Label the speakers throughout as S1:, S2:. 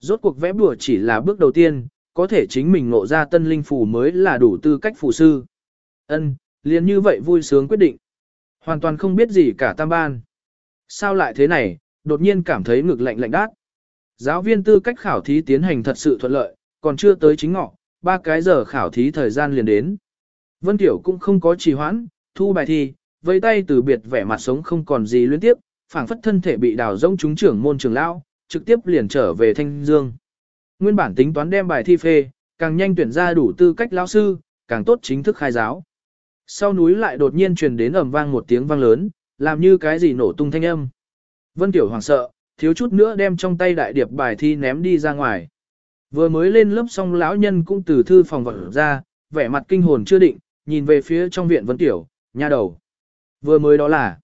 S1: rốt cuộc vẽ bùa chỉ là bước đầu tiên, có thể chính mình ngộ ra tân linh phù mới là đủ tư cách phù sư. Ân, liền như vậy vui sướng quyết định. Hoàn toàn không biết gì cả tam ban. Sao lại thế này, đột nhiên cảm thấy ngực lạnh lạnh đát. Giáo viên tư cách khảo thí tiến hành thật sự thuận lợi, còn chưa tới chính ngọ, ba cái giờ khảo thí thời gian liền đến. Vân Tiểu cũng không có trì hoãn, thu bài thi, vây tay từ biệt vẻ mặt sống không còn gì liên tiếp, phảng phất thân thể bị đào rông trúng trưởng môn trường lão, trực tiếp liền trở về Thanh Dương. Nguyên bản tính toán đem bài thi phê, càng nhanh tuyển ra đủ tư cách lão sư, càng tốt chính thức khai giáo. Sau núi lại đột nhiên truyền đến ầm vang một tiếng vang lớn, làm như cái gì nổ tung thanh âm. Vân Tiểu hoảng sợ, thiếu chút nữa đem trong tay đại điệp bài thi ném đi ra ngoài. Vừa mới lên lớp xong lão nhân cũng từ thư phòng vật ra, vẻ mặt kinh hồn chưa định, nhìn về phía trong viện Vân Tiểu, nha đầu. Vừa mới đó là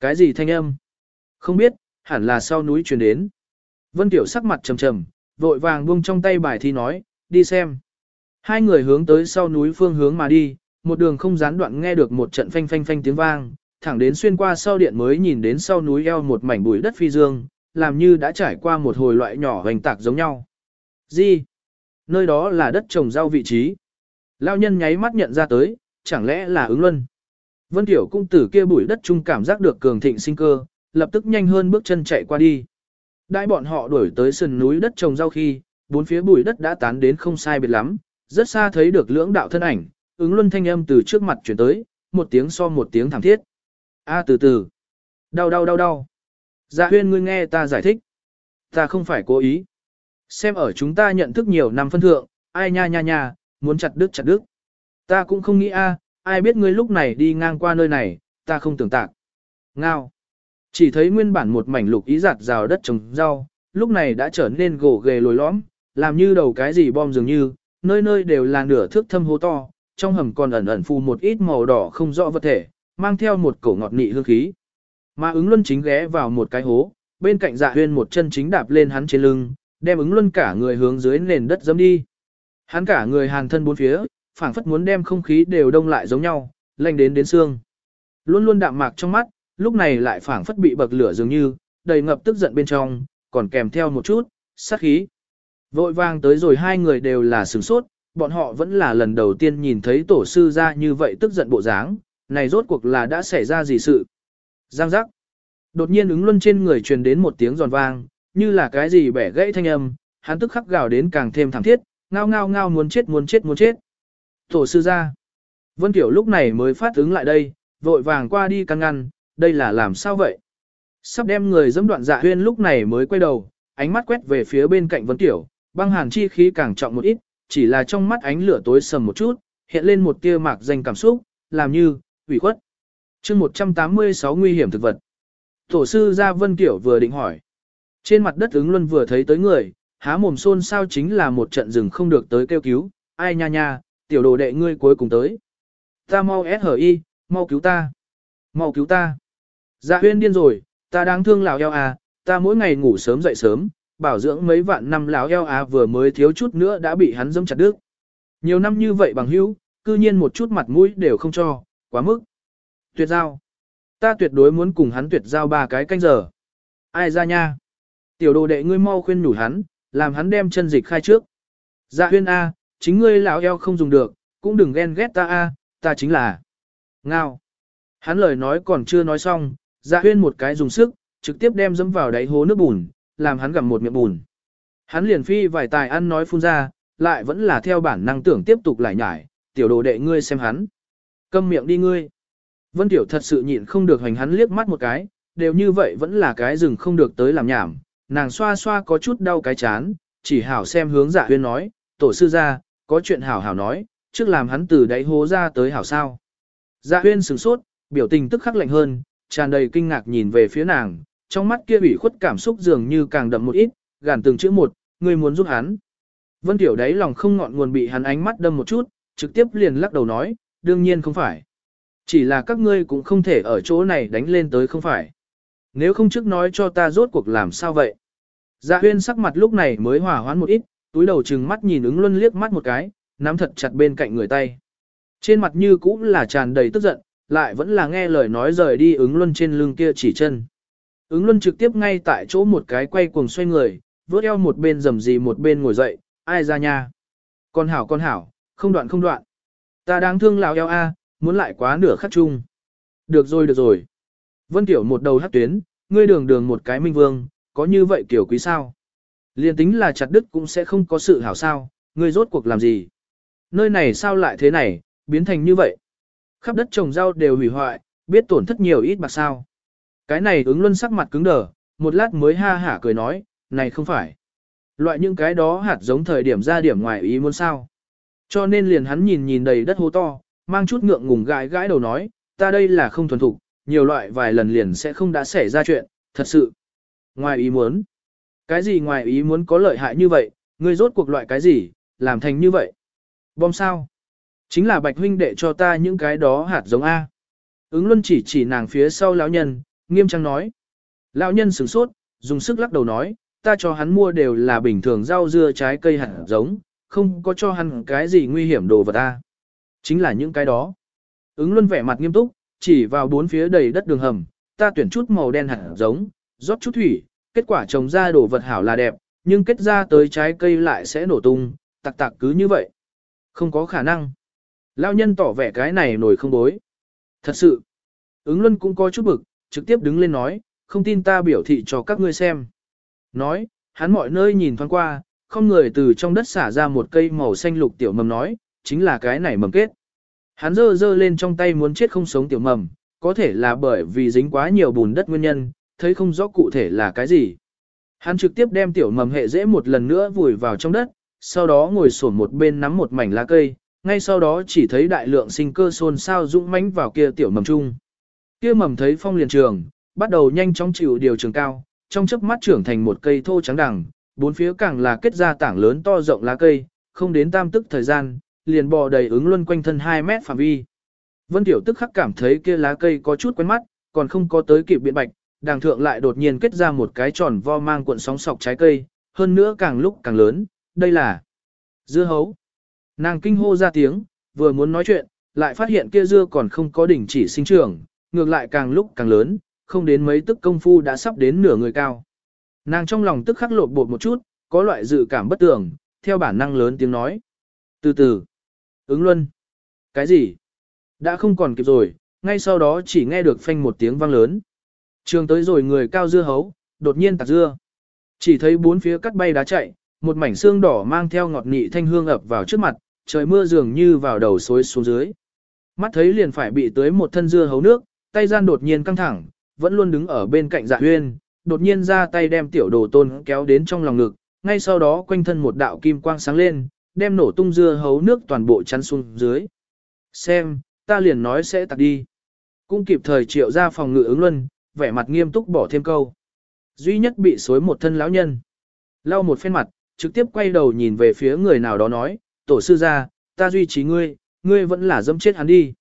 S1: cái gì thanh âm? Không biết, hẳn là sau núi truyền đến. Vân Tiểu sắc mặt trầm trầm, vội vàng buông trong tay bài thi nói, đi xem. Hai người hướng tới sau núi phương hướng mà đi, một đường không gián đoạn nghe được một trận phanh phanh phanh tiếng vang, thẳng đến xuyên qua sau điện mới nhìn đến sau núi eo một mảnh bụi đất phi dương, làm như đã trải qua một hồi loại nhỏ hoành tạc giống nhau. Gì? Nơi đó là đất trồng rau vị trí. Lao nhân nháy mắt nhận ra tới, chẳng lẽ là ứng luân. Vân Tiểu cung tử kia bụi đất chung cảm giác được cường thịnh sinh cơ, lập tức nhanh hơn bước chân chạy qua đi. Đại bọn họ đuổi tới sườn núi đất trồng rau khi, bốn phía bụi đất đã tán đến không sai biệt lắm, rất xa thấy được lưỡng đạo thân ảnh, ứng luân thanh âm từ trước mặt chuyển tới, một tiếng so một tiếng thảm thiết. A từ từ. Đau đau đau đau. Dạ huyên ngươi nghe ta giải thích. Ta không phải cố ý. Xem ở chúng ta nhận thức nhiều năm phân thượng, ai nha nha nha, muốn chặt đứt chặt đứt. Ta cũng không nghĩ a, ai biết ngươi lúc này đi ngang qua nơi này, ta không tưởng tạc. Ngao. Chỉ thấy nguyên bản một mảnh lục ý giạt rào đất trồng rau, lúc này đã trở nên gồ ghề lồi lõm, làm như đầu cái gì bom dường như, nơi nơi đều là nửa thước thâm hố to, trong hầm còn ẩn ẩn phù một ít màu đỏ không rõ vật thể, mang theo một cổ ngọt nị hương khí. Mà ứng luân chính ghé vào một cái hố, bên cạnh dạ huyên một chân chính đạp lên hắn trên lưng, đem ứng luân cả người hướng dưới nền đất dẫm đi. Hắn cả người hàn thân bốn phía, phảng phất muốn đem không khí đều đông lại giống nhau, lạnh đến đến xương. Luôn luôn đạm mạc trong mắt, lúc này lại phảng phất bị bậc lửa dường như, đầy ngập tức giận bên trong, còn kèm theo một chút, sát khí. Vội vang tới rồi hai người đều là sửng sốt, bọn họ vẫn là lần đầu tiên nhìn thấy tổ sư ra như vậy tức giận bộ dáng, này rốt cuộc là đã xảy ra gì sự. Giang giác. Đột nhiên ứng luân trên người truyền đến một tiếng giòn vang, như là cái gì bẻ gãy thanh âm, hắn tức khắc gào đến càng thêm thảm thiết, ngao ngao ngao muốn chết muốn chết muốn chết. Tổ sư ra. Vân Tiểu lúc này mới phát ứng lại đây, vội vàng qua đi căn ngăn, đây là làm sao vậy? Sắp đem người dẫm đoạn dạ huyên lúc này mới quay đầu, ánh mắt quét về phía bên cạnh vấn Tiểu, băng hàn chi khí càng trọng một ít, chỉ là trong mắt ánh lửa tối sầm một chút, hiện lên một tia mạc danh cảm xúc, làm như, ủy khuất. chương 186 nguy hiểm thực vật. Tổ sư Gia Vân Tiểu vừa định hỏi. Trên mặt đất ứng luân vừa thấy tới người, há mồm xôn sao chính là một trận rừng không được tới kêu cứu, ai nha nha, tiểu đồ đệ ngươi cuối cùng tới. Ta mau SHI, mau cứu ta. Mau cứu ta. Dạ huyên điên rồi, ta đáng thương lão eo à, ta mỗi ngày ngủ sớm dậy sớm, bảo dưỡng mấy vạn năm lão eo à vừa mới thiếu chút nữa đã bị hắn dâm chặt đứt. Nhiều năm như vậy bằng hữu, cư nhiên một chút mặt mũi đều không cho, quá mức. Tuyệt giao. Ta tuyệt đối muốn cùng hắn tuyệt giao ba cái canh giờ. Ai ra nha? Tiểu đồ đệ ngươi mau khuyên nhủ hắn, làm hắn đem chân dịch khai trước. Dạ huyên A, chính ngươi lão eo không dùng được, cũng đừng ghen ghét ta A, ta chính là. Ngao. Hắn lời nói còn chưa nói xong, dạ huyên một cái dùng sức, trực tiếp đem dẫm vào đáy hố nước bùn, làm hắn gặm một miệng bùn. Hắn liền phi vài tài ăn nói phun ra, lại vẫn là theo bản năng tưởng tiếp tục lại nhải, tiểu đồ đệ ngươi xem hắn. Câm miệng đi ngươi. Vân Tiểu thật sự nhịn không được hành hắn liếc mắt một cái, đều như vậy vẫn là cái rừng không được tới làm nhảm, nàng xoa xoa có chút đau cái chán, chỉ hảo xem hướng dạ huyên nói, tổ sư ra, có chuyện hảo hảo nói, trước làm hắn từ đáy hố ra tới hảo sao. Dạ huyên sửng sốt, biểu tình tức khắc lạnh hơn, tràn đầy kinh ngạc nhìn về phía nàng, trong mắt kia ủy khuất cảm xúc dường như càng đậm một ít, gàn từng chữ một, người muốn giúp hắn. Vân Tiểu đấy lòng không ngọn nguồn bị hắn ánh mắt đâm một chút, trực tiếp liền lắc đầu nói, đương nhiên không phải. Chỉ là các ngươi cũng không thể ở chỗ này đánh lên tới không phải. Nếu không trước nói cho ta rốt cuộc làm sao vậy. Dạ huyên sắc mặt lúc này mới hòa hoãn một ít, túi đầu chừng mắt nhìn ứng luân liếc mắt một cái, nắm thật chặt bên cạnh người tay. Trên mặt như cũng là tràn đầy tức giận, lại vẫn là nghe lời nói rời đi ứng luân trên lưng kia chỉ chân. Ứng luân trực tiếp ngay tại chỗ một cái quay cuồng xoay người, vớt eo một bên rầm gì một bên ngồi dậy, ai ra nha. Con hảo con hảo, không đoạn không đoạn. Ta đang thương lão eo a, muốn lại quá nửa khắc chung. Được rồi được rồi. Vân Tiểu một đầu hát tuyến, ngươi đường đường một cái minh vương, có như vậy kiểu quý sao? Liên tính là chặt đức cũng sẽ không có sự hảo sao, ngươi rốt cuộc làm gì? Nơi này sao lại thế này, biến thành như vậy? Khắp đất trồng rau đều hủy hoại, biết tổn thất nhiều ít bạc sao? Cái này ứng luân sắc mặt cứng đờ, một lát mới ha hả cười nói, này không phải. Loại những cái đó hạt giống thời điểm ra điểm ngoài ý muốn sao. Cho nên liền hắn nhìn nhìn đầy đất hố to, mang chút ngượng ngùng gãi gãi đầu nói, ta đây là không thuần thục, nhiều loại vài lần liền sẽ không đã xảy ra chuyện, thật sự. Ngoài ý muốn. Cái gì ngoài ý muốn có lợi hại như vậy, ngươi rốt cuộc loại cái gì, làm thành như vậy. Bom sao? Chính là bạch huynh đệ cho ta những cái đó hạt giống A. Ứng luân chỉ chỉ nàng phía sau lão nhân, nghiêm trang nói. Lão nhân sửng sốt, dùng sức lắc đầu nói, ta cho hắn mua đều là bình thường rau dưa trái cây hạt giống, không có cho hắn cái gì nguy hiểm đồ vật ta. Chính là những cái đó. Ứng luân vẻ mặt nghiêm túc, chỉ vào bốn phía đầy đất đường hầm, ta tuyển chút màu đen hạt giống, rót chút thủy, kết quả trồng ra đồ vật hảo là đẹp, nhưng kết ra tới trái cây lại sẽ nổ tung, tặc tặc cứ như vậy. Không có khả năng. Lao nhân tỏ vẻ cái này nổi không bối. Thật sự. Ứng luân cũng có chút bực, trực tiếp đứng lên nói, không tin ta biểu thị cho các ngươi xem. Nói, hắn mọi nơi nhìn thoáng qua, không người từ trong đất xả ra một cây màu xanh lục tiểu mầm nói, chính là cái này mầm kết. Hắn giơ giơ lên trong tay muốn chết không sống tiểu mầm, có thể là bởi vì dính quá nhiều bùn đất nguyên nhân, thấy không rõ cụ thể là cái gì. Hắn trực tiếp đem tiểu mầm hệ dễ một lần nữa vùi vào trong đất, sau đó ngồi sổn một bên nắm một mảnh lá cây, ngay sau đó chỉ thấy đại lượng sinh cơ xôn xao dũng mãnh vào kia tiểu mầm trung, Kia mầm thấy phong liền trường, bắt đầu nhanh chóng chịu điều trường cao, trong chớp mắt trưởng thành một cây thô trắng đằng, bốn phía càng là kết ra tảng lớn to rộng lá cây, không đến tam tức thời gian, liền bò đầy ứng luân quanh thân 2 mét phạm vi. Vân Tiểu tức khắc cảm thấy kia lá cây có chút quen mắt, còn không có tới kịp biện bạch, đàng thượng lại đột nhiên kết ra một cái tròn vo mang cuộn sóng sọc trái cây, hơn nữa càng lúc càng lớn, đây là dưa hấu. Nàng kinh hô ra tiếng, vừa muốn nói chuyện, lại phát hiện kia dưa còn không có đỉnh chỉ sinh trưởng, ngược lại càng lúc càng lớn, không đến mấy tức công phu đã sắp đến nửa người cao. Nàng trong lòng tức khắc lột bột một chút, có loại dự cảm bất tường, theo bản năng lớn tiếng nói. Từ từ. Ứng luân. Cái gì? Đã không còn kịp rồi, ngay sau đó chỉ nghe được phanh một tiếng vang lớn. Trường tới rồi người cao dưa hấu, đột nhiên tạc dưa. Chỉ thấy bốn phía cắt bay đá chạy, một mảnh xương đỏ mang theo ngọt nị thanh hương ập vào trước mặt, trời mưa dường như vào đầu xối xuống dưới. Mắt thấy liền phải bị tới một thân dưa hấu nước, tay gian đột nhiên căng thẳng, vẫn luôn đứng ở bên cạnh dạ huyên, đột nhiên ra tay đem tiểu đồ tôn kéo đến trong lòng ngực, ngay sau đó quanh thân một đạo kim quang sáng lên, đem nổ tung dưa hấu nước toàn bộ chắn xuống dưới. Xem, ta liền nói sẽ tạt đi. Cũng kịp thời triệu ra phòng ngự ứng luân, vẻ mặt nghiêm túc bỏ thêm câu. Duy nhất bị xối một thân lão nhân. Lau một phen mặt, trực tiếp quay đầu nhìn về phía người nào đó nói, tổ sư ra, ta duy trì ngươi, ngươi vẫn là dâm chết hắn đi.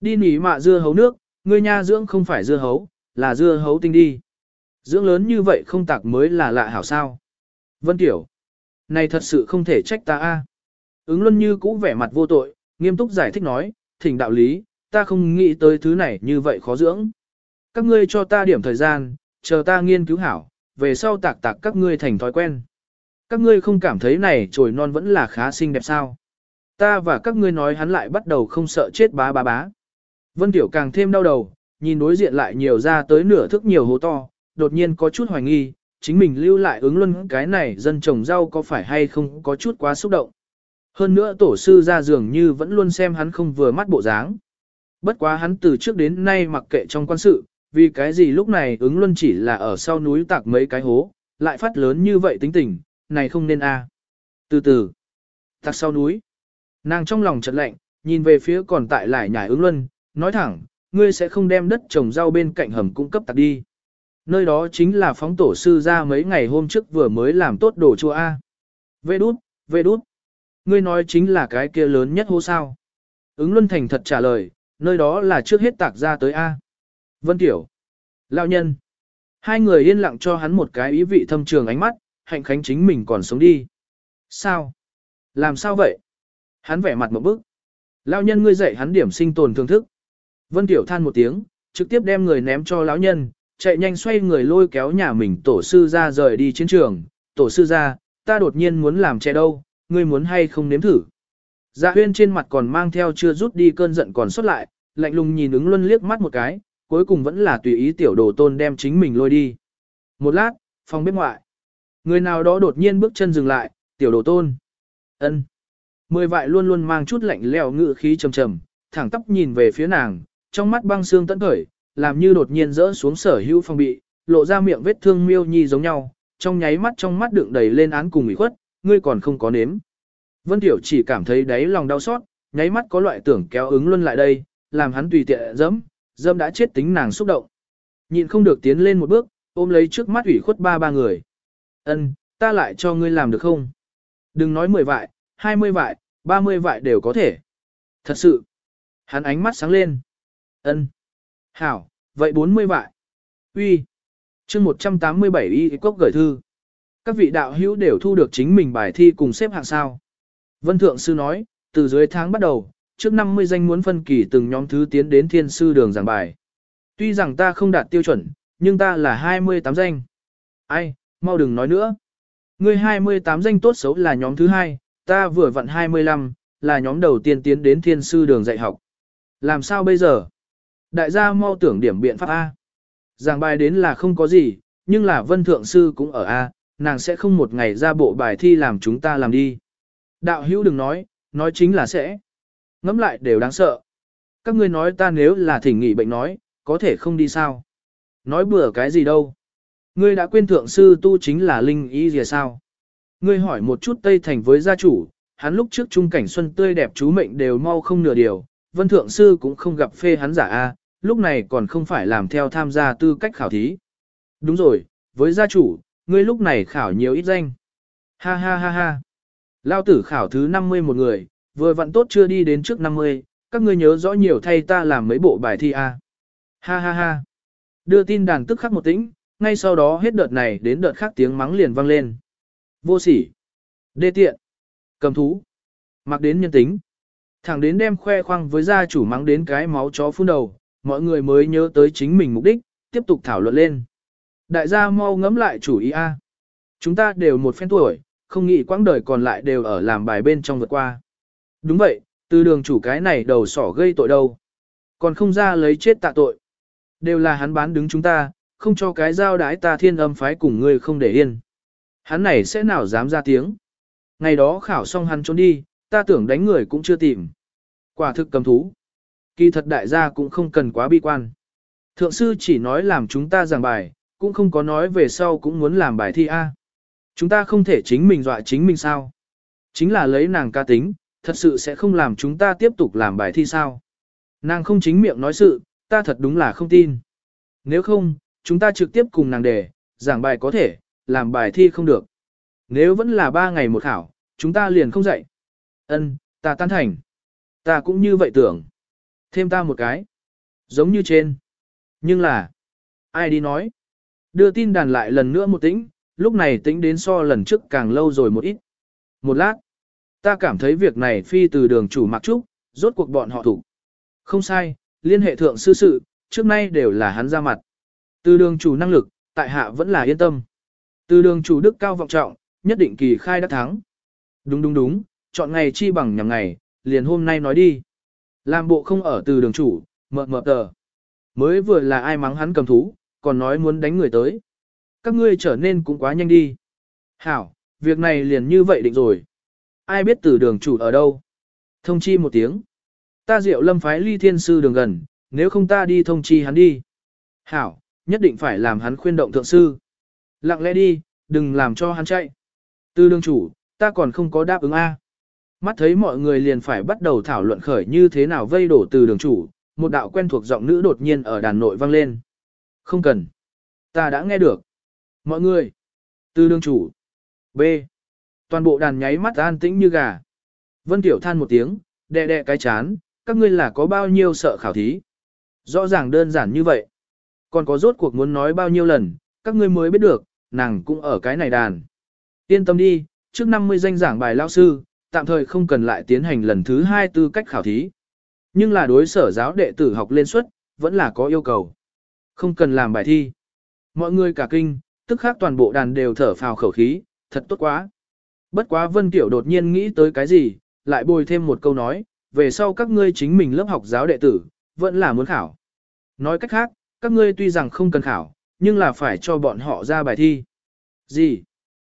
S1: Đi nỉ mạ dưa hấu nước, ngươi nha dưỡng không phải dưa hấu, là dưa hấu tinh đi. Dưỡng lớn như vậy không tạc mới là lạ hảo sao. Vân Tiểu, này thật sự không thể trách ta a. Ứng luân như cũ vẻ mặt vô tội, nghiêm túc giải thích nói, thỉnh đạo lý, ta không nghĩ tới thứ này như vậy khó dưỡng. Các ngươi cho ta điểm thời gian, chờ ta nghiên cứu hảo, về sau tạc tạc các ngươi thành thói quen. Các ngươi không cảm thấy này trồi non vẫn là khá xinh đẹp sao. Ta và các ngươi nói hắn lại bắt đầu không sợ chết bá bá bá. Vân Tiểu càng thêm đau đầu, nhìn đối diện lại nhiều ra tới nửa thước nhiều hố to, đột nhiên có chút hoài nghi, chính mình lưu lại ứng luân cái này dân trồng rau có phải hay không có chút quá xúc động. Hơn nữa tổ sư ra dường như vẫn luôn xem hắn không vừa mắt bộ dáng. Bất quá hắn từ trước đến nay mặc kệ trong quan sự, vì cái gì lúc này ứng luân chỉ là ở sau núi tạc mấy cái hố, lại phát lớn như vậy tính tình, này không nên a. À. Từ từ, tạc sau núi. Nàng trong lòng chợt lạnh, nhìn về phía còn tại lại nhảy ứng luân, nói thẳng, ngươi sẽ không đem đất trồng rau bên cạnh hầm cung cấp tạc đi. Nơi đó chính là phóng tổ sư ra mấy ngày hôm trước vừa mới làm tốt đồ chua A. Vê đút, vê đút. Ngươi nói chính là cái kia lớn nhất hô sao. Ứng Luân Thành thật trả lời, nơi đó là trước hết tạc ra tới A. Vân Tiểu. Lão nhân. Hai người yên lặng cho hắn một cái ý vị thâm trường ánh mắt, hạnh khánh chính mình còn sống đi. Sao? Làm sao vậy? Hắn vẻ mặt một bức. Lão nhân ngươi dạy hắn điểm sinh tồn thương thức. Vân Tiểu than một tiếng, trực tiếp đem người ném cho lão nhân, chạy nhanh xoay người lôi kéo nhà mình tổ sư ra rời đi chiến trường. tổ sư ra, ta đột nhiên muốn làm trẻ đâu, ngươi muốn hay không nếm thử. Dạ huyên trên mặt còn mang theo chưa rút đi cơn giận còn xuất lại, lạnh lùng nhìn ứng luân liếc mắt một cái, cuối cùng vẫn là tùy ý tiểu đồ tôn đem chính mình lôi đi. Một lát, phòng bếp ngoại. Người nào đó đột nhiên bước chân dừng lại, tiểu đồ tôn. ân Mười vại luôn luôn mang chút lạnh leo ngự khí trầm trầm, thẳng tóc nhìn về phía nàng, trong mắt băng xương tận khởi, làm như đột nhiên rỡ xuống sở hữu phòng bị, lộ ra miệng vết thương miêu nhi giống nhau, trong nháy mắt trong mắt đựng đầy lên án cùng ủy khuất, ngươi còn không có nếm. Vân Tiểu chỉ cảm thấy đáy lòng đau xót, nháy mắt có loại tưởng kéo ứng luôn lại đây, làm hắn tùy tiện dẫm, dẫm đã chết tính nàng xúc động. Nhịn không được tiến lên một bước, ôm lấy trước mắt ủy khuất ba ba người. Ân, ta lại cho ngươi làm được không? Đừng nói 10 vại, 20 vại, 30 vại đều có thể. Thật sự. Hắn ánh mắt sáng lên. Ân. Hảo, vậy 40 vại. Uy. chương 187 y cốc gửi thư. Các vị đạo hữu đều thu được chính mình bài thi cùng xếp hạng sao. Vân Thượng Sư nói, từ dưới tháng bắt đầu, trước 50 danh muốn phân kỳ từng nhóm thứ tiến đến thiên sư đường giảng bài. Tuy rằng ta không đạt tiêu chuẩn, nhưng ta là 28 danh. Ai, mau đừng nói nữa. Ngươi 28 danh tốt xấu là nhóm thứ hai, ta vừa vặn 25, là nhóm đầu tiên tiến đến thiên sư đường dạy học. Làm sao bây giờ? Đại gia mau tưởng điểm biện pháp A. Giảng bài đến là không có gì, nhưng là vân thượng sư cũng ở A, nàng sẽ không một ngày ra bộ bài thi làm chúng ta làm đi. Đạo hữu đừng nói, nói chính là sẽ. Ngắm lại đều đáng sợ. Các ngươi nói ta nếu là thỉnh nghỉ bệnh nói, có thể không đi sao? Nói bừa cái gì đâu? Ngươi đã quên thượng sư tu chính là linh ý gì sao? Ngươi hỏi một chút Tây Thành với gia chủ, hắn lúc trước trung cảnh xuân tươi đẹp chú mệnh đều mau không nửa điều, vân thượng sư cũng không gặp phê hắn giả a, lúc này còn không phải làm theo tham gia tư cách khảo thí. Đúng rồi, với gia chủ, ngươi lúc này khảo nhiều ít danh. Ha ha ha ha. Lao tử khảo thứ 50 một người, vừa vặn tốt chưa đi đến trước 50, các ngươi nhớ rõ nhiều thay ta làm mấy bộ bài thi a. Ha ha ha. Đưa tin đàn tức khắc một tĩnh, ngay sau đó hết đợt này đến đợt khác tiếng mắng liền vang lên. Vô sỉ. Đê tiện. Cầm thú. Mặc đến nhân tính. Thẳng đến đem khoe khoang với gia chủ mắng đến cái máu chó phun đầu, mọi người mới nhớ tới chính mình mục đích, tiếp tục thảo luận lên. Đại gia mau ngẫm lại chủ ý A. Chúng ta đều một phen tuổi, không nghĩ quãng đời còn lại đều ở làm bài bên trong vượt qua. Đúng vậy, từ đường chủ cái này đầu sỏ gây tội đâu. Còn không ra lấy chết tạ tội. Đều là hắn bán đứng chúng ta, không cho cái giao đái ta thiên âm phái cùng ngươi không để yên. Hắn này sẽ nào dám ra tiếng. Ngày đó khảo xong hắn trốn đi, ta tưởng đánh người cũng chưa tìm. Quả thực cầm thú. Kỳ thật đại gia cũng không cần quá bi quan. Thượng sư chỉ nói làm chúng ta giảng bài, cũng không có nói về sau cũng muốn làm bài thi A. Chúng ta không thể chính mình dọa chính mình sao. Chính là lấy nàng ca tính, thật sự sẽ không làm chúng ta tiếp tục làm bài thi sao. Nàng không chính miệng nói sự, ta thật đúng là không tin. Nếu không, chúng ta trực tiếp cùng nàng đề, giảng bài có thể, làm bài thi không được. Nếu vẫn là ba ngày một khảo, chúng ta liền không dạy. Ân, ta tan thành. Ta cũng như vậy tưởng. Thêm ta một cái. Giống như trên. Nhưng là, ai đi nói. Đưa tin đàn lại lần nữa một tĩnh, lúc này tính đến so lần trước càng lâu rồi một ít. Một lát, ta cảm thấy việc này phi từ đường chủ mặc trúc, rốt cuộc bọn họ thủ. Không sai, liên hệ thượng sư sự, trước nay đều là hắn ra mặt. Từ đường chủ năng lực, tại hạ vẫn là yên tâm. Từ đường chủ đức cao vọng trọng, nhất định kỳ khai đã thắng. Đúng đúng đúng, chọn ngày chi bằng nhằm ngày, liền hôm nay nói đi. Làm bộ không ở từ đường chủ, mờ mờ tờ. Mới vừa là ai mắng hắn cầm thú, còn nói muốn đánh người tới. Các ngươi trở nên cũng quá nhanh đi. Hảo, việc này liền như vậy định rồi. Ai biết từ đường chủ ở đâu? Thông chi một tiếng. Ta diệu lâm phái ly thiên sư đường gần, nếu không ta đi thông chi hắn đi. Hảo, nhất định phải làm hắn khuyên động thượng sư. Lặng lẽ đi, đừng làm cho hắn chạy. Từ đường chủ, ta còn không có đáp ứng A. Mắt thấy mọi người liền phải bắt đầu thảo luận khởi như thế nào vây đổ từ đường chủ, một đạo quen thuộc giọng nữ đột nhiên ở đàn nội vang lên. Không cần. Ta đã nghe được. Mọi người. Từ đường chủ. B. Toàn bộ đàn nháy mắt an tĩnh như gà. Vân Tiểu than một tiếng, đè đè cái chán, các ngươi là có bao nhiêu sợ khảo thí. Rõ ràng đơn giản như vậy. Còn có rốt cuộc muốn nói bao nhiêu lần, các ngươi mới biết được, nàng cũng ở cái này đàn. Yên tâm đi, trước 50 danh giảng bài lao sư, tạm thời không cần lại tiến hành lần thứ hai tư cách khảo thí. Nhưng là đối sở giáo đệ tử học lên suất, vẫn là có yêu cầu. Không cần làm bài thi. Mọi người cả kinh, tức khác toàn bộ đàn đều thở phào khẩu khí, thật tốt quá. Bất quá Vân Tiểu đột nhiên nghĩ tới cái gì, lại bồi thêm một câu nói, về sau các ngươi chính mình lớp học giáo đệ tử, vẫn là muốn khảo. Nói cách khác, các ngươi tuy rằng không cần khảo, nhưng là phải cho bọn họ ra bài thi. Gì?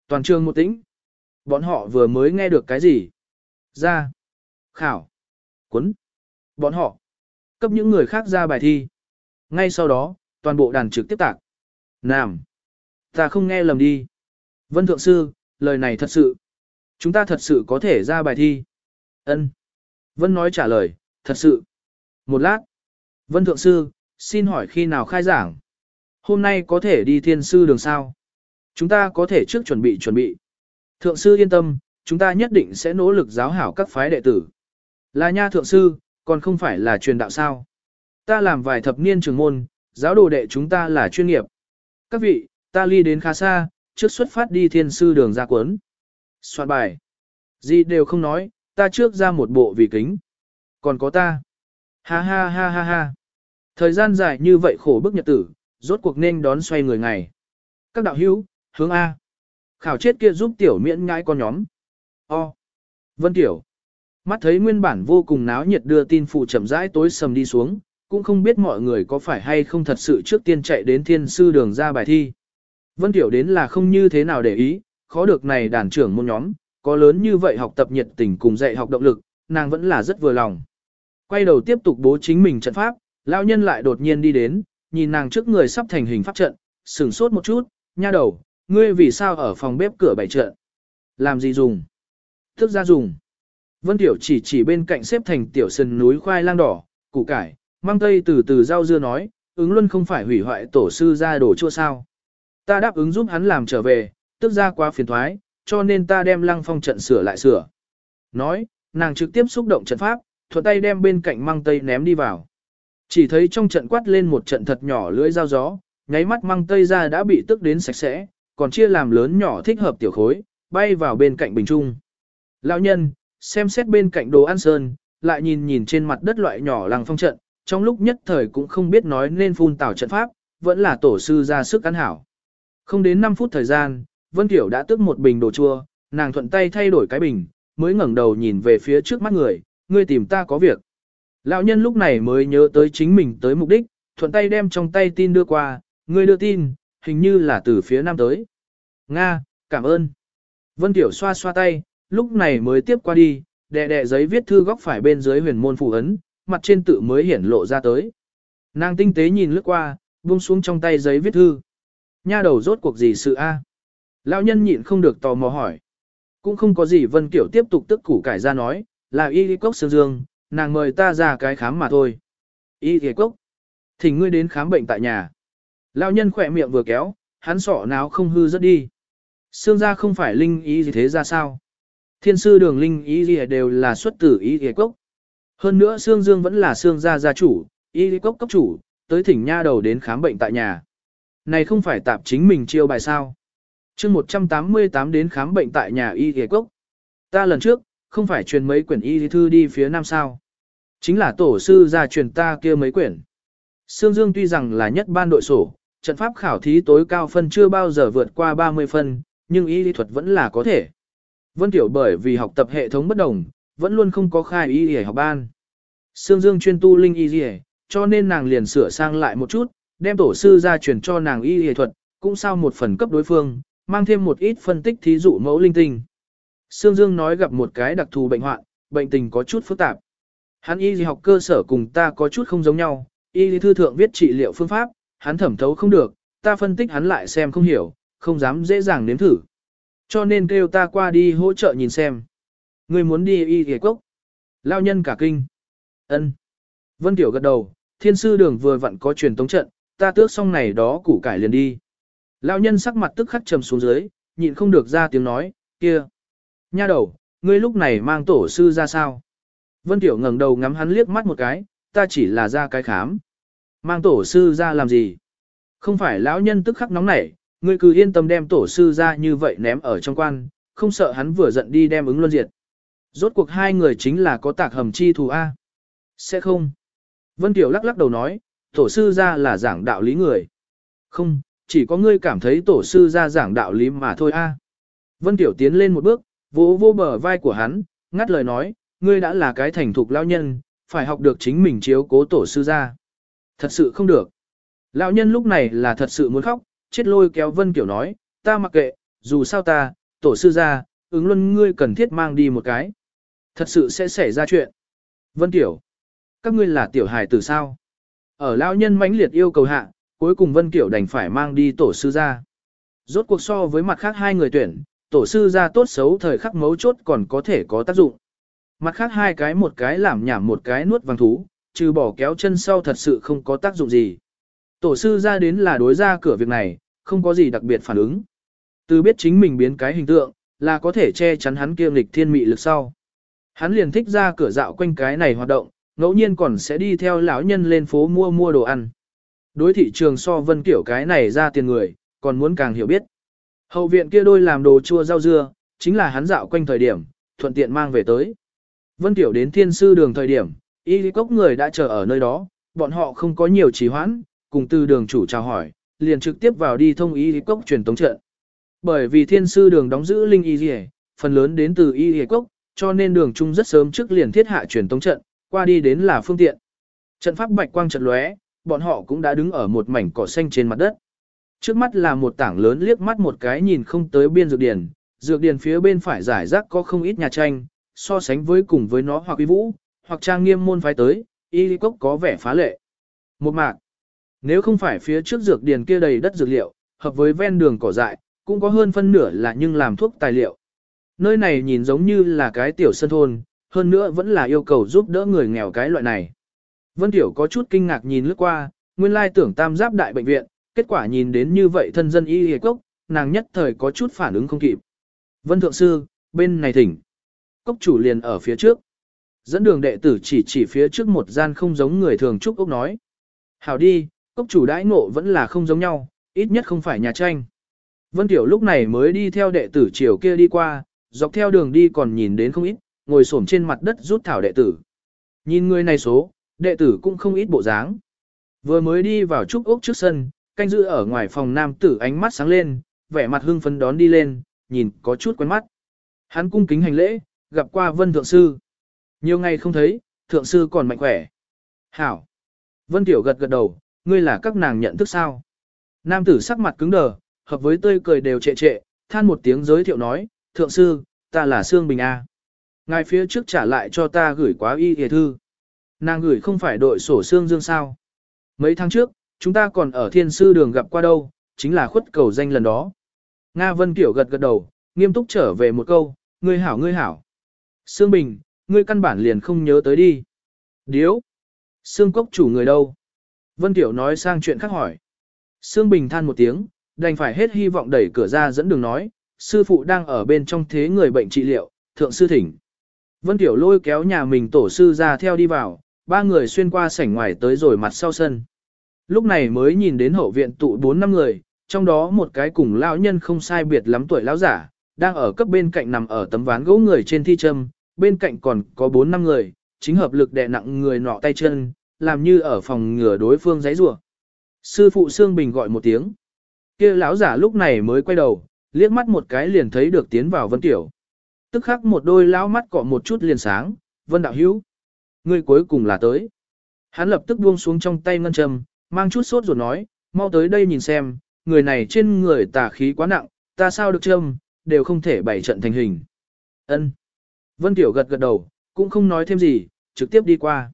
S1: Toàn trường một tĩnh. Bọn họ vừa mới nghe được cái gì? Ra. Khảo. Quấn. Bọn họ. Cấp những người khác ra bài thi. Ngay sau đó, toàn bộ đàn trực tiếp tạc. Nam. Ta không nghe lầm đi. Vân Thượng Sư, lời này thật sự. Chúng ta thật sự có thể ra bài thi. Ân. Vân nói trả lời, thật sự. Một lát. Vân Thượng Sư, xin hỏi khi nào khai giảng? Hôm nay có thể đi thiên sư đường sao? Chúng ta có thể trước chuẩn bị chuẩn bị. Thượng sư yên tâm, chúng ta nhất định sẽ nỗ lực giáo hảo các phái đệ tử. Là nha thượng sư, còn không phải là truyền đạo sao. Ta làm vài thập niên trường môn, giáo đồ đệ chúng ta là chuyên nghiệp. Các vị, ta ly đến khá xa, trước xuất phát đi thiên sư đường ra cuốn. Soạn bài. Gì đều không nói, ta trước ra một bộ vì kính. Còn có ta. Ha ha ha ha ha. Thời gian dài như vậy khổ bức nhật tử, rốt cuộc nên đón xoay người ngày. Các đạo hữu, hướng A. Khảo chết kia giúp tiểu miễn nhãi con nhóm. O. Vân Tiểu. Mắt thấy nguyên bản vô cùng náo nhiệt đưa tin phụ chậm rãi tối sầm đi xuống, cũng không biết mọi người có phải hay không thật sự trước tiên chạy đến thiên sư đường ra bài thi. Vân Tiểu đến là không như thế nào để ý, khó được này đàn trưởng môn nhóm, có lớn như vậy học tập nhiệt tình cùng dạy học động lực, nàng vẫn là rất vừa lòng. Quay đầu tiếp tục bố chính mình trận pháp, lão nhân lại đột nhiên đi đến, nhìn nàng trước người sắp thành hình pháp trận, sửng sốt một chút, nha đầu, ngươi vì sao ở phòng bếp cửa bảy trận? Làm gì dùng? Thức ra dùng. Vân Tiểu chỉ chỉ bên cạnh xếp thành tiểu sân núi khoai lang đỏ, củ cải, mang tây từ từ rau dưa nói, ứng luân không phải hủy hoại tổ sư ra đồ chua sao. Ta đáp ứng giúp hắn làm trở về, tức ra quá phiền thoái, cho nên ta đem lăng phong trận sửa lại sửa. Nói, nàng trực tiếp xúc động trận pháp, thuận tay đem bên cạnh mang tây ném đi vào. Chỉ thấy trong trận quát lên một trận thật nhỏ lưỡi dao gió, nháy mắt mang tây ra đã bị tức đến sạch sẽ, còn chia làm lớn nhỏ thích hợp tiểu khối, bay vào bên cạnh bình trung. Lão nhân, xem xét bên cạnh đồ ăn sơn, lại nhìn nhìn trên mặt đất loại nhỏ làng phong trận, trong lúc nhất thời cũng không biết nói nên phun tảo trận pháp, vẫn là tổ sư ra sức ăn hảo. Không đến 5 phút thời gian, Vân Tiểu đã tước một bình đồ chua, nàng thuận tay thay đổi cái bình, mới ngẩng đầu nhìn về phía trước mắt người, ngươi tìm ta có việc. Lão nhân lúc này mới nhớ tới chính mình tới mục đích, thuận tay đem trong tay tin đưa qua, người đưa tin, hình như là từ phía nam tới. Nga, cảm ơn. Vân Tiểu xoa xoa tay, lúc này mới tiếp qua đi, đè đè giấy viết thư góc phải bên dưới huyền môn phù ấn, mặt trên tự mới hiển lộ ra tới. Nàng tinh tế nhìn lướt qua, buông xuống trong tay giấy viết thư. Nha đầu rốt cuộc gì sự a? Lão nhân nhịn không được tò mò hỏi. Cũng không có gì Vân Kiểu tiếp tục tức củ cải ra nói, là y lý cốc sương dương, nàng mời ta ra cái khám mà thôi. Y thề cốc, thỉnh ngươi đến khám bệnh tại nhà. Lão nhân khỏe miệng vừa kéo, hắn sọ náo không hư rất đi. Sương gia không phải linh ý gì thế ra sao? Thiên sư đường linh ý gì đều là xuất tử ý thề cốc. Hơn nữa Sương Dương vẫn là Sương gia gia chủ, y lý cốc cấp chủ, tới thỉnh nha đầu đến khám bệnh tại nhà. Này không phải tạp chính mình chiêu bài sao? chương 188 đến khám bệnh tại nhà y ghề cốc. Ta lần trước, không phải truyền mấy quyển y thư đi phía nam sao. Chính là tổ sư gia truyền ta kia mấy quyển. Sương Dương tuy rằng là nhất ban đội sổ, trận pháp khảo thí tối cao phân chưa bao giờ vượt qua 30 phân, nhưng y lý thuật vẫn là có thể. Vân Tiểu bởi vì học tập hệ thống bất đồng, vẫn luôn không có khai y y học ban. Sương Dương chuyên tu linh y y, cho nên nàng liền sửa sang lại một chút, đem tổ sư ra truyền cho nàng y y thuật, cũng sao một phần cấp đối phương, mang thêm một ít phân tích thí dụ mẫu linh tinh. Sương Dương nói gặp một cái đặc thù bệnh hoạn, bệnh tình có chút phức tạp. Hắn y lý học cơ sở cùng ta có chút không giống nhau, y lý thư thượng viết trị liệu phương pháp, hắn thẩm thấu không được, ta phân tích hắn lại xem không hiểu, không dám dễ dàng nếm thử. Cho nên kêu ta qua đi hỗ trợ nhìn xem. Người muốn đi y ghề cốc. Lao nhân cả kinh. ân Vân Tiểu gật đầu, thiên sư đường vừa vặn có truyền tống trận, ta tước xong này đó củ cải liền đi. Lão nhân sắc mặt tức khắc trầm xuống dưới, nhịn không được ra tiếng nói, kia. Nha đầu, ngươi lúc này mang tổ sư ra sao? Vân Tiểu ngẩng đầu ngắm hắn liếc mắt một cái, ta chỉ là ra cái khám. Mang tổ sư ra làm gì? Không phải lão nhân tức khắc nóng nảy, ngươi cứ yên tâm đem tổ sư ra như vậy ném ở trong quan, không sợ hắn vừa giận đi đem ứng luân diệt. Rốt cuộc hai người chính là có tạc hầm chi thù A. Sẽ không. Vân Tiểu lắc lắc đầu nói, tổ sư ra là giảng đạo lý người. Không, chỉ có ngươi cảm thấy tổ sư ra giảng đạo lý mà thôi a. Vân Tiểu tiến lên một bước, vỗ vô bờ vai của hắn, ngắt lời nói, ngươi đã là cái thành thục lao nhân, phải học được chính mình chiếu cố tổ sư ra. Thật sự không được. Lão nhân lúc này là thật sự muốn khóc, chết lôi kéo Vân Kiểu nói, ta mặc kệ, dù sao ta, tổ sư ra, ứng luân ngươi cần thiết mang đi một cái. Thật sự sẽ xảy ra chuyện. Vân Kiểu, các ngươi là tiểu hài tử sao? Ở lão nhân mãnh liệt yêu cầu hạ, cuối cùng Vân Kiểu đành phải mang đi tổ sư ra. Rốt cuộc so với mặt khác hai người tuyển, tổ sư ra tốt xấu thời khắc mấu chốt còn có thể có tác dụng. Mặt khác hai cái một cái làm nhảm một cái nuốt vàng thú, trừ bỏ kéo chân sau thật sự không có tác dụng gì. Tổ sư ra đến là đối ra cửa việc này, không có gì đặc biệt phản ứng. Từ biết chính mình biến cái hình tượng, là có thể che chắn hắn kiêm lịch thiên mị lực sau. Hắn liền thích ra cửa dạo quanh cái này hoạt động, ngẫu nhiên còn sẽ đi theo lão nhân lên phố mua mua đồ ăn. Đối thị trường so vân kiểu cái này ra tiền người, còn muốn càng hiểu biết. Hậu viện kia đôi làm đồ chua rau dưa, chính là hắn dạo quanh thời điểm, thuận tiện mang về tới. Vân Tiểu đến thiên sư đường thời điểm, y cốc người đã chờ ở nơi đó, bọn họ không có nhiều trì hoãn, cùng từ đường chủ chào hỏi, liền trực tiếp vào đi thông y cốc truyền tống trận. Bởi vì thiên sư đường đóng giữ linh y rìa, phần lớn đến từ y cốc, cho nên đường trung rất sớm trước liền thiết hạ truyền tống trận, qua đi đến là phương tiện. Trận pháp bạch quang trận lóe, bọn họ cũng đã đứng ở một mảnh cỏ xanh trên mặt đất. Trước mắt là một tảng lớn liếc mắt một cái nhìn không tới biên dược điển, dược điển phía bên phải giải rác có không ít nhà tranh, so sánh với cùng với nó hoặc uy vũ, hoặc trang nghiêm môn phái tới, y cốc có vẻ phá lệ. Một mạc, nếu không phải phía trước dược điển kia đầy đất dược liệu, hợp với ven đường cỏ dại, cũng có hơn phân nửa là nhưng làm thuốc tài liệu. Nơi này nhìn giống như là cái tiểu sân thôn, hơn nữa vẫn là yêu cầu giúp đỡ người nghèo cái loại này. Vân Tiểu có chút kinh ngạc nhìn lướt qua, nguyên lai tưởng tam giáp đại bệnh viện, kết quả nhìn đến như vậy thân dân y hề cốc, nàng nhất thời có chút phản ứng không kịp. Vân Thượng Sư, bên này thỉnh. Cốc chủ liền ở phía trước. Dẫn đường đệ tử chỉ chỉ phía trước một gian không giống người thường trúc ốc nói. Hảo đi, cốc chủ đãi ngộ vẫn là không giống nhau, ít nhất không phải nhà tranh. Vân Tiểu lúc này mới đi theo đệ tử chiều kia đi qua, dọc theo đường đi còn nhìn đến không ít, ngồi xổm trên mặt đất rút thảo đệ tử. Nhìn người này số, đệ tử cũng không ít bộ dáng. Vừa mới đi vào trúc ốc trước sân, canh giữ ở ngoài phòng nam tử ánh mắt sáng lên, vẻ mặt hưng phấn đón đi lên, nhìn có chút quen mắt. Hắn cung kính hành lễ, gặp qua vân thượng sư. Nhiều ngày không thấy, thượng sư còn mạnh khỏe. Hảo. Vân tiểu gật gật đầu, ngươi là các nàng nhận thức sao. Nam tử sắc mặt cứng đờ, hợp với tươi cười đều trệ trệ, than một tiếng giới thiệu nói, thượng sư, ta là Sương Bình A. Ngài phía trước trả lại cho ta gửi quá y hề thư. Nàng gửi không phải đội sổ Sương Dương sao. Mấy tháng trước, chúng ta còn ở thiên sư đường gặp qua đâu, chính là khuất cầu danh lần đó. Nga Vân Kiểu gật gật đầu, nghiêm túc trở về một câu, ngươi hảo ngươi hảo. Sương Bình, ngươi căn bản liền không nhớ tới đi. Điếu. Sương Cốc chủ người đâu? Vân Tiểu nói sang chuyện khác hỏi. Sương Bình than một tiếng, đành phải hết hy vọng đẩy cửa ra dẫn đường nói, sư phụ đang ở bên trong thế người bệnh trị liệu, thượng sư thỉnh. Vân Tiểu lôi kéo nhà mình tổ sư ra theo đi vào, ba người xuyên qua sảnh ngoài tới rồi mặt sau sân. Lúc này mới nhìn đến hậu viện tụ bốn năm người, trong đó một cái cùng lão nhân không sai biệt lắm tuổi lão giả, đang ở cấp bên cạnh nằm ở tấm ván gỗ người trên thi châm, bên cạnh còn có bốn năm người, chính hợp lực đè nặng người nọ tay chân, làm như ở phòng ngừa đối phương giấy rủa. Sư phụ Sương Bình gọi một tiếng. Kia lão giả lúc này mới quay đầu, liếc mắt một cái liền thấy được tiến vào Vân Tiểu. Tức khắc một đôi lão mắt cọ một chút liền sáng, Vân Đạo Hữu Người cuối cùng là tới. Hắn lập tức buông xuống trong tay ngân châm, mang chút sốt ruột nói, mau tới đây nhìn xem, người này trên người tà khí quá nặng, ta sao được châm, đều không thể bày trận thành hình. Ân. Vân Tiểu gật gật đầu, cũng không nói thêm gì, trực tiếp đi qua.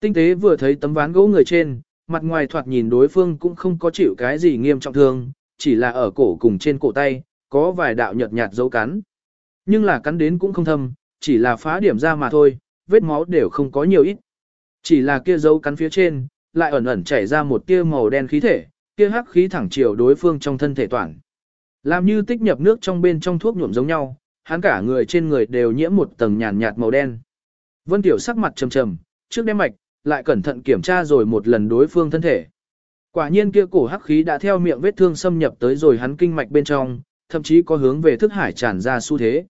S1: Tinh tế vừa thấy tấm ván gỗ người trên, mặt ngoài thoạt nhìn đối phương cũng không có chịu cái gì nghiêm trọng thương, chỉ là ở cổ cùng trên cổ tay, có vài đạo nhợt nhạt dấu cắn. Nhưng là cắn đến cũng không thâm, chỉ là phá điểm ra mà thôi, vết máu đều không có nhiều ít. Chỉ là kia dấu cắn phía trên, lại ẩn ẩn chảy ra một tia màu đen khí thể, kia hắc khí thẳng chiều đối phương trong thân thể toàn. Làm như tích nhập nước trong bên trong thuốc nhuộm giống nhau, hắn cả người trên người đều nhiễm một tầng nhàn nhạt màu đen. Vân Tiểu sắc mặt trầm trầm, trước đem mạch, lại cẩn thận kiểm tra rồi một lần đối phương thân thể. Quả nhiên kia cổ hắc khí đã theo miệng vết thương xâm nhập tới rồi hắn kinh mạch bên trong, thậm chí có hướng về thức hải tràn ra xu thế.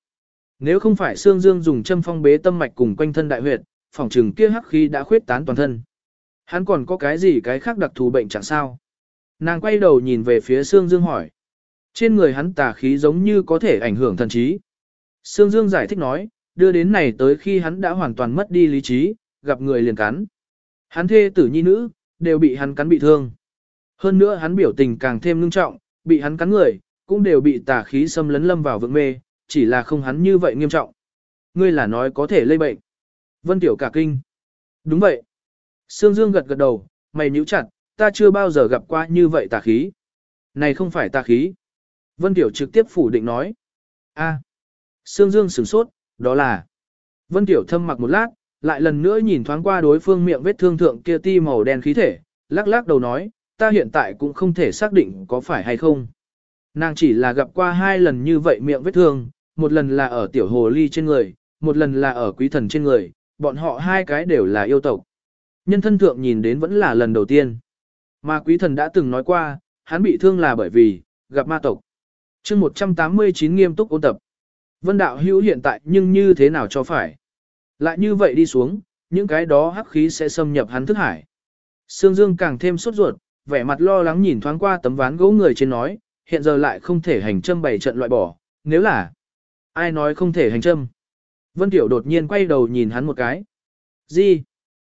S1: Nếu không phải Sương Dương dùng châm phong bế tâm mạch cùng quanh thân đại huyệt, phòng trừng kia hắc khí đã khuyết tán toàn thân. Hắn còn có cái gì cái khác đặc thù bệnh chẳng sao? Nàng quay đầu nhìn về phía Sương Dương hỏi. Trên người hắn tà khí giống như có thể ảnh hưởng thần trí. Sương Dương giải thích nói, đưa đến này tới khi hắn đã hoàn toàn mất đi lý trí, gặp người liền cắn. Hắn thê tử nhi nữ, đều bị hắn cắn bị thương. Hơn nữa hắn biểu tình càng thêm ngưng trọng, bị hắn cắn người, cũng đều bị tà khí xâm lấn lâm vào vượng mê, chỉ là không hắn như vậy nghiêm trọng. Ngươi là nói có thể lây bệnh. Vân Tiểu cả kinh. Đúng vậy. Sương Dương gật gật đầu, mày nhíu chặt, ta chưa bao giờ gặp qua như vậy tà khí. Này không phải tà khí. Vân Tiểu trực tiếp phủ định nói. a Sương Dương sửng sốt, đó là. Vân Tiểu thâm mặc một lát, lại lần nữa nhìn thoáng qua đối phương miệng vết thương thượng kia ti màu đen khí thể, lắc lắc đầu nói, ta hiện tại cũng không thể xác định có phải hay không. Nàng chỉ là gặp qua hai lần như vậy miệng vết thương, một lần là ở tiểu hồ ly trên người, một lần là ở quý thần trên người, bọn họ hai cái đều là yêu tộc. Nhân thân thượng nhìn đến vẫn là lần đầu tiên. Mà quý thần đã từng nói qua, hắn bị thương là bởi vì, gặp ma tộc chương 189 nghiêm túc ôn tập. Vân đạo hữu hiện tại nhưng như thế nào cho phải. Lại như vậy đi xuống, những cái đó hắc khí sẽ xâm nhập hắn thức hải. Sương Dương càng thêm sốt ruột, vẻ mặt lo lắng nhìn thoáng qua tấm ván gỗ người trên nói, hiện giờ lại không thể hành châm bảy trận loại bỏ, nếu là ai nói không thể hành châm. Vân Tiểu đột nhiên quay đầu nhìn hắn một cái. Gì?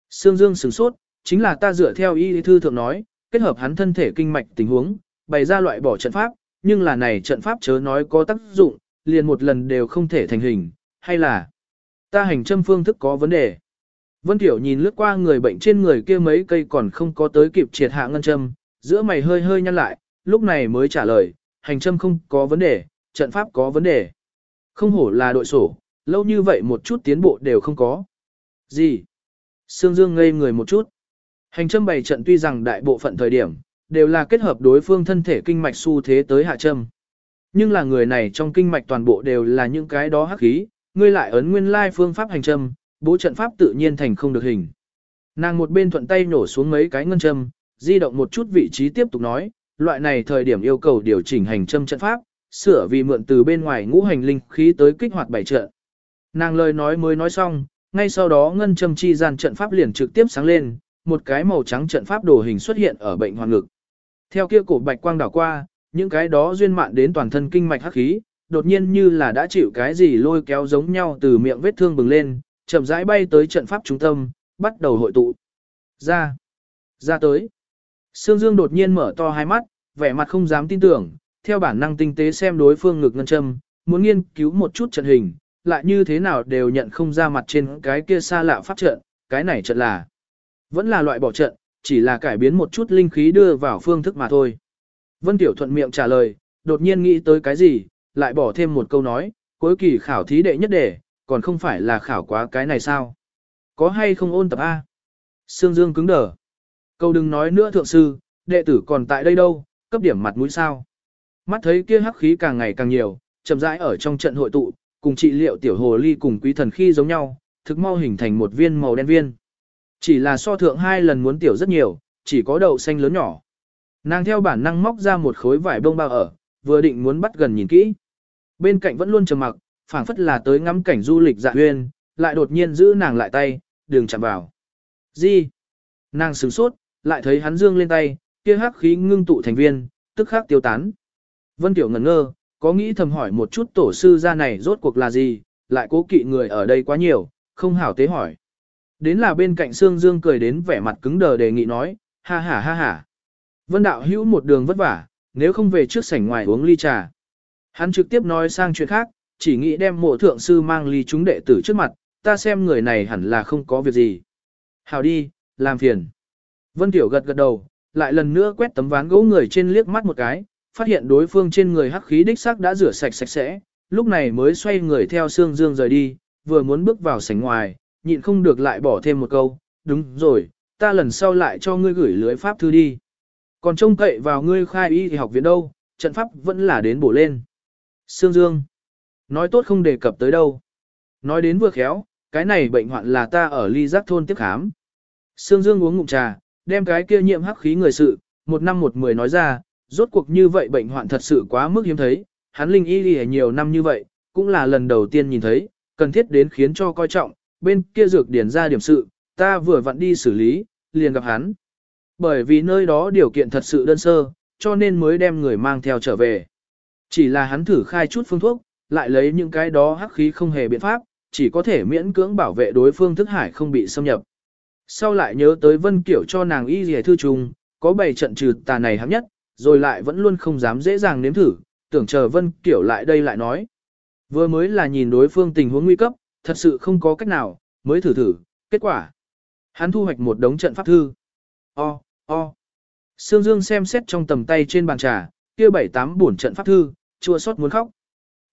S1: Sương Dương sửng sốt, chính là ta dựa theo y thư thượng nói, kết hợp hắn thân thể kinh mạch tình huống, bày ra loại bỏ trận pháp, nhưng là này trận pháp chớ nói có tác dụng, liền một lần đều không thể thành hình, hay là ta hành châm phương thức có vấn đề. Vân Tiểu nhìn lướt qua người bệnh trên người kia mấy cây còn không có tới kịp triệt hạ ngân châm, giữa mày hơi hơi nhăn lại, lúc này mới trả lời, hành châm không có vấn đề, trận pháp có vấn đề. Không hổ là đội sổ, lâu như vậy một chút tiến bộ đều không có. Gì? Sương Dương ngây người một chút. Hành châm bày trận tuy rằng đại bộ phận thời điểm, đều là kết hợp đối phương thân thể kinh mạch xu thế tới hạ châm. Nhưng là người này trong kinh mạch toàn bộ đều là những cái đó hắc khí, ngươi lại ấn nguyên lai phương pháp hành châm, bố trận pháp tự nhiên thành không được hình. Nàng một bên thuận tay nổ xuống mấy cái ngân châm, di động một chút vị trí tiếp tục nói, loại này thời điểm yêu cầu điều chỉnh hành châm trận pháp, sửa vì mượn từ bên ngoài ngũ hành linh khí tới kích hoạt bảy trận. Nàng lời nói mới nói xong, ngay sau đó ngân châm chi gian trận pháp liền trực tiếp sáng lên, một cái màu trắng trận pháp đồ hình xuất hiện ở bệnh hoàn ngực. Theo kia cổ bạch quang đảo qua, những cái đó duyên mạn đến toàn thân kinh mạch hắc khí, đột nhiên như là đã chịu cái gì lôi kéo giống nhau từ miệng vết thương bừng lên, chậm rãi bay tới trận pháp trung tâm, bắt đầu hội tụ. Ra, ra tới. Sương Dương đột nhiên mở to hai mắt, vẻ mặt không dám tin tưởng, theo bản năng tinh tế xem đối phương ngực ngân châm, muốn nghiên cứu một chút trận hình, lại như thế nào đều nhận không ra mặt trên cái kia xa lạ pháp trận, cái này trận là. Vẫn là loại bỏ trận, chỉ là cải biến một chút linh khí đưa vào phương thức mà thôi. Vân Tiểu thuận miệng trả lời, đột nhiên nghĩ tới cái gì, lại bỏ thêm một câu nói, cuối kỳ khảo thí đệ nhất đề, còn không phải là khảo quá cái này sao? Có hay không ôn tập A? Sương Dương cứng đờ. Câu đừng nói nữa thượng sư, đệ tử còn tại đây đâu, cấp điểm mặt mũi sao. Mắt thấy kia hắc khí càng ngày càng nhiều, chậm rãi ở trong trận hội tụ, cùng trị liệu tiểu hồ ly cùng quý thần khi giống nhau, thực mau hình thành một viên màu đen viên. Chỉ là so thượng hai lần muốn tiểu rất nhiều, chỉ có đậu xanh lớn nhỏ. Nàng theo bản năng móc ra một khối vải bông bao ở, vừa định muốn bắt gần nhìn kỹ. Bên cạnh vẫn luôn trầm mặc, phảng phất là tới ngắm cảnh du lịch dạ huyên, lại đột nhiên giữ nàng lại tay, đừng chạm vào. Gì? Nàng sửng sốt, lại thấy hắn dương lên tay, kia hắc khí ngưng tụ thành viên, tức khắc tiêu tán. Vân Tiểu ngẩn ngơ, có nghĩ thầm hỏi một chút tổ sư ra này rốt cuộc là gì, lại cố kỵ người ở đây quá nhiều, không hảo tế hỏi. Đến là bên cạnh Sương Dương cười đến vẻ mặt cứng đờ đề nghị nói, ha ha ha ha. Vân Đạo hữu một đường vất vả, nếu không về trước sảnh ngoài uống ly trà. Hắn trực tiếp nói sang chuyện khác, chỉ nghĩ đem mộ thượng sư mang ly chúng đệ tử trước mặt, ta xem người này hẳn là không có việc gì. Hào đi, làm phiền. Vân Tiểu gật gật đầu, lại lần nữa quét tấm ván gỗ người trên liếc mắt một cái, phát hiện đối phương trên người hắc khí đích xác đã rửa sạch sạch sẽ, lúc này mới xoay người theo xương dương rời đi, vừa muốn bước vào sảnh ngoài, nhịn không được lại bỏ thêm một câu, đúng rồi, ta lần sau lại cho ngươi gửi lưới pháp thư đi. Còn trông cậy vào ngươi khai y thì học viện đâu, trận pháp vẫn là đến bổ lên. Sương Dương. Nói tốt không đề cập tới đâu. Nói đến vừa khéo, cái này bệnh hoạn là ta ở ly giác thôn tiếp khám. Sương Dương uống ngụm trà, đem cái kia nhiễm hắc khí người sự, một năm một mười nói ra, rốt cuộc như vậy bệnh hoạn thật sự quá mức hiếm thấy, hắn linh y lìa nhiều năm như vậy, cũng là lần đầu tiên nhìn thấy, cần thiết đến khiến cho coi trọng, bên kia dược điển ra điểm sự, ta vừa vặn đi xử lý, liền gặp hắn. Bởi vì nơi đó điều kiện thật sự đơn sơ, cho nên mới đem người mang theo trở về. Chỉ là hắn thử khai chút phương thuốc, lại lấy những cái đó hắc khí không hề biện pháp, chỉ có thể miễn cưỡng bảo vệ đối phương thức hải không bị xâm nhập. Sau lại nhớ tới Vân Kiểu cho nàng y dì thư trùng, có bảy trận trừ tà này hấp nhất, rồi lại vẫn luôn không dám dễ dàng nếm thử, tưởng chờ Vân Kiểu lại đây lại nói. Vừa mới là nhìn đối phương tình huống nguy cấp, thật sự không có cách nào, mới thử thử, kết quả. Hắn thu hoạch một đống trận pháp thư. O, o. Sương Dương xem xét trong tầm tay trên bàn trà, kia bảy tám bổn trận pháp thư, chua xót muốn khóc.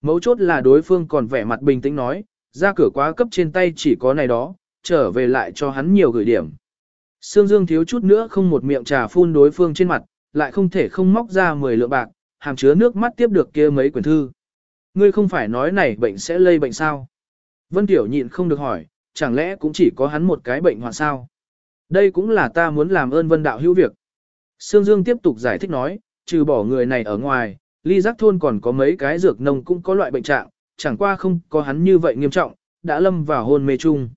S1: Mấu chốt là đối phương còn vẻ mặt bình tĩnh nói, ra cửa quá cấp trên tay chỉ có này đó, trở về lại cho hắn nhiều gửi điểm. Sương Dương thiếu chút nữa không một miệng trà phun đối phương trên mặt, lại không thể không móc ra 10 lượng bạc, hàm chứa nước mắt tiếp được kia mấy quyển thư. Ngươi không phải nói này bệnh sẽ lây bệnh sao? Vân Tiểu nhịn không được hỏi, chẳng lẽ cũng chỉ có hắn một cái bệnh hoạn sao? Đây cũng là ta muốn làm ơn Vân Đạo hữu việc. Sương Dương tiếp tục giải thích nói, trừ bỏ người này ở ngoài, ly giác thôn còn có mấy cái dược nông cũng có loại bệnh trạng, chẳng qua không có hắn như vậy nghiêm trọng, đã lâm vào hôn mê chung.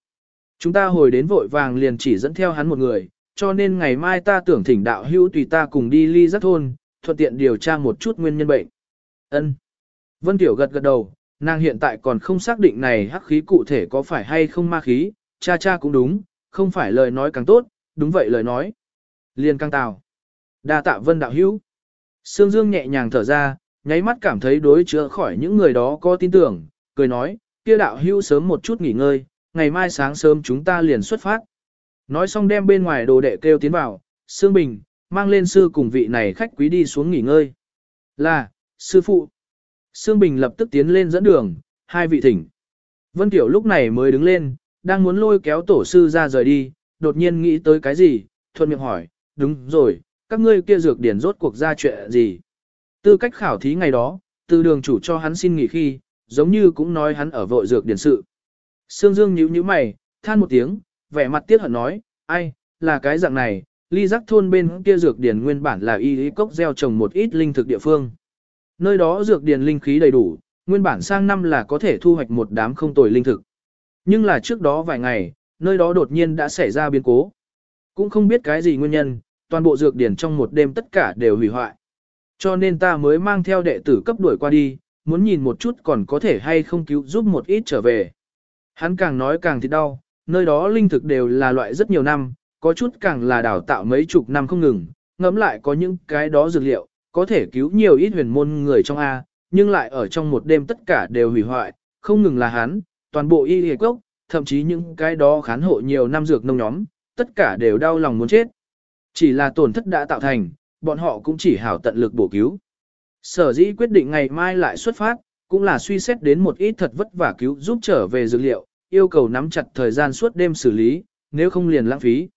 S1: Chúng ta hồi đến vội vàng liền chỉ dẫn theo hắn một người, cho nên ngày mai ta tưởng thỉnh đạo hữu tùy ta cùng đi ly giác thôn, thuận tiện điều tra một chút nguyên nhân bệnh. Ân. Vân Tiểu gật gật đầu, nàng hiện tại còn không xác định này hắc khí cụ thể có phải hay không ma khí, cha cha cũng đúng, không phải lời nói càng tốt, đúng vậy lời nói. Liên căng tào. đa tạ Vân đạo hữu. Sương Dương nhẹ nhàng thở ra, nháy mắt cảm thấy đối chữa khỏi những người đó có tin tưởng, cười nói, kia đạo hữu sớm một chút nghỉ ngơi, ngày mai sáng sớm chúng ta liền xuất phát. Nói xong đem bên ngoài đồ đệ kêu tiến vào, Sương Bình, mang lên sư cùng vị này khách quý đi xuống nghỉ ngơi. Là, sư phụ. Sương Bình lập tức tiến lên dẫn đường, hai vị thỉnh. Vân Tiểu lúc này mới đứng lên, đang muốn lôi kéo tổ sư ra rời đi, đột nhiên nghĩ tới cái gì, thuận miệng hỏi, đúng rồi, các ngươi kia dược điển rốt cuộc ra chuyện gì. Tư cách khảo thí ngày đó, từ đường chủ cho hắn xin nghỉ khi, giống như cũng nói hắn ở vội dược điển sự. Sương Dương nhíu nhíu mày, than một tiếng, vẻ mặt tiếc hận nói, ai, là cái dạng này, ly giác thôn bên kia dược điển nguyên bản là y lý cốc gieo trồng một ít linh thực địa phương. Nơi đó dược điển linh khí đầy đủ, nguyên bản sang năm là có thể thu hoạch một đám không tồi linh thực. Nhưng là trước đó vài ngày, nơi đó đột nhiên đã xảy ra biến cố. Cũng không biết cái gì nguyên nhân, toàn bộ dược điển trong một đêm tất cả đều hủy hoại. Cho nên ta mới mang theo đệ tử cấp đuổi qua đi, muốn nhìn một chút còn có thể hay không cứu giúp một ít trở về. Hắn càng nói càng thì đau, nơi đó linh thực đều là loại rất nhiều năm, có chút càng là đào tạo mấy chục năm không ngừng, ngẫm lại có những cái đó dược liệu, có thể cứu nhiều ít huyền môn người trong A, nhưng lại ở trong một đêm tất cả đều hủy hoại, không ngừng là hắn, toàn bộ y hề cốc, thậm chí những cái đó khán hộ nhiều năm dược nông nhóm, tất cả đều đau lòng muốn chết. Chỉ là tổn thất đã tạo thành, bọn họ cũng chỉ hảo tận lực bổ cứu. Sở dĩ quyết định ngày mai lại xuất phát, cũng là suy xét đến một ít thật vất vả cứu giúp trở về dược liệu, yêu cầu nắm chặt thời gian suốt đêm xử lý, nếu không liền lãng phí.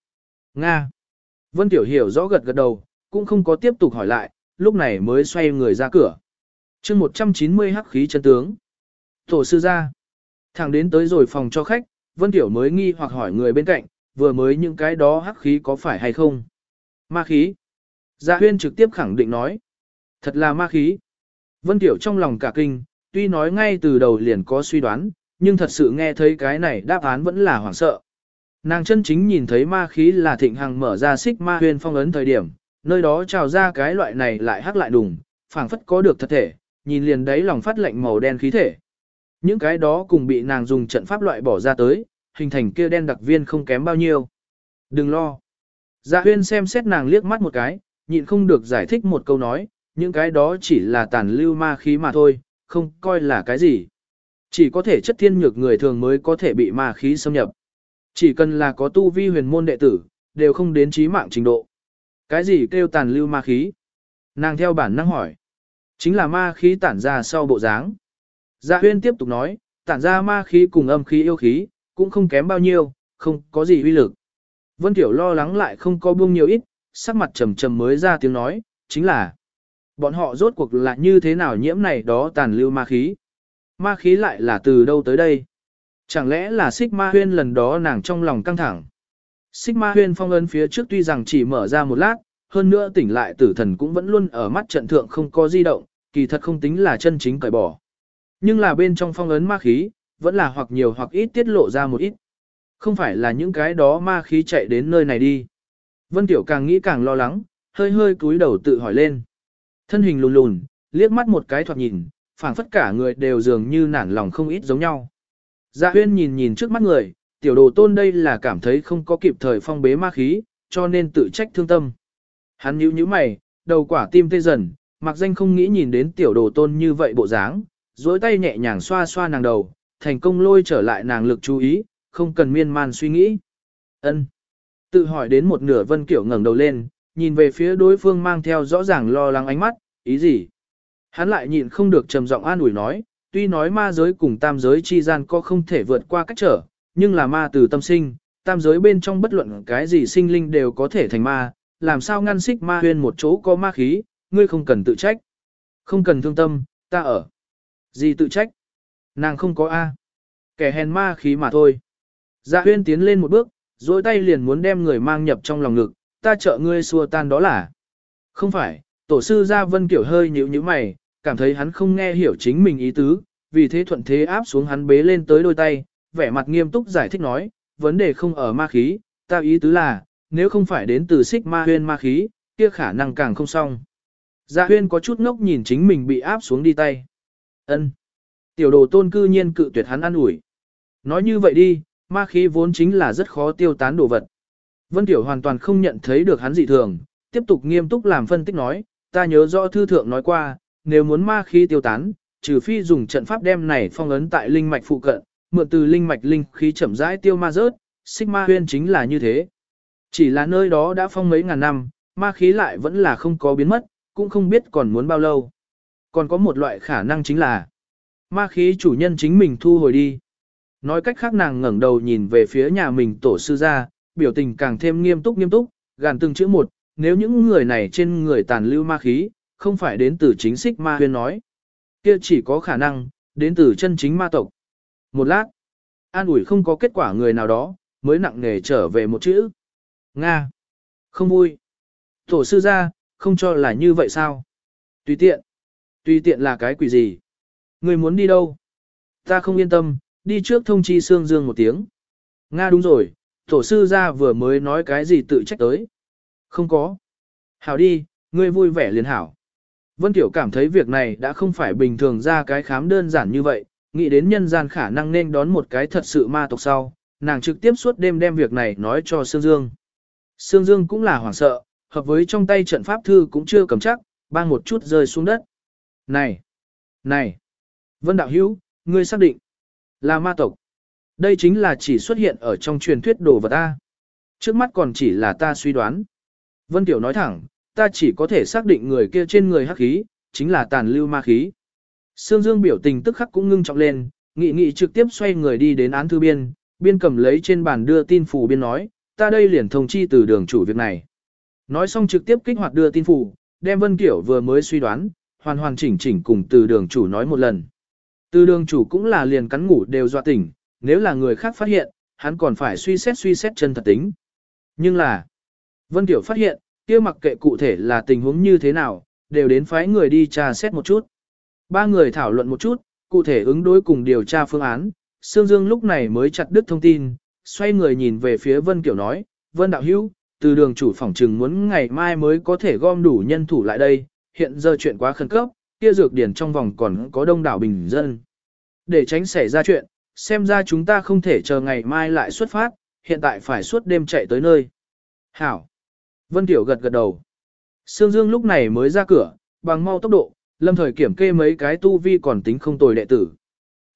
S1: Nga. Vân Tiểu hiểu rõ gật gật đầu, cũng không có tiếp tục hỏi lại, lúc này mới xoay người ra cửa. chương 190 hắc khí chân tướng. Tổ sư ra. Thẳng đến tới rồi phòng cho khách, Vân Tiểu mới nghi hoặc hỏi người bên cạnh, vừa mới những cái đó hắc khí có phải hay không. Ma khí. Dạ huyên trực tiếp khẳng định nói. Thật là ma khí. Vân Tiểu trong lòng cả kinh, tuy nói ngay từ đầu liền có suy đoán, nhưng thật sự nghe thấy cái này đáp án vẫn là hoảng sợ. Nàng chân chính nhìn thấy ma khí là thịnh hằng mở ra xích ma huyên phong ấn thời điểm, nơi đó trào ra cái loại này lại hắc lại đùng, phảng phất có được thật thể, nhìn liền đấy lòng phát lạnh màu đen khí thể. Những cái đó cùng bị nàng dùng trận pháp loại bỏ ra tới, hình thành kia đen đặc viên không kém bao nhiêu. Đừng lo. Dạ huyên xem xét nàng liếc mắt một cái, nhịn không được giải thích một câu nói, những cái đó chỉ là tàn lưu ma khí mà thôi, không coi là cái gì. Chỉ có thể chất thiên nhược người thường mới có thể bị ma khí xâm nhập. Chỉ cần là có tu vi huyền môn đệ tử, đều không đến trí mạng trình độ. Cái gì kêu tàn lưu ma khí? Nàng theo bản năng hỏi. Chính là ma khí tản ra sau bộ dáng. Dạ huyên tiếp tục nói, tản ra ma khí cùng âm khí yêu khí, cũng không kém bao nhiêu, không có gì uy lực. Vân Tiểu lo lắng lại không có buông nhiều ít, sắc mặt trầm trầm mới ra tiếng nói, chính là bọn họ rốt cuộc là như thế nào nhiễm này đó tàn lưu ma khí. Ma khí lại là từ đâu tới đây? Chẳng lẽ là xích ma huyên lần đó nàng trong lòng căng thẳng? Xích ma huyên phong ấn phía trước tuy rằng chỉ mở ra một lát, hơn nữa tỉnh lại tử thần cũng vẫn luôn ở mắt trận thượng không có di động, kỳ thật không tính là chân chính cởi bỏ. Nhưng là bên trong phong ấn ma khí, vẫn là hoặc nhiều hoặc ít tiết lộ ra một ít. Không phải là những cái đó ma khí chạy đến nơi này đi. Vân Tiểu càng nghĩ càng lo lắng, hơi hơi cúi đầu tự hỏi lên. Thân hình lùn lùn, liếc mắt một cái thoạt nhìn, phảng phất cả người đều dường như nản lòng không ít giống nhau. Dạ huyên nhìn nhìn trước mắt người, tiểu đồ tôn đây là cảm thấy không có kịp thời phong bế ma khí, cho nên tự trách thương tâm. Hắn nhíu nhíu mày, đầu quả tim tê dần, mặc danh không nghĩ nhìn đến tiểu đồ tôn như vậy bộ dáng, duỗi tay nhẹ nhàng xoa xoa nàng đầu, thành công lôi trở lại nàng lực chú ý, không cần miên man suy nghĩ. Ân. Tự hỏi đến một nửa Vân Kiểu ngẩng đầu lên, nhìn về phía đối phương mang theo rõ ràng lo lắng ánh mắt, ý gì? Hắn lại nhịn không được trầm giọng an ủi nói, tuy nói ma giới cùng tam giới chi gian có không thể vượt qua cách trở, nhưng là ma từ tâm sinh, tam giới bên trong bất luận cái gì sinh linh đều có thể thành ma, làm sao ngăn xích ma huyên một chỗ có ma khí, ngươi không cần tự trách. Không cần thương tâm, ta ở. Gì tự trách? Nàng không có A. Kẻ hèn ma khí mà thôi. Dạ huyên tiến lên một bước, dối tay liền muốn đem người mang nhập trong lòng ngực, ta trợ ngươi xua tan đó là. Không phải, tổ sư gia vân kiểu hơi nhíu nhíu mày, cảm thấy hắn không nghe hiểu chính mình ý tứ, vì thế thuận thế áp xuống hắn bế lên tới đôi tay, vẻ mặt nghiêm túc giải thích nói, vấn đề không ở ma khí, ta ý tứ là, nếu không phải đến từ xích ma huyên ma khí, kia khả năng càng không xong. Dạ huyên có chút ngốc nhìn chính mình bị áp xuống đi tay. ân Tiểu đồ tôn cư nhiên cự tuyệt hắn ăn ủi. Nói như vậy đi, ma khí vốn chính là rất khó tiêu tán đồ vật. Vân Tiểu hoàn toàn không nhận thấy được hắn dị thường, tiếp tục nghiêm túc làm phân tích nói, ta nhớ rõ thư thượng nói qua, nếu muốn ma khí tiêu tán, trừ phi dùng trận pháp đem này phong ấn tại linh mạch phụ cận, mượn từ linh mạch linh khí chậm rãi tiêu ma rớt, xích ma huyên chính là như thế. Chỉ là nơi đó đã phong mấy ngàn năm, ma khí lại vẫn là không có biến mất, cũng không biết còn muốn bao lâu. Còn có một loại khả năng chính là ma khí chủ nhân chính mình thu hồi đi. Nói cách khác nàng ngẩng đầu nhìn về phía nhà mình tổ sư ra, biểu tình càng thêm nghiêm túc nghiêm túc, gàn từng chữ một, nếu những người này trên người tàn lưu ma khí, không phải đến từ chính xích ma huyên nói. kia chỉ có khả năng, đến từ chân chính ma tộc. Một lát, an ủi không có kết quả người nào đó, mới nặng nề trở về một chữ. Nga. Không vui. Tổ sư ra, không cho là như vậy sao? Tùy tiện. Tùy tiện là cái quỷ gì? Người muốn đi đâu? Ta không yên tâm, đi trước thông chi Sương Dương một tiếng. Nga đúng rồi, tổ sư ra vừa mới nói cái gì tự trách tới. Không có. Hảo đi, ngươi vui vẻ liền hảo. Vân Tiểu cảm thấy việc này đã không phải bình thường ra cái khám đơn giản như vậy, nghĩ đến nhân gian khả năng nên đón một cái thật sự ma tộc sau, nàng trực tiếp suốt đêm đem việc này nói cho Sương Dương. Sương Dương cũng là hoảng sợ, hợp với trong tay trận pháp thư cũng chưa cầm chắc, bang một chút rơi xuống đất. Này! Này! Vân Đạo Hữu, ngươi xác định là ma tộc. Đây chính là chỉ xuất hiện ở trong truyền thuyết đồ vật ta. Trước mắt còn chỉ là ta suy đoán. Vân Tiểu nói thẳng, ta chỉ có thể xác định người kia trên người hắc khí, chính là tàn lưu ma khí. Sương Dương biểu tình tức khắc cũng ngưng trọng lên, nghị nghị trực tiếp xoay người đi đến án thư biên, biên cầm lấy trên bàn đưa tin phủ biên nói, ta đây liền thông chi từ đường chủ việc này. Nói xong trực tiếp kích hoạt đưa tin phủ, đem Vân Kiểu vừa mới suy đoán, hoàn hoàn chỉnh chỉnh cùng từ đường chủ nói một lần. Từ đường chủ cũng là liền cắn ngủ đều dọa tỉnh, nếu là người khác phát hiện, hắn còn phải suy xét suy xét chân thật tính. Nhưng là, Vân Kiểu phát hiện, kia mặc kệ cụ thể là tình huống như thế nào, đều đến phái người đi tra xét một chút. Ba người thảo luận một chút, cụ thể ứng đối cùng điều tra phương án, Sương Dương lúc này mới chặt đứt thông tin, xoay người nhìn về phía Vân Kiểu nói, Vân Đạo Hữu từ đường chủ phòng trừng muốn ngày mai mới có thể gom đủ nhân thủ lại đây, hiện giờ chuyện quá khẩn cấp, kia dược điển trong vòng còn có đông đảo bình dân. Để tránh xảy ra chuyện, xem ra chúng ta không thể chờ ngày mai lại xuất phát, hiện tại phải suốt đêm chạy tới nơi. Hảo. Vân Tiểu gật gật đầu. Sương Dương lúc này mới ra cửa, bằng mau tốc độ, lâm thời kiểm kê mấy cái tu vi còn tính không tồi đệ tử.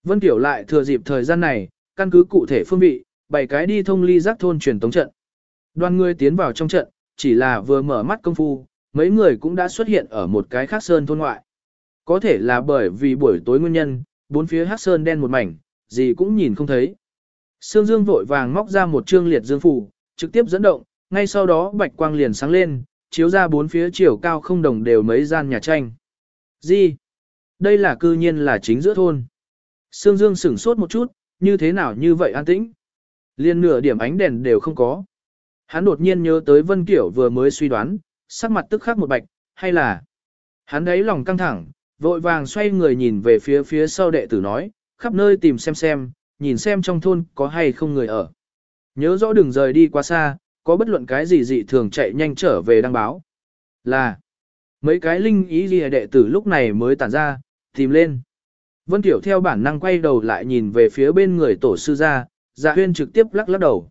S1: Vân Tiểu lại thừa dịp thời gian này, căn cứ cụ thể phương vị, bảy cái đi thông ly giác thôn truyền tống trận. Đoàn người tiến vào trong trận, chỉ là vừa mở mắt công phu, mấy người cũng đã xuất hiện ở một cái khác sơn thôn ngoại. Có thể là bởi vì buổi tối nguyên nhân, bốn phía hát sơn đen một mảnh, gì cũng nhìn không thấy. Sương Dương vội vàng móc ra một trương liệt dương phủ, trực tiếp dẫn động, ngay sau đó bạch quang liền sáng lên, chiếu ra bốn phía chiều cao không đồng đều mấy gian nhà tranh. Gì? Đây là cư nhiên là chính giữa thôn. Sương Dương sửng sốt một chút, như thế nào như vậy an tĩnh? Liên nửa điểm ánh đèn đều không có. Hắn đột nhiên nhớ tới Vân Kiểu vừa mới suy đoán, sắc mặt tức khắc một bạch, hay là... Hắn đấy lòng căng thẳng, vội vàng xoay người nhìn về phía phía sau đệ tử nói, khắp nơi tìm xem xem, nhìn xem trong thôn có hay không người ở. Nhớ rõ đừng rời đi quá xa, có bất luận cái gì dị thường chạy nhanh trở về đăng báo. Là, Mấy cái linh ý gì đệ tử lúc này mới tản ra, tìm lên. Vân Tiểu theo bản năng quay đầu lại nhìn về phía bên người tổ sư ra, dạ huyên trực tiếp lắc lắc đầu.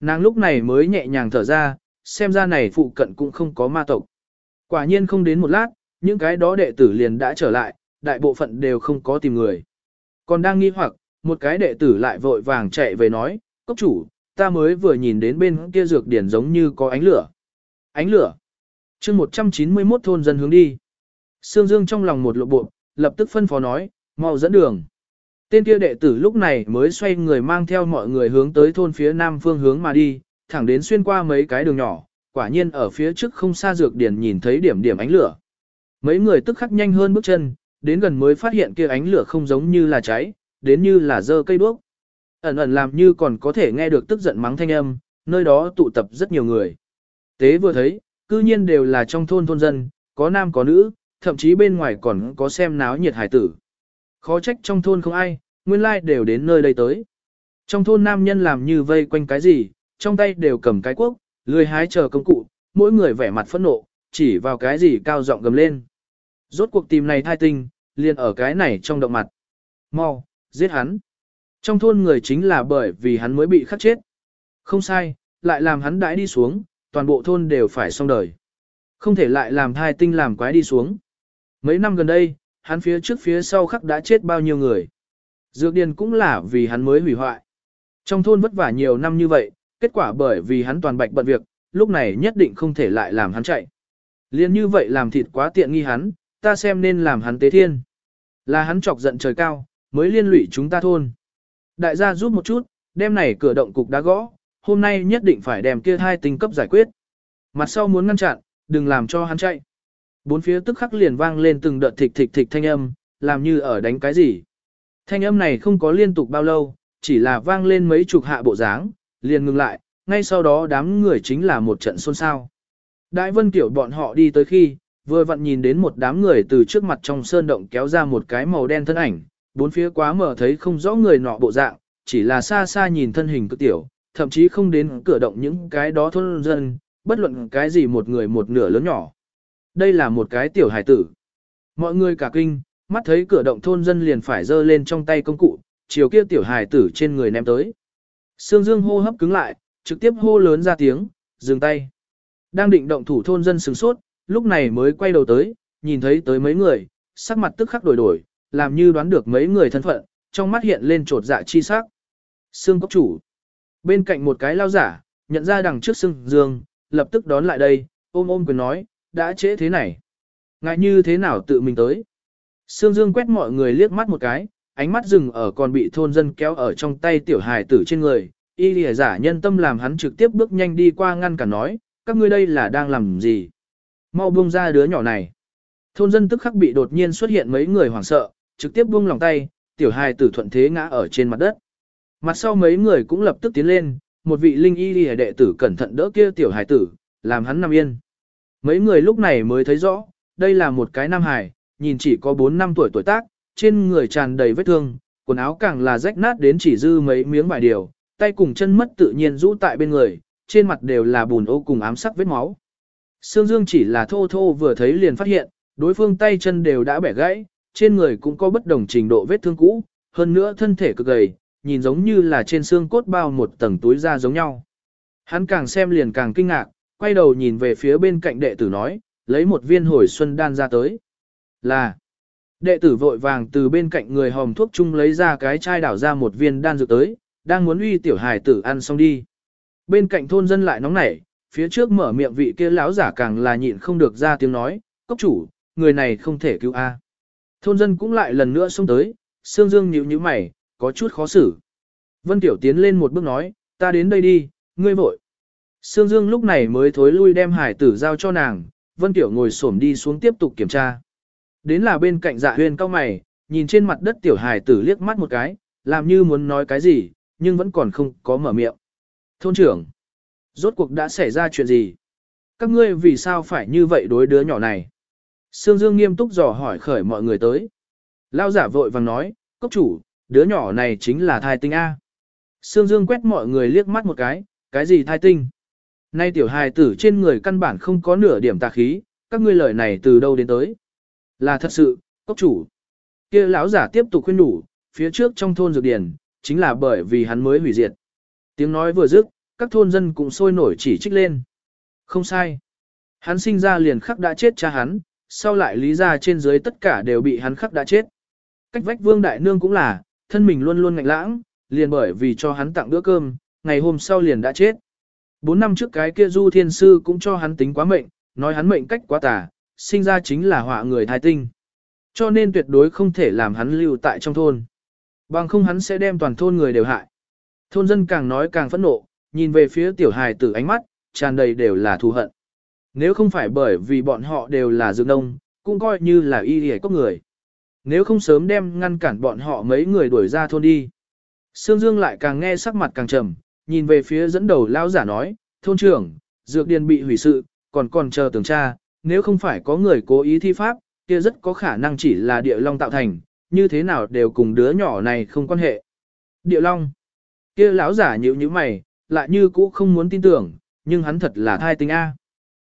S1: Nàng lúc này mới nhẹ nhàng thở ra, xem ra này phụ cận cũng không có ma tộc. Quả nhiên không đến một lát, những cái đó đệ tử liền đã trở lại, đại bộ phận đều không có tìm người. Còn đang nghi hoặc, một cái đệ tử lại vội vàng chạy về nói, cốc chủ, ta mới vừa nhìn đến bên kia dược điển giống như có ánh lửa. Ánh lửa chương 191 thôn dân hướng đi. Sương Dương trong lòng một lộ bộ, lập tức phân phó nói, mau dẫn đường. Tên kia đệ tử lúc này mới xoay người mang theo mọi người hướng tới thôn phía nam phương hướng mà đi, thẳng đến xuyên qua mấy cái đường nhỏ, quả nhiên ở phía trước không xa dược điển nhìn thấy điểm điểm ánh lửa. Mấy người tức khắc nhanh hơn bước chân, đến gần mới phát hiện kia ánh lửa không giống như là cháy, đến như là dơ cây đuốc. Ẩn ẩn làm như còn có thể nghe được tức giận mắng thanh âm, nơi đó tụ tập rất nhiều người. Tế vừa thấy, cư nhiên đều là trong thôn thôn dân, có nam có nữ, thậm chí bên ngoài còn có xem náo nhiệt hải tử. Khó trách trong thôn không ai, nguyên lai đều đến nơi đây tới. Trong thôn nam nhân làm như vây quanh cái gì, trong tay đều cầm cái quốc, lười hái chờ công cụ, mỗi người vẻ mặt phẫn nộ, chỉ vào cái gì cao giọng gầm lên. Rốt cuộc tìm này thai tinh, liền ở cái này trong động mặt. Mau, giết hắn. Trong thôn người chính là bởi vì hắn mới bị khắc chết. Không sai, lại làm hắn đãi đi xuống, toàn bộ thôn đều phải xong đời. Không thể lại làm thai tinh làm quái đi xuống. Mấy năm gần đây, hắn phía trước phía sau khắc đã chết bao nhiêu người. Dược điền cũng là vì hắn mới hủy hoại. Trong thôn vất vả nhiều năm như vậy, kết quả bởi vì hắn toàn bạch bận việc, lúc này nhất định không thể lại làm hắn chạy. Liên như vậy làm thịt quá tiện nghi hắn, ta xem nên làm hắn tế thiên. Là hắn chọc giận trời cao, mới liên lụy chúng ta thôn. Đại gia giúp một chút, đem này cửa động cục đã gõ, hôm nay nhất định phải đem kia hai tinh cấp giải quyết. Mặt sau muốn ngăn chặn, đừng làm cho hắn chạy. Bốn phía tức khắc liền vang lên từng đợt thịch thịch thịch thanh âm, làm như ở đánh cái gì. Thanh âm này không có liên tục bao lâu, chỉ là vang lên mấy chục hạ bộ dáng, liền ngừng lại, ngay sau đó đám người chính là một trận xôn xao. Đại vân kiểu bọn họ đi tới khi, vừa vặn nhìn đến một đám người từ trước mặt trong sơn động kéo ra một cái màu đen thân ảnh, bốn phía quá mở thấy không rõ người nọ bộ dạng, chỉ là xa xa nhìn thân hình cực tiểu, thậm chí không đến cửa động những cái đó thôn dân, bất luận cái gì một người một nửa lớn nhỏ. Đây là một cái tiểu hải tử. Mọi người cả kinh, mắt thấy cửa động thôn dân liền phải giơ lên trong tay công cụ, chiều kia tiểu hải tử trên người ném tới. Sương Dương hô hấp cứng lại, trực tiếp hô lớn ra tiếng, dừng tay. Đang định động thủ thôn dân sừng sốt, lúc này mới quay đầu tới, nhìn thấy tới mấy người, sắc mặt tức khắc đổi đổi, làm như đoán được mấy người thân phận, trong mắt hiện lên trột dạ chi sắc. Sương cốc chủ. Bên cạnh một cái lao giả, nhận ra đằng trước sưng Dương, lập tức đón lại đây, ôm ôm quyền nói, đã trễ thế này. Ngại như thế nào tự mình tới. Sương Dương quét mọi người liếc mắt một cái, ánh mắt dừng ở còn bị thôn dân kéo ở trong tay tiểu hài tử trên người. Y lìa giả nhân tâm làm hắn trực tiếp bước nhanh đi qua ngăn cả nói, các ngươi đây là đang làm gì? Mau buông ra đứa nhỏ này. Thôn dân tức khắc bị đột nhiên xuất hiện mấy người hoảng sợ, trực tiếp buông lòng tay, tiểu hài tử thuận thế ngã ở trên mặt đất. Mặt sau mấy người cũng lập tức tiến lên, một vị linh y lìa đệ tử cẩn thận đỡ kia tiểu hải tử, làm hắn nằm yên. Mấy người lúc này mới thấy rõ, đây là một cái nam hải, nhìn chỉ có 4 năm tuổi tuổi tác, trên người tràn đầy vết thương, quần áo càng là rách nát đến chỉ dư mấy miếng vải điều, tay cùng chân mất tự nhiên rũ tại bên người, trên mặt đều là bùn ô cùng ám sắc vết máu. Sương Dương chỉ là thô thô vừa thấy liền phát hiện, đối phương tay chân đều đã bẻ gãy, trên người cũng có bất đồng trình độ vết thương cũ, hơn nữa thân thể cực gầy, nhìn giống như là trên xương cốt bao một tầng túi da giống nhau. Hắn càng xem liền càng kinh ngạc, quay đầu nhìn về phía bên cạnh đệ tử nói, lấy một viên hồi xuân đan ra tới. Là, đệ tử vội vàng từ bên cạnh người hòm thuốc chung lấy ra cái chai đảo ra một viên đan dược tới, đang muốn uy tiểu hài tử ăn xong đi. Bên cạnh thôn dân lại nóng nảy, phía trước mở miệng vị kia lão giả càng là nhịn không được ra tiếng nói, cốc chủ, người này không thể cứu a. Thôn dân cũng lại lần nữa xông tới, Sương Dương nhíu nhíu mày, có chút khó xử. Vân Tiểu tiến lên một bước nói, ta đến đây đi, ngươi vội. Sương Dương lúc này mới thối lui đem hải tử giao cho nàng, Vân Tiểu ngồi xổm đi xuống tiếp tục kiểm tra. Đến là bên cạnh dạ huyền cao mày, nhìn trên mặt đất tiểu hải tử liếc mắt một cái, làm như muốn nói cái gì, nhưng vẫn còn không có mở miệng. Thôn trưởng, rốt cuộc đã xảy ra chuyện gì? Các ngươi vì sao phải như vậy đối đứa nhỏ này? Sương Dương nghiêm túc dò hỏi khởi mọi người tới. Lao giả vội vàng nói, cốc chủ, đứa nhỏ này chính là thai tinh A. Sương Dương quét mọi người liếc mắt một cái, cái gì thai tinh? Nay tiểu hài tử trên người căn bản không có nửa điểm tà khí, các ngươi lời này từ đâu đến tới? Là thật sự, cốc chủ. Kia lão giả tiếp tục khuyên đủ, phía trước trong thôn dược điển, chính là bởi vì hắn mới hủy diệt. Tiếng nói vừa dứt, các thôn dân cũng sôi nổi chỉ trích lên. Không sai. Hắn sinh ra liền khắc đã chết cha hắn, sau lại lý ra trên dưới tất cả đều bị hắn khắc đã chết. Cách vách vương đại nương cũng là, thân mình luôn luôn ngạnh lãng, liền bởi vì cho hắn tặng bữa cơm, ngày hôm sau liền đã chết. Bốn năm trước cái kia du thiên sư cũng cho hắn tính quá mệnh, nói hắn mệnh cách quá tà, sinh ra chính là họa người thai tinh. Cho nên tuyệt đối không thể làm hắn lưu tại trong thôn. Bằng không hắn sẽ đem toàn thôn người đều hại. Thôn dân càng nói càng phẫn nộ, nhìn về phía tiểu hài tử ánh mắt, tràn đầy đều là thù hận. Nếu không phải bởi vì bọn họ đều là dương nông, cũng coi như là y hề có người. Nếu không sớm đem ngăn cản bọn họ mấy người đuổi ra thôn đi. Sương Dương lại càng nghe sắc mặt càng trầm, nhìn về phía dẫn đầu lão giả nói, thôn trưởng, dược điền bị hủy sự, còn còn chờ tưởng tra, nếu không phải có người cố ý thi pháp, kia rất có khả năng chỉ là địa long tạo thành, như thế nào đều cùng đứa nhỏ này không quan hệ. Địa long, kia lão giả nhíu nhíu mày, lại như cũ không muốn tin tưởng, nhưng hắn thật là thai tinh A.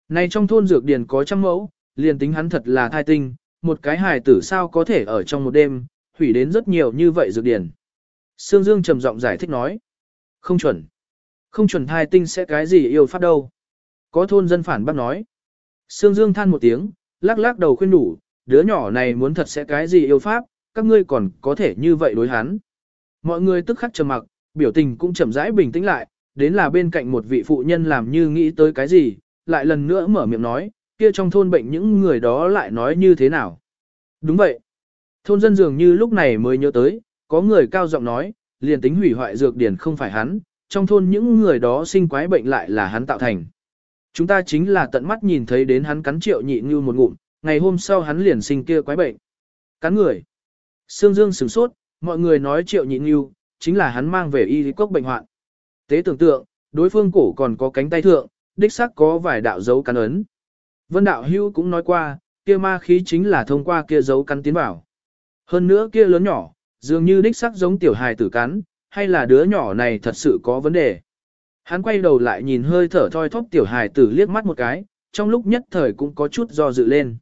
S1: Này trong thôn dược điền có trăm mẫu, liền tính hắn thật là thai tinh, một cái hài tử sao có thể ở trong một đêm, hủy đến rất nhiều như vậy dược điển. Sương Dương trầm giọng giải thích nói. Không chuẩn. Không chuẩn thai tinh sẽ cái gì yêu pháp đâu. Có thôn dân phản bác nói. Sương Dương than một tiếng, lắc lắc đầu khuyên đủ, đứa nhỏ này muốn thật sẽ cái gì yêu pháp, các ngươi còn có thể như vậy đối hắn. Mọi người tức khắc trầm mặc, biểu tình cũng chậm rãi bình tĩnh lại, đến là bên cạnh một vị phụ nhân làm như nghĩ tới cái gì, lại lần nữa mở miệng nói, kia trong thôn bệnh những người đó lại nói như thế nào. Đúng vậy. Thôn dân dường như lúc này mới nhớ tới, có người cao giọng nói, liền tính hủy hoại dược điển không phải hắn, trong thôn những người đó sinh quái bệnh lại là hắn tạo thành. Chúng ta chính là tận mắt nhìn thấy đến hắn cắn triệu nhị như một ngụm, ngày hôm sau hắn liền sinh kia quái bệnh. Cắn người. Sương Dương sửng sốt, mọi người nói triệu nhị như, chính là hắn mang về y lý cốc bệnh hoạn. Tế tưởng tượng, đối phương cổ còn có cánh tay thượng, đích xác có vài đạo dấu cắn ấn. Vân đạo hưu cũng nói qua, kia ma khí chính là thông qua kia dấu cắn tiến vào. Hơn nữa kia lớn nhỏ, dường như đích xác giống tiểu hài tử cắn, hay là đứa nhỏ này thật sự có vấn đề. Hắn quay đầu lại nhìn hơi thở thoi thóp tiểu hài tử liếc mắt một cái, trong lúc nhất thời cũng có chút do dự lên.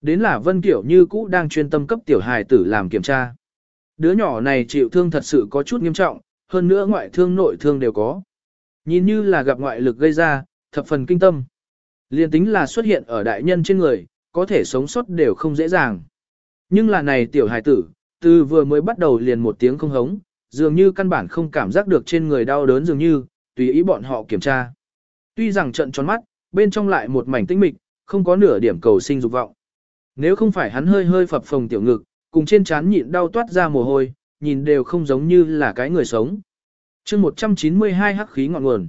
S1: Đến là Vân Kiểu như cũ đang chuyên tâm cấp tiểu hài tử làm kiểm tra. Đứa nhỏ này chịu thương thật sự có chút nghiêm trọng, hơn nữa ngoại thương nội thương đều có. Nhìn như là gặp ngoại lực gây ra, thập phần kinh tâm. Liên tính là xuất hiện ở đại nhân trên người, có thể sống sót đều không dễ dàng. Nhưng là này tiểu hài tử, từ vừa mới bắt đầu liền một tiếng không hống, dường như căn bản không cảm giác được trên người đau đớn dường như, tùy ý bọn họ kiểm tra. Tuy rằng trận tròn mắt, bên trong lại một mảnh tinh mịch, không có nửa điểm cầu sinh dục vọng. Nếu không phải hắn hơi hơi phập phồng tiểu ngực, cùng trên trán nhịn đau toát ra mồ hôi, nhìn đều không giống như là cái người sống. chương 192 hắc khí ngọn nguồn.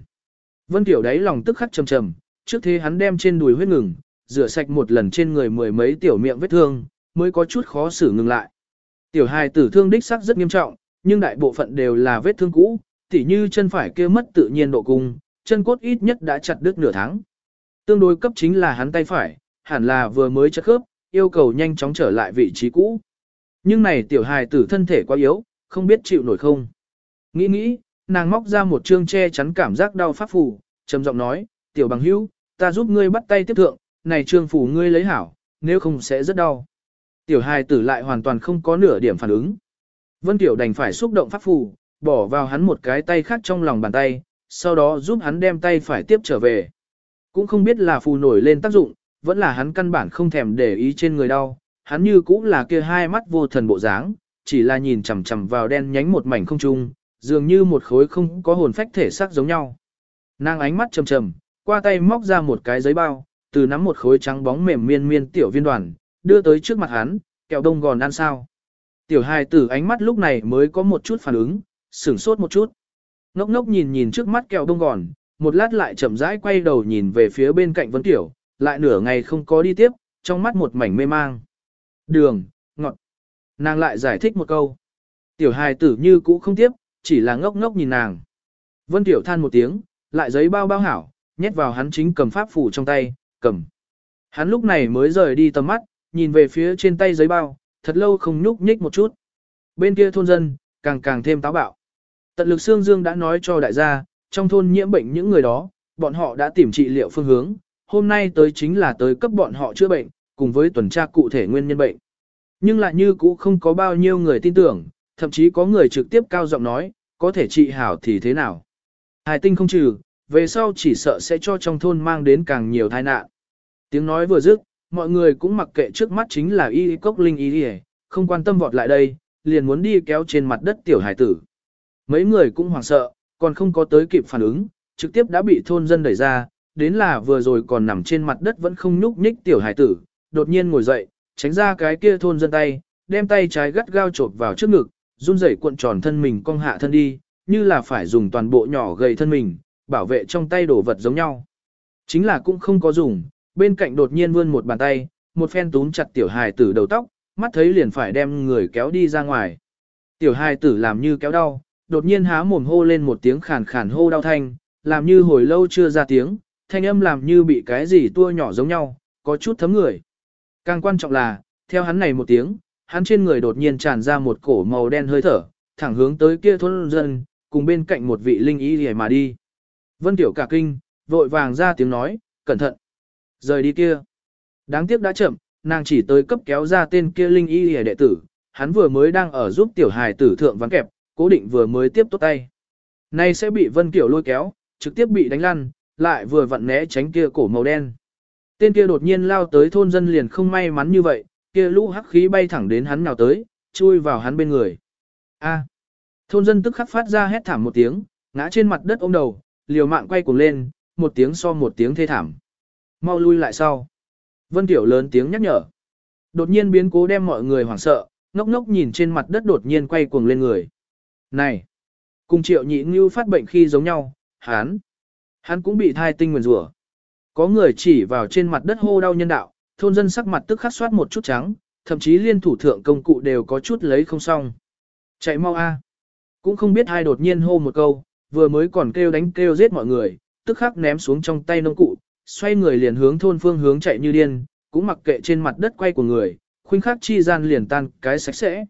S1: Vân Tiểu đáy lòng tức khắc trầm trầm, trước thế hắn đem trên đùi huyết ngừng, rửa sạch một lần trên người mười mấy tiểu miệng vết thương, mới có chút khó xử ngừng lại. Tiểu hài tử thương đích sắc rất nghiêm trọng, nhưng đại bộ phận đều là vết thương cũ, tỉ như chân phải kia mất tự nhiên độ cung, chân cốt ít nhất đã chặt đứt nửa tháng. Tương đối cấp chính là hắn tay phải, hẳn là vừa mới chất khớp, yêu cầu nhanh chóng trở lại vị trí cũ. Nhưng này tiểu hài tử thân thể quá yếu, không biết chịu nổi không. Nghĩ nghĩ, nàng móc ra một chương che chắn cảm giác đau pháp phù, trầm giọng nói, tiểu bằng hữu, ta giúp ngươi bắt tay tiếp thượng, này trương phù ngươi lấy hảo, nếu không sẽ rất đau. Tiểu hài tử lại hoàn toàn không có nửa điểm phản ứng. Vân Tiểu đành phải xúc động pháp phù, bỏ vào hắn một cái tay khác trong lòng bàn tay, sau đó giúp hắn đem tay phải tiếp trở về. Cũng không biết là phù nổi lên tác dụng, vẫn là hắn căn bản không thèm để ý trên người đau, hắn như cũng là kia hai mắt vô thần bộ dáng, chỉ là nhìn chằm chằm vào đen nhánh một mảnh không trung, dường như một khối không có hồn phách thể xác giống nhau. Nàng ánh mắt trầm trầm, qua tay móc ra một cái giấy bao, từ nắm một khối trắng bóng mềm miên miên tiểu viên đoàn, đưa tới trước mặt hắn, kẹo đông gòn ăn sao. Tiểu hài tử ánh mắt lúc này mới có một chút phản ứng, sửng sốt một chút. Ngốc ngốc nhìn nhìn trước mắt kẹo đông gòn, một lát lại chậm rãi quay đầu nhìn về phía bên cạnh vấn tiểu, lại nửa ngày không có đi tiếp, trong mắt một mảnh mê mang. Đường, ngọt. Nàng lại giải thích một câu. Tiểu hài tử như cũ không tiếp, chỉ là ngốc ngốc nhìn nàng. Vân Tiểu than một tiếng, lại giấy bao bao hảo, nhét vào hắn chính cầm pháp phủ trong tay, cầm. Hắn lúc này mới rời đi tầm mắt, nhìn về phía trên tay giấy bao, thật lâu không nhúc nhích một chút. Bên kia thôn dân, càng càng thêm táo bạo. Tận lực Sương Dương đã nói cho đại gia, trong thôn nhiễm bệnh những người đó, bọn họ đã tìm trị liệu phương hướng, hôm nay tới chính là tới cấp bọn họ chữa bệnh, cùng với tuần tra cụ thể nguyên nhân bệnh. Nhưng lại như cũ không có bao nhiêu người tin tưởng, thậm chí có người trực tiếp cao giọng nói, có thể trị hảo thì thế nào. hải tinh không trừ, về sau chỉ sợ sẽ cho trong thôn mang đến càng nhiều tai nạn. Tiếng nói vừa dứt, mọi người cũng mặc kệ trước mắt chính là y cốc linh y không quan tâm vọt lại đây, liền muốn đi kéo trên mặt đất tiểu hải tử. Mấy người cũng hoảng sợ, còn không có tới kịp phản ứng, trực tiếp đã bị thôn dân đẩy ra, đến là vừa rồi còn nằm trên mặt đất vẫn không nhúc nhích tiểu hải tử, đột nhiên ngồi dậy, tránh ra cái kia thôn dân tay, đem tay trái gắt gao chộp vào trước ngực, run rẩy cuộn tròn thân mình cong hạ thân đi, như là phải dùng toàn bộ nhỏ gầy thân mình, bảo vệ trong tay đồ vật giống nhau. Chính là cũng không có dùng, bên cạnh đột nhiên vươn một bàn tay, một phen túm chặt tiểu hài tử đầu tóc, mắt thấy liền phải đem người kéo đi ra ngoài. Tiểu hài tử làm như kéo đau, đột nhiên há mồm hô lên một tiếng khàn khàn hô đau thanh, làm như hồi lâu chưa ra tiếng, thanh âm làm như bị cái gì tua nhỏ giống nhau, có chút thấm người. Càng quan trọng là, theo hắn này một tiếng, hắn trên người đột nhiên tràn ra một cổ màu đen hơi thở, thẳng hướng tới kia thôn dân, cùng bên cạnh một vị linh y hề mà đi. Vân Tiểu cả kinh, vội vàng ra tiếng nói, cẩn thận. Rời đi kia. Đáng tiếc đã chậm, nàng chỉ tới cấp kéo ra tên kia linh y hề đệ tử, hắn vừa mới đang ở giúp tiểu hài tử thượng vắng kẹp, cố định vừa mới tiếp tốt tay. Nay sẽ bị Vân Kiểu lôi kéo, trực tiếp bị đánh lăn, lại vừa vặn né tránh kia cổ màu đen. Tên kia đột nhiên lao tới thôn dân liền không may mắn như vậy, kia lũ hắc khí bay thẳng đến hắn nào tới, chui vào hắn bên người. A. Thôn dân tức khắc phát ra hét thảm một tiếng, ngã trên mặt đất ôm đầu, liều mạng quay cuồng lên, một tiếng so một tiếng thê thảm. Mau lui lại sau. Vân Tiểu lớn tiếng nhắc nhở. Đột nhiên biến cố đem mọi người hoảng sợ, ngốc ngốc nhìn trên mặt đất đột nhiên quay cuồng lên người. Này! Cùng triệu nhị ngưu phát bệnh khi giống nhau, hắn! Hắn cũng bị thai tinh nguyền rủa. Có người chỉ vào trên mặt đất hô đau nhân đạo, thôn dân sắc mặt tức khắc soát một chút trắng, thậm chí liên thủ thượng công cụ đều có chút lấy không xong. Chạy mau a! Cũng không biết ai đột nhiên hô một câu, vừa mới còn kêu đánh kêu giết mọi người, tức khắc ném xuống trong tay nông cụ, xoay người liền hướng thôn phương hướng chạy như điên, cũng mặc kệ trên mặt đất quay của người, khuynh khắc chi gian liền tan cái sạch sẽ.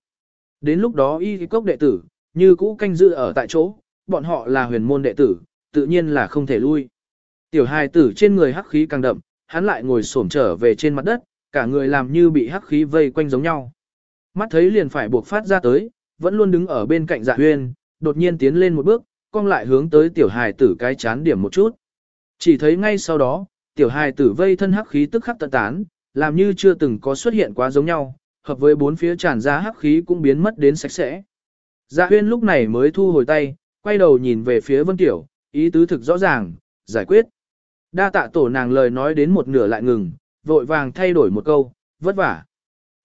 S1: Đến lúc đó y cốc đệ tử, như cũ canh giữ ở tại chỗ, bọn họ là huyền môn đệ tử, tự nhiên là không thể lui. Tiểu hài tử trên người hắc khí càng đậm, hắn lại ngồi xổm trở về trên mặt đất, cả người làm như bị hắc khí vây quanh giống nhau. Mắt thấy liền phải buộc phát ra tới, vẫn luôn đứng ở bên cạnh dạ huyên, đột nhiên tiến lên một bước, cong lại hướng tới tiểu hài tử cái chán điểm một chút. Chỉ thấy ngay sau đó, tiểu hài tử vây thân hắc khí tức khắc tận tán, làm như chưa từng có xuất hiện quá giống nhau, hợp với bốn phía tràn ra hắc khí cũng biến mất đến sạch sẽ. Dạ huyên lúc này mới thu hồi tay, quay đầu nhìn về phía Vân Tiểu, ý tứ thực rõ ràng, giải quyết. Đa tạ tổ nàng lời nói đến một nửa lại ngừng, vội vàng thay đổi một câu, vất vả.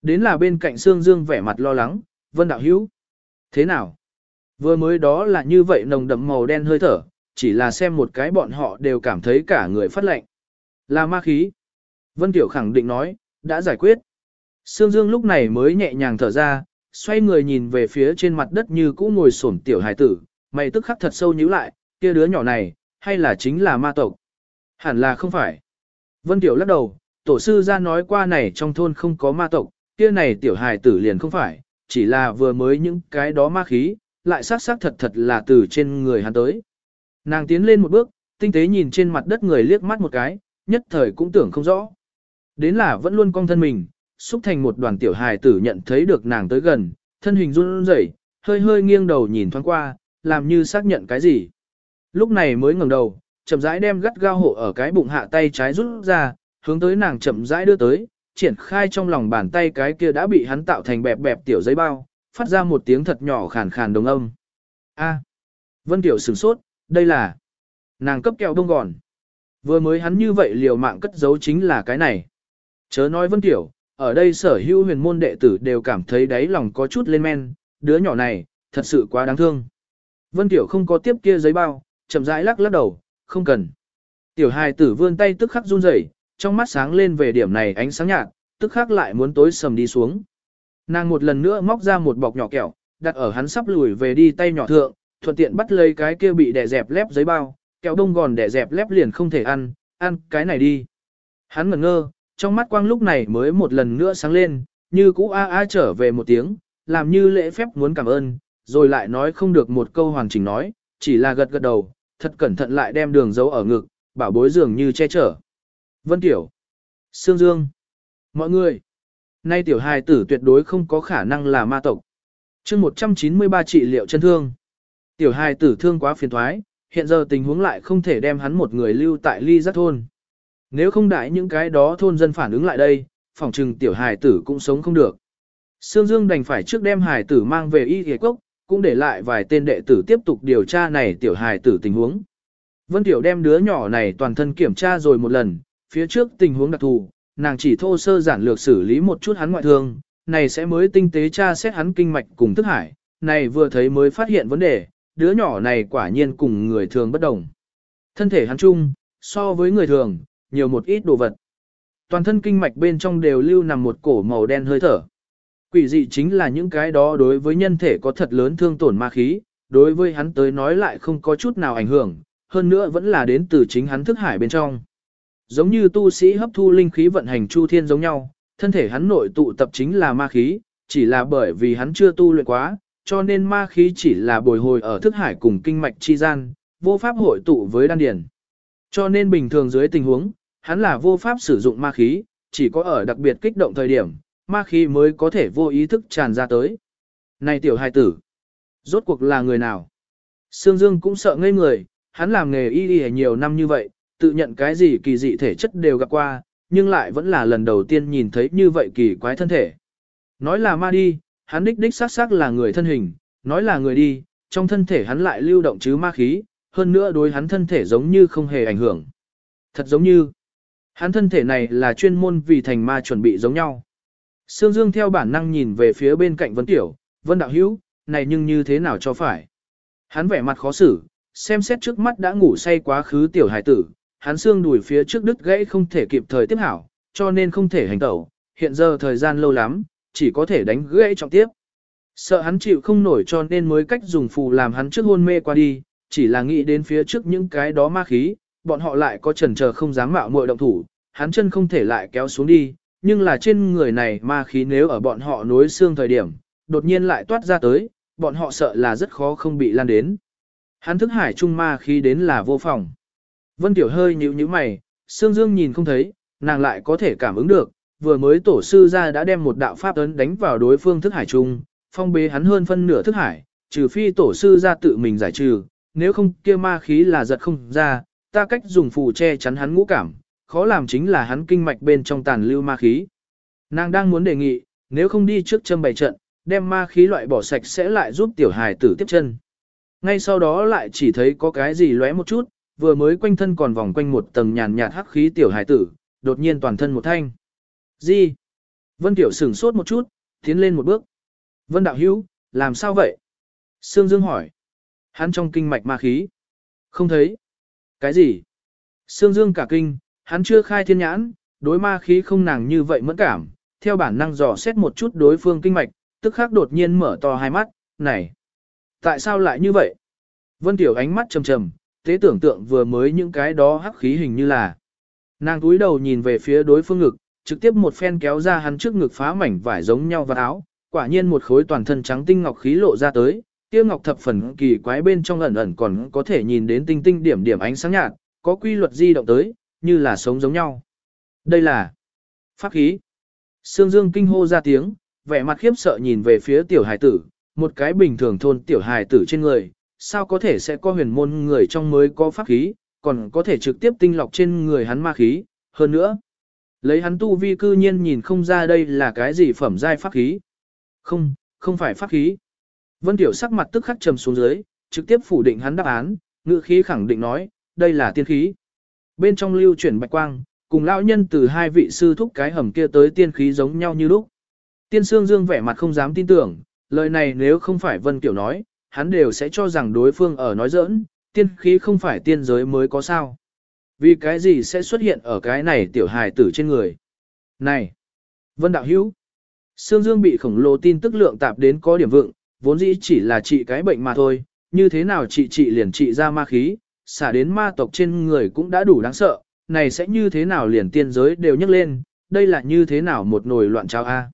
S1: Đến là bên cạnh Sương Dương vẻ mặt lo lắng, Vân Đạo Hữu Thế nào? Vừa mới đó là như vậy nồng đậm màu đen hơi thở, chỉ là xem một cái bọn họ đều cảm thấy cả người phát lạnh. Là ma khí. Vân Tiểu khẳng định nói, đã giải quyết. Sương Dương lúc này mới nhẹ nhàng thở ra, xoay người nhìn về phía trên mặt đất như cũ ngồi xổm tiểu hài tử, mày tức khắc thật sâu nhíu lại, kia đứa nhỏ này, hay là chính là ma tộc? Hẳn là không phải. Vân Tiểu lắc đầu, tổ sư ra nói qua này trong thôn không có ma tộc, kia này tiểu hài tử liền không phải, chỉ là vừa mới những cái đó ma khí, lại xác xác thật thật là từ trên người hắn tới. Nàng tiến lên một bước, tinh tế nhìn trên mặt đất người liếc mắt một cái, nhất thời cũng tưởng không rõ. Đến là vẫn luôn cong thân mình, xúc thành một đoàn tiểu hài tử nhận thấy được nàng tới gần, thân hình run rẩy, hơi hơi nghiêng đầu nhìn thoáng qua, làm như xác nhận cái gì. Lúc này mới ngẩng đầu, chậm rãi đem gắt gao hộ ở cái bụng hạ tay trái rút ra, hướng tới nàng chậm rãi đưa tới, triển khai trong lòng bàn tay cái kia đã bị hắn tạo thành bẹp bẹp tiểu giấy bao, phát ra một tiếng thật nhỏ khàn khàn đồng âm. A. Vân Tiểu sửng sốt, đây là nàng cấp kẹo bông gòn. Vừa mới hắn như vậy liều mạng cất giấu chính là cái này. Chớ nói Vân Tiểu, ở đây sở hữu huyền môn đệ tử đều cảm thấy đáy lòng có chút lên men, đứa nhỏ này, thật sự quá đáng thương. Vân Tiểu không có tiếp kia giấy bao, chậm rãi lắc lắc đầu, không cần. Tiểu hài tử vươn tay tức khắc run rẩy, trong mắt sáng lên về điểm này ánh sáng nhạt, tức khắc lại muốn tối sầm đi xuống. Nàng một lần nữa móc ra một bọc nhỏ kẹo, đặt ở hắn sắp lùi về đi tay nhỏ thượng, thuận tiện bắt lấy cái kia bị đè dẹp lép giấy bao, kẹo đông gòn đè dẹp lép liền không thể ăn, ăn cái này đi. Hắn ngẩn ngơ, trong mắt quang lúc này mới một lần nữa sáng lên, như cũ a a trở về một tiếng, làm như lễ phép muốn cảm ơn, rồi lại nói không được một câu hoàn chỉnh nói, chỉ là gật gật đầu, thật cẩn thận lại đem đường giấu ở ngực, bảo bối dường như che chở. Vân Tiểu, Sương Dương, mọi người. Nay tiểu hài tử tuyệt đối không có khả năng là ma tộc. chương 193 trị liệu chân thương. Tiểu hài tử thương quá phiền thoái, hiện giờ tình huống lại không thể đem hắn một người lưu tại ly giác thôn. Nếu không đại những cái đó thôn dân phản ứng lại đây, phỏng trừng tiểu hài tử cũng sống không được. Sương Dương đành phải trước đem hài tử mang về y ghế cốc, cũng để lại vài tên đệ tử tiếp tục điều tra này tiểu hài tử tình huống. Vân Tiểu đem đứa nhỏ này toàn thân kiểm tra rồi một lần, phía trước tình huống đặc thù, nàng chỉ thô sơ giản lược xử lý một chút hắn ngoại thương, này sẽ mới tinh tế tra xét hắn kinh mạch cùng thức hải, này vừa thấy mới phát hiện vấn đề, đứa nhỏ này quả nhiên cùng người thường bất đồng. Thân thể hắn chung, so với người thường, nhiều một ít đồ vật. Toàn thân kinh mạch bên trong đều lưu nằm một cổ màu đen hơi thở. Quỷ dị chính là những cái đó đối với nhân thể có thật lớn thương tổn ma khí, đối với hắn tới nói lại không có chút nào ảnh hưởng, hơn nữa vẫn là đến từ chính hắn thức hải bên trong. Giống như tu sĩ hấp thu linh khí vận hành chu thiên giống nhau, thân thể hắn nội tụ tập chính là ma khí, chỉ là bởi vì hắn chưa tu luyện quá, cho nên ma khí chỉ là bồi hồi ở thức hải cùng kinh mạch chi gian, vô pháp hội tụ với đan điển. Cho nên bình thường dưới tình huống, hắn là vô pháp sử dụng ma khí, chỉ có ở đặc biệt kích động thời điểm, ma khí mới có thể vô ý thức tràn ra tới. Này tiểu hài tử, rốt cuộc là người nào? Sương Dương cũng sợ ngây người, hắn làm nghề y y nhiều năm như vậy, tự nhận cái gì kỳ dị thể chất đều gặp qua, nhưng lại vẫn là lần đầu tiên nhìn thấy như vậy kỳ quái thân thể. Nói là ma đi, hắn đích đích xác xác là người thân hình, nói là người đi, trong thân thể hắn lại lưu động chứ ma khí, hơn nữa đối hắn thân thể giống như không hề ảnh hưởng. Thật giống như, hắn thân thể này là chuyên môn vì thành ma chuẩn bị giống nhau. Sương Dương theo bản năng nhìn về phía bên cạnh Vân Tiểu, Vân Đạo Hữu, này nhưng như thế nào cho phải. Hắn vẻ mặt khó xử, xem xét trước mắt đã ngủ say quá khứ Tiểu Hải tử, hắn xương đùi phía trước đứt gãy không thể kịp thời tiếp hảo, cho nên không thể hành tẩu, hiện giờ thời gian lâu lắm, chỉ có thể đánh gãy trọng tiếp. Sợ hắn chịu không nổi cho nên mới cách dùng phù làm hắn trước hôn mê qua đi, chỉ là nghĩ đến phía trước những cái đó ma khí, bọn họ lại có chần chờ không dám mạo muội động thủ, hắn chân không thể lại kéo xuống đi, nhưng là trên người này ma khí nếu ở bọn họ nối xương thời điểm, đột nhiên lại toát ra tới, bọn họ sợ là rất khó không bị lan đến. Hắn thức hải trung ma khí đến là vô phòng. Vân Tiểu hơi nhíu nhíu mày, Sương Dương nhìn không thấy, nàng lại có thể cảm ứng được, vừa mới tổ sư ra đã đem một đạo pháp ấn đánh vào đối phương thức hải trung, phong bế hắn hơn phân nửa thức hải, trừ phi tổ sư ra tự mình giải trừ, nếu không kia ma khí là giật không ra, ta cách dùng phù che chắn hắn ngũ cảm, khó làm chính là hắn kinh mạch bên trong tàn lưu ma khí. Nàng đang muốn đề nghị, nếu không đi trước châm bày trận, đem ma khí loại bỏ sạch sẽ lại giúp tiểu hài tử tiếp chân. Ngay sau đó lại chỉ thấy có cái gì lóe một chút, vừa mới quanh thân còn vòng quanh một tầng nhàn nhạt hắc khí tiểu hải tử, đột nhiên toàn thân một thanh. Gì? Vân Tiểu sửng sốt một chút, tiến lên một bước. Vân Đạo Hữu, làm sao vậy? Sương Dương hỏi. Hắn trong kinh mạch ma khí. Không thấy. Cái gì? Sương Dương cả kinh, hắn chưa khai thiên nhãn, đối ma khí không nàng như vậy mẫn cảm, theo bản năng dò xét một chút đối phương kinh mạch, tức khắc đột nhiên mở to hai mắt, này. Tại sao lại như vậy? Vân Tiểu ánh mắt trầm trầm, tế tưởng tượng vừa mới những cái đó hắc khí hình như là. Nàng túi đầu nhìn về phía đối phương ngực, trực tiếp một phen kéo ra hắn trước ngực phá mảnh vải giống nhau và áo, quả nhiên một khối toàn thân trắng tinh ngọc khí lộ ra tới, Tiêu ngọc thập phần kỳ quái bên trong ẩn ẩn còn có thể nhìn đến tinh tinh điểm điểm ánh sáng nhạt, có quy luật di động tới, như là sống giống nhau. Đây là pháp khí. Sương Dương kinh hô ra tiếng, vẻ mặt khiếp sợ nhìn về phía tiểu hài tử, một cái bình thường thôn tiểu hài tử trên người, sao có thể sẽ có huyền môn người trong mới có pháp khí, còn có thể trực tiếp tinh lọc trên người hắn ma khí, hơn nữa. Lấy hắn tu vi cư nhiên nhìn không ra đây là cái gì phẩm giai pháp khí. Không, không phải pháp khí. Vân Tiểu sắc mặt tức khắc trầm xuống dưới, trực tiếp phủ định hắn đáp án, Ngự khí khẳng định nói, đây là tiên khí. Bên trong lưu chuyển bạch quang, cùng lão nhân từ hai vị sư thúc cái hầm kia tới tiên khí giống nhau như lúc. Tiên Sương Dương vẻ mặt không dám tin tưởng, lời này nếu không phải Vân Tiểu nói, hắn đều sẽ cho rằng đối phương ở nói giỡn, tiên khí không phải tiên giới mới có sao. Vì cái gì sẽ xuất hiện ở cái này tiểu hài tử trên người? Này! Vân Đạo Hữu Sương Dương bị khổng lồ tin tức lượng tạp đến có điểm vượng, vốn dĩ chỉ là trị cái bệnh mà thôi, như thế nào trị trị liền trị ra ma khí, xả đến ma tộc trên người cũng đã đủ đáng sợ, này sẽ như thế nào liền tiên giới đều nhấc lên, đây là như thế nào một nồi loạn trao a.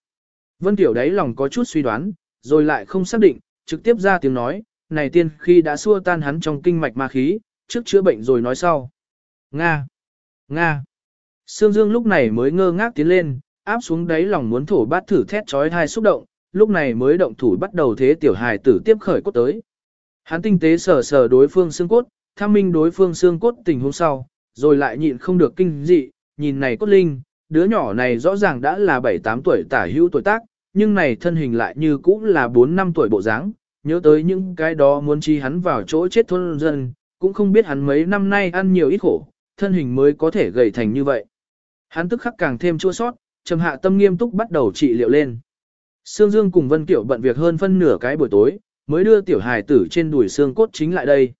S1: Vân Tiểu đấy lòng có chút suy đoán, rồi lại không xác định, trực tiếp ra tiếng nói, này tiên khi đã xua tan hắn trong kinh mạch ma khí, trước chữa bệnh rồi nói sau. Nga! Nga! Sương Dương lúc này mới ngơ ngác tiến lên, áp xuống đáy lòng muốn thổ bát thử thét trói thai xúc động, lúc này mới động thủ bắt đầu thế tiểu hài tử tiếp khởi cốt tới. Hắn tinh tế sờ sờ đối phương xương cốt, tham minh đối phương xương cốt tình huống sau, rồi lại nhịn không được kinh dị, nhìn này cốt linh, đứa nhỏ này rõ ràng đã là 7-8 tuổi tả hữu tuổi tác, nhưng này thân hình lại như cũ là 4-5 tuổi bộ dáng, nhớ tới những cái đó muốn chi hắn vào chỗ chết thôn dân, cũng không biết hắn mấy năm nay ăn nhiều ít khổ, thân hình mới có thể gầy thành như vậy. Hắn tức khắc càng thêm chua sót, trầm hạ tâm nghiêm túc bắt đầu trị liệu lên. Sương Dương cùng Vân Kiểu bận việc hơn phân nửa cái buổi tối, mới đưa tiểu hài tử trên đùi xương cốt chính lại đây.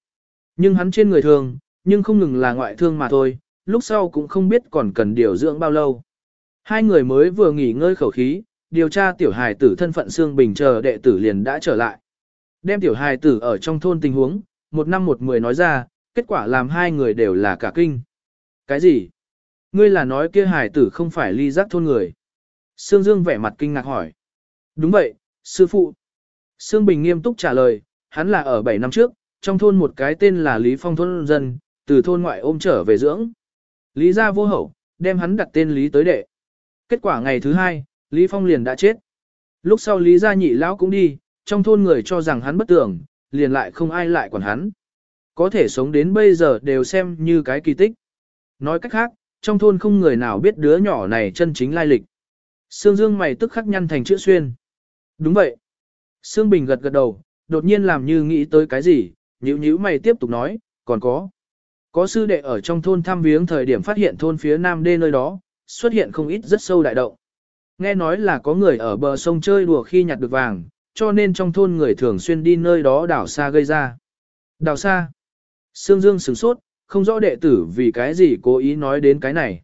S1: Nhưng hắn trên người thường, nhưng không ngừng là ngoại thương mà thôi, lúc sau cũng không biết còn cần điều dưỡng bao lâu. Hai người mới vừa nghỉ ngơi khẩu khí, điều tra tiểu hài tử thân phận xương Bình chờ đệ tử liền đã trở lại. Đem tiểu hài tử ở trong thôn tình huống, một năm một mười nói ra, kết quả làm hai người đều là cả kinh. Cái gì? Ngươi là nói kia hài tử không phải ly giác thôn người. Sương Dương vẻ mặt kinh ngạc hỏi. Đúng vậy, sư phụ. Sương Bình nghiêm túc trả lời, hắn là ở 7 năm trước, trong thôn một cái tên là Lý Phong thôn dân, từ thôn ngoại ôm trở về dưỡng. Lý gia vô hậu, đem hắn đặt tên Lý tới đệ. Kết quả ngày thứ hai, Lý Phong liền đã chết. Lúc sau Lý gia nhị lão cũng đi, trong thôn người cho rằng hắn bất tưởng, liền lại không ai lại quản hắn. Có thể sống đến bây giờ đều xem như cái kỳ tích. Nói cách khác, trong thôn không người nào biết đứa nhỏ này chân chính lai lịch. Sương Dương mày tức khắc nhăn thành chữ xuyên. Đúng vậy. Sương Bình gật gật đầu, đột nhiên làm như nghĩ tới cái gì, nhíu nhíu mày tiếp tục nói, còn có. Có sư đệ ở trong thôn thăm viếng thời điểm phát hiện thôn phía nam đê nơi đó, xuất hiện không ít rất sâu đại động. Nghe nói là có người ở bờ sông chơi đùa khi nhặt được vàng, cho nên trong thôn người thường xuyên đi nơi đó đảo xa gây ra. Đảo xa. Sương Dương sửng sốt, không rõ đệ tử vì cái gì cố ý nói đến cái này.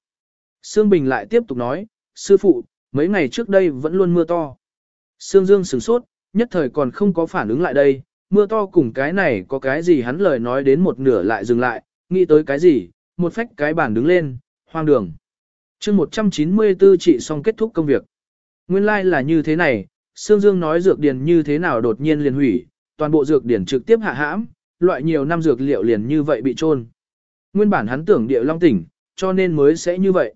S1: Sương Bình lại tiếp tục nói, sư phụ, mấy ngày trước đây vẫn luôn mưa to. Sương Dương sửng sốt, nhất thời còn không có phản ứng lại đây, mưa to cùng cái này có cái gì hắn lời nói đến một nửa lại dừng lại, nghĩ tới cái gì, một phách cái bản đứng lên, hoang đường chương 194 chị xong kết thúc công việc. Nguyên lai like là như thế này, Sương Dương nói dược điển như thế nào đột nhiên liền hủy, toàn bộ dược điển trực tiếp hạ hãm, loại nhiều năm dược liệu liền như vậy bị trôn. Nguyên bản hắn tưởng địa long tỉnh, cho nên mới sẽ như vậy.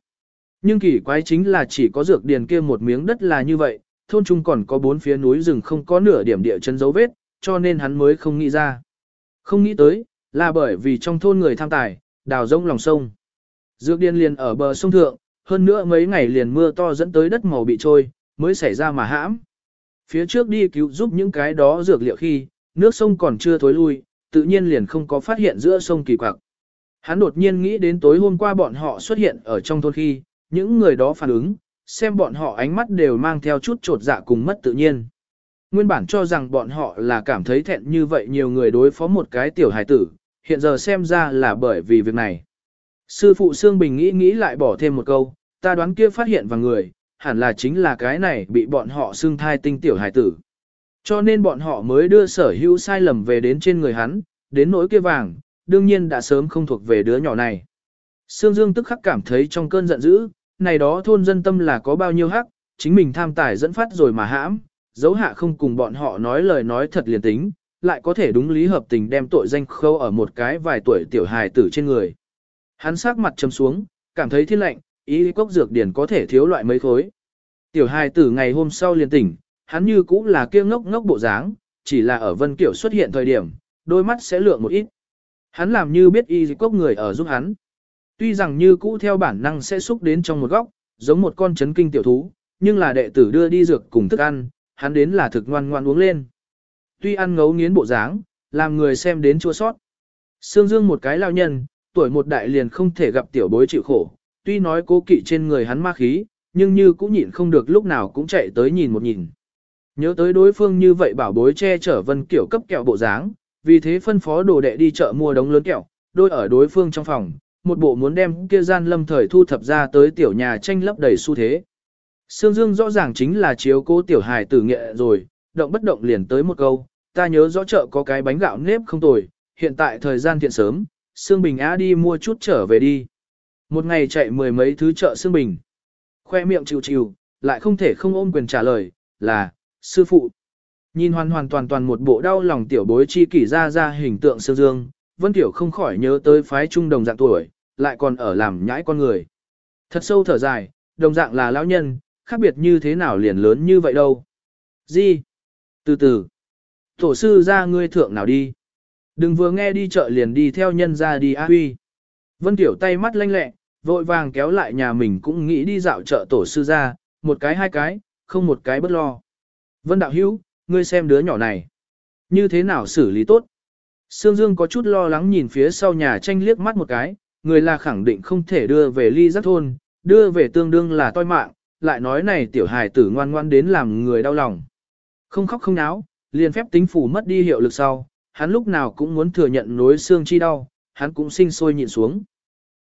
S1: Nhưng kỳ quái chính là chỉ có dược điền kia một miếng đất là như vậy, thôn trung còn có bốn phía núi rừng không có nửa điểm địa chân dấu vết, cho nên hắn mới không nghĩ ra. Không nghĩ tới, là bởi vì trong thôn người tham tài, đào rông lòng sông. Dược điền liền ở bờ sông thượng, hơn nữa mấy ngày liền mưa to dẫn tới đất màu bị trôi, mới xảy ra mà hãm. Phía trước đi cứu giúp những cái đó dược liệu khi, nước sông còn chưa thối lui, tự nhiên liền không có phát hiện giữa sông kỳ quặc. Hắn đột nhiên nghĩ đến tối hôm qua bọn họ xuất hiện ở trong thôn khi, những người đó phản ứng, xem bọn họ ánh mắt đều mang theo chút trột dạ cùng mất tự nhiên. Nguyên bản cho rằng bọn họ là cảm thấy thẹn như vậy nhiều người đối phó một cái tiểu hài tử, hiện giờ xem ra là bởi vì việc này. Sư phụ Sương Bình nghĩ nghĩ lại bỏ thêm một câu, ta đoán kia phát hiện vào người, hẳn là chính là cái này bị bọn họ xương thai tinh tiểu hài tử. Cho nên bọn họ mới đưa sở hữu sai lầm về đến trên người hắn, đến nỗi kia vàng, đương nhiên đã sớm không thuộc về đứa nhỏ này. Sương Dương tức khắc cảm thấy trong cơn giận dữ, này đó thôn dân tâm là có bao nhiêu hắc, chính mình tham tài dẫn phát rồi mà hãm, dấu hạ không cùng bọn họ nói lời nói thật liền tính, lại có thể đúng lý hợp tình đem tội danh khâu ở một cái vài tuổi tiểu hài tử trên người. Hắn sắc mặt trầm xuống, cảm thấy thiên lạnh, ý cốc dược điển có thể thiếu loại mấy khối. Tiểu hài tử ngày hôm sau liền tỉnh, hắn như cũng là kia ngốc ngốc bộ dáng, chỉ là ở Vân Kiểu xuất hiện thời điểm, đôi mắt sẽ lượng một ít. Hắn làm như biết y cốc người ở giúp hắn. Tuy rằng như cũ theo bản năng sẽ xúc đến trong một góc, giống một con chấn kinh tiểu thú, nhưng là đệ tử đưa đi dược cùng thức ăn, hắn đến là thực ngoan ngoan uống lên. Tuy ăn ngấu nghiến bộ dáng, làm người xem đến chua sót. Sương Dương một cái lao nhân, tuổi một đại liền không thể gặp tiểu bối chịu khổ, tuy nói cố kỵ trên người hắn ma khí, nhưng như cũng nhịn không được lúc nào cũng chạy tới nhìn một nhìn. Nhớ tới đối phương như vậy bảo bối che chở vân kiểu cấp kẹo bộ dáng, vì thế phân phó đồ đệ đi chợ mua đống lớn kẹo, đôi ở đối phương trong phòng, một bộ muốn đem kia gian lâm thời thu thập ra tới tiểu nhà tranh lấp đầy xu thế. Sương Dương rõ ràng chính là chiếu cố tiểu hài tử nghệ rồi, động bất động liền tới một câu, ta nhớ rõ chợ có cái bánh gạo nếp không tồi, hiện tại thời gian thiện sớm, Sương Bình á đi mua chút trở về đi. Một ngày chạy mười mấy thứ chợ Sương Bình. Khoe miệng chịu chịu, lại không thể không ôm quyền trả lời, là, sư phụ. Nhìn hoàn hoàn toàn toàn một bộ đau lòng tiểu bối chi kỷ ra ra hình tượng Sương Dương, Vân Tiểu không khỏi nhớ tới phái trung đồng dạng tuổi, lại còn ở làm nhãi con người. Thật sâu thở dài, đồng dạng là lão nhân, khác biệt như thế nào liền lớn như vậy đâu. Gì? Từ từ. Tổ sư ra ngươi thượng nào đi. Đừng vừa nghe đi chợ liền đi theo nhân ra đi a huy. Vân Tiểu tay mắt lanh lẹ, vội vàng kéo lại nhà mình cũng nghĩ đi dạo chợ tổ sư ra, một cái hai cái, không một cái bất lo. Vân Đạo Hữu, ngươi xem đứa nhỏ này. Như thế nào xử lý tốt? Sương Dương có chút lo lắng nhìn phía sau nhà tranh liếc mắt một cái, người là khẳng định không thể đưa về ly giác thôn, đưa về tương đương là toi mạng, lại nói này tiểu hài tử ngoan ngoan đến làm người đau lòng. Không khóc không náo, liền phép tính phủ mất đi hiệu lực sau, hắn lúc nào cũng muốn thừa nhận nối xương chi đau, hắn cũng sinh sôi nhịn xuống.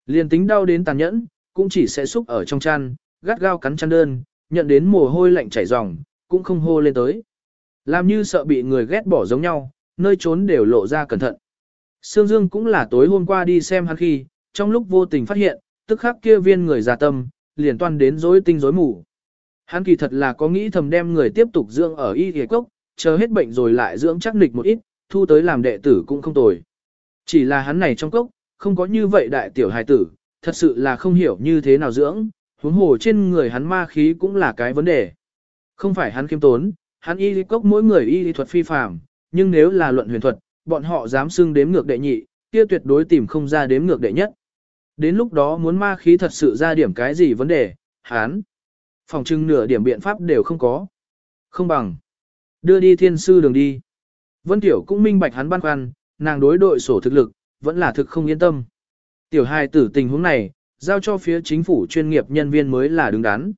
S1: Liền tính đau đến tàn nhẫn, cũng chỉ sẽ xúc ở trong chăn, gắt gao cắn chăn đơn, nhận đến mồ hôi lạnh chảy ròng, cũng không hô lên tới. Làm như sợ bị người ghét bỏ giống nhau, nơi trốn đều lộ ra cẩn thận. Sương Dương cũng là tối hôm qua đi xem hắn khi, trong lúc vô tình phát hiện, tức khắc kia viên người già tâm, liền toan đến rối tinh rối mù. Hắn kỳ thật là có nghĩ thầm đem người tiếp tục dưỡng ở y ghề cốc, chờ hết bệnh rồi lại dưỡng chắc nịch một ít, thu tới làm đệ tử cũng không tồi. Chỉ là hắn này trong cốc, không có như vậy đại tiểu hài tử, thật sự là không hiểu như thế nào dưỡng, huống hồ trên người hắn ma khí cũng là cái vấn đề. Không phải hắn kiêm tốn, hắn y lý cốc mỗi người y lý thuật phi phàm, nhưng nếu là luận huyền thuật, bọn họ dám xưng đếm ngược đệ nhị, kia tuyệt đối tìm không ra đếm ngược đệ nhất. Đến lúc đó muốn ma khí thật sự ra điểm cái gì vấn đề, hắn phòng trưng nửa điểm biện pháp đều không có. Không bằng đưa đi thiên sư đường đi. Vân Tiểu cũng minh bạch hắn băn khoăn, nàng đối đội sổ thực lực, vẫn là thực không yên tâm. Tiểu hài tử tình huống này, giao cho phía chính phủ chuyên nghiệp nhân viên mới là đứng đắn.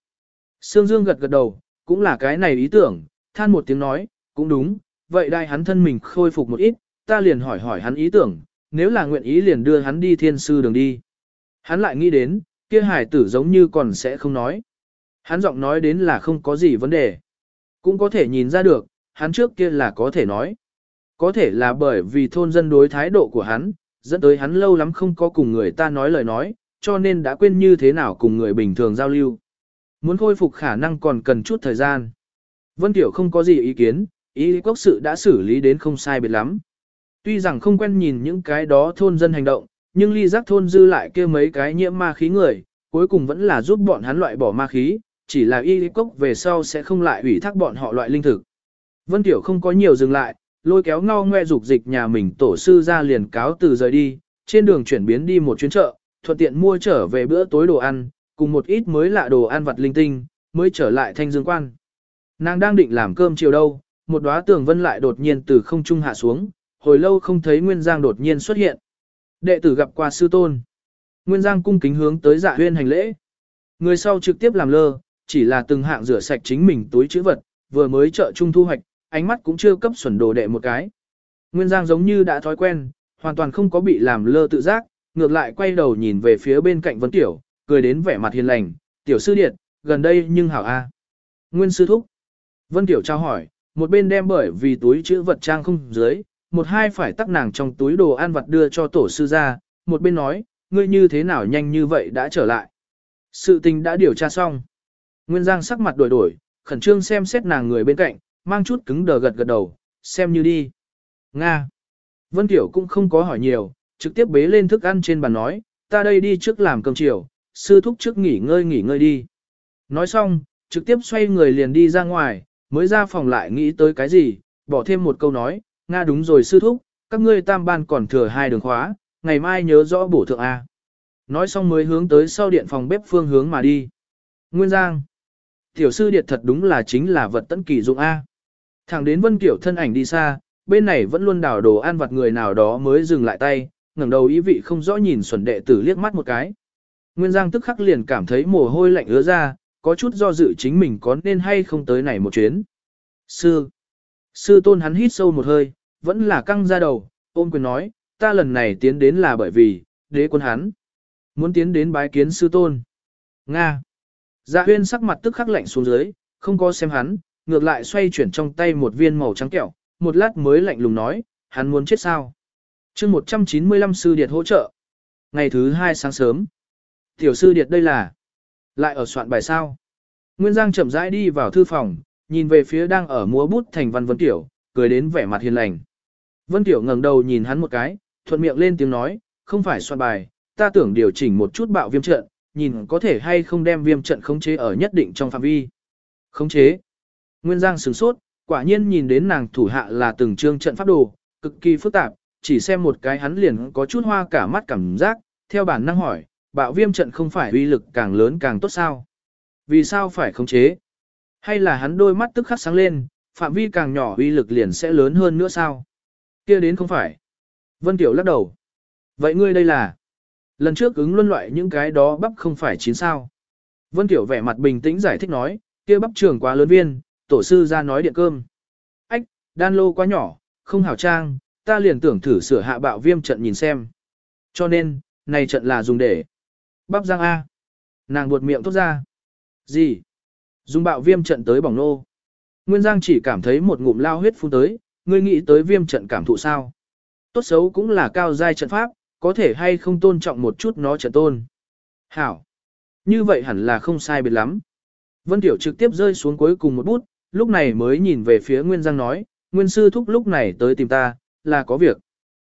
S1: Sương Dương gật gật đầu, cũng là cái này ý tưởng, than một tiếng nói, cũng đúng, vậy đại hắn thân mình khôi phục một ít, ta liền hỏi hỏi hắn ý tưởng, nếu là nguyện ý liền đưa hắn đi thiên sư đường đi. Hắn lại nghĩ đến, kia hải tử giống như còn sẽ không nói. Hắn giọng nói đến là không có gì vấn đề. Cũng có thể nhìn ra được, hắn trước kia là có thể nói. Có thể là bởi vì thôn dân đối thái độ của hắn, dẫn tới hắn lâu lắm không có cùng người ta nói lời nói, cho nên đã quên như thế nào cùng người bình thường giao lưu. Muốn khôi phục khả năng còn cần chút thời gian. Vân Tiểu không có gì ý kiến, ý quốc sự đã xử lý đến không sai biệt lắm. Tuy rằng không quen nhìn những cái đó thôn dân hành động, nhưng ly giác thôn dư lại kia mấy cái nhiễm ma khí người, cuối cùng vẫn là giúp bọn hắn loại bỏ ma khí, chỉ là y cốc về sau sẽ không lại ủy thác bọn họ loại linh thực. Vân Tiểu không có nhiều dừng lại, lôi kéo ngao ngoe dục dịch nhà mình tổ sư ra liền cáo từ rời đi, trên đường chuyển biến đi một chuyến chợ, thuận tiện mua trở về bữa tối đồ ăn, cùng một ít mới lạ đồ ăn vặt linh tinh, mới trở lại thanh dương quan. Nàng đang định làm cơm chiều đâu, một đóa tường vân lại đột nhiên từ không trung hạ xuống, hồi lâu không thấy Nguyên Giang đột nhiên xuất hiện. Đệ tử gặp qua sư tôn. Nguyên Giang cung kính hướng tới dạ huyên hành lễ. Người sau trực tiếp làm lơ, chỉ là từng hạng rửa sạch chính mình túi chữ vật, vừa mới chợ trung thu hoạch, ánh mắt cũng chưa cấp xuẩn đồ đệ một cái. Nguyên Giang giống như đã thói quen, hoàn toàn không có bị làm lơ tự giác, ngược lại quay đầu nhìn về phía bên cạnh Vân Tiểu, cười đến vẻ mặt hiền lành, "Tiểu sư điệt, gần đây nhưng hảo a." Nguyên sư thúc. Vân Tiểu trao hỏi, một bên đem bởi vì túi chữ vật trang không dưới, một hai phải tắc nàng trong túi đồ ăn vật đưa cho tổ sư ra, một bên nói, ngươi như thế nào nhanh như vậy đã trở lại. Sự tình đã điều tra xong. Nguyên Giang sắc mặt đổi đổi, khẩn trương xem xét nàng người bên cạnh, mang chút cứng đờ gật gật đầu, xem như đi. Nga. Vân Tiểu cũng không có hỏi nhiều, trực tiếp bế lên thức ăn trên bàn nói, ta đây đi trước làm cơm chiều, sư thúc trước nghỉ ngơi nghỉ ngơi đi. Nói xong, trực tiếp xoay người liền đi ra ngoài, mới ra phòng lại nghĩ tới cái gì, bỏ thêm một câu nói, Nga đúng rồi sư thúc, các ngươi tam ban còn thừa hai đường khóa, ngày mai nhớ rõ bổ thượng A. Nói xong mới hướng tới sau điện phòng bếp phương hướng mà đi. Nguyên Giang. Tiểu sư điệt thật đúng là chính là vật tấn kỳ dụng A. Thẳng đến Vân Kiểu thân ảnh đi xa, bên này vẫn luôn đảo đồ ăn vặt người nào đó mới dừng lại tay, ngẩng đầu ý vị không rõ nhìn xuẩn đệ tử liếc mắt một cái. Nguyên Giang tức khắc liền cảm thấy mồ hôi lạnh ứa ra, có chút do dự chính mình có nên hay không tới này một chuyến. Sư. Sư tôn hắn hít sâu một hơi, vẫn là căng ra đầu, ôm quyền nói, ta lần này tiến đến là bởi vì, đế quân hắn. Muốn tiến đến bái kiến sư tôn. Nga. Dạ huyên sắc mặt tức khắc lạnh xuống dưới, không có xem hắn, ngược lại xoay chuyển trong tay một viên màu trắng kẹo, một lát mới lạnh lùng nói, hắn muốn chết sao. chương 195 sư điệt hỗ trợ. Ngày thứ hai sáng sớm. Tiểu sư điệt đây là, lại ở soạn bài sao. Nguyên Giang chậm rãi đi vào thư phòng, nhìn về phía đang ở múa bút thành văn Vân Tiểu, cười đến vẻ mặt hiền lành. Vân Tiểu ngẩng đầu nhìn hắn một cái, thuận miệng lên tiếng nói, không phải soạn bài, ta tưởng điều chỉnh một chút bạo viêm trận, nhìn có thể hay không đem viêm trận khống chế ở nhất định trong phạm vi. Khống chế. Nguyên Giang sửng sốt, quả nhiên nhìn đến nàng thủ hạ là từng trương trận pháp đồ, cực kỳ phức tạp, chỉ xem một cái hắn liền có chút hoa cả mắt cảm giác, theo bản năng hỏi, bạo viêm trận không phải uy lực càng lớn càng tốt sao? Vì sao phải khống chế? Hay là hắn đôi mắt tức khắc sáng lên, phạm vi càng nhỏ uy lực liền sẽ lớn hơn nữa sao? Kia đến không phải. Vân Tiểu lắc đầu. Vậy ngươi đây là? Lần trước ứng luân loại những cái đó bắp không phải chín sao. Vân Tiểu vẻ mặt bình tĩnh giải thích nói, kia bắp trường quá lớn viên, tổ sư ra nói điện cơm. Ách, đan lô quá nhỏ, không hảo trang, ta liền tưởng thử sửa hạ bạo viêm trận nhìn xem. Cho nên, này trận là dùng để bắp giang A. Nàng buột miệng tốt ra. Gì? Dùng bạo viêm trận tới bỏng nô. Nguyên Giang chỉ cảm thấy một ngụm lao huyết phun tới, ngươi nghĩ tới viêm trận cảm thụ sao. Tốt xấu cũng là cao giai trận pháp, có thể hay không tôn trọng một chút nó trận tôn. Hảo. Như vậy hẳn là không sai biệt lắm. Vân Tiểu trực tiếp rơi xuống cuối cùng một bút, lúc này mới nhìn về phía Nguyên Giang nói, Nguyên sư thúc lúc này tới tìm ta, là có việc.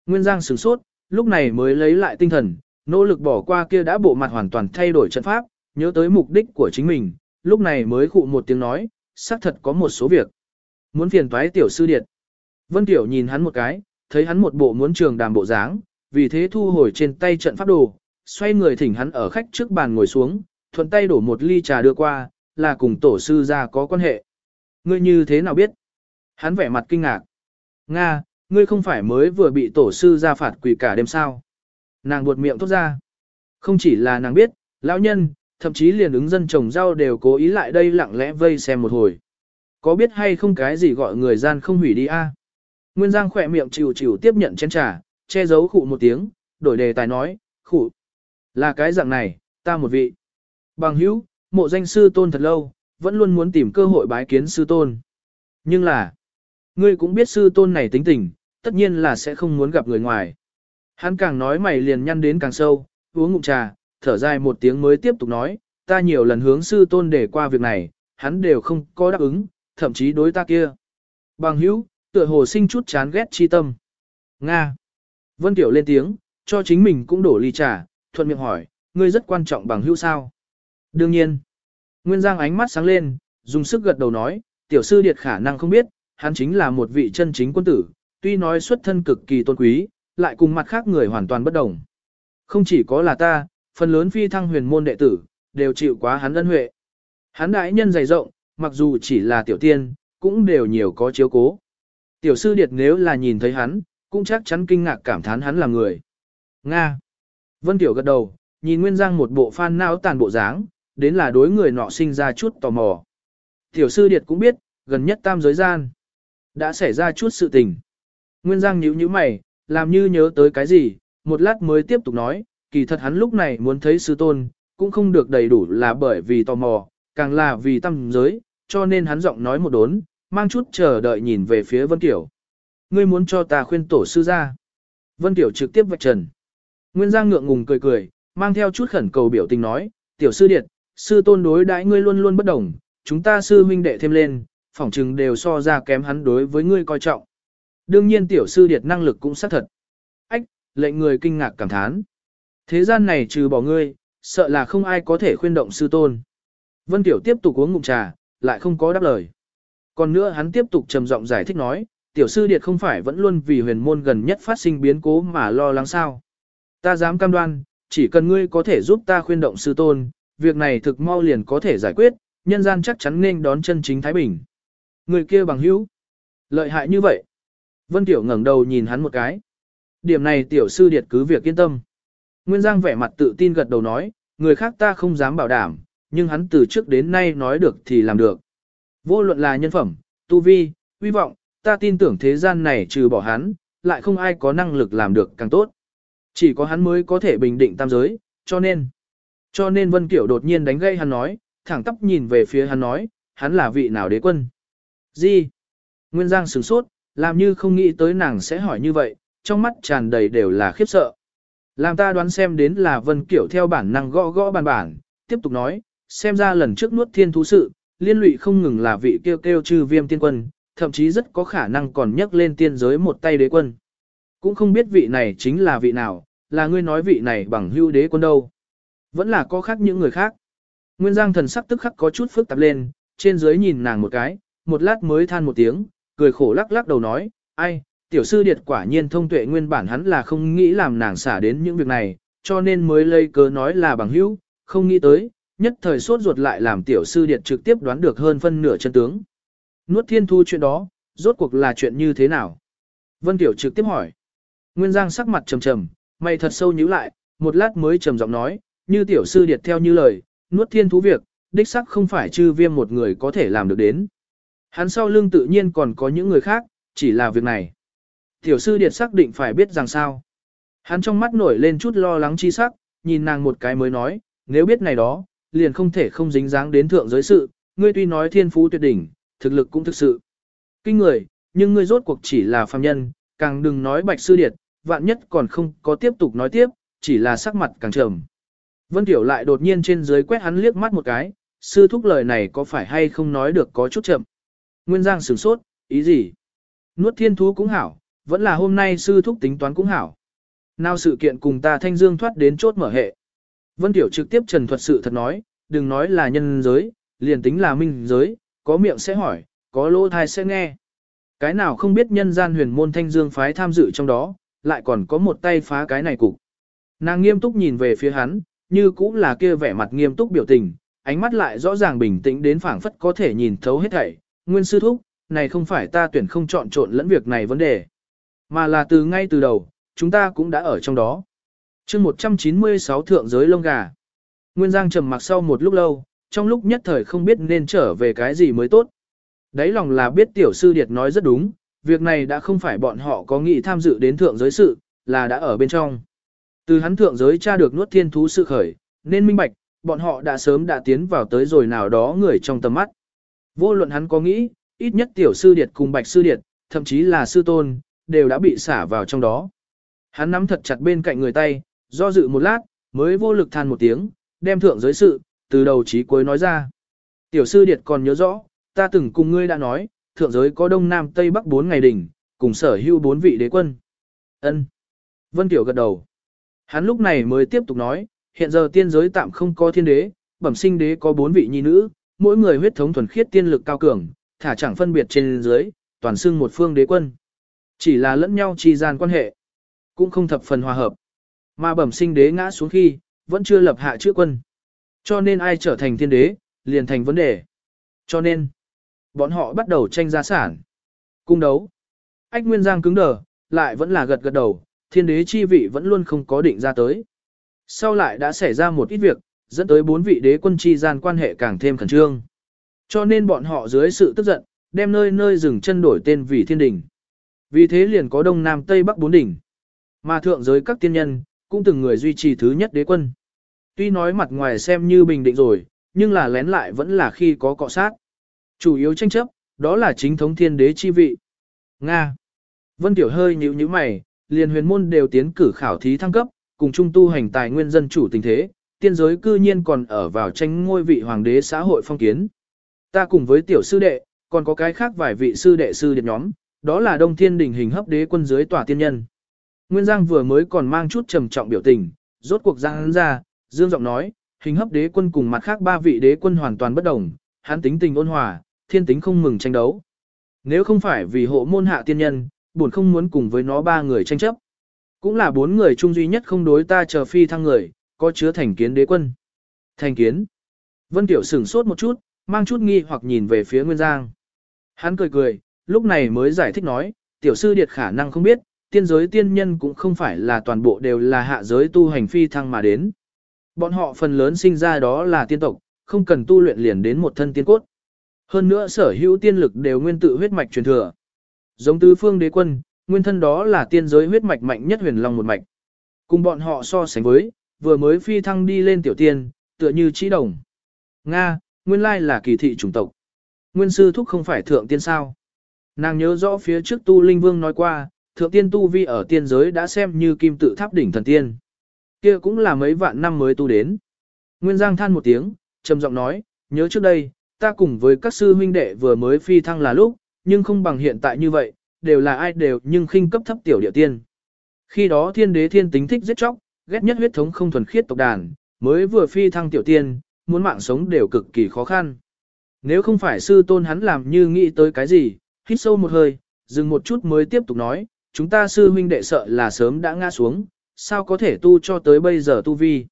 S1: Nguyên Giang sửng sốt, lúc này mới lấy lại tinh thần, nỗ lực bỏ qua kia đã bộ mặt hoàn toàn thay đổi trận pháp, nhớ tới mục đích của chính mình, lúc này mới khụ một tiếng nói, xác thật có một số việc. Muốn phiền toái tiểu sư điện. Vân Tiểu nhìn hắn một cái, thấy hắn một bộ muốn trường đàm bộ dáng, vì thế thu hồi trên tay trận pháp đồ, xoay người thỉnh hắn ở khách trước bàn ngồi xuống, thuận tay đổ một ly trà đưa qua, là cùng tổ sư ra có quan hệ. Ngươi như thế nào biết? Hắn vẻ mặt kinh ngạc. Nga, ngươi không phải mới vừa bị tổ sư ra phạt quỷ cả đêm sao? Nàng buột miệng thốt ra. Không chỉ là nàng biết, lão nhân, thậm chí liền ứng dân trồng rau đều cố ý lại đây lặng lẽ vây xem một hồi. Có biết hay không cái gì gọi người gian không hủy đi a? Nguyên Giang khỏe miệng chịu chịu tiếp nhận chén trà, che giấu khụ một tiếng, đổi đề tài nói, khụ. Là cái dạng này, ta một vị. Bằng hữu, mộ danh sư tôn thật lâu, vẫn luôn muốn tìm cơ hội bái kiến sư tôn. Nhưng là, ngươi cũng biết sư tôn này tính tình, tất nhiên là sẽ không muốn gặp người ngoài. Hắn càng nói mày liền nhăn đến càng sâu, uống ngụm trà, thở dài một tiếng mới tiếp tục nói, ta nhiều lần hướng sư tôn để qua việc này, hắn đều không có đáp ứng, thậm chí đối ta kia. Bằng hữu, tựa hồ sinh chút chán ghét chi tâm. Nga. Vân Tiểu lên tiếng, cho chính mình cũng đổ ly trà, thuận miệng hỏi, ngươi rất quan trọng bằng hữu sao? Đương nhiên. Nguyên Giang ánh mắt sáng lên, dùng sức gật đầu nói, tiểu sư điệt khả năng không biết, hắn chính là một vị chân chính quân tử, tuy nói xuất thân cực kỳ tôn quý, lại cùng mặt khác người hoàn toàn bất đồng. Không chỉ có là ta, phần lớn phi thăng huyền môn đệ tử, đều chịu quá hắn ân huệ. Hắn đại nhân dày rộng, mặc dù chỉ là tiểu tiên, cũng đều nhiều có chiếu cố. Tiểu sư điệt nếu là nhìn thấy hắn, cũng chắc chắn kinh ngạc cảm thán hắn là người. Nga. Vân Tiểu gật đầu, nhìn Nguyên Giang một bộ phan não tàn bộ dáng, đến là đối người nọ sinh ra chút tò mò. Tiểu sư điệt cũng biết, gần nhất tam giới gian. Đã xảy ra chút sự tình. Nguyên Giang nhíu nhíu mày, làm như nhớ tới cái gì, một lát mới tiếp tục nói, kỳ thật hắn lúc này muốn thấy sư tôn, cũng không được đầy đủ là bởi vì tò mò, càng là vì tâm giới, cho nên hắn giọng nói một đốn, mang chút chờ đợi nhìn về phía Vân Tiểu. Ngươi muốn cho ta khuyên tổ sư ra. Vân Tiểu trực tiếp vạch trần. Nguyên Giang ngượng ngùng cười cười, mang theo chút khẩn cầu biểu tình nói, Tiểu sư điệt, sư tôn đối đãi ngươi luôn luôn bất đồng, chúng ta sư huynh đệ thêm lên, phỏng chừng đều so ra kém hắn đối với ngươi coi trọng. Đương nhiên tiểu sư điệt năng lực cũng xác thật. Ách, lệnh người kinh ngạc cảm thán. Thế gian này trừ bỏ ngươi, sợ là không ai có thể khuyên động sư tôn. Vân Tiểu tiếp tục uống ngụm trà, lại không có đáp lời. Còn nữa hắn tiếp tục trầm giọng giải thích nói, tiểu sư điệt không phải vẫn luôn vì huyền môn gần nhất phát sinh biến cố mà lo lắng sao. Ta dám cam đoan, chỉ cần ngươi có thể giúp ta khuyên động sư tôn, việc này thực mau liền có thể giải quyết, nhân gian chắc chắn nên đón chân chính Thái Bình. Người kia bằng hữu. Lợi hại như vậy. Vân Tiểu ngẩng đầu nhìn hắn một cái. Điểm này tiểu sư điệt cứ việc yên tâm. Nguyên Giang vẻ mặt tự tin gật đầu nói, người khác ta không dám bảo đảm, nhưng hắn từ trước đến nay nói được thì làm được. Vô luận là nhân phẩm, tu vi, uy vọng, ta tin tưởng thế gian này trừ bỏ hắn, lại không ai có năng lực làm được càng tốt. Chỉ có hắn mới có thể bình định tam giới, cho nên. Cho nên Vân Kiểu đột nhiên đánh gây hắn nói, thẳng tắp nhìn về phía hắn nói, hắn là vị nào đế quân. Gì? Nguyên Giang sửng sốt, làm như không nghĩ tới nàng sẽ hỏi như vậy, trong mắt tràn đầy đều là khiếp sợ. Làm ta đoán xem đến là Vân Kiểu theo bản năng gõ gõ bàn bản, tiếp tục nói, xem ra lần trước nuốt thiên thú sự, liên lụy không ngừng là vị kêu kêu trừ viêm tiên quân, thậm chí rất có khả năng còn nhắc lên tiên giới một tay đế quân. Cũng không biết vị này chính là vị nào, là ngươi nói vị này bằng hưu đế quân đâu. Vẫn là có khác những người khác. Nguyên Giang thần sắc tức khắc có chút phức tạp lên, trên dưới nhìn nàng một cái, một lát mới than một tiếng, cười khổ lắc lắc đầu nói, ai, tiểu sư điệt quả nhiên thông tuệ nguyên bản hắn là không nghĩ làm nàng xả đến những việc này, cho nên mới lây cớ nói là bằng hữu, không nghĩ tới, nhất thời sốt ruột lại làm tiểu sư điệt trực tiếp đoán được hơn phân nửa chân tướng. Nuốt thiên thu chuyện đó, rốt cuộc là chuyện như thế nào? Vân Tiểu trực tiếp hỏi. Nguyên Giang sắc mặt trầm trầm, mày thật sâu nhíu lại, một lát mới trầm giọng nói, như tiểu sư điệt theo như lời, nuốt thiên thú việc, đích sắc không phải chư viêm một người có thể làm được đến. Hắn sau lưng tự nhiên còn có những người khác, chỉ là việc này. Tiểu sư điệt xác định phải biết rằng sao. Hắn trong mắt nổi lên chút lo lắng chi sắc, nhìn nàng một cái mới nói, nếu biết này đó, liền không thể không dính dáng đến thượng giới sự, ngươi tuy nói thiên phú tuyệt đỉnh, thực lực cũng thực sự kinh người, nhưng ngươi rốt cuộc chỉ là phàm nhân, càng đừng nói bạch sư điệt, vạn nhất còn không có tiếp tục nói tiếp, chỉ là sắc mặt càng trầm. Vân Tiểu lại đột nhiên trên dưới quét hắn liếc mắt một cái, sư thúc lời này có phải hay không nói được có chút chậm. Nguyên Giang sửng sốt, ý gì? Nuốt thiên thú cũng hảo, vẫn là hôm nay sư thúc tính toán cũng hảo. Nào sự kiện cùng ta thanh dương thoát đến chốt mở hệ. Vân Tiểu trực tiếp trần thuật sự thật nói, đừng nói là nhân giới, liền tính là minh giới, có miệng sẽ hỏi, có lỗ thai sẽ nghe. Cái nào không biết nhân gian huyền môn thanh dương phái tham dự trong đó, lại còn có một tay phá cái này cục. Nàng nghiêm túc nhìn về phía hắn, như cũng là kia vẻ mặt nghiêm túc biểu tình, ánh mắt lại rõ ràng bình tĩnh đến phảng phất có thể nhìn thấu hết thảy. Nguyên sư thúc, này không phải ta tuyển không chọn trộn lẫn việc này vấn đề, mà là từ ngay từ đầu, chúng ta cũng đã ở trong đó. chương 196 thượng giới lông gà. Nguyên Giang trầm mặc sau một lúc lâu, trong lúc nhất thời không biết nên trở về cái gì mới tốt. Đấy lòng là biết tiểu sư điệt nói rất đúng, việc này đã không phải bọn họ có nghĩ tham dự đến thượng giới sự, là đã ở bên trong. Từ hắn thượng giới tra được nuốt thiên thú sự khởi, nên minh bạch, bọn họ đã sớm đã tiến vào tới rồi nào đó người trong tầm mắt. Vô luận hắn có nghĩ, ít nhất tiểu sư điệt cùng bạch sư điệt, thậm chí là sư tôn, đều đã bị xả vào trong đó. Hắn nắm thật chặt bên cạnh người tay, do dự một lát, mới vô lực than một tiếng, đem thượng giới sự, từ đầu chí cuối nói ra. Tiểu sư điệt còn nhớ rõ, ta từng cùng ngươi đã nói, thượng giới có đông nam tây bắc bốn ngày đỉnh, cùng sở hữu bốn vị đế quân. Ân. Vân Tiểu gật đầu. Hắn lúc này mới tiếp tục nói, hiện giờ tiên giới tạm không có thiên đế, bẩm sinh đế có bốn vị nhi nữ, mỗi người huyết thống thuần khiết tiên lực cao cường, thả chẳng phân biệt trên dưới, toàn xưng một phương đế quân. Chỉ là lẫn nhau chi gian quan hệ, cũng không thập phần hòa hợp. Mà bẩm sinh đế ngã xuống khi, vẫn chưa lập hạ chữ quân. Cho nên ai trở thành thiên đế, liền thành vấn đề. Cho nên, bọn họ bắt đầu tranh gia sản. Cung đấu. Ách Nguyên Giang cứng đờ, lại vẫn là gật gật đầu, thiên đế chi vị vẫn luôn không có định ra tới. Sau lại đã xảy ra một ít việc, dẫn tới bốn vị đế quân chi gian quan hệ càng thêm khẩn trương. Cho nên bọn họ dưới sự tức giận, đem nơi nơi dừng chân đổi tên vì thiên đình. Vì thế liền có đông nam tây bắc bốn đỉnh. Mà thượng giới các tiên nhân, cũng từng người duy trì thứ nhất đế quân. Tuy nói mặt ngoài xem như bình định rồi, nhưng là lén lại vẫn là khi có cọ sát. Chủ yếu tranh chấp, đó là chính thống thiên đế chi vị. Nga. Vân Tiểu hơi nhíu nhíu mày, liền huyền môn đều tiến cử khảo thí thăng cấp, cùng chung tu hành tài nguyên dân chủ tình thế, tiên giới cư nhiên còn ở vào tranh ngôi vị hoàng đế xã hội phong kiến. Ta cùng với tiểu sư đệ, còn có cái khác vài vị sư đệ sư điệp nhóm, đó là đông thiên đỉnh hình hấp đế quân dưới tòa tiên nhân. Nguyên Giang vừa mới còn mang chút trầm trọng biểu tình, rốt cuộc giang hắn ra, dương giọng nói, hình hấp đế quân cùng mặt khác ba vị đế quân hoàn toàn bất đồng, hắn tính tình ôn hòa, thiên tính không mừng tranh đấu. Nếu không phải vì hộ môn hạ tiên nhân, buồn không muốn cùng với nó ba người tranh chấp. Cũng là bốn người chung duy nhất không đối ta chờ phi thăng người, có chứa thành kiến đế quân. Thành kiến. Vân Tiểu sửng sốt một chút, mang chút nghi hoặc nhìn về phía Nguyên Giang. Hắn cười cười, lúc này mới giải thích nói, tiểu sư điệt khả năng không biết, tiên giới tiên nhân cũng không phải là toàn bộ đều là hạ giới tu hành phi thăng mà đến. Bọn họ phần lớn sinh ra đó là tiên tộc, không cần tu luyện liền đến một thân tiên cốt. Hơn nữa sở hữu tiên lực đều nguyên tự huyết mạch truyền thừa. Giống tứ phương đế quân, nguyên thân đó là tiên giới huyết mạch mạnh nhất huyền long một mạch. Cùng bọn họ so sánh với, vừa mới phi thăng đi lên tiểu tiên, tựa như trí đồng. Nga, nguyên lai là kỳ thị chủng tộc. Nguyên sư thúc không phải thượng tiên sao. Nàng nhớ rõ phía trước tu linh vương nói qua, thượng tiên tu vi ở tiên giới đã xem như kim tự tháp đỉnh thần tiên. Kia cũng là mấy vạn năm mới tu đến. Nguyên Giang than một tiếng, trầm giọng nói, nhớ trước đây, ta cùng với các sư huynh đệ vừa mới phi thăng là lúc, nhưng không bằng hiện tại như vậy, đều là ai đều nhưng khinh cấp thấp tiểu địa tiên. Khi đó thiên đế thiên tính thích giết chóc, ghét nhất huyết thống không thuần khiết tộc đàn, mới vừa phi thăng tiểu tiên, muốn mạng sống đều cực kỳ khó khăn. Nếu không phải sư tôn hắn làm như nghĩ tới cái gì, hít sâu một hơi, dừng một chút mới tiếp tục nói, chúng ta sư huynh đệ sợ là sớm đã ngã xuống, sao có thể tu cho tới bây giờ tu vi.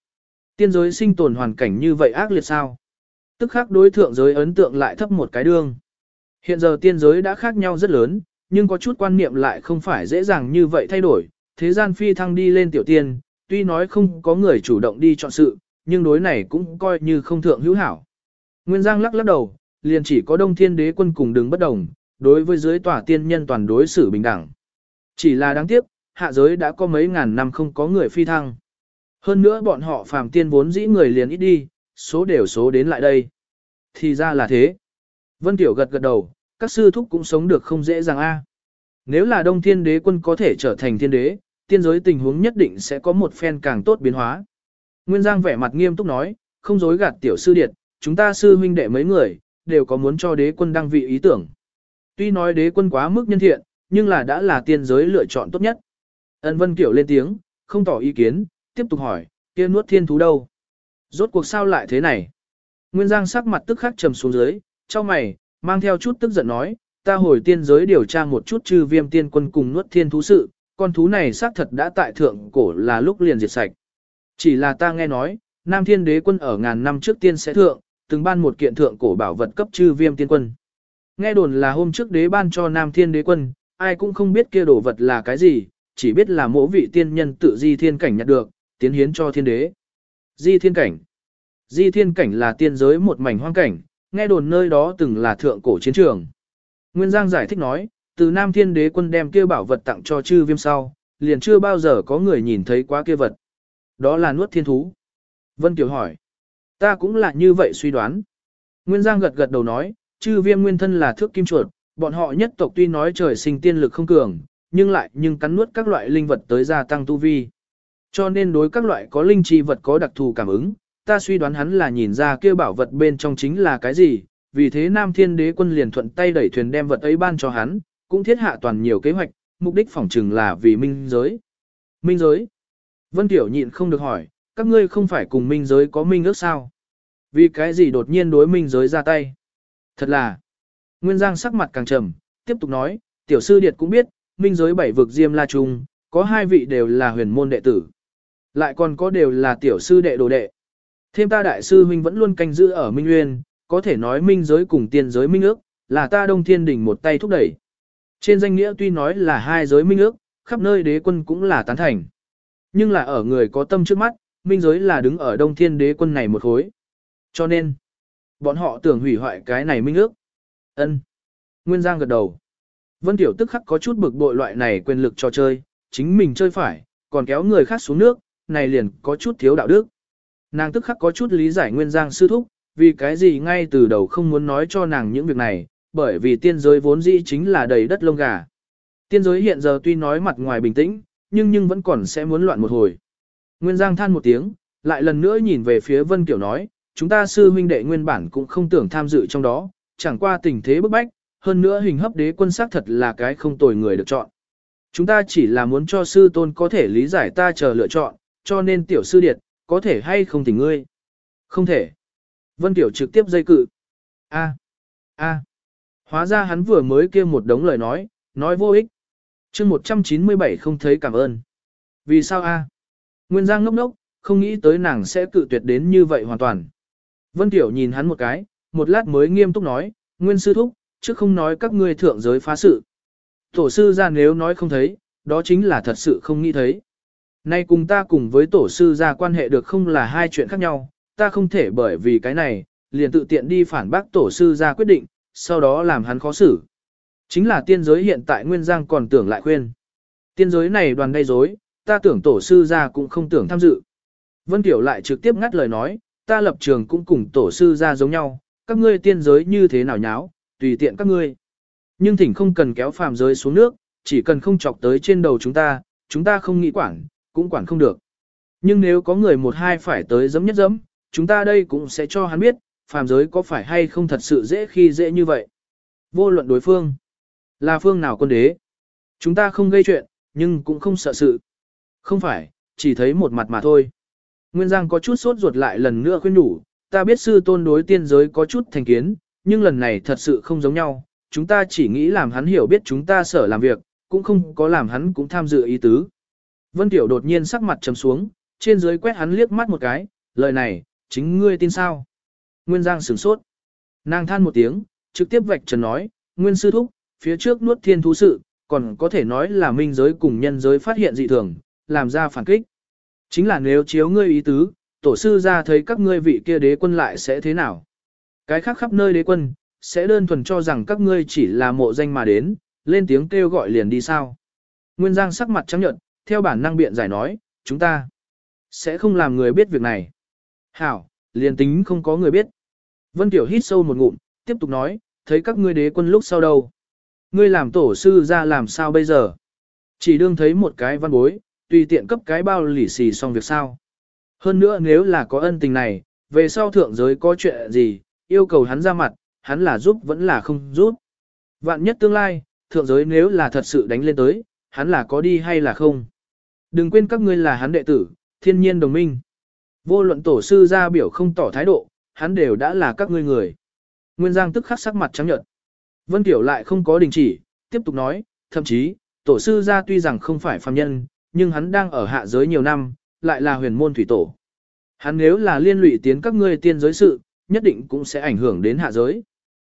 S1: Tiên giới sinh tồn hoàn cảnh như vậy ác liệt sao? Tức khắc đối thượng giới ấn tượng lại thấp một cái đương. Hiện giờ tiên giới đã khác nhau rất lớn, nhưng có chút quan niệm lại không phải dễ dàng như vậy thay đổi. Thế gian phi thăng đi lên tiểu tiên, tuy nói không có người chủ động đi chọn sự, nhưng đối này cũng coi như không thượng hữu hảo. Nguyên Giang lắc lắc đầu, liền chỉ có đông thiên đế quân cùng đứng bất đồng, đối với dưới tòa tiên nhân toàn đối xử bình đẳng. Chỉ là đáng tiếc, hạ giới đã có mấy ngàn năm không có người phi thăng. Hơn nữa bọn họ phàm tiên vốn dĩ người liền ít đi, số đều số đến lại đây. Thì ra là thế. Vân Tiểu gật gật đầu, các sư thúc cũng sống được không dễ dàng a. Nếu là đông thiên đế quân có thể trở thành thiên đế, tiên giới tình huống nhất định sẽ có một phen càng tốt biến hóa. Nguyên Giang vẻ mặt nghiêm túc nói, không dối gạt tiểu sư điệt, chúng ta sư huynh đệ mấy người, đều có muốn cho đế quân đăng vị ý tưởng. Tuy nói đế quân quá mức nhân thiện, nhưng là đã là tiên giới lựa chọn tốt nhất. Ân Vân Kiểu lên tiếng, không tỏ ý kiến, tiếp tục hỏi, kia nuốt thiên thú đâu? Rốt cuộc sao lại thế này? Nguyên Giang sắc mặt tức khắc trầm xuống dưới, cho mày, mang theo chút tức giận nói, ta hồi tiên giới điều tra một chút chư viêm tiên quân cùng nuốt thiên thú sự, con thú này xác thật đã tại thượng cổ là lúc liền diệt sạch. Chỉ là ta nghe nói, Nam Thiên Đế quân ở ngàn năm trước tiên sẽ thượng, từng ban một kiện thượng cổ bảo vật cấp chư viêm tiên quân. Nghe đồn là hôm trước đế ban cho Nam Thiên Đế quân, ai cũng không biết kia đồ vật là cái gì, chỉ biết là mỗi vị tiên nhân tự di thiên cảnh nhặt được, tiến hiến cho thiên đế. Di thiên cảnh. Di thiên cảnh là tiên giới một mảnh hoang cảnh, nghe đồn nơi đó từng là thượng cổ chiến trường. Nguyên Giang giải thích nói, từ Nam Thiên Đế quân đem kia bảo vật tặng cho chư viêm sau, liền chưa bao giờ có người nhìn thấy quá kia vật. Đó là nuốt thiên thú. Vân Kiều hỏi. Ta cũng là như vậy suy đoán. Nguyên Giang gật gật đầu nói, chư viêm nguyên thân là thước kim chuột, bọn họ nhất tộc tuy nói trời sinh tiên lực không cường, nhưng lại nhưng cắn nuốt các loại linh vật tới gia tăng tu vi. Cho nên đối các loại có linh chi vật có đặc thù cảm ứng, ta suy đoán hắn là nhìn ra kia bảo vật bên trong chính là cái gì, vì thế Nam Thiên Đế quân liền thuận tay đẩy thuyền đem vật ấy ban cho hắn, cũng thiết hạ toàn nhiều kế hoạch, mục đích phỏng chừng là vì minh giới. Minh giới? Vân Tiểu nhịn không được hỏi, các ngươi không phải cùng minh giới có minh ước sao? Vì cái gì đột nhiên đối minh giới ra tay? Thật là, Nguyên Giang sắc mặt càng trầm, tiếp tục nói, tiểu sư điệt cũng biết, minh giới bảy vực Diêm La Trung, có hai vị đều là huyền môn đệ tử. Lại còn có đều là tiểu sư đệ đồ đệ. Thêm ta đại sư huynh vẫn luôn canh giữ ở Minh Nguyên, có thể nói minh giới cùng tiên giới minh ước, là ta đông thiên đỉnh một tay thúc đẩy. Trên danh nghĩa tuy nói là hai giới minh ước, khắp nơi đế quân cũng là tán thành. Nhưng là ở người có tâm trước mắt, minh giới là đứng ở đông thiên đế quân này một khối. Cho nên, bọn họ tưởng hủy hoại cái này minh ước. ân Nguyên Giang gật đầu. Vân Tiểu tức khắc có chút bực bội loại này quyền lực cho chơi, chính mình chơi phải, còn kéo người khác xuống nước, này liền có chút thiếu đạo đức. Nàng tức khắc có chút lý giải Nguyên Giang sư thúc, vì cái gì ngay từ đầu không muốn nói cho nàng những việc này, bởi vì tiên giới vốn dĩ chính là đầy đất lông gà. Tiên giới hiện giờ tuy nói mặt ngoài bình tĩnh, nhưng nhưng vẫn còn sẽ muốn loạn một hồi. Nguyên Giang than một tiếng, lại lần nữa nhìn về phía Vân Kiểu nói, chúng ta sư huynh đệ nguyên bản cũng không tưởng tham dự trong đó, chẳng qua tình thế bức bách, hơn nữa hình hấp đế quân xác thật là cái không tồi người được chọn. Chúng ta chỉ là muốn cho sư tôn có thể lý giải ta chờ lựa chọn, cho nên tiểu sư điệt, có thể hay không tỉnh ngươi? Không thể. Vân Tiểu trực tiếp dây cự. A. A. Hóa ra hắn vừa mới kia một đống lời nói, nói vô ích. chương 197 không thấy cảm ơn. Vì sao A? Nguyên Giang ngốc ngốc, không nghĩ tới nàng sẽ cự tuyệt đến như vậy hoàn toàn. Vân Tiểu nhìn hắn một cái, một lát mới nghiêm túc nói, Nguyên Sư Thúc, chứ không nói các ngươi thượng giới phá sự. Tổ sư ra nếu nói không thấy, đó chính là thật sự không nghĩ thấy. Nay cùng ta cùng với tổ sư ra quan hệ được không là hai chuyện khác nhau, ta không thể bởi vì cái này, liền tự tiện đi phản bác tổ sư ra quyết định, sau đó làm hắn khó xử. Chính là tiên giới hiện tại Nguyên Giang còn tưởng lại khuyên. Tiên giới này đoàn gây rối, ta tưởng tổ sư ra cũng không tưởng tham dự. Vân Tiểu lại trực tiếp ngắt lời nói, ta lập trường cũng cùng tổ sư ra giống nhau, các ngươi tiên giới như thế nào nháo, tùy tiện các ngươi. Nhưng thỉnh không cần kéo phàm giới xuống nước, chỉ cần không chọc tới trên đầu chúng ta, chúng ta không nghĩ quản, cũng quản không được. Nhưng nếu có người một hai phải tới dấm nhất dấm, chúng ta đây cũng sẽ cho hắn biết, phàm giới có phải hay không thật sự dễ khi dễ như vậy. Vô luận đối phương, là phương nào quân đế. Chúng ta không gây chuyện, nhưng cũng không sợ sự. Không phải, chỉ thấy một mặt mà thôi. Nguyên Giang có chút sốt ruột lại lần nữa khuyên nhủ, ta biết sư tôn đối tiên giới có chút thành kiến, nhưng lần này thật sự không giống nhau, chúng ta chỉ nghĩ làm hắn hiểu biết chúng ta sở làm việc, cũng không có làm hắn cũng tham dự ý tứ. Vân Tiểu đột nhiên sắc mặt trầm xuống, trên dưới quét hắn liếc mắt một cái, lời này, chính ngươi tin sao? Nguyên Giang sửng sốt. Nàng than một tiếng, trực tiếp vạch trần nói, Nguyên Sư Thúc, phía trước nuốt thiên thú sự, còn có thể nói là minh giới cùng nhân giới phát hiện dị thường, làm ra phản kích. Chính là nếu chiếu ngươi ý tứ, tổ sư ra thấy các ngươi vị kia đế quân lại sẽ thế nào? Cái khác khắp nơi đế quân, sẽ đơn thuần cho rằng các ngươi chỉ là mộ danh mà đến, lên tiếng kêu gọi liền đi sao. Nguyên Giang sắc mặt trắng nhợt, theo bản năng biện giải nói, chúng ta sẽ không làm người biết việc này. Hảo, liền tính không có người biết. Vân Tiểu hít sâu một ngụm, tiếp tục nói, thấy các ngươi đế quân lúc sau đâu. Ngươi làm tổ sư ra làm sao bây giờ? Chỉ đương thấy một cái văn bối, tùy tiện cấp cái bao lì xì xong việc sao. Hơn nữa nếu là có ân tình này, về sau thượng giới có chuyện gì, yêu cầu hắn ra mặt, hắn là giúp vẫn là không giúp. Vạn nhất tương lai, thượng giới nếu là thật sự đánh lên tới, hắn là có đi hay là không. Đừng quên các ngươi là hắn đệ tử, thiên nhiên đồng minh. Vô luận tổ sư ra biểu không tỏ thái độ, hắn đều đã là các ngươi người. Nguyên Giang tức khắc sắc mặt trắng nhợt. Vân Tiểu lại không có đình chỉ, tiếp tục nói, thậm chí, tổ sư ra tuy rằng không phải phàm nhân, nhưng hắn đang ở hạ giới nhiều năm, lại là huyền môn thủy tổ. Hắn nếu là liên lụy tiến các ngươi tiên giới sự, nhất định cũng sẽ ảnh hưởng đến hạ giới.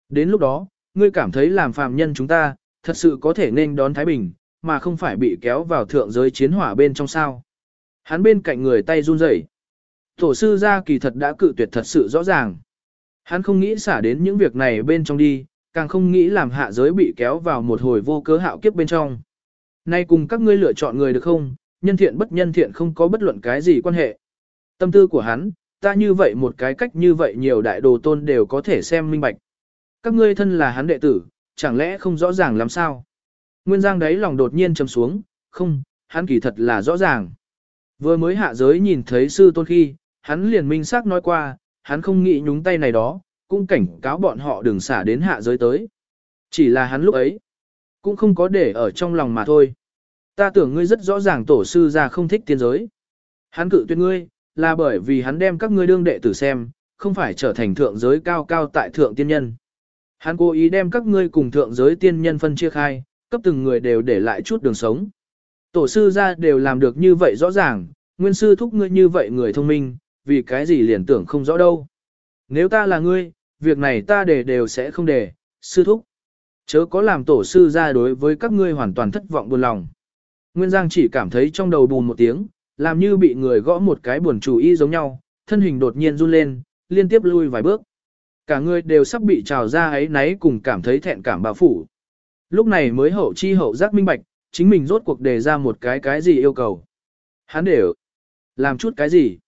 S1: Đến lúc đó, ngươi cảm thấy làm phàm nhân chúng ta, thật sự có thể nên đón Thái Bình, mà không phải bị kéo vào thượng giới chiến hỏa bên trong sao. Hắn bên cạnh người tay run rẩy. Tổ sư gia kỳ thật đã cự tuyệt thật sự rõ ràng. Hắn không nghĩ xả đến những việc này bên trong đi, càng không nghĩ làm hạ giới bị kéo vào một hồi vô cớ hạo kiếp bên trong. Nay cùng các ngươi lựa chọn người được không, nhân thiện bất nhân thiện không có bất luận cái gì quan hệ. Tâm tư của hắn, ta như vậy một cái cách như vậy nhiều đại đồ tôn đều có thể xem minh bạch. Các ngươi thân là hắn đệ tử, chẳng lẽ không rõ ràng làm sao? Nguyên Giang đấy lòng đột nhiên trầm xuống, không, hắn kỳ thật là rõ ràng. Vừa mới hạ giới nhìn thấy sư tôn khi, hắn liền minh xác nói qua, hắn không nghĩ nhúng tay này đó, cũng cảnh cáo bọn họ đừng xả đến hạ giới tới. Chỉ là hắn lúc ấy, cũng không có để ở trong lòng mà thôi. Ta tưởng ngươi rất rõ ràng tổ sư ra không thích tiên giới. Hắn cự tuyệt ngươi, là bởi vì hắn đem các ngươi đương đệ tử xem, không phải trở thành thượng giới cao cao tại thượng tiên nhân. Hắn cố ý đem các ngươi cùng thượng giới tiên nhân phân chia khai, cấp từng người đều để lại chút đường sống. Tổ sư ra đều làm được như vậy rõ ràng, nguyên sư thúc ngươi như vậy người thông minh, vì cái gì liền tưởng không rõ đâu. Nếu ta là ngươi, việc này ta để đều sẽ không để, sư thúc. Chớ có làm tổ sư ra đối với các ngươi hoàn toàn thất vọng buồn lòng. Nguyên Giang chỉ cảm thấy trong đầu bùn một tiếng, làm như bị người gõ một cái buồn chủ y giống nhau, thân hình đột nhiên run lên, liên tiếp lui vài bước. Cả người đều sắp bị trào ra ấy náy cùng cảm thấy thẹn cảm bao phủ. Lúc này mới hậu chi hậu giác minh bạch, chính mình rốt cuộc đề ra một cái cái gì yêu cầu. Hắn đều làm chút cái gì.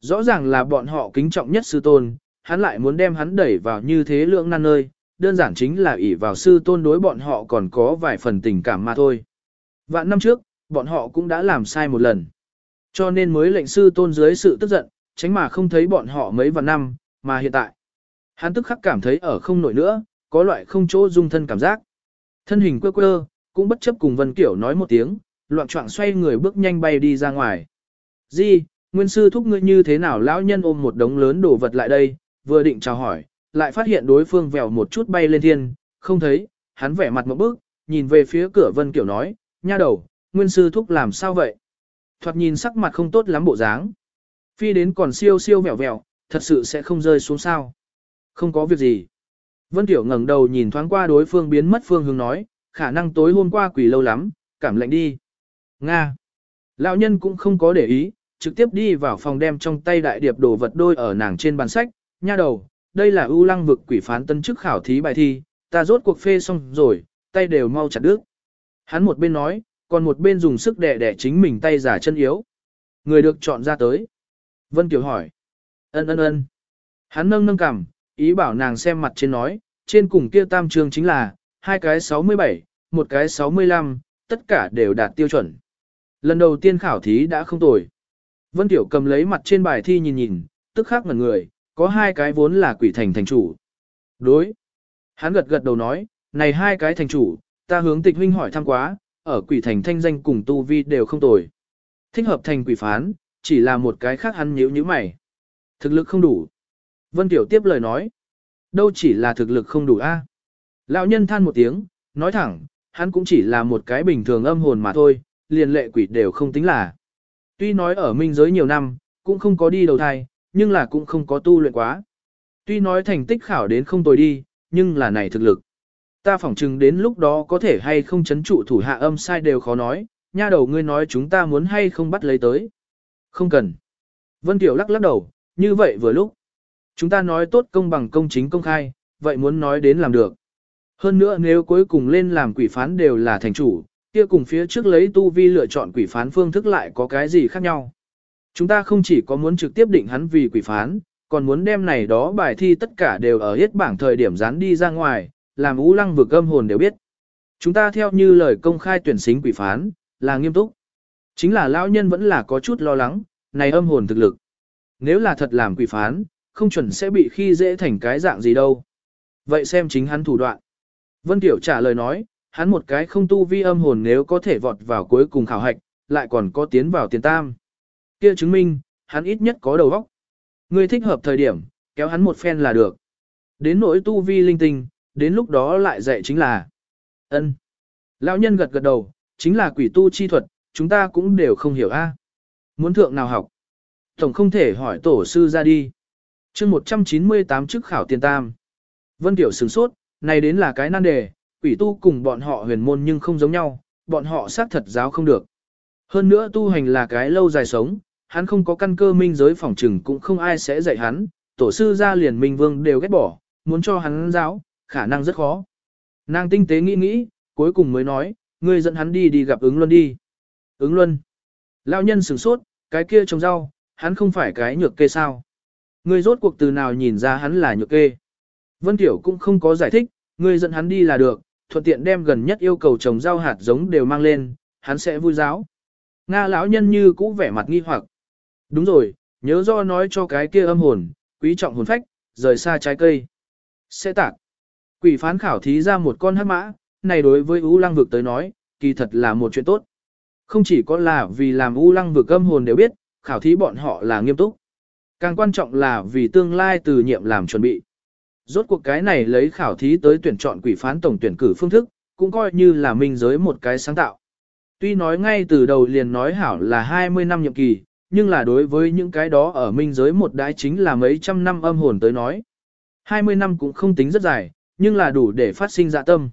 S1: Rõ ràng là bọn họ kính trọng nhất sư tôn, hắn lại muốn đem hắn đẩy vào như thế lượng nan nơi, đơn giản chính là ỷ vào sư tôn đối bọn họ còn có vài phần tình cảm mà thôi. Vạn năm trước, bọn họ cũng đã làm sai một lần. Cho nên mới lệnh sư tôn dưới sự tức giận, tránh mà không thấy bọn họ mấy vạn năm, mà hiện tại. Hắn tức khắc cảm thấy ở không nổi nữa, có loại không chỗ dung thân cảm giác. Thân hình quơ quơ, cũng bất chấp cùng Vân Kiểu nói một tiếng, loạn trọng xoay người bước nhanh bay đi ra ngoài. Di, nguyên sư thúc ngươi như thế nào lão nhân ôm một đống lớn đồ vật lại đây, vừa định chào hỏi, lại phát hiện đối phương vèo một chút bay lên thiên, không thấy, hắn vẻ mặt một bước, nhìn về phía cửa Vân Kiểu nói, nha đầu, nguyên sư thúc làm sao vậy? Thoạt nhìn sắc mặt không tốt lắm bộ dáng. Phi đến còn siêu siêu vẹo vẹo, thật sự sẽ không rơi xuống sao. Không có việc gì. Vân Tiểu ngẩng đầu nhìn thoáng qua đối phương biến mất phương hướng nói, khả năng tối hôm qua quỷ lâu lắm, cảm lạnh đi. Nga. Lão nhân cũng không có để ý, trực tiếp đi vào phòng đem trong tay đại điệp đồ vật đôi ở nàng trên bàn sách, nha đầu, đây là ưu lăng vực quỷ phán tân chức khảo thí bài thi, ta rốt cuộc phê xong rồi, tay đều mau chặt đứt. Hắn một bên nói, còn một bên dùng sức đè đè chính mình tay giả chân yếu. Người được chọn ra tới. Vân Kiều hỏi. Ân ân ân. Hắn nâng nâng cằm, ý bảo nàng xem mặt trên nói, trên cùng kia tam trường chính là, hai cái 67, một cái 65, tất cả đều đạt tiêu chuẩn. Lần đầu tiên khảo thí đã không tồi. Vân Tiểu cầm lấy mặt trên bài thi nhìn nhìn, tức khắc ngẩn người, có hai cái vốn là quỷ thành thành chủ. Đối. Hắn gật gật đầu nói, này hai cái thành chủ, ta hướng tịch huynh hỏi thăm quá, ở quỷ thành thanh danh cùng tu vi đều không tồi. Thích hợp thành quỷ phán, chỉ là một cái khác hắn nhíu nhíu mày. Thực lực không đủ. Vân Tiểu tiếp lời nói. Đâu chỉ là thực lực không đủ a. Lão nhân than một tiếng, nói thẳng, hắn cũng chỉ là một cái bình thường âm hồn mà thôi, liền lệ quỷ đều không tính là. Tuy nói ở minh giới nhiều năm, cũng không có đi đầu thai, nhưng là cũng không có tu luyện quá. Tuy nói thành tích khảo đến không tồi đi, nhưng là này thực lực. Ta phỏng chừng đến lúc đó có thể hay không chấn trụ thủ hạ âm sai đều khó nói, nha đầu ngươi nói chúng ta muốn hay không bắt lấy tới. Không cần. Vân Tiểu lắc lắc đầu, như vậy vừa lúc. Chúng ta nói tốt công bằng công chính công khai, vậy muốn nói đến làm được. Hơn nữa nếu cuối cùng lên làm quỷ phán đều là thành chủ, kia cùng phía trước lấy tu vi lựa chọn quỷ phán phương thức lại có cái gì khác nhau. Chúng ta không chỉ có muốn trực tiếp định hắn vì quỷ phán, còn muốn đem này đó bài thi tất cả đều ở hết bảng thời điểm dán đi ra ngoài, làm ú lăng vực âm hồn đều biết. Chúng ta theo như lời công khai tuyển sinh quỷ phán, là nghiêm túc. Chính là lão nhân vẫn là có chút lo lắng, này âm hồn thực lực. Nếu là thật làm quỷ phán, không chuẩn sẽ bị khi dễ thành cái dạng gì đâu. Vậy xem chính hắn thủ đoạn. Vân Tiểu trả lời nói, hắn một cái không tu vi âm hồn nếu có thể vọt vào cuối cùng khảo hạch, lại còn có tiến vào tiền tam. Kia chứng minh, hắn ít nhất có đầu óc. Ngươi thích hợp thời điểm, kéo hắn một phen là được. Đến nỗi tu vi linh tinh, đến lúc đó lại dạy chính là ân. Lão nhân gật gật đầu, chính là quỷ tu chi thuật, chúng ta cũng đều không hiểu a. Muốn thượng nào học? Tổng không thể hỏi tổ sư ra đi chương 198 chức khảo tiền tam. Vân Tiểu sửng sốt, này đến là cái nan đề, quỷ tu cùng bọn họ huyền môn nhưng không giống nhau, bọn họ xác thật giáo không được. Hơn nữa tu hành là cái lâu dài sống, hắn không có căn cơ minh giới phòng trừng cũng không ai sẽ dạy hắn, tổ sư ra liền minh vương đều ghét bỏ, muốn cho hắn giáo, khả năng rất khó. Nàng tinh tế nghĩ nghĩ, cuối cùng mới nói, ngươi dẫn hắn đi đi gặp ứng luân đi. Ứng luân. Lão nhân sửng sốt, cái kia trồng rau, hắn không phải cái nhược kê sao. Ngươi rốt cuộc từ nào nhìn ra hắn là nhược kê. Vân Tiểu cũng không có giải thích, ngươi dẫn hắn đi là được, thuận tiện đem gần nhất yêu cầu trồng rau hạt giống đều mang lên, hắn sẽ vui giáo. Nga lão nhân như cũ vẻ mặt nghi hoặc. Đúng rồi, nhớ do nói cho cái kia âm hồn, quý trọng hồn phách, rời xa trái cây. Sẽ tạc. Quỷ phán khảo thí ra một con hắc mã, này đối với U Lăng vực tới nói, kỳ thật là một chuyện tốt. Không chỉ có là vì làm U Lăng vực âm hồn đều biết, khảo thí bọn họ là nghiêm túc. Càng quan trọng là vì tương lai từ nhiệm làm chuẩn bị. Rốt cuộc cái này lấy khảo thí tới tuyển chọn quỷ phán tổng tuyển cử phương thức, cũng coi như là minh giới một cái sáng tạo. Tuy nói ngay từ đầu liền nói hảo là 20 năm nhiệm kỳ, nhưng là đối với những cái đó ở minh giới một đái chính là mấy trăm năm âm hồn tới nói. 20 năm cũng không tính rất dài, nhưng là đủ để phát sinh dạ tâm.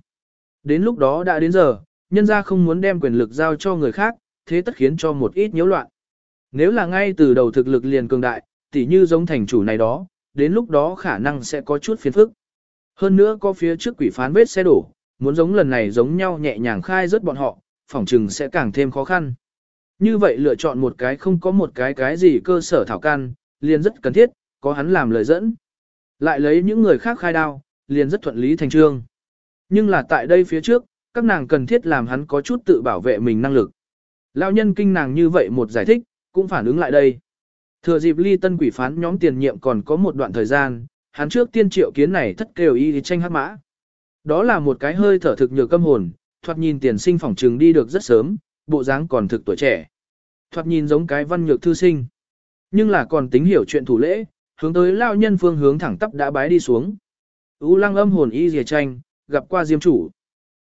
S1: Đến lúc đó đã đến giờ, nhân gia không muốn đem quyền lực giao cho người khác, thế tất khiến cho một ít nhiễu loạn. Nếu là ngay từ đầu thực lực liền cường đại, tỉ như giống thành chủ này đó, đến lúc đó khả năng sẽ có chút phiền phức. Hơn nữa có phía trước quỷ phán vết xe đổ, muốn giống lần này giống nhau nhẹ nhàng khai rớt bọn họ, phỏng chừng sẽ càng thêm khó khăn. Như vậy lựa chọn một cái không có một cái cái gì cơ sở thảo căn, liền rất cần thiết, có hắn làm lời dẫn. Lại lấy những người khác khai đao, liền rất thuận lý thành trương. Nhưng là tại đây phía trước, các nàng cần thiết làm hắn có chút tự bảo vệ mình năng lực. Lão nhân kinh nàng như vậy một giải thích, cũng phản ứng lại đây. Thừa dịp ly tân quỷ phán nhóm tiền nhiệm còn có một đoạn thời gian, hắn trước tiên triệu kiến này thất kêu y tranh hát mã. Đó là một cái hơi thở thực nhược câm hồn, thoạt nhìn tiền sinh phỏng trừng đi được rất sớm, bộ dáng còn thực tuổi trẻ. Thoạt nhìn giống cái văn nhược thư sinh. Nhưng là còn tính hiểu chuyện thủ lễ, hướng tới lao nhân phương hướng thẳng tắp đã bái đi xuống. U lăng âm hồn y dìa tranh, gặp qua diêm chủ.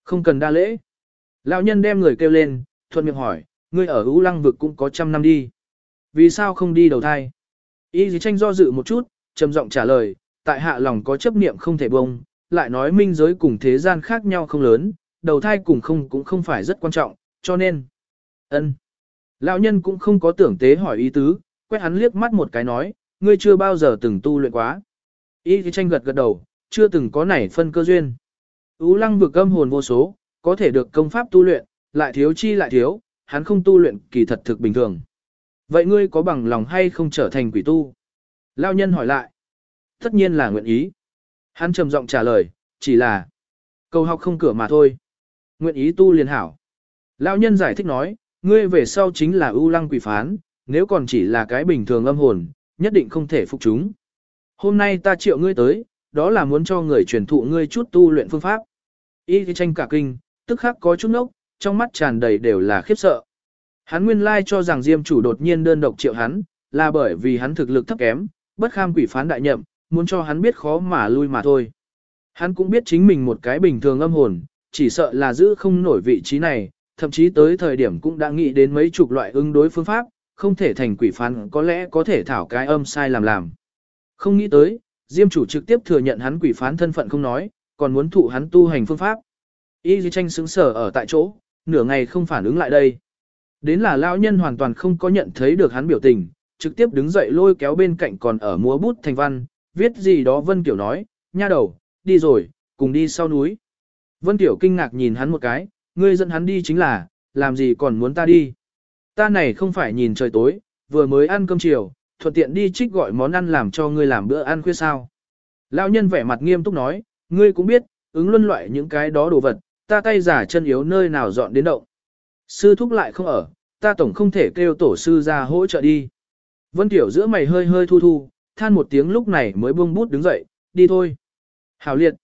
S1: Không cần đa lễ. Lão nhân đem người kêu lên, thuận miệng hỏi, ngươi ở U lăng vực cũng có trăm năm đi. Vì sao không đi đầu thai? Y dì tranh do dự một chút, trầm giọng trả lời, tại hạ lòng có chấp niệm không thể bông, lại nói minh giới cùng thế gian khác nhau không lớn, đầu thai cùng không cũng không phải rất quan trọng, cho nên. ân. Lão nhân cũng không có tưởng tế hỏi ý tứ, quét hắn liếc mắt một cái nói, ngươi chưa bao giờ từng tu luyện quá. Y dì tranh gật gật đầu, chưa từng có nảy phân cơ duyên. Ú lăng vực âm hồn vô số, có thể được công pháp tu luyện, lại thiếu chi lại thiếu, hắn không tu luyện kỳ thật thực bình thường. Vậy ngươi có bằng lòng hay không trở thành quỷ tu? Lao nhân hỏi lại. Tất nhiên là nguyện ý. Hắn trầm giọng trả lời, chỉ là cầu học không cửa mà thôi. Nguyện ý tu liền hảo. Lao nhân giải thích nói, ngươi về sau chính là ưu lăng quỷ phán, nếu còn chỉ là cái bình thường âm hồn, nhất định không thể phục chúng. Hôm nay ta triệu ngươi tới, đó là muốn cho người truyền thụ ngươi chút tu luyện phương pháp. Y tranh cả kinh, tức khắc có chút nốc, trong mắt tràn đầy đều là khiếp sợ. Hắn nguyên lai cho rằng Diêm chủ đột nhiên đơn độc triệu hắn, là bởi vì hắn thực lực thấp kém, bất kham quỷ phán đại nhậm, muốn cho hắn biết khó mà lui mà thôi. Hắn cũng biết chính mình một cái bình thường âm hồn, chỉ sợ là giữ không nổi vị trí này, thậm chí tới thời điểm cũng đã nghĩ đến mấy chục loại ứng đối phương pháp, không thể thành quỷ phán có lẽ có thể thảo cái âm sai làm làm. Không nghĩ tới, Diêm chủ trực tiếp thừa nhận hắn quỷ phán thân phận không nói, còn muốn thụ hắn tu hành phương pháp. Y Di tranh sững sở ở tại chỗ, nửa ngày không phản ứng lại đây. Đến là lão nhân hoàn toàn không có nhận thấy được hắn biểu tình, trực tiếp đứng dậy lôi kéo bên cạnh còn ở múa bút thành văn, viết gì đó Vân Kiểu nói, nha đầu, đi rồi, cùng đi sau núi. Vân Kiểu kinh ngạc nhìn hắn một cái, ngươi dẫn hắn đi chính là, làm gì còn muốn ta đi. Ta này không phải nhìn trời tối, vừa mới ăn cơm chiều, thuận tiện đi trích gọi món ăn làm cho ngươi làm bữa ăn khuya sao. Lão nhân vẻ mặt nghiêm túc nói, ngươi cũng biết, ứng luân loại những cái đó đồ vật, ta tay giả chân yếu nơi nào dọn đến động. Sư thúc lại không ở, ta tổng không thể kêu tổ sư ra hỗ trợ đi. Vân Tiểu giữa mày hơi hơi thu thu, than một tiếng lúc này mới buông bút đứng dậy, đi thôi. Hảo liệt.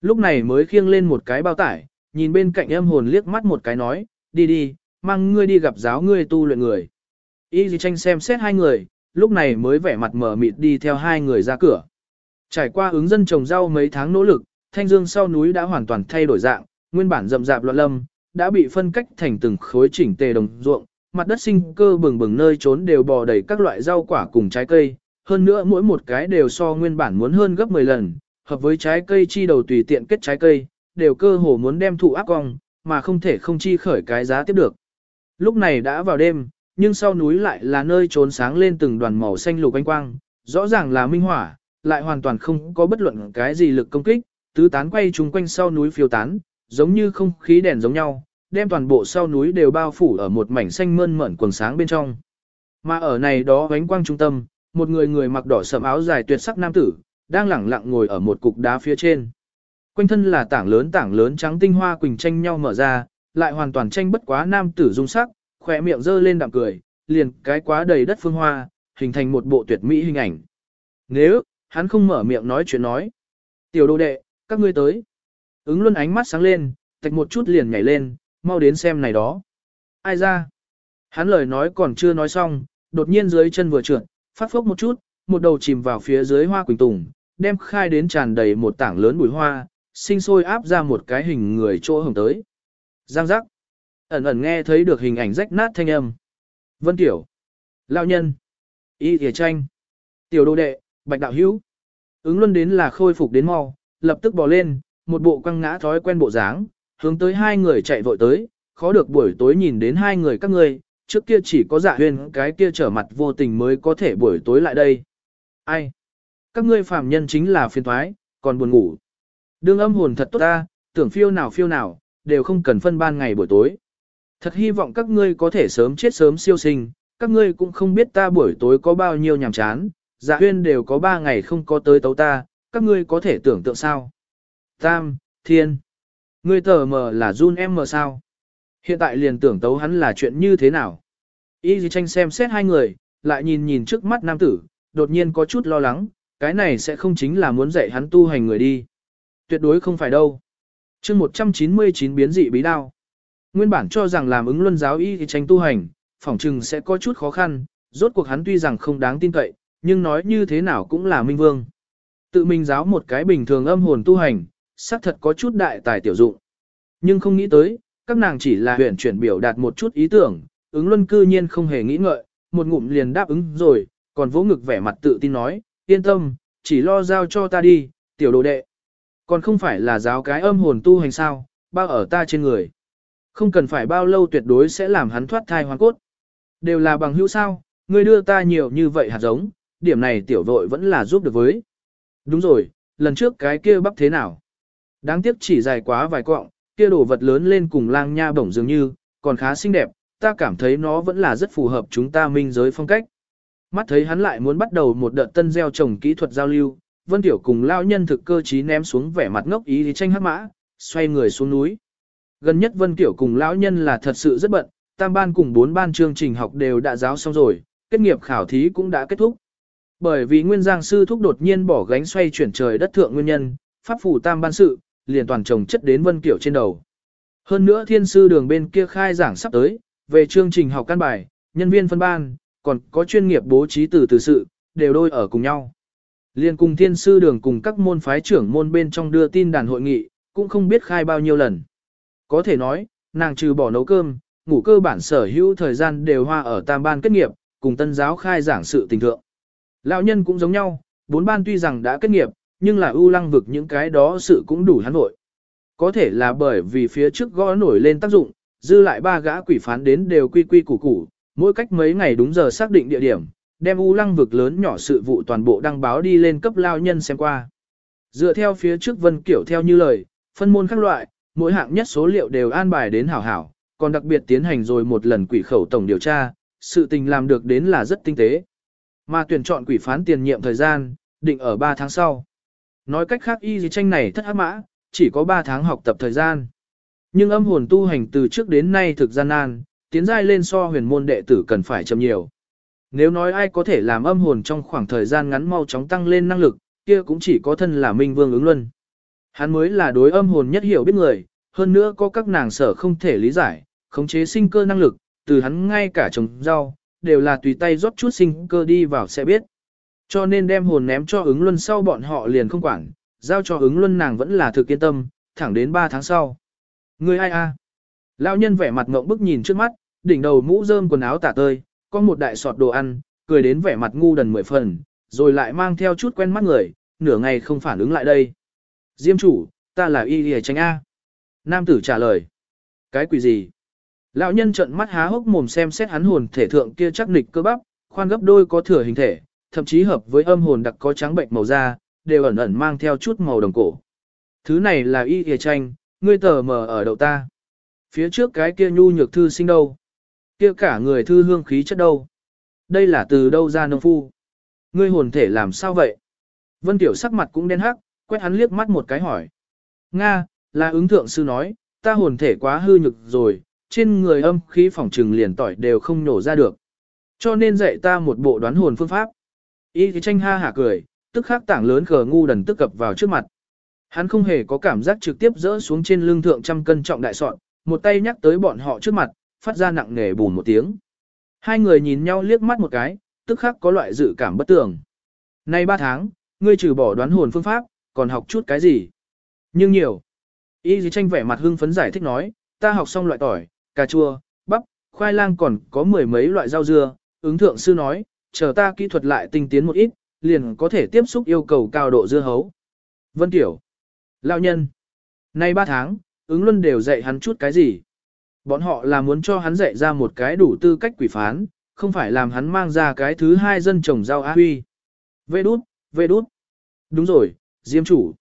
S1: Lúc này mới khiêng lên một cái bao tải, nhìn bên cạnh em hồn liếc mắt một cái nói, đi đi, mang ngươi đi gặp giáo ngươi tu luyện người. Y dì tranh xem xét hai người, lúc này mới vẻ mặt mở mịt đi theo hai người ra cửa. Trải qua ứng dân trồng rau mấy tháng nỗ lực, thanh dương sau núi đã hoàn toàn thay đổi dạng, nguyên bản rậm rạp loạn lâm, đã bị phân cách thành từng khối chỉnh tề đồng ruộng, mặt đất sinh cơ bừng bừng nơi trốn đều bò đầy các loại rau quả cùng trái cây, hơn nữa mỗi một cái đều so nguyên bản muốn hơn gấp 10 lần, hợp với trái cây chi đầu tùy tiện kết trái cây, đều cơ hồ muốn đem thụ áp cong, mà không thể không chi khởi cái giá tiếp được. Lúc này đã vào đêm, nhưng sau núi lại là nơi trốn sáng lên từng đoàn màu xanh lục ánh quang, rõ ràng là minh hỏa, lại hoàn toàn không có bất luận cái gì lực công kích, tứ tán quay chung quanh sau núi phiêu tán, giống như không khí đèn giống nhau, đem toàn bộ sau núi đều bao phủ ở một mảnh xanh mơn mởn quần sáng bên trong. Mà ở này đó ánh quang trung tâm, một người người mặc đỏ sẫm áo dài tuyệt sắc nam tử, đang lẳng lặng ngồi ở một cục đá phía trên. Quanh thân là tảng lớn tảng lớn trắng tinh hoa quỳnh tranh nhau mở ra, lại hoàn toàn tranh bất quá nam tử dung sắc, khỏe miệng dơ lên đạm cười, liền cái quá đầy đất phương hoa, hình thành một bộ tuyệt mỹ hình ảnh. Nếu, hắn không mở miệng nói chuyện nói. Tiểu đồ đệ, các ngươi tới. Ứng luôn ánh mắt sáng lên, tạch một chút liền nhảy lên, mau đến xem này đó. Ai ra? Hắn lời nói còn chưa nói xong, đột nhiên dưới chân vừa trượt, phát phốc một chút, một đầu chìm vào phía dưới hoa quỳnh tùng, đem khai đến tràn đầy một tảng lớn bụi hoa, sinh sôi áp ra một cái hình người chỗ hồng tới. Giang giác. Ẩn ẩn nghe thấy được hình ảnh rách nát thanh âm. Vân Tiểu. Lão nhân. Y thìa tranh. Tiểu đô đệ, bạch đạo hữu. Ứng luân đến là khôi phục đến mau, lập tức bò lên, một bộ quăng ngã thói quen bộ dáng, hướng tới hai người chạy vội tới, khó được buổi tối nhìn đến hai người các ngươi, trước kia chỉ có dạ huyền cái kia trở mặt vô tình mới có thể buổi tối lại đây. Ai? Các ngươi phàm nhân chính là phiền thoái, còn buồn ngủ. Đương âm hồn thật tốt ta, tưởng phiêu nào phiêu nào, đều không cần phân ban ngày buổi tối. Thật hy vọng các ngươi có thể sớm chết sớm siêu sinh, các ngươi cũng không biết ta buổi tối có bao nhiêu nhàm chán, dạ huyên đều có ba ngày không có tới tấu ta, các ngươi có thể tưởng tượng sao. Tam, Thiên, ngươi tờ mờ là run em mờ sao? Hiện tại liền tưởng tấu hắn là chuyện như thế nào? Y dì tranh xem xét hai người, lại nhìn nhìn trước mắt nam tử, đột nhiên có chút lo lắng, cái này sẽ không chính là muốn dạy hắn tu hành người đi. Tuyệt đối không phải đâu. chương 199 biến dị bí đao. Nguyên bản cho rằng làm ứng luân giáo y thì tranh tu hành, phỏng chừng sẽ có chút khó khăn, rốt cuộc hắn tuy rằng không đáng tin cậy, nhưng nói như thế nào cũng là minh vương. Tự mình giáo một cái bình thường âm hồn tu hành, xác thật có chút đại tài tiểu dụng. Nhưng không nghĩ tới, các nàng chỉ là huyện chuyển biểu đạt một chút ý tưởng, ứng luân cư nhiên không hề nghĩ ngợi, một ngụm liền đáp ứng rồi, còn vỗ ngực vẻ mặt tự tin nói, yên tâm, chỉ lo giao cho ta đi, tiểu đồ đệ. Còn không phải là giáo cái âm hồn tu hành sao, bao ở ta trên người. Không cần phải bao lâu tuyệt đối sẽ làm hắn thoát thai hoàn cốt. Đều là bằng hữu sao, ngươi đưa ta nhiều như vậy hạt giống, điểm này tiểu vội vẫn là giúp được với. Đúng rồi, lần trước cái kia bắp thế nào? Đáng tiếc chỉ dài quá vài cọng, kia đồ vật lớn lên cùng lang nha bổng dường như, còn khá xinh đẹp, ta cảm thấy nó vẫn là rất phù hợp chúng ta minh giới phong cách. Mắt thấy hắn lại muốn bắt đầu một đợt tân gieo trồng kỹ thuật giao lưu, Vân Tiểu cùng lao nhân thực cơ trí ném xuống vẻ mặt ngốc ý thì tranh hắc mã, xoay người xuống núi. Gần nhất Vân Tiểu cùng lão nhân là thật sự rất bận, tam ban cùng bốn ban chương trình học đều đã giáo xong rồi, kết nghiệp khảo thí cũng đã kết thúc. Bởi vì Nguyên Giang sư thúc đột nhiên bỏ gánh xoay chuyển trời đất thượng nguyên nhân, pháp phủ tam ban sự, liền toàn trồng chất đến Vân Kiểu trên đầu. Hơn nữa thiên sư đường bên kia khai giảng sắp tới, về chương trình học căn bài, nhân viên phân ban, còn có chuyên nghiệp bố trí từ từ sự, đều đôi ở cùng nhau. Liên cùng thiên sư đường cùng các môn phái trưởng môn bên trong đưa tin đàn hội nghị, cũng không biết khai bao nhiêu lần. Có thể nói, nàng trừ bỏ nấu cơm, ngủ cơ bản sở hữu thời gian đều hoa ở tam ban kết nghiệp, cùng tân giáo khai giảng sự tình thượng. Lão nhân cũng giống nhau, bốn ban tuy rằng đã kết nghiệp, nhưng là ưu lăng vực những cái đó sự cũng đủ hắn vội. Có thể là bởi vì phía trước gõ nổi lên tác dụng, dư lại ba gã quỷ phán đến đều quy quy củ củ, mỗi cách mấy ngày đúng giờ xác định địa điểm, đem u lăng vực lớn nhỏ sự vụ toàn bộ đăng báo đi lên cấp lao nhân xem qua. Dựa theo phía trước vân kiểu theo như lời, phân môn các loại, mỗi hạng nhất số liệu đều an bài đến hảo hảo, còn đặc biệt tiến hành rồi một lần quỷ khẩu tổng điều tra, sự tình làm được đến là rất tinh tế. Mà tuyển chọn quỷ phán tiền nhiệm thời gian, định ở 3 tháng sau. Nói cách khác y gì tranh này thất ác mã, chỉ có 3 tháng học tập thời gian. Nhưng âm hồn tu hành từ trước đến nay thực gian nan, tiến giai lên so huyền môn đệ tử cần phải chậm nhiều. Nếu nói ai có thể làm âm hồn trong khoảng thời gian ngắn mau chóng tăng lên năng lực, kia cũng chỉ có thân là Minh Vương ứng luân. Hắn mới là đối âm hồn nhất hiểu biết người, hơn nữa có các nàng sở không thể lý giải, khống chế sinh cơ năng lực, từ hắn ngay cả trồng rau, đều là tùy tay rót chút sinh cơ đi vào sẽ biết. Cho nên đem hồn ném cho ứng luân sau bọn họ liền không quản, giao cho ứng luân nàng vẫn là thực yên tâm, thẳng đến 3 tháng sau. Người ai a? Lão nhân vẻ mặt ngộng bức nhìn trước mắt, đỉnh đầu mũ rơm quần áo tả tơi, có một đại sọt đồ ăn, cười đến vẻ mặt ngu đần mười phần, rồi lại mang theo chút quen mắt người, nửa ngày không phản ứng lại đây. Diêm chủ, ta là y lìa tranh A. Nam tử trả lời. Cái quỷ gì? Lão nhân trợn mắt há hốc mồm xem xét hắn hồn thể thượng kia chắc nịch cơ bắp, khoan gấp đôi có thừa hình thể, thậm chí hợp với âm hồn đặc có trắng bệnh màu da, đều ẩn ẩn mang theo chút màu đồng cổ. Thứ này là y lìa tranh, ngươi tờ mờ ở đầu ta. Phía trước cái kia nhu nhược thư sinh đâu? Kia cả người thư hương khí chất đâu? Đây là từ đâu ra nông phu? Ngươi hồn thể làm sao vậy? Vân Tiểu sắc mặt cũng đen hắc, quét hắn liếc mắt một cái hỏi. Nga, là ứng thượng sư nói, ta hồn thể quá hư nhược rồi, trên người âm khí phỏng trừng liền tỏi đều không nổ ra được. Cho nên dạy ta một bộ đoán hồn phương pháp. Y thì tranh ha hả cười, tức khắc tảng lớn khờ ngu đần tức cập vào trước mặt. Hắn không hề có cảm giác trực tiếp rỡ xuống trên lưng thượng trăm cân trọng đại soạn, một tay nhắc tới bọn họ trước mặt, phát ra nặng nề bùn một tiếng. Hai người nhìn nhau liếc mắt một cái, tức khắc có loại dự cảm bất tường. Nay ba tháng, ngươi trừ bỏ đoán hồn phương pháp, còn học chút cái gì? Nhưng nhiều. Y dì tranh vẻ mặt hưng phấn giải thích nói, ta học xong loại tỏi, cà chua, bắp, khoai lang còn có mười mấy loại rau dưa, ứng thượng sư nói, chờ ta kỹ thuật lại tinh tiến một ít, liền có thể tiếp xúc yêu cầu cao độ dưa hấu. Vân Tiểu. Lão nhân. Nay ba tháng, ứng luân đều dạy hắn chút cái gì? Bọn họ là muốn cho hắn dạy ra một cái đủ tư cách quỷ phán, không phải làm hắn mang ra cái thứ hai dân trồng rau á huy. Vê đút, vê đút. Đúng rồi, Diêm chủ.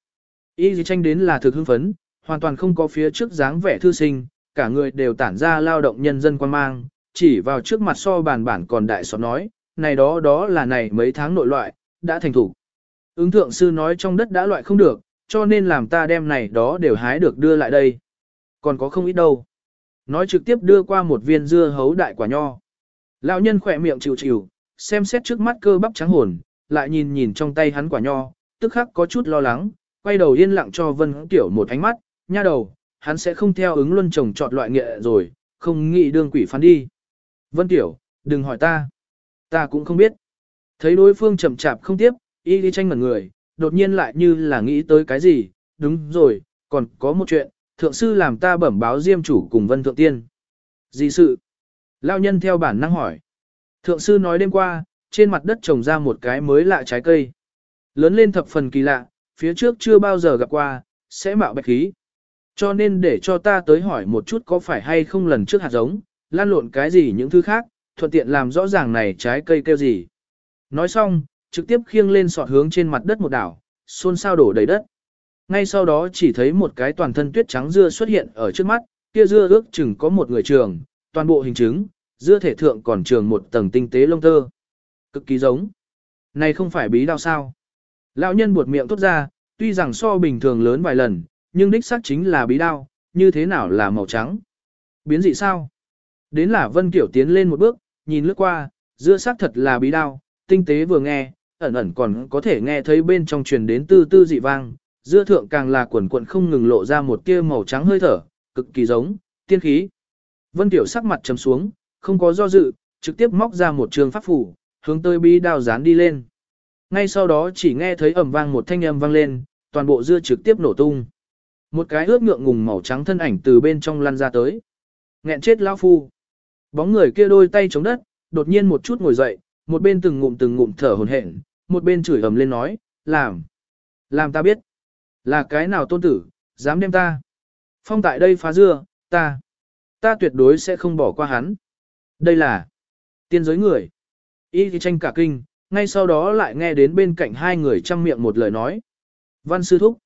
S1: Y gì tranh đến là thực hưng phấn, hoàn toàn không có phía trước dáng vẻ thư sinh, cả người đều tản ra lao động nhân dân quan mang, chỉ vào trước mặt so bàn bản còn đại sọt nói, này đó đó là này mấy tháng nội loại, đã thành thủ. Ứng thượng sư nói trong đất đã loại không được, cho nên làm ta đem này đó đều hái được đưa lại đây. Còn có không ít đâu. Nói trực tiếp đưa qua một viên dưa hấu đại quả nho. Lão nhân khỏe miệng chịu chịu, xem xét trước mắt cơ bắp trắng hồn, lại nhìn nhìn trong tay hắn quả nho, tức khắc có chút lo lắng, quay đầu yên lặng cho Vân Tiểu một ánh mắt, nha đầu, hắn sẽ không theo ứng luân trồng chọn loại nghệ rồi, không nghĩ đương quỷ phán đi. Vân Tiểu, đừng hỏi ta. Ta cũng không biết. Thấy đối phương chậm chạp không tiếp, y đi tranh mẩn người, đột nhiên lại như là nghĩ tới cái gì, đúng rồi, còn có một chuyện, thượng sư làm ta bẩm báo diêm chủ cùng vân thượng tiên. Gì sự? Lao nhân theo bản năng hỏi. Thượng sư nói đêm qua, trên mặt đất trồng ra một cái mới lạ trái cây. Lớn lên thập phần kỳ lạ, phía trước chưa bao giờ gặp qua, sẽ mạo bạch khí. Cho nên để cho ta tới hỏi một chút có phải hay không lần trước hạt giống, lan lộn cái gì những thứ khác, thuận tiện làm rõ ràng này trái cây kêu gì. Nói xong, trực tiếp khiêng lên sọt hướng trên mặt đất một đảo, xôn xao đổ đầy đất. Ngay sau đó chỉ thấy một cái toàn thân tuyết trắng dưa xuất hiện ở trước mắt, kia dưa ước chừng có một người trường, toàn bộ hình chứng, dưa thể thượng còn trường một tầng tinh tế lông tơ. Cực kỳ giống. Này không phải bí đao sao? Lão nhân buột miệng tốt ra, tuy rằng so bình thường lớn vài lần, nhưng đích xác chính là bí đao, như thế nào là màu trắng? Biến dị sao? Đến là Vân Kiểu tiến lên một bước, nhìn lướt qua, dưa xác thật là bí đao, tinh tế vừa nghe, ẩn ẩn còn có thể nghe thấy bên trong truyền đến tư tư dị vang, dưa thượng càng là quần quần không ngừng lộ ra một tia màu trắng hơi thở, cực kỳ giống, tiên khí. Vân Tiểu sắc mặt trầm xuống, không có do dự, trực tiếp móc ra một trường pháp phủ, hướng tới bí đao dán đi lên. Ngay sau đó chỉ nghe thấy ầm vang một thanh âm vang lên, toàn bộ dưa trực tiếp nổ tung. Một cái ướp ngượng ngùng màu trắng thân ảnh từ bên trong lăn ra tới. Nghẹn chết lão phu. Bóng người kia đôi tay chống đất, đột nhiên một chút ngồi dậy, một bên từng ngụm từng ngụm thở hổn hển, một bên chửi ầm lên nói, làm. Làm ta biết. Là cái nào tôn tử, dám đem ta. Phong tại đây phá dưa, ta. Ta tuyệt đối sẽ không bỏ qua hắn. Đây là tiên giới người. Y thì tranh cả kinh, ngay sau đó lại nghe đến bên cạnh hai người chăm miệng một lời nói. Văn sư thúc.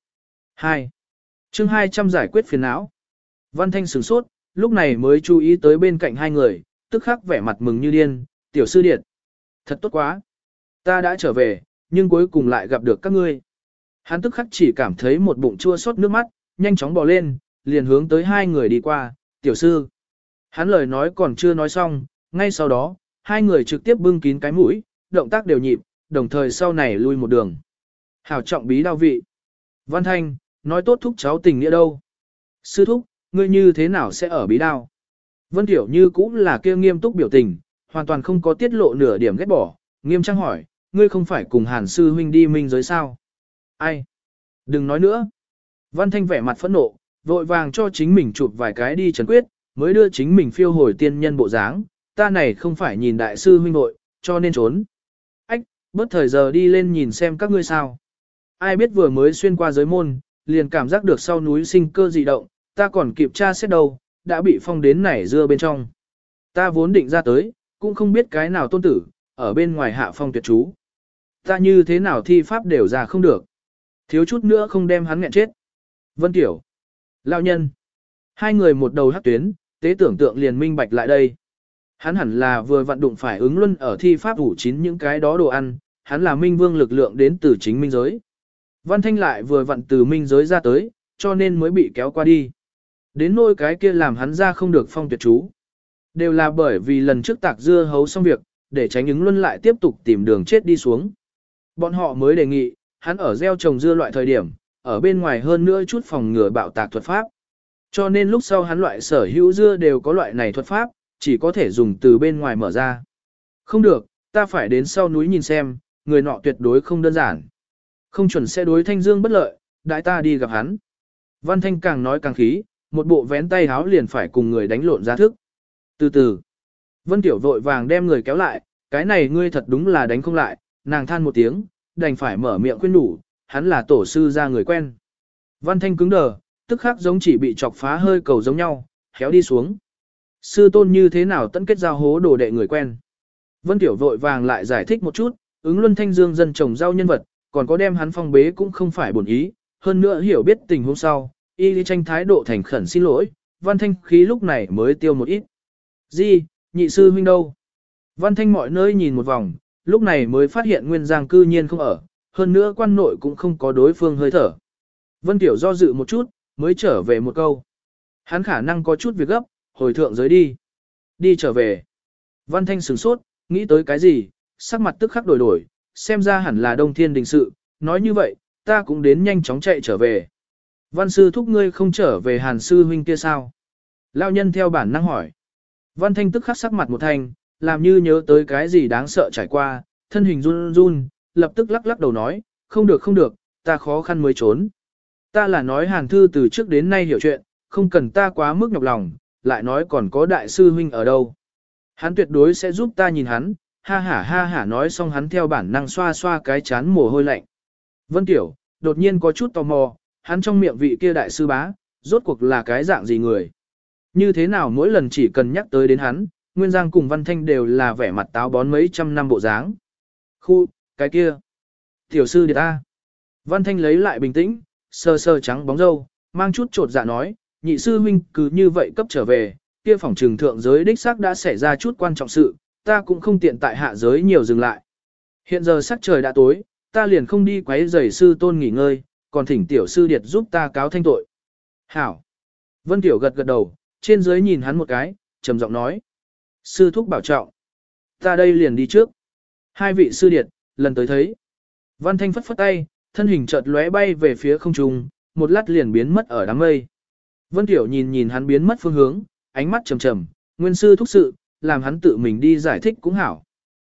S1: 2. chương 200 giải quyết phiền não. Văn thanh sửng sốt, lúc này mới chú ý tới bên cạnh hai người, tức khắc vẻ mặt mừng như điên, tiểu sư điệt. Thật tốt quá. Ta đã trở về, nhưng cuối cùng lại gặp được các ngươi. Hắn tức khắc chỉ cảm thấy một bụng chua xót nước mắt, nhanh chóng bò lên, liền hướng tới hai người đi qua, tiểu sư. Hắn lời nói còn chưa nói xong, ngay sau đó, hai người trực tiếp bưng kín cái mũi, động tác đều nhịp, đồng thời sau này lui một đường. Hảo trọng bí đao vị. Văn Thanh, nói tốt thúc cháu tình nghĩa đâu. Sư thúc, ngươi như thế nào sẽ ở bí đao? Vân Tiểu như cũng là kia nghiêm túc biểu tình, hoàn toàn không có tiết lộ nửa điểm ghét bỏ, nghiêm trang hỏi, ngươi không phải cùng hàn sư huynh đi minh giới sao? Ai? Đừng nói nữa. Văn Thanh vẻ mặt phẫn nộ, vội vàng cho chính mình chụp vài cái đi trần quyết, mới đưa chính mình phiêu hồi tiên nhân bộ dáng, ta này không phải nhìn đại sư huynh nội, cho nên trốn. Ách, bớt thời giờ đi lên nhìn xem các ngươi sao. Ai biết vừa mới xuyên qua giới môn, liền cảm giác được sau núi sinh cơ dị động, ta còn kịp tra xét đâu, đã bị phong đến nảy dưa bên trong. Ta vốn định ra tới, cũng không biết cái nào tôn tử, ở bên ngoài hạ phong tuyệt chú. Ta như thế nào thi pháp đều ra không được. Thiếu chút nữa không đem hắn nghẹn chết. Vân Tiểu. Lão nhân. Hai người một đầu hắc tuyến, tế tưởng tượng liền minh bạch lại đây. Hắn hẳn là vừa vận đụng phải ứng luân ở thi pháp ủ chín những cái đó đồ ăn, hắn là minh vương lực lượng đến từ chính minh giới. Văn Thanh lại vừa vận từ minh giới ra tới, cho nên mới bị kéo qua đi. Đến nôi cái kia làm hắn ra không được phong tuyệt chú. Đều là bởi vì lần trước tạc dưa hấu xong việc, để tránh ứng luân lại tiếp tục tìm đường chết đi xuống. Bọn họ mới đề nghị, hắn ở gieo trồng dưa loại thời điểm, ở bên ngoài hơn nữa chút phòng ngừa bạo tạc thuật pháp. Cho nên lúc sau hắn loại sở hữu dưa đều có loại này thuật pháp, chỉ có thể dùng từ bên ngoài mở ra. Không được, ta phải đến sau núi nhìn xem, người nọ tuyệt đối không đơn giản. Không chuẩn sẽ đối thanh dương bất lợi, đại ta đi gặp hắn. Văn thanh càng nói càng khí, một bộ vén tay háo liền phải cùng người đánh lộn ra thức. Từ từ, Vân Tiểu vội vàng đem người kéo lại, cái này ngươi thật đúng là đánh không lại, nàng than một tiếng, đành phải mở miệng khuyên đủ, hắn là tổ sư ra người quen. Văn Thanh cứng đờ, tức khắc giống chỉ bị chọc phá hơi cầu giống nhau, khéo đi xuống. Sư tôn như thế nào tận kết giao hố đồ đệ người quen. Vân Tiểu vội vàng lại giải thích một chút, ứng luân thanh dương dân trồng giao nhân vật, còn có đem hắn phong bế cũng không phải bổn ý, hơn nữa hiểu biết tình huống sau, y lý tranh thái độ thành khẩn xin lỗi, văn thanh khí lúc này mới tiêu một ít. Di, nhị sư huynh đâu? Văn thanh mọi nơi nhìn một vòng, lúc này mới phát hiện nguyên giang cư nhiên không ở, hơn nữa quan nội cũng không có đối phương hơi thở. Vân Tiểu do dự một chút, mới trở về một câu. Hắn khả năng có chút việc gấp, hồi thượng giới đi. Đi trở về. Văn Thanh sửng sốt, nghĩ tới cái gì, sắc mặt tức khắc đổi đổi, xem ra hẳn là đông thiên đình sự, nói như vậy, ta cũng đến nhanh chóng chạy trở về. Văn sư thúc ngươi không trở về hàn sư huynh kia sao? Lao nhân theo bản năng hỏi. Văn Thanh tức khắc sắc mặt một thanh, làm như nhớ tới cái gì đáng sợ trải qua, thân hình run run, lập tức lắc lắc đầu nói, không được không được, ta khó khăn mới trốn. Ta là nói hàn thư từ trước đến nay hiểu chuyện, không cần ta quá mức nhọc lòng, lại nói còn có đại sư huynh ở đâu. Hắn tuyệt đối sẽ giúp ta nhìn hắn, ha ha ha ha nói xong hắn theo bản năng xoa xoa cái chán mồ hôi lạnh. Vân Tiểu, đột nhiên có chút tò mò, hắn trong miệng vị kia đại sư bá, rốt cuộc là cái dạng gì người. Như thế nào mỗi lần chỉ cần nhắc tới đến hắn, Nguyên Giang cùng Văn Thanh đều là vẻ mặt táo bón mấy trăm năm bộ dáng. Khu, cái kia. Tiểu sư đi ta. Văn Thanh lấy lại bình tĩnh, sơ sơ trắng bóng râu mang chút trột dạ nói, nhị sư huynh cứ như vậy cấp trở về, kia phòng trường thượng giới đích xác đã xảy ra chút quan trọng sự, ta cũng không tiện tại hạ giới nhiều dừng lại. Hiện giờ sắc trời đã tối, ta liền không đi quấy rầy sư tôn nghỉ ngơi, còn thỉnh tiểu sư điệt giúp ta cáo thanh tội. Hảo. Vân Tiểu gật gật đầu, trên dưới nhìn hắn một cái, trầm giọng nói. Sư thúc bảo trọng. Ta đây liền đi trước. Hai vị sư điệt, lần tới thấy. Văn Thanh phất phất tay, thân hình chợt lóe bay về phía không trung, một lát liền biến mất ở đám mây. Vân Tiểu nhìn nhìn hắn biến mất phương hướng, ánh mắt trầm trầm, Nguyên sư thúc sự, làm hắn tự mình đi giải thích cũng hảo.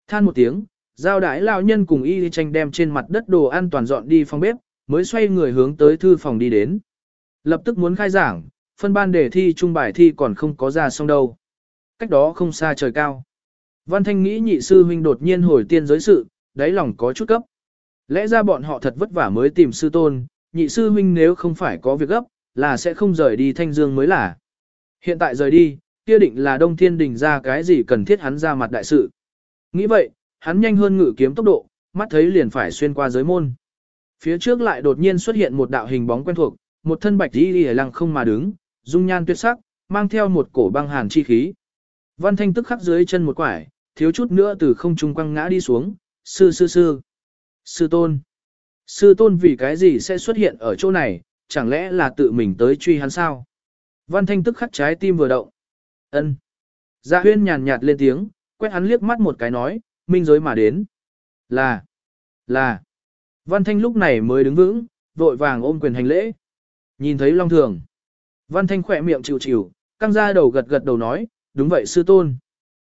S1: Than một tiếng, giao đái lão nhân cùng y tranh đem trên mặt đất đồ ăn toàn dọn đi phòng bếp, mới xoay người hướng tới thư phòng đi đến. Lập tức muốn khai giảng, phân ban đề thi trung bài thi còn không có ra xong đâu. Cách đó không xa trời cao. Văn Thanh nghĩ nhị sư huynh đột nhiên hồi tiên giới sự, đáy lòng có chút cấp. Lẽ ra bọn họ thật vất vả mới tìm sư tôn, nhị sư huynh nếu không phải có việc gấp, là sẽ không rời đi thanh dương mới là. Hiện tại rời đi, kia định là đông thiên đình ra cái gì cần thiết hắn ra mặt đại sự. Nghĩ vậy, hắn nhanh hơn ngự kiếm tốc độ, mắt thấy liền phải xuyên qua giới môn. Phía trước lại đột nhiên xuất hiện một đạo hình bóng quen thuộc, một thân bạch y lìa lăng không mà đứng, dung nhan tuyệt sắc, mang theo một cổ băng hàn chi khí. Văn Thanh tức khắc dưới chân một quải, thiếu chút nữa từ không trung quăng ngã đi xuống, sư sư sư. Sư tôn. Sư tôn vì cái gì sẽ xuất hiện ở chỗ này, chẳng lẽ là tự mình tới truy hắn sao? Văn Thanh tức khắc trái tim vừa động. ân Dạ huyên nhàn nhạt lên tiếng, quét hắn liếc mắt một cái nói, minh giới mà đến. Là, là. Văn Thanh lúc này mới đứng vững, vội vàng ôm quyền hành lễ. Nhìn thấy Long Thường. Văn Thanh khỏe miệng chịu chịu, căng ra đầu gật gật đầu nói, đúng vậy sư tôn.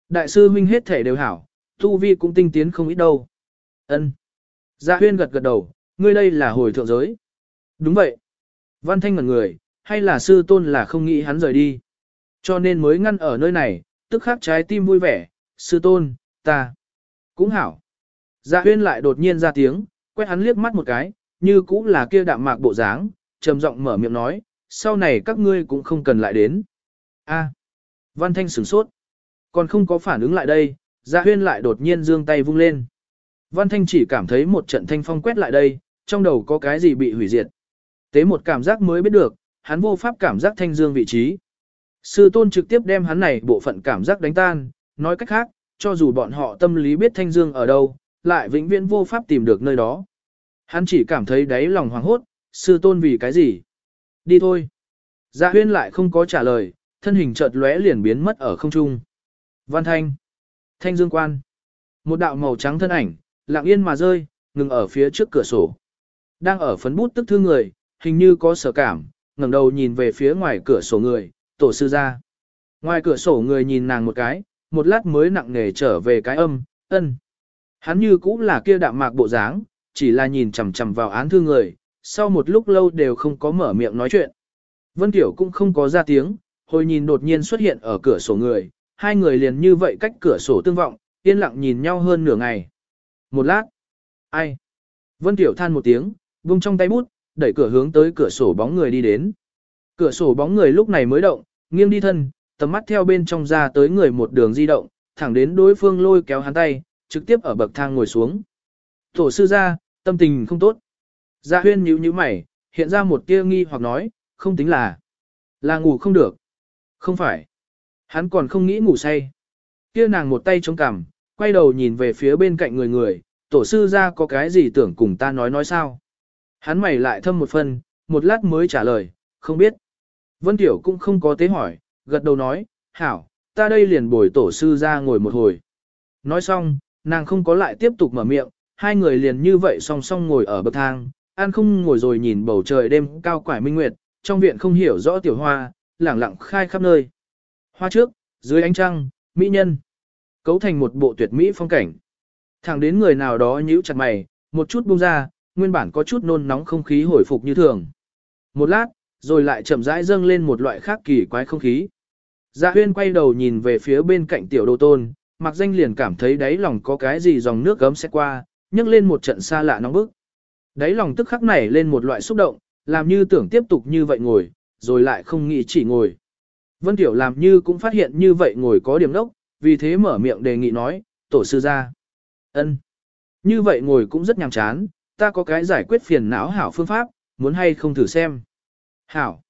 S1: Đại sư huynh hết thể đều hảo, tu vi cũng tinh tiến không ít đâu. Ân. Dạ huyên gật gật đầu, ngươi đây là hồi thượng giới. Đúng vậy. Văn Thanh ngẩn người, hay là sư tôn là không nghĩ hắn rời đi. Cho nên mới ngăn ở nơi này, tức khắc trái tim vui vẻ, sư tôn, ta. Cũng hảo. Dạ huyên lại đột nhiên ra tiếng, quét hắn liếc mắt một cái, như cũng là kia đạm mạc bộ dáng, trầm giọng mở miệng nói, sau này các ngươi cũng không cần lại đến. A. Văn Thanh sửng sốt. Còn không có phản ứng lại đây, Dạ huyên lại đột nhiên giương tay vung lên. Văn Thanh chỉ cảm thấy một trận thanh phong quét lại đây, trong đầu có cái gì bị hủy diệt. Tế một cảm giác mới biết được, hắn vô pháp cảm giác thanh dương vị trí. Sư tôn trực tiếp đem hắn này bộ phận cảm giác đánh tan, nói cách khác, cho dù bọn họ tâm lý biết thanh dương ở đâu, lại vĩnh viễn vô pháp tìm được nơi đó. Hắn chỉ cảm thấy đáy lòng hoảng hốt, sư tôn vì cái gì? Đi thôi. Dạ huyên lại không có trả lời, thân hình chợt lóe liền biến mất ở không trung. Văn thanh. Thanh dương quan. Một đạo màu trắng thân ảnh, lặng yên mà rơi, ngừng ở phía trước cửa sổ. Đang ở phấn bút tức thư người, hình như có sở cảm, ngẩng đầu nhìn về phía ngoài cửa sổ người, tổ sư ra. Ngoài cửa sổ người nhìn nàng một cái, một lát mới nặng nề trở về cái âm, ân. Hắn như cũng là kia đạm mạc bộ dáng, chỉ là nhìn chằm chằm vào án thư người, sau một lúc lâu đều không có mở miệng nói chuyện. Vân Tiểu cũng không có ra tiếng, hồi nhìn đột nhiên xuất hiện ở cửa sổ người, hai người liền như vậy cách cửa sổ tương vọng, yên lặng nhìn nhau hơn nửa ngày. Một lát, ai? Vân Tiểu than một tiếng, vung trong tay bút, đẩy cửa hướng tới cửa sổ bóng người đi đến. Cửa sổ bóng người lúc này mới động, nghiêng đi thân, tầm mắt theo bên trong ra tới người một đường di động, thẳng đến đối phương lôi kéo hắn tay, trực tiếp ở bậc thang ngồi xuống. Tổ sư ra, tâm tình không tốt. Gia huyên nhíu nhíu mày, hiện ra một tia nghi hoặc nói, không tính là, là ngủ không được. Không phải. Hắn còn không nghĩ ngủ say. Kia nàng một tay chống cằm, quay đầu nhìn về phía bên cạnh người người, tổ sư ra có cái gì tưởng cùng ta nói nói sao. Hắn mày lại thâm một phần, một lát mới trả lời, không biết. Vân Tiểu cũng không có tế hỏi, gật đầu nói, hảo, ta đây liền bồi tổ sư ra ngồi một hồi. Nói xong, nàng không có lại tiếp tục mở miệng, hai người liền như vậy song song ngồi ở bậc thang, an không ngồi rồi nhìn bầu trời đêm cao quải minh nguyệt, trong viện không hiểu rõ tiểu hoa, lẳng lặng khai khắp nơi. Hoa trước, dưới ánh trăng, mỹ nhân, cấu thành một bộ tuyệt mỹ phong cảnh. Thẳng đến người nào đó nhíu chặt mày, một chút buông ra, nguyên bản có chút nôn nóng không khí hồi phục như thường. Một lát, rồi lại chậm rãi dâng lên một loại khác kỳ quái không khí. Dạ huyên quay đầu nhìn về phía bên cạnh tiểu đô tôn, mặc danh liền cảm thấy đáy lòng có cái gì dòng nước gấm sẽ qua, nhấc lên một trận xa lạ nóng bức. Đáy lòng tức khắc nảy lên một loại xúc động, làm như tưởng tiếp tục như vậy ngồi, rồi lại không nghĩ chỉ ngồi. Vân Tiểu làm như cũng phát hiện như vậy ngồi có điểm đốc, vì thế mở miệng đề nghị nói, tổ sư ra. ân Như vậy ngồi cũng rất nhàm chán, ta có cái giải quyết phiền não hảo phương pháp, muốn hay không thử xem. Hảo.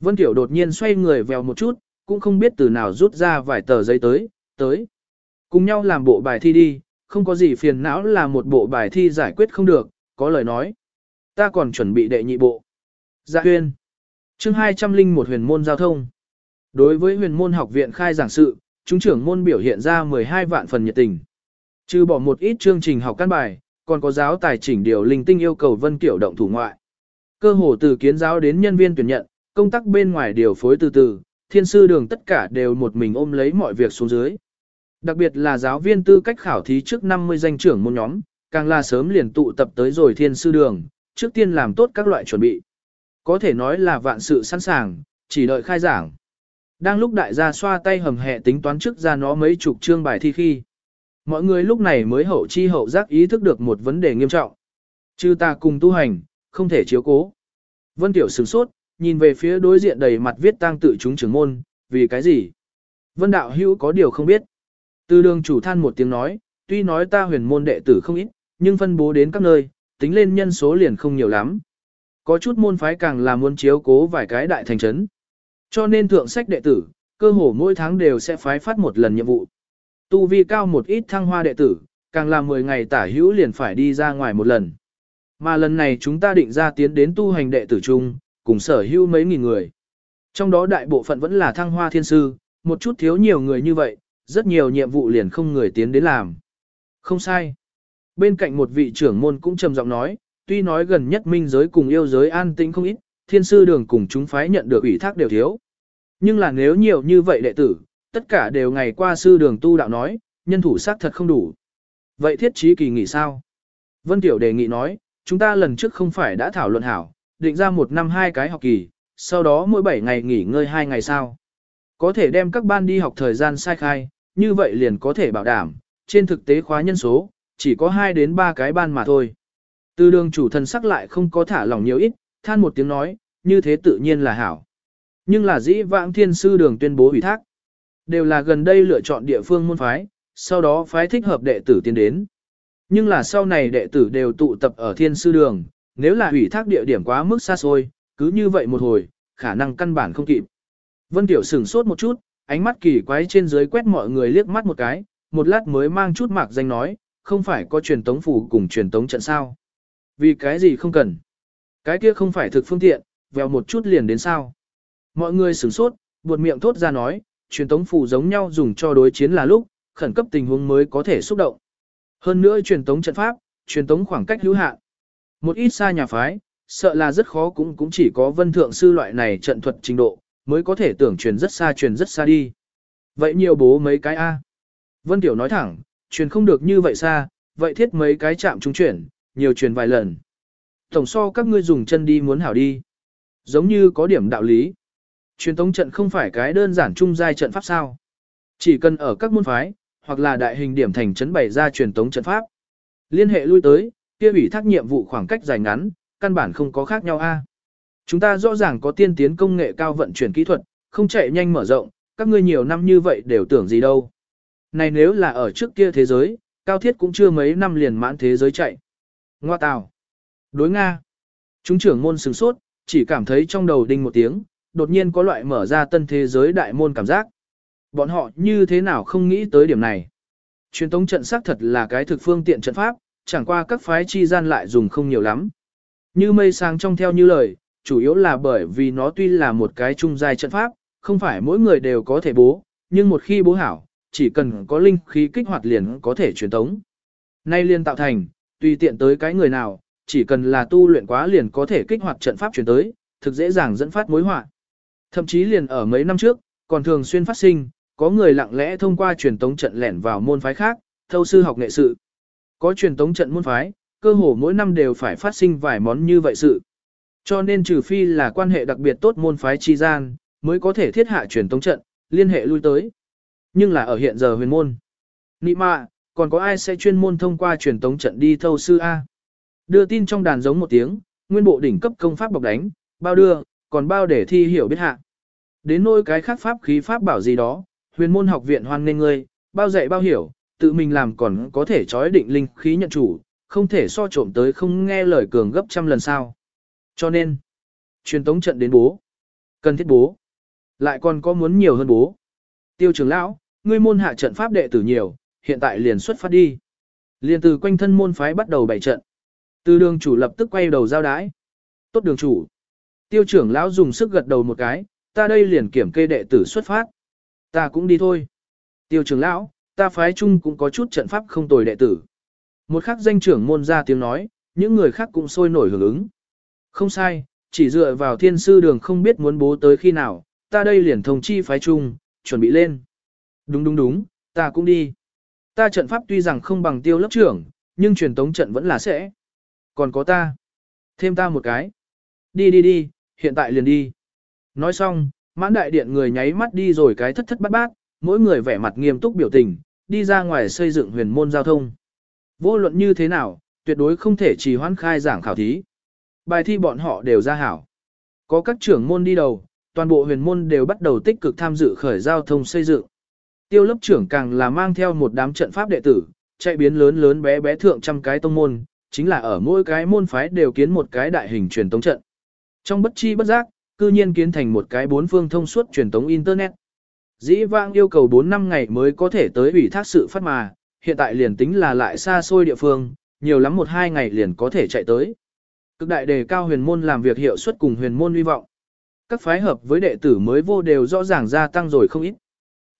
S1: Vân Tiểu đột nhiên xoay người vèo một chút, cũng không biết từ nào rút ra vài tờ giấy tới, tới. Cùng nhau làm bộ bài thi đi, không có gì phiền não là một bộ bài thi giải quyết không được, có lời nói. Ta còn chuẩn bị đệ nhị bộ. Dạ huyền. chương 201 huyền môn giao thông. Đối với huyền môn học viện khai giảng sự, chúng trưởng môn biểu hiện ra 12 vạn phần nhiệt tình. Trừ bỏ một ít chương trình học căn bài, còn có giáo tài chỉnh điều linh tinh yêu cầu Vân Kiểu động thủ ngoại. Cơ hồ từ kiến giáo đến nhân viên tuyển nhận, công tác bên ngoài điều phối từ từ, thiên sư đường tất cả đều một mình ôm lấy mọi việc xuống dưới. Đặc biệt là giáo viên tư cách khảo thí trước 50 danh trưởng môn nhóm, càng là sớm liền tụ tập tới rồi thiên sư đường, trước tiên làm tốt các loại chuẩn bị. Có thể nói là vạn sự sẵn sàng, chỉ đợi khai giảng. Đang lúc đại gia xoa tay hầm hẹ tính toán trước ra nó mấy chục chương bài thi khi. Mọi người lúc này mới hậu chi hậu giác ý thức được một vấn đề nghiêm trọng. Chư ta cùng tu hành, không thể chiếu cố. Vân Tiểu sửng sốt, nhìn về phía đối diện đầy mặt viết tang tự chúng trưởng môn, vì cái gì? Vân Đạo Hữu có điều không biết. Từ đường chủ than một tiếng nói, tuy nói ta huyền môn đệ tử không ít, nhưng phân bố đến các nơi, tính lên nhân số liền không nhiều lắm. Có chút môn phái càng là muốn chiếu cố vài cái đại thành trấn. Cho nên thượng sách đệ tử, cơ hồ mỗi tháng đều sẽ phái phát một lần nhiệm vụ. Tu vi cao một ít thăng hoa đệ tử, càng là 10 ngày tả hữu liền phải đi ra ngoài một lần. Mà lần này chúng ta định ra tiến đến tu hành đệ tử chung, cùng sở hữu mấy nghìn người. Trong đó đại bộ phận vẫn là thăng hoa thiên sư, một chút thiếu nhiều người như vậy, rất nhiều nhiệm vụ liền không người tiến đến làm. Không sai. Bên cạnh một vị trưởng môn cũng trầm giọng nói, tuy nói gần nhất minh giới cùng yêu giới an tĩnh không ít, thiên sư đường cùng chúng phái nhận được ủy thác đều thiếu. Nhưng là nếu nhiều như vậy đệ tử, tất cả đều ngày qua sư đường tu đạo nói, nhân thủ xác thật không đủ. Vậy thiết trí kỳ nghỉ sao? Vân Tiểu đề nghị nói, chúng ta lần trước không phải đã thảo luận hảo, định ra một năm hai cái học kỳ, sau đó mỗi 7 ngày nghỉ ngơi hai ngày sao. Có thể đem các ban đi học thời gian sai khai, như vậy liền có thể bảo đảm, trên thực tế khóa nhân số, chỉ có 2 đến 3 cái ban mà thôi. Từ đường chủ thần sắc lại không có thả lỏng nhiều ít, than một tiếng nói, như thế tự nhiên là hảo. Nhưng là dĩ vãng thiên sư đường tuyên bố ủy thác. Đều là gần đây lựa chọn địa phương môn phái, sau đó phái thích hợp đệ tử tiến đến. Nhưng là sau này đệ tử đều tụ tập ở thiên sư đường, nếu là ủy thác địa điểm quá mức xa xôi, cứ như vậy một hồi, khả năng căn bản không kịp. Vân Tiểu sửng sốt một chút, ánh mắt kỳ quái trên dưới quét mọi người liếc mắt một cái, một lát mới mang chút mạc danh nói, không phải có truyền tống phủ cùng truyền tống trận sao. Vì cái gì không cần. Cái kia không phải thực phương tiện, vèo một chút liền đến sao. Mọi người sửng sốt, buột miệng thốt ra nói, truyền tống phủ giống nhau dùng cho đối chiến là lúc, khẩn cấp tình huống mới có thể xúc động. Hơn nữa truyền tống trận pháp, truyền tống khoảng cách hữu hạn. Một ít xa nhà phái, sợ là rất khó cũng cũng chỉ có vân thượng sư loại này trận thuật trình độ, mới có thể tưởng truyền rất xa truyền rất xa đi. Vậy nhiều bố mấy cái A. Vân Tiểu nói thẳng, truyền không được như vậy xa, vậy thiết mấy cái chạm trung chuyển, nhiều truyền vài lần. Tổng so các ngươi dùng chân đi muốn hảo đi. Giống như có điểm đạo lý. Truyền tống trận không phải cái đơn giản trung giai trận pháp sao. Chỉ cần ở các môn phái, hoặc là đại hình điểm thành trấn bày ra truyền tống trận pháp. Liên hệ lui tới, kia ủy thác nhiệm vụ khoảng cách dài ngắn, căn bản không có khác nhau a. Chúng ta rõ ràng có tiên tiến công nghệ cao vận chuyển kỹ thuật, không chạy nhanh mở rộng, các ngươi nhiều năm như vậy đều tưởng gì đâu. Này nếu là ở trước kia thế giới, cao thiết cũng chưa mấy năm liền mãn thế giới chạy. Ngoa tào. Đối Nga. Chúng trưởng môn sừng sốt, chỉ cảm thấy trong đầu đinh một tiếng, đột nhiên có loại mở ra tân thế giới đại môn cảm giác. Bọn họ như thế nào không nghĩ tới điểm này. Truyền tống trận xác thật là cái thực phương tiện trận pháp, chẳng qua các phái chi gian lại dùng không nhiều lắm. Như mây sáng trong theo như lời, chủ yếu là bởi vì nó tuy là một cái trung giai trận pháp, không phải mỗi người đều có thể bố, nhưng một khi bố hảo, chỉ cần có linh khí kích hoạt liền có thể truyền tống. Nay liên tạo thành, tùy tiện tới cái người nào, chỉ cần là tu luyện quá liền có thể kích hoạt trận pháp truyền tới, thực dễ dàng dẫn phát mối họa. Thậm chí liền ở mấy năm trước, còn thường xuyên phát sinh, có người lặng lẽ thông qua truyền tống trận lẻn vào môn phái khác, thâu sư học nghệ sự. Có truyền tống trận môn phái, cơ hồ mỗi năm đều phải phát sinh vài món như vậy sự. Cho nên trừ phi là quan hệ đặc biệt tốt môn phái chi gian, mới có thể thiết hạ truyền tống trận, liên hệ lui tới. Nhưng là ở hiện giờ huyền môn. Nị mạ, còn có ai sẽ chuyên môn thông qua truyền tống trận đi thâu sư A? Đưa tin trong đàn giống một tiếng, nguyên bộ đỉnh cấp công pháp bọc đánh, bao đưa, còn bao để thi hiểu biết hạ. Đến nôi cái khác pháp khí pháp bảo gì đó, huyền môn học viện hoan nên ngươi, bao dạy bao hiểu, tự mình làm còn có thể trói định linh khí nhận chủ, không thể so trộm tới không nghe lời cường gấp trăm lần sao. Cho nên, truyền tống trận đến bố, cần thiết bố, lại còn có muốn nhiều hơn bố. Tiêu trưởng lão, ngươi môn hạ trận pháp đệ tử nhiều, hiện tại liền xuất phát đi. Liền từ quanh thân môn phái bắt đầu bày trận. Từ đường chủ lập tức quay đầu giao đái. Tốt đường chủ. Tiêu trưởng lão dùng sức gật đầu một cái, ta đây liền kiểm kê đệ tử xuất phát. Ta cũng đi thôi. Tiêu trưởng lão, ta phái chung cũng có chút trận pháp không tồi đệ tử. Một khắc danh trưởng môn ra tiếng nói, những người khác cũng sôi nổi hưởng ứng. Không sai, chỉ dựa vào thiên sư đường không biết muốn bố tới khi nào, ta đây liền thông chi phái chung, chuẩn bị lên. Đúng đúng đúng, ta cũng đi. Ta trận pháp tuy rằng không bằng tiêu lớp trưởng, nhưng truyền tống trận vẫn là sẽ. Còn có ta. Thêm ta một cái. Đi đi đi, hiện tại liền đi. Nói xong, mãn đại điện người nháy mắt đi rồi cái thất thất bát bát, mỗi người vẻ mặt nghiêm túc biểu tình, đi ra ngoài xây dựng huyền môn giao thông. Vô luận như thế nào, tuyệt đối không thể trì hoãn khai giảng khảo thí. Bài thi bọn họ đều ra hảo. Có các trưởng môn đi đầu, toàn bộ huyền môn đều bắt đầu tích cực tham dự khởi giao thông xây dựng. Tiêu lớp trưởng càng là mang theo một đám trận pháp đệ tử, chạy biến lớn lớn bé bé thượng trăm cái tông môn, chính là ở mỗi cái môn phái đều kiến một cái đại hình truyền tống trận. Trong bất chi bất giác, cư nhiên kiến thành một cái bốn phương thông suốt truyền tống Internet. Dĩ vãng yêu cầu 4 năm ngày mới có thể tới ủy thác sự phát mà, hiện tại liền tính là lại xa xôi địa phương, nhiều lắm một hai ngày liền có thể chạy tới. Cực đại đề cao huyền môn làm việc hiệu suất cùng huyền môn hy vọng. Các phái hợp với đệ tử mới vô đều rõ ràng gia tăng rồi không ít.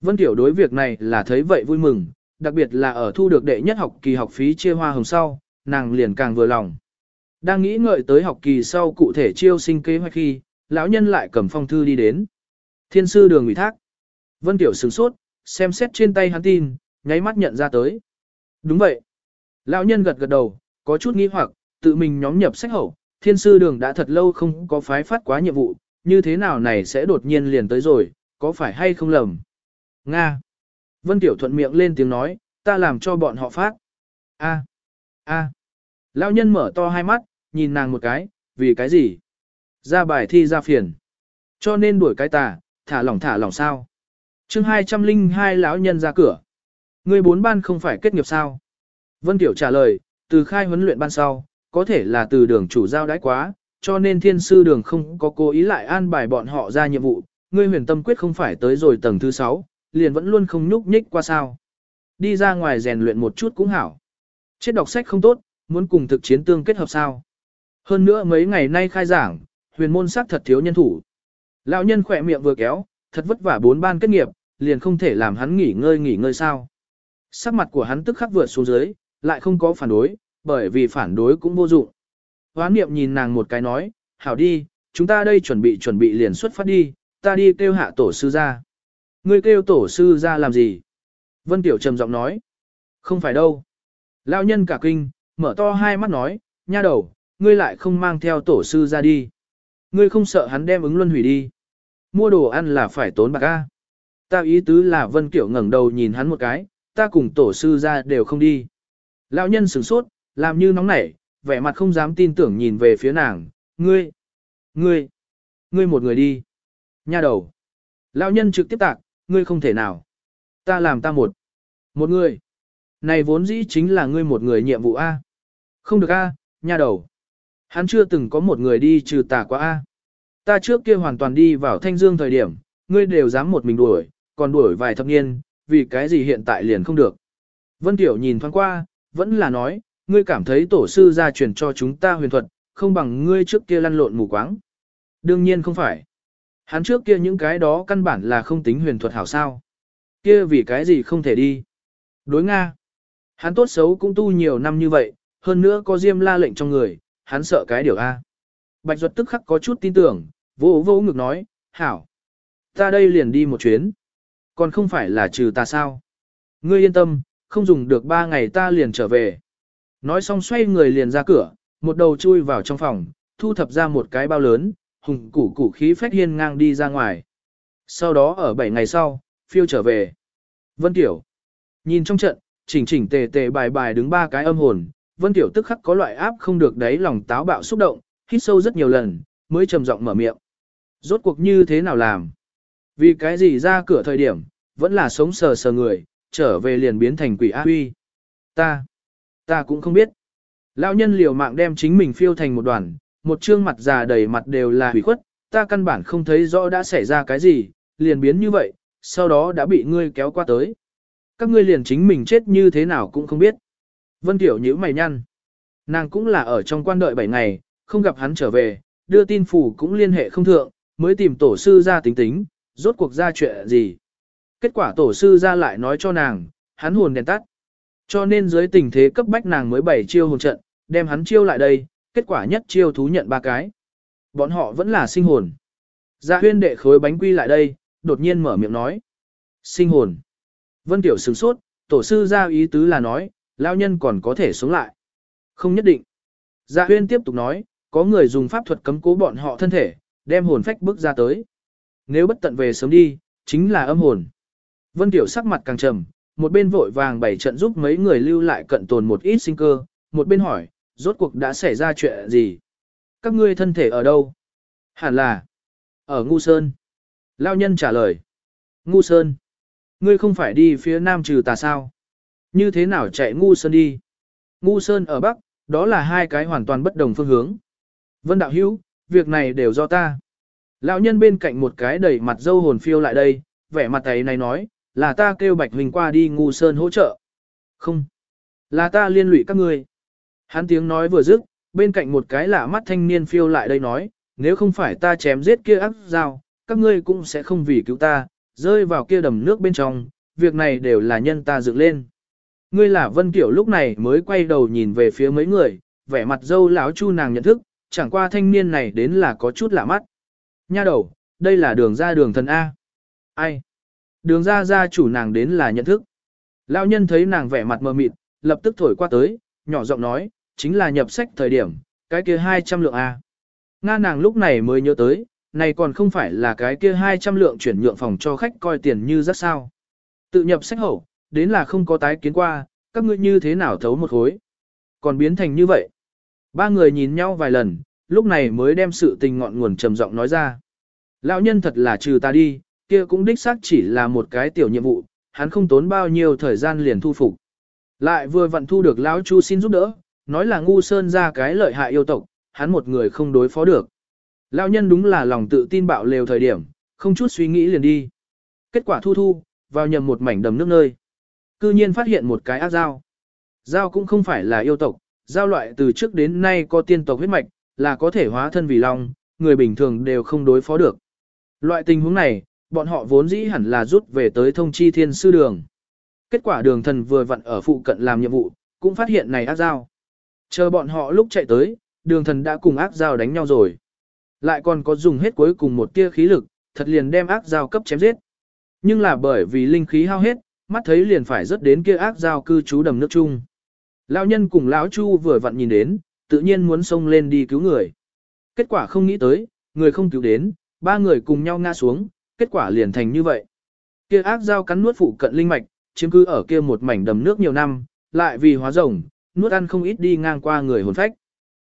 S1: Vân Tiểu đối việc này là thấy vậy vui mừng, đặc biệt là ở thu được đệ nhất học kỳ học phí chia hoa hồng sau, nàng liền càng vừa lòng. Đang nghĩ ngợi tới học kỳ sau cụ thể chiêu sinh kế hoạch khi, lão nhân lại cầm phong thư đi đến. Thiên sư đường ủy thác. Vân Tiểu sửng sốt, xem xét trên tay hắn tin, nháy mắt nhận ra tới. Đúng vậy. Lão nhân gật gật đầu, có chút nghi hoặc, tự mình nhóm nhập sách hậu, thiên sư đường đã thật lâu không có phái phát quá nhiệm vụ, như thế nào này sẽ đột nhiên liền tới rồi, có phải hay không lầm? Nga. Vân Tiểu thuận miệng lên tiếng nói, ta làm cho bọn họ phát. A. A. Lão nhân mở to hai mắt, nhìn nàng một cái, vì cái gì? Ra bài thi ra phiền. Cho nên đuổi cái tà, thả lỏng thả lỏng sao? chương 202 lão nhân ra cửa. Người bốn ban không phải kết nghiệp sao? Vân Tiểu trả lời, từ khai huấn luyện ban sau, có thể là từ đường chủ giao đãi quá, cho nên thiên sư đường không có cố ý lại an bài bọn họ ra nhiệm vụ. Ngươi huyền tâm quyết không phải tới rồi tầng thứ 6, liền vẫn luôn không nhúc nhích qua sao. Đi ra ngoài rèn luyện một chút cũng hảo. Chết đọc sách không tốt, muốn cùng thực chiến tương kết hợp sao. Hơn nữa mấy ngày nay khai giảng, huyền môn sắc thật thiếu nhân thủ. Lão nhân khỏe miệng vừa kéo, thật vất vả bốn ban kết nghiệp, liền không thể làm hắn nghỉ ngơi nghỉ ngơi sao. Sắc mặt của hắn tức khắc vượt xuống dưới, lại không có phản đối, bởi vì phản đối cũng vô dụng. Hoán niệm nhìn nàng một cái nói, hảo đi, chúng ta đây chuẩn bị chuẩn bị liền xuất phát đi, ta đi kêu hạ tổ sư ra. Ngươi kêu tổ sư ra làm gì? Vân Tiểu trầm giọng nói, không phải đâu. Lão nhân cả kinh, mở to hai mắt nói, nha đầu, ngươi lại không mang theo tổ sư ra đi. Ngươi không sợ hắn đem ứng luân hủy đi. Mua đồ ăn là phải tốn bạc a. Ta ý tứ là Vân Kiểu ngẩng đầu nhìn hắn một cái, ta cùng tổ sư ra đều không đi. Lão nhân sửng sốt, làm như nóng nảy, vẻ mặt không dám tin tưởng nhìn về phía nàng, ngươi, ngươi, ngươi một người đi. Nha đầu. Lão nhân trực tiếp tạc, ngươi không thể nào. Ta làm ta một. Một người. Này vốn dĩ chính là ngươi một người nhiệm vụ A. Không được A, nha đầu. Hắn chưa từng có một người đi trừ tà quá A. Ta trước kia hoàn toàn đi vào thanh dương thời điểm, ngươi đều dám một mình đuổi, còn đuổi vài thập niên, vì cái gì hiện tại liền không được. Vân Tiểu nhìn thoáng qua, vẫn là nói, ngươi cảm thấy tổ sư gia truyền cho chúng ta huyền thuật, không bằng ngươi trước kia lăn lộn mù quáng. Đương nhiên không phải. Hắn trước kia những cái đó căn bản là không tính huyền thuật hảo sao. Kia vì cái gì không thể đi. Đối Nga. Hắn tốt xấu cũng tu nhiều năm như vậy, hơn nữa có diêm la lệnh trong người, hắn sợ cái điều A. Bạch Duật tức khắc có chút tin tưởng, vô vô ngực nói, hảo. Ta đây liền đi một chuyến. Còn không phải là trừ ta sao. Ngươi yên tâm, không dùng được ba ngày ta liền trở về. Nói xong xoay người liền ra cửa, một đầu chui vào trong phòng, thu thập ra một cái bao lớn, hùng củ củ khí phách hiên ngang đi ra ngoài. Sau đó ở 7 ngày sau, phiêu trở về. Vân Tiểu. Nhìn trong trận, chỉnh chỉnh tề tề bài bài đứng ba cái âm hồn, Vân Tiểu tức khắc có loại áp không được đấy lòng táo bạo xúc động, hít sâu rất nhiều lần, mới trầm giọng mở miệng. Rốt cuộc như thế nào làm? Vì cái gì ra cửa thời điểm, vẫn là sống sờ sờ người, trở về liền biến thành quỷ ác huy. Ta, ta cũng không biết. Lão nhân liều mạng đem chính mình phiêu thành một đoàn, một trương mặt già đầy mặt đều là hủy khuất, ta căn bản không thấy rõ đã xảy ra cái gì, liền biến như vậy, sau đó đã bị ngươi kéo qua tới. Các ngươi liền chính mình chết như thế nào cũng không biết. Vân Tiểu nhíu mày nhăn. Nàng cũng là ở trong quan đợi 7 ngày, không gặp hắn trở về, đưa tin phủ cũng liên hệ không thượng, mới tìm tổ sư ra tính tính, rốt cuộc ra chuyện gì. Kết quả tổ sư ra lại nói cho nàng, hắn hồn đèn tắt. Cho nên dưới tình thế cấp bách nàng mới bảy chiêu hồn trận, đem hắn chiêu lại đây, kết quả nhất chiêu thú nhận ba cái. Bọn họ vẫn là sinh hồn. Dạ huyên đệ khối bánh quy lại đây, đột nhiên mở miệng nói. Sinh hồn. Vân Tiểu sửng sốt, tổ sư ra ý tứ là nói, lao nhân còn có thể sống lại. Không nhất định. Dạ huyên tiếp tục nói, có người dùng pháp thuật cấm cố bọn họ thân thể, đem hồn phách bước ra tới. Nếu bất tận về sớm đi, chính là âm hồn. Vân Tiểu sắc mặt càng trầm, một bên vội vàng bảy trận giúp mấy người lưu lại cận tồn một ít sinh cơ, một bên hỏi, rốt cuộc đã xảy ra chuyện gì? Các ngươi thân thể ở đâu? Hẳn là, ở Ngu Sơn. Lao nhân trả lời, Ngu Sơn. Ngươi không phải đi phía nam trừ tà sao? Như thế nào chạy Ngu Sơn đi? Ngu Sơn ở Bắc, đó là hai cái hoàn toàn bất đồng phương hướng. Vân Đạo Hữu, việc này đều do ta. Lão nhân bên cạnh một cái đẩy mặt dâu hồn phiêu lại đây, vẻ mặt ấy này nói, là ta kêu Bạch Huỳnh qua đi ngu sơn hỗ trợ. Không, là ta liên lụy các ngươi. Hắn tiếng nói vừa dứt, bên cạnh một cái lạ mắt thanh niên phiêu lại đây nói, nếu không phải ta chém giết kia ác dao, các ngươi cũng sẽ không vì cứu ta, rơi vào kia đầm nước bên trong, việc này đều là nhân ta dựng lên. Ngươi là Vân Kiểu lúc này mới quay đầu nhìn về phía mấy người, vẻ mặt dâu lão chu nàng nhận thức, chẳng qua thanh niên này đến là có chút lạ mắt. Nha đầu, đây là đường ra đường thần A. Ai? Đường ra ra chủ nàng đến là nhận thức. Lão nhân thấy nàng vẻ mặt mờ mịt, lập tức thổi qua tới, nhỏ giọng nói, chính là nhập sách thời điểm, cái kia 200 lượng A. Nga nàng lúc này mới nhớ tới, này còn không phải là cái kia 200 lượng chuyển nhượng phòng cho khách coi tiền như rất sao. Tự nhập sách hậu, đến là không có tái kiến qua, các ngươi như thế nào thấu một khối. Còn biến thành như vậy. Ba người nhìn nhau vài lần, lúc này mới đem sự tình ngọn nguồn trầm giọng nói ra. Lão nhân thật là trừ ta đi, kia cũng đích xác chỉ là một cái tiểu nhiệm vụ, hắn không tốn bao nhiêu thời gian liền thu phục. Lại vừa vặn thu được lão Chu xin giúp đỡ, nói là ngu sơn ra cái lợi hại yêu tộc, hắn một người không đối phó được. Lão nhân đúng là lòng tự tin bạo lều thời điểm, không chút suy nghĩ liền đi. Kết quả thu thu, vào nhầm một mảnh đầm nước nơi. Cư nhiên phát hiện một cái ác dao. Dao cũng không phải là yêu tộc, dao loại từ trước đến nay có tiên tộc huyết mạch, là có thể hóa thân vì long, người bình thường đều không đối phó được. Loại tình huống này, bọn họ vốn dĩ hẳn là rút về tới thông chi thiên sư đường. Kết quả đường thần vừa vặn ở phụ cận làm nhiệm vụ, cũng phát hiện này ác giao Chờ bọn họ lúc chạy tới, đường thần đã cùng ác giao đánh nhau rồi. Lại còn có dùng hết cuối cùng một tia khí lực, thật liền đem ác giao cấp chém giết. Nhưng là bởi vì linh khí hao hết, mắt thấy liền phải rớt đến kia ác giao cư trú đầm nước chung. Lão nhân cùng lão chu vừa vặn nhìn đến, tự nhiên muốn xông lên đi cứu người. Kết quả không nghĩ tới, người không cứu đến, ba người cùng nhau ngã xuống, kết quả liền thành như vậy. Kia ác dao cắn nuốt phụ cận linh mạch, chiếm cứ ở kia một mảnh đầm nước nhiều năm, lại vì hóa rồng, nuốt ăn không ít đi ngang qua người hồn phách.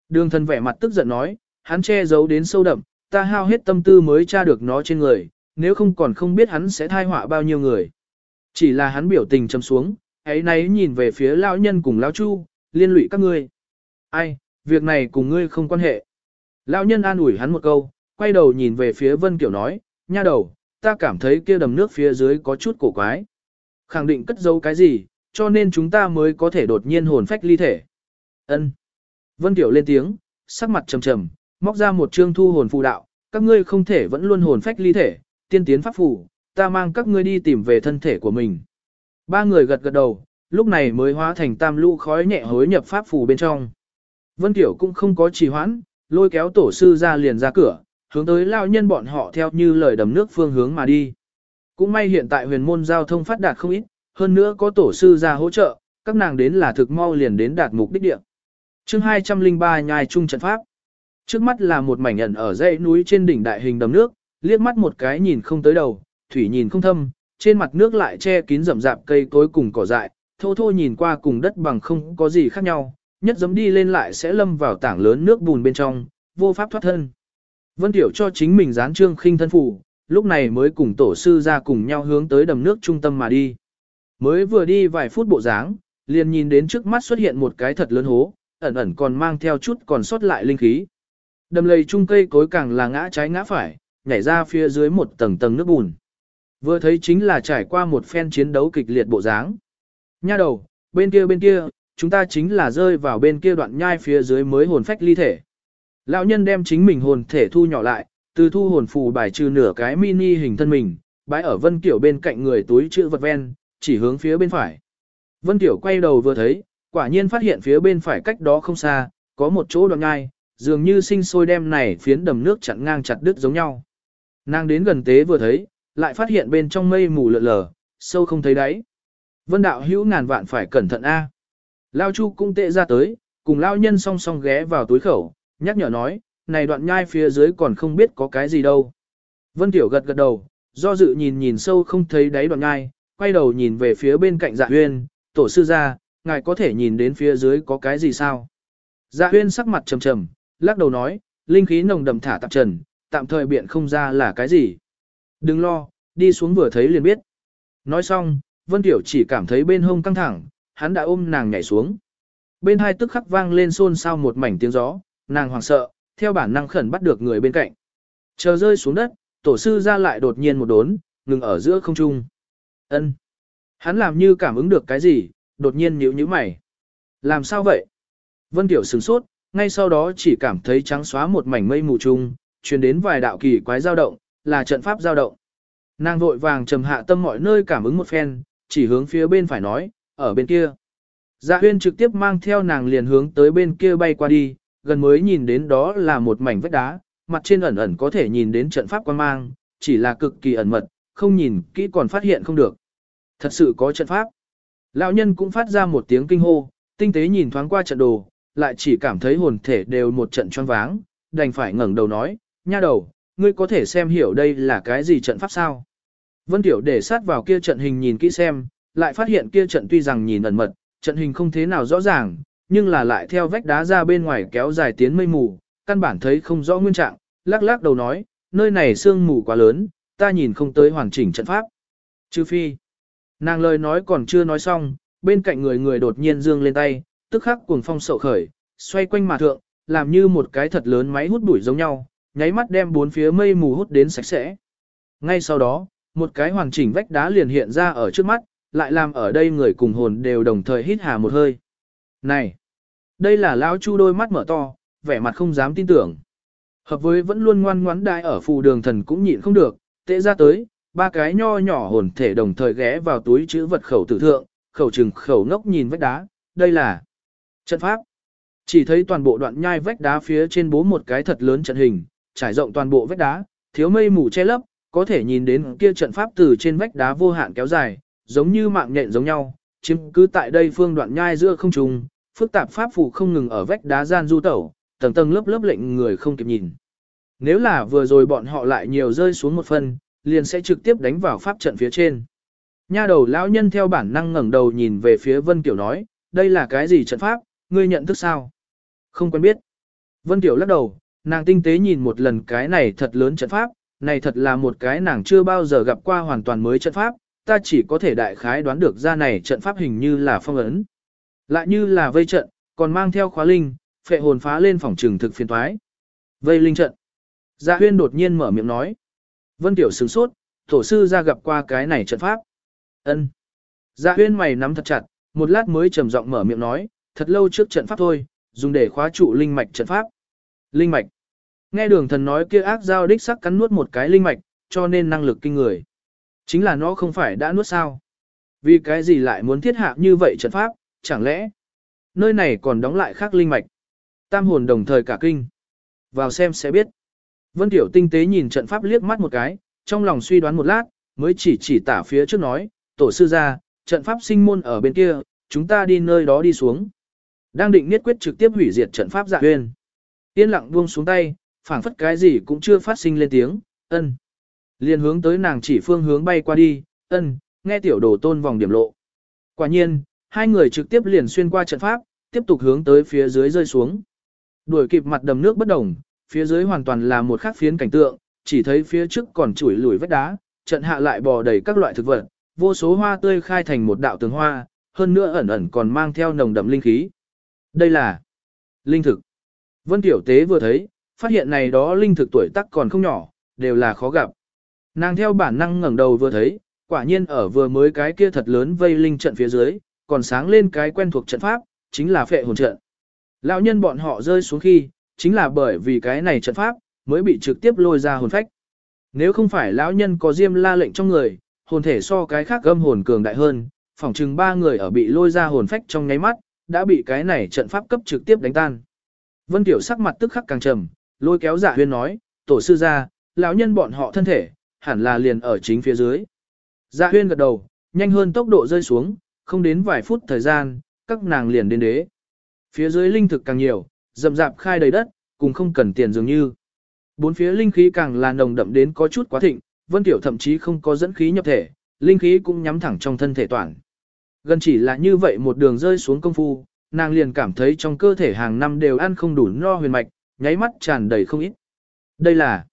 S1: Đường thần vẻ mặt tức giận nói, hắn che giấu đến sâu đậm, ta hao hết tâm tư mới tra được nó trên người, nếu không còn không biết hắn sẽ thai họa bao nhiêu người. Chỉ là hắn biểu tình châm xuống, ấy nấy nhìn về phía lão nhân cùng lão chu, liên lụy các ngươi. Ai, việc này cùng ngươi không quan hệ. Lão nhân an ủi hắn một câu, quay đầu nhìn về phía Vân Kiểu nói, nha đầu, ta cảm thấy kia đầm nước phía dưới có chút cổ quái. Khẳng định cất giấu cái gì, cho nên chúng ta mới có thể đột nhiên hồn phách ly thể. Ân. Vân Tiểu lên tiếng, sắc mặt trầm trầm, móc ra một chương thu hồn phù đạo, các ngươi không thể vẫn luôn hồn phách ly thể, tiên tiến pháp phù, ta mang các ngươi đi tìm về thân thể của mình. Ba người gật gật đầu, lúc này mới hóa thành tam lũ khói nhẹ hối nhập pháp phù bên trong. Vân Tiểu cũng không có trì hoãn, lôi kéo tổ sư ra liền ra cửa, hướng tới lao nhân bọn họ theo như lời đầm nước phương hướng mà đi. Cũng may hiện tại huyền môn giao thông phát đạt không ít, hơn nữa có tổ sư ra hỗ trợ, các nàng đến là thực mau liền đến đạt mục đích địa. chương 203 nhai trung trận pháp. Trước mắt là một mảnh ẩn ở dãy núi trên đỉnh đại hình đầm nước, liếc mắt một cái nhìn không tới đầu, thủy nhìn không thâm, trên mặt nước lại che kín rậm rạp cây cối cùng cỏ dại, thô thô nhìn qua cùng đất bằng không có gì khác nhau, nhất giống đi lên lại sẽ lâm vào tảng lớn nước bùn bên trong, vô pháp thoát thân. Vân Tiểu cho chính mình dán trương khinh thân phủ, lúc này mới cùng tổ sư ra cùng nhau hướng tới đầm nước trung tâm mà đi. Mới vừa đi vài phút bộ dáng, liền nhìn đến trước mắt xuất hiện một cái thật lớn hố, ẩn ẩn còn mang theo chút còn sót lại linh khí. Đầm lầy trung cây cối càng là ngã trái ngã phải, nhảy ra phía dưới một tầng tầng nước bùn. Vừa thấy chính là trải qua một phen chiến đấu kịch liệt bộ dáng. Nha đầu, bên kia bên kia, chúng ta chính là rơi vào bên kia đoạn nhai phía dưới mới hồn phách ly thể. Lão nhân đem chính mình hồn thể thu nhỏ lại, từ thu hồn phù bài trừ nửa cái mini hình thân mình, bãi ở Vân Kiểu bên cạnh người túi chữ vật ven, chỉ hướng phía bên phải. Vân Kiểu quay đầu vừa thấy, quả nhiên phát hiện phía bên phải cách đó không xa, có một chỗ đoạn nhai, dường như sinh sôi đem này phiến đầm nước chặn ngang chặt đứt giống nhau. Nàng đến gần tế vừa thấy, lại phát hiện bên trong mây mù lợn lờ, sâu không thấy đáy. Vân đạo hữu ngàn vạn phải cẩn thận a. Lao Chu cũng tệ ra tới, cùng lao nhân song song ghé vào túi khẩu, nhắc nhở nói, này đoạn nhai phía dưới còn không biết có cái gì đâu. Vân Tiểu gật gật đầu, do dự nhìn nhìn sâu không thấy đáy đoạn nhai, quay đầu nhìn về phía bên cạnh dạ huyên, tổ sư ra, ngài có thể nhìn đến phía dưới có cái gì sao? Dạ huyên sắc mặt trầm trầm, lắc đầu nói, linh khí nồng đậm thả tạp trần, tạm thời biện không ra là cái gì. Đừng lo, đi xuống vừa thấy liền biết. Nói xong, Vân Tiểu chỉ cảm thấy bên hông căng thẳng, hắn đã ôm nàng nhảy xuống. Bên hai tức khắc vang lên xôn xao một mảnh tiếng gió, nàng hoảng sợ, theo bản năng khẩn bắt được người bên cạnh. Chờ rơi xuống đất, tổ sư ra lại đột nhiên một đốn, ngừng ở giữa không trung. Ân. Hắn làm như cảm ứng được cái gì, đột nhiên nhíu nhíu mày. Làm sao vậy? Vân Tiểu sửng sốt, ngay sau đó chỉ cảm thấy trắng xóa một mảnh mây mù trung, truyền đến vài đạo kỳ quái dao động, là trận pháp dao động. Nàng vội vàng trầm hạ tâm mọi nơi cảm ứng một phen, chỉ hướng phía bên phải nói, ở bên kia. Dạ huyên trực tiếp mang theo nàng liền hướng tới bên kia bay qua đi, gần mới nhìn đến đó là một mảnh vách đá, mặt trên ẩn ẩn có thể nhìn đến trận pháp quan mang, chỉ là cực kỳ ẩn mật, không nhìn kỹ còn phát hiện không được. Thật sự có trận pháp. Lão nhân cũng phát ra một tiếng kinh hô, tinh tế nhìn thoáng qua trận đồ, lại chỉ cảm thấy hồn thể đều một trận choáng váng, đành phải ngẩng đầu nói, nha đầu, ngươi có thể xem hiểu đây là cái gì trận pháp sao. Vân Tiểu để sát vào kia trận hình nhìn kỹ xem, lại phát hiện kia trận tuy rằng nhìn ẩn mật, trận hình không thế nào rõ ràng, nhưng là lại theo vách đá ra bên ngoài kéo dài tiến mây mù, căn bản thấy không rõ nguyên trạng, lắc lắc đầu nói, nơi này sương mù quá lớn, ta nhìn không tới hoàn chỉnh trận pháp. Chư phi, nàng lời nói còn chưa nói xong, bên cạnh người người đột nhiên dương lên tay, tức khắc cuồng phong sậu khởi, xoay quanh mà thượng, làm như một cái thật lớn máy hút bụi giống nhau, nháy mắt đem bốn phía mây mù hút đến sạch sẽ. Ngay sau đó, một cái hoàn chỉnh vách đá liền hiện ra ở trước mắt, lại làm ở đây người cùng hồn đều đồng thời hít hà một hơi. Này, đây là lão chu đôi mắt mở to, vẻ mặt không dám tin tưởng. Hợp với vẫn luôn ngoan ngoãn đại ở phù đường thần cũng nhịn không được, tệ ra tới, ba cái nho nhỏ hồn thể đồng thời ghé vào túi chữ vật khẩu tử thượng, khẩu trừng khẩu ngốc nhìn vách đá, đây là trận pháp. Chỉ thấy toàn bộ đoạn nhai vách đá phía trên bố một cái thật lớn trận hình, trải rộng toàn bộ vách đá, thiếu mây mù che lấp, có thể nhìn đến kia trận pháp từ trên vách đá vô hạn kéo dài, giống như mạng nhện giống nhau, chiếm cứ tại đây phương đoạn nhai giữa không trùng, phức tạp pháp phù không ngừng ở vách đá gian du tẩu, tầng tầng lớp lớp lệnh người không kịp nhìn. Nếu là vừa rồi bọn họ lại nhiều rơi xuống một phần, liền sẽ trực tiếp đánh vào pháp trận phía trên. Nha đầu lão nhân theo bản năng ngẩng đầu nhìn về phía Vân Tiểu nói, đây là cái gì trận pháp, ngươi nhận thức sao? Không quen biết. Vân Tiểu lắc đầu, nàng tinh tế nhìn một lần cái này thật lớn trận pháp, này thật là một cái nàng chưa bao giờ gặp qua hoàn toàn mới trận pháp, ta chỉ có thể đại khái đoán được ra này trận pháp hình như là phong ấn. Lại như là vây trận, còn mang theo khóa linh, phệ hồn phá lên phòng trừng thực phiền thoái. Vây linh trận. Dạ huyên đột nhiên mở miệng nói. Vân Tiểu sửng sốt, tổ sư ra gặp qua cái này trận pháp. ân Dạ huyên mày nắm thật chặt, một lát mới trầm giọng mở miệng nói, thật lâu trước trận pháp thôi, dùng để khóa trụ linh mạch trận pháp. Linh mạch. Nghe đường thần nói kia ác giao đích sắc cắn nuốt một cái linh mạch, cho nên năng lực kinh người. Chính là nó không phải đã nuốt sao. Vì cái gì lại muốn thiết hạ như vậy trận pháp, chẳng lẽ nơi này còn đóng lại khác linh mạch. Tam hồn đồng thời cả kinh. Vào xem sẽ biết. Vân Tiểu tinh tế nhìn trận pháp liếc mắt một cái, trong lòng suy đoán một lát, mới chỉ chỉ tả phía trước nói, tổ sư ra, trận pháp sinh môn ở bên kia, chúng ta đi nơi đó đi xuống. Đang định niết quyết trực tiếp hủy diệt trận pháp dạ huyền. Yên lặng buông xuống tay, phảng phất cái gì cũng chưa phát sinh lên tiếng, ân. Liền hướng tới nàng chỉ phương hướng bay qua đi, ân, nghe tiểu đồ tôn vòng điểm lộ. Quả nhiên, hai người trực tiếp liền xuyên qua trận pháp, tiếp tục hướng tới phía dưới rơi xuống. Đuổi kịp mặt đầm nước bất đồng, phía dưới hoàn toàn là một khác phiến cảnh tượng, chỉ thấy phía trước còn chủi lùi vách đá, trận hạ lại bò đầy các loại thực vật, vô số hoa tươi khai thành một đạo tường hoa, hơn nữa ẩn ẩn còn mang theo nồng đậm linh khí. Đây là linh thực. Vân Tiểu Tế vừa thấy, phát hiện này đó linh thực tuổi tác còn không nhỏ, đều là khó gặp. Nàng theo bản năng ngẩng đầu vừa thấy, quả nhiên ở vừa mới cái kia thật lớn vây linh trận phía dưới, còn sáng lên cái quen thuộc trận pháp, chính là phệ hồn trận. Lão nhân bọn họ rơi xuống khi, chính là bởi vì cái này trận pháp, mới bị trực tiếp lôi ra hồn phách. Nếu không phải lão nhân có diêm la lệnh trong người, hồn thể so cái khác gâm hồn cường đại hơn, phỏng chừng ba người ở bị lôi ra hồn phách trong nháy mắt, đã bị cái này trận pháp cấp trực tiếp đánh tan. Vân Tiểu sắc mặt tức khắc càng trầm, lôi kéo dạ huyên nói, tổ sư ra, lão nhân bọn họ thân thể, hẳn là liền ở chính phía dưới. Dạ huyên gật đầu, nhanh hơn tốc độ rơi xuống, không đến vài phút thời gian, các nàng liền đến đế. Phía dưới linh thực càng nhiều, rậm rạp khai đầy đất, cùng không cần tiền dường như. Bốn phía linh khí càng là nồng đậm đến có chút quá thịnh, Vân Tiểu thậm chí không có dẫn khí nhập thể, linh khí cũng nhắm thẳng trong thân thể toàn. Gần chỉ là như vậy một đường rơi xuống công phu, nàng liền cảm thấy trong cơ thể hàng năm đều ăn không đủ no huyền mạch, nháy mắt tràn đầy không ít. Đây là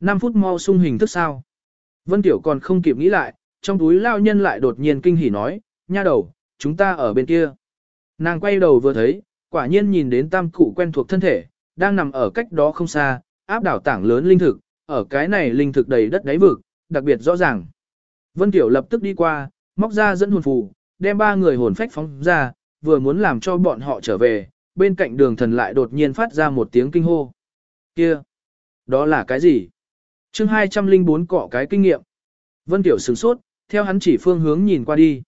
S1: 5 phút mau sung hình thức sao. Vân Tiểu còn không kịp nghĩ lại, trong túi lao nhân lại đột nhiên kinh hỉ nói, nha đầu, chúng ta ở bên kia. Nàng quay đầu vừa thấy, quả nhiên nhìn đến tam cụ quen thuộc thân thể, đang nằm ở cách đó không xa, áp đảo tảng lớn linh thực, ở cái này linh thực đầy đất đáy vực, đặc biệt rõ ràng. Vân Tiểu lập tức đi qua, móc ra dẫn hồn phù, đem ba người hồn phách phóng ra, vừa muốn làm cho bọn họ trở về, bên cạnh đường thần lại đột nhiên phát ra một tiếng kinh hô. Kia! Đó là cái gì? chương 204 cọ cái kinh nghiệm. Vân Tiểu sửng sốt, theo hắn chỉ phương hướng nhìn qua đi.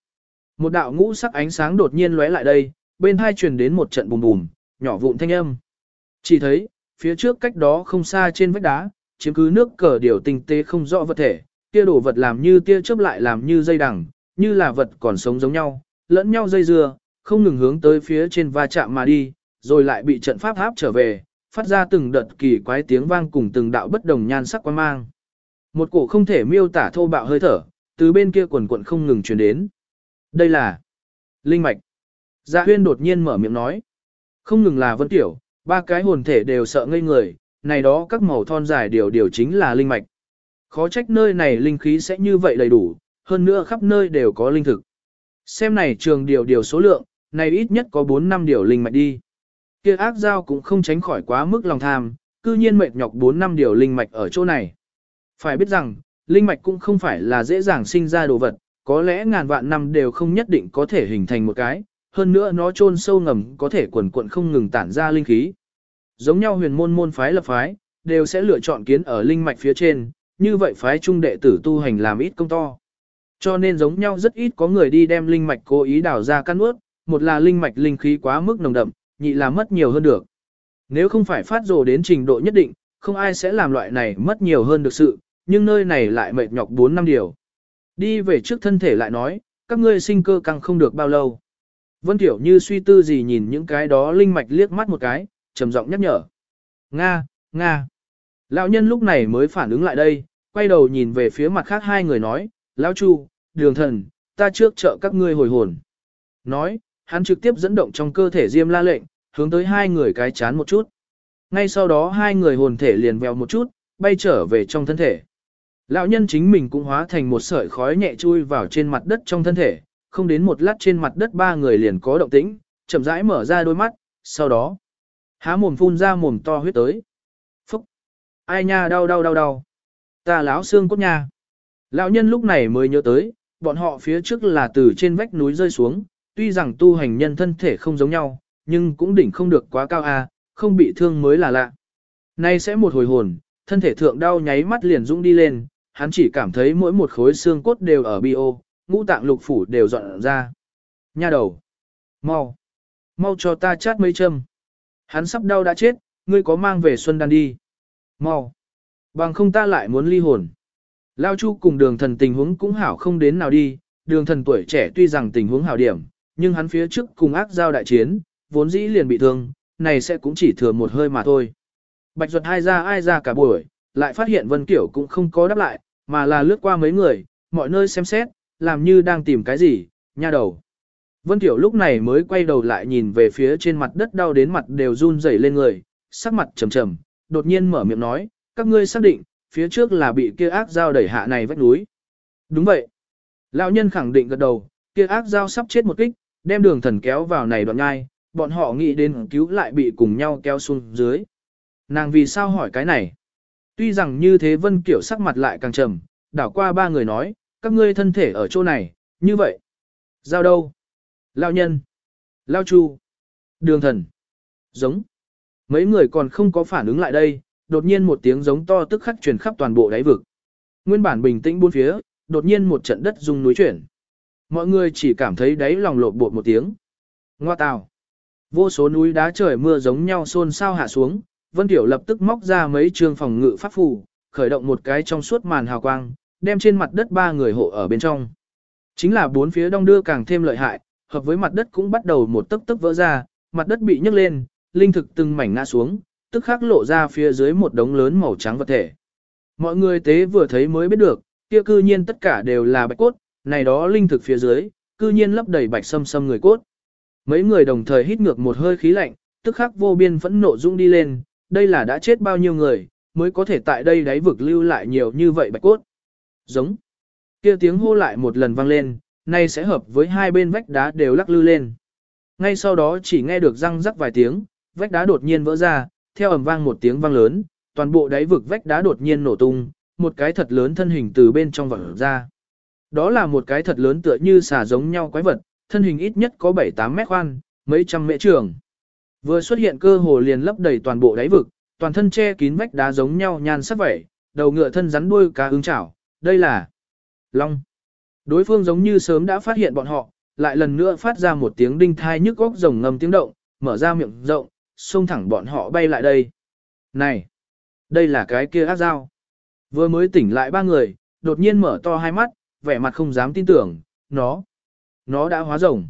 S1: Một đạo ngũ sắc ánh sáng đột nhiên lóe lại đây, bên hai truyền đến một trận bùm bùm, nhỏ vụn thanh âm. Chỉ thấy, phía trước cách đó không xa trên vách đá, chiếm cứ nước cờ điều tinh tế không rõ vật thể, kia đổ vật làm như tia chớp lại làm như dây đằng, như là vật còn sống giống nhau, lẫn nhau dây dưa, không ngừng hướng tới phía trên va chạm mà đi, rồi lại bị trận pháp áp trở về, phát ra từng đợt kỳ quái tiếng vang cùng từng đạo bất đồng nhan sắc quan mang. Một cổ không thể miêu tả thô bạo hơi thở, từ bên kia quần quận không ngừng truyền đến. Đây là linh mạch. Dạ huyên đột nhiên mở miệng nói. Không ngừng là vân tiểu, ba cái hồn thể đều sợ ngây người, này đó các màu thon dài điều điều chính là linh mạch. Khó trách nơi này linh khí sẽ như vậy đầy đủ, hơn nữa khắp nơi đều có linh thực. Xem này trường điều điều số lượng, này ít nhất có 4 năm điều linh mạch đi. Kia ác giao cũng không tránh khỏi quá mức lòng tham, cư nhiên mệt nhọc 4 năm điều linh mạch ở chỗ này. Phải biết rằng, linh mạch cũng không phải là dễ dàng sinh ra đồ vật, có lẽ ngàn vạn năm đều không nhất định có thể hình thành một cái, hơn nữa nó chôn sâu ngầm có thể quần quận không ngừng tản ra linh khí. Giống nhau huyền môn môn phái lập phái, đều sẽ lựa chọn kiến ở linh mạch phía trên, như vậy phái trung đệ tử tu hành làm ít công to. Cho nên giống nhau rất ít có người đi đem linh mạch cố ý đào ra căn ướt, một là linh mạch linh khí quá mức nồng đậm, nhị là mất nhiều hơn được. Nếu không phải phát rồ đến trình độ nhất định, không ai sẽ làm loại này mất nhiều hơn được sự, nhưng nơi này lại mệt nhọc 4 năm điều. Đi về trước thân thể lại nói, các ngươi sinh cơ căng không được bao lâu. Vân Tiểu như suy tư gì nhìn những cái đó linh mạch liếc mắt một cái, trầm giọng nhắc nhở. Nga, Nga. Lão nhân lúc này mới phản ứng lại đây, quay đầu nhìn về phía mặt khác hai người nói, Lão Chu, đường thần, ta trước trợ các ngươi hồi hồn. Nói, hắn trực tiếp dẫn động trong cơ thể Diêm la lệnh, hướng tới hai người cái chán một chút. Ngay sau đó hai người hồn thể liền vèo một chút, bay trở về trong thân thể. Lão nhân chính mình cũng hóa thành một sợi khói nhẹ chui vào trên mặt đất trong thân thể, không đến một lát trên mặt đất ba người liền có động tĩnh, chậm rãi mở ra đôi mắt, sau đó há mồm phun ra mồm to huyết tới. Phúc! Ai nha đau đau đau đau! Ta láo xương cốt nha! Lão nhân lúc này mới nhớ tới, bọn họ phía trước là từ trên vách núi rơi xuống, tuy rằng tu hành nhân thân thể không giống nhau, nhưng cũng đỉnh không được quá cao a, không bị thương mới là lạ. Nay sẽ một hồi hồn, thân thể thượng đau nháy mắt liền dũng đi lên, hắn chỉ cảm thấy mỗi một khối xương cốt đều ở bio, ngũ tạng lục phủ đều dọn ra. Nha đầu! Mau! Mau cho ta chát mấy châm. Hắn sắp đau đã chết, ngươi có mang về Xuân Đan đi. Mau! Bằng không ta lại muốn ly hồn. Lao Chu cùng đường thần tình huống cũng hảo không đến nào đi, đường thần tuổi trẻ tuy rằng tình huống hảo điểm, nhưng hắn phía trước cùng ác giao đại chiến, vốn dĩ liền bị thương, này sẽ cũng chỉ thừa một hơi mà thôi. Bạch ruột hai ra ai ra cả buổi, lại phát hiện Vân Kiểu cũng không có đáp lại, mà là lướt qua mấy người, mọi nơi xem xét, làm như đang tìm cái gì, nha đầu. Vân Tiểu lúc này mới quay đầu lại nhìn về phía trên mặt đất đau đến mặt đều run rẩy lên người, sắc mặt trầm trầm, đột nhiên mở miệng nói, các ngươi xác định, phía trước là bị kia ác dao đẩy hạ này vách núi. Đúng vậy. Lão nhân khẳng định gật đầu, kia ác dao sắp chết một kích, đem đường thần kéo vào này đoạn ngay, bọn họ nghĩ đến cứu lại bị cùng nhau kéo xuống dưới. Nàng vì sao hỏi cái này? Tuy rằng như thế Vân Kiểu sắc mặt lại càng trầm, đảo qua ba người nói, các ngươi thân thể ở chỗ này, như vậy. Giao đâu? Lao nhân. Lao chu. Đường thần. Giống. Mấy người còn không có phản ứng lại đây, đột nhiên một tiếng giống to tức khắc truyền khắp toàn bộ đáy vực. Nguyên bản bình tĩnh buôn phía, đột nhiên một trận đất rung núi chuyển. Mọi người chỉ cảm thấy đáy lòng lộn bột một tiếng. Ngoa tào. Vô số núi đá trời mưa giống nhau xôn xao hạ xuống, Vân Tiểu lập tức móc ra mấy trường phòng ngự pháp phù, khởi động một cái trong suốt màn hào quang, đem trên mặt đất ba người hộ ở bên trong. Chính là bốn phía đông đưa càng thêm lợi hại, hợp với mặt đất cũng bắt đầu một tấc tấc vỡ ra, mặt đất bị nhấc lên, linh thực từng mảnh ngã xuống, tức khắc lộ ra phía dưới một đống lớn màu trắng vật thể. Mọi người tế vừa thấy mới biết được, kia cư nhiên tất cả đều là bạch cốt, này đó linh thực phía dưới, cư nhiên lấp đầy bạch sâm sâm người cốt. Mấy người đồng thời hít ngược một hơi khí lạnh, tức khắc vô biên phẫn nộ dũng đi lên, đây là đã chết bao nhiêu người, mới có thể tại đây đáy vực lưu lại nhiều như vậy bạch cốt. Giống. Kia tiếng hô lại một lần vang lên, nay sẽ hợp với hai bên vách đá đều lắc lư lên. Ngay sau đó chỉ nghe được răng rắc vài tiếng, vách đá đột nhiên vỡ ra, theo ầm vang một tiếng vang lớn, toàn bộ đáy vực vách đá đột nhiên nổ tung, một cái thật lớn thân hình từ bên trong vỡ ra. Đó là một cái thật lớn tựa như xà giống nhau quái vật, thân hình ít nhất có 7-8 mét khoan, mấy trăm mễ trường. Vừa xuất hiện cơ hồ liền lấp đầy toàn bộ đáy vực, toàn thân che kín vách đá giống nhau nhan sắc vậy, đầu ngựa thân rắn đuôi cá ứng chảo, đây là Long. Đối phương giống như sớm đã phát hiện bọn họ, lại lần nữa phát ra một tiếng đinh thai nhức góc rồng ngầm tiếng động, mở ra miệng rộng, xông thẳng bọn họ bay lại đây. Này! Đây là cái kia ác dao. Vừa mới tỉnh lại ba người, đột nhiên mở to hai mắt, vẻ mặt không dám tin tưởng, nó, nó đã hóa rồng.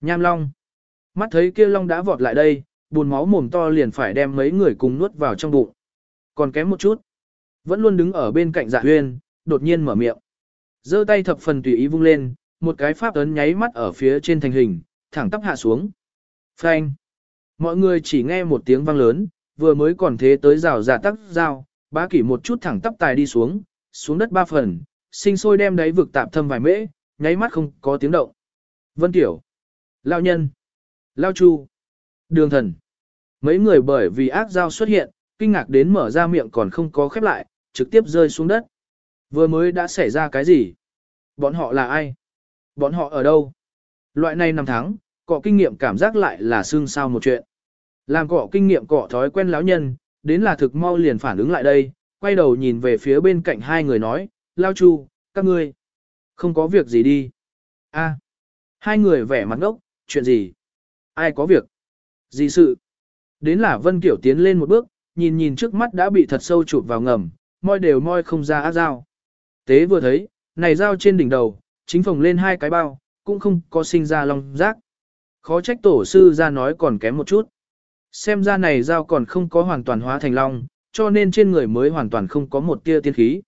S1: Nham long. Mắt thấy kia long đã vọt lại đây, buồn máu mồm to liền phải đem mấy người cùng nuốt vào trong bụng. Còn kém một chút. Vẫn luôn đứng ở bên cạnh dạ huyên, đột nhiên mở miệng. giơ tay thập phần tùy ý vung lên, một cái pháp ấn nháy mắt ở phía trên thành hình, thẳng tắp hạ xuống. Phanh. Mọi người chỉ nghe một tiếng vang lớn, vừa mới còn thế tới rào giả tắc dao, bá kỷ một chút thẳng tắp tài đi xuống, xuống đất ba phần, sinh sôi đem đáy vực tạm thâm vài mễ, nháy mắt không có tiếng động. Vân Tiểu, lão Nhân, Lao Chu, Đường Thần. Mấy người bởi vì ác dao xuất hiện, kinh ngạc đến mở ra miệng còn không có khép lại, trực tiếp rơi xuống đất. Vừa mới đã xảy ra cái gì? Bọn họ là ai? Bọn họ ở đâu? Loại này năm tháng, cọ kinh nghiệm cảm giác lại là xương sao một chuyện. Làm cọ kinh nghiệm cọ thói quen lão nhân, đến là thực mau liền phản ứng lại đây, quay đầu nhìn về phía bên cạnh hai người nói, Lao Chu, các ngươi, không có việc gì đi. a hai người vẻ mặt ngốc, chuyện gì? Ai có việc? Gì sự? Đến là Vân Kiểu tiến lên một bước, nhìn nhìn trước mắt đã bị thật sâu chụp vào ngầm, môi đều môi không ra ác dao. Tế vừa thấy, này dao trên đỉnh đầu, chính phồng lên hai cái bao, cũng không có sinh ra long rác. Khó trách tổ sư ra nói còn kém một chút. Xem ra này dao còn không có hoàn toàn hóa thành long, cho nên trên người mới hoàn toàn không có một tia tiên khí.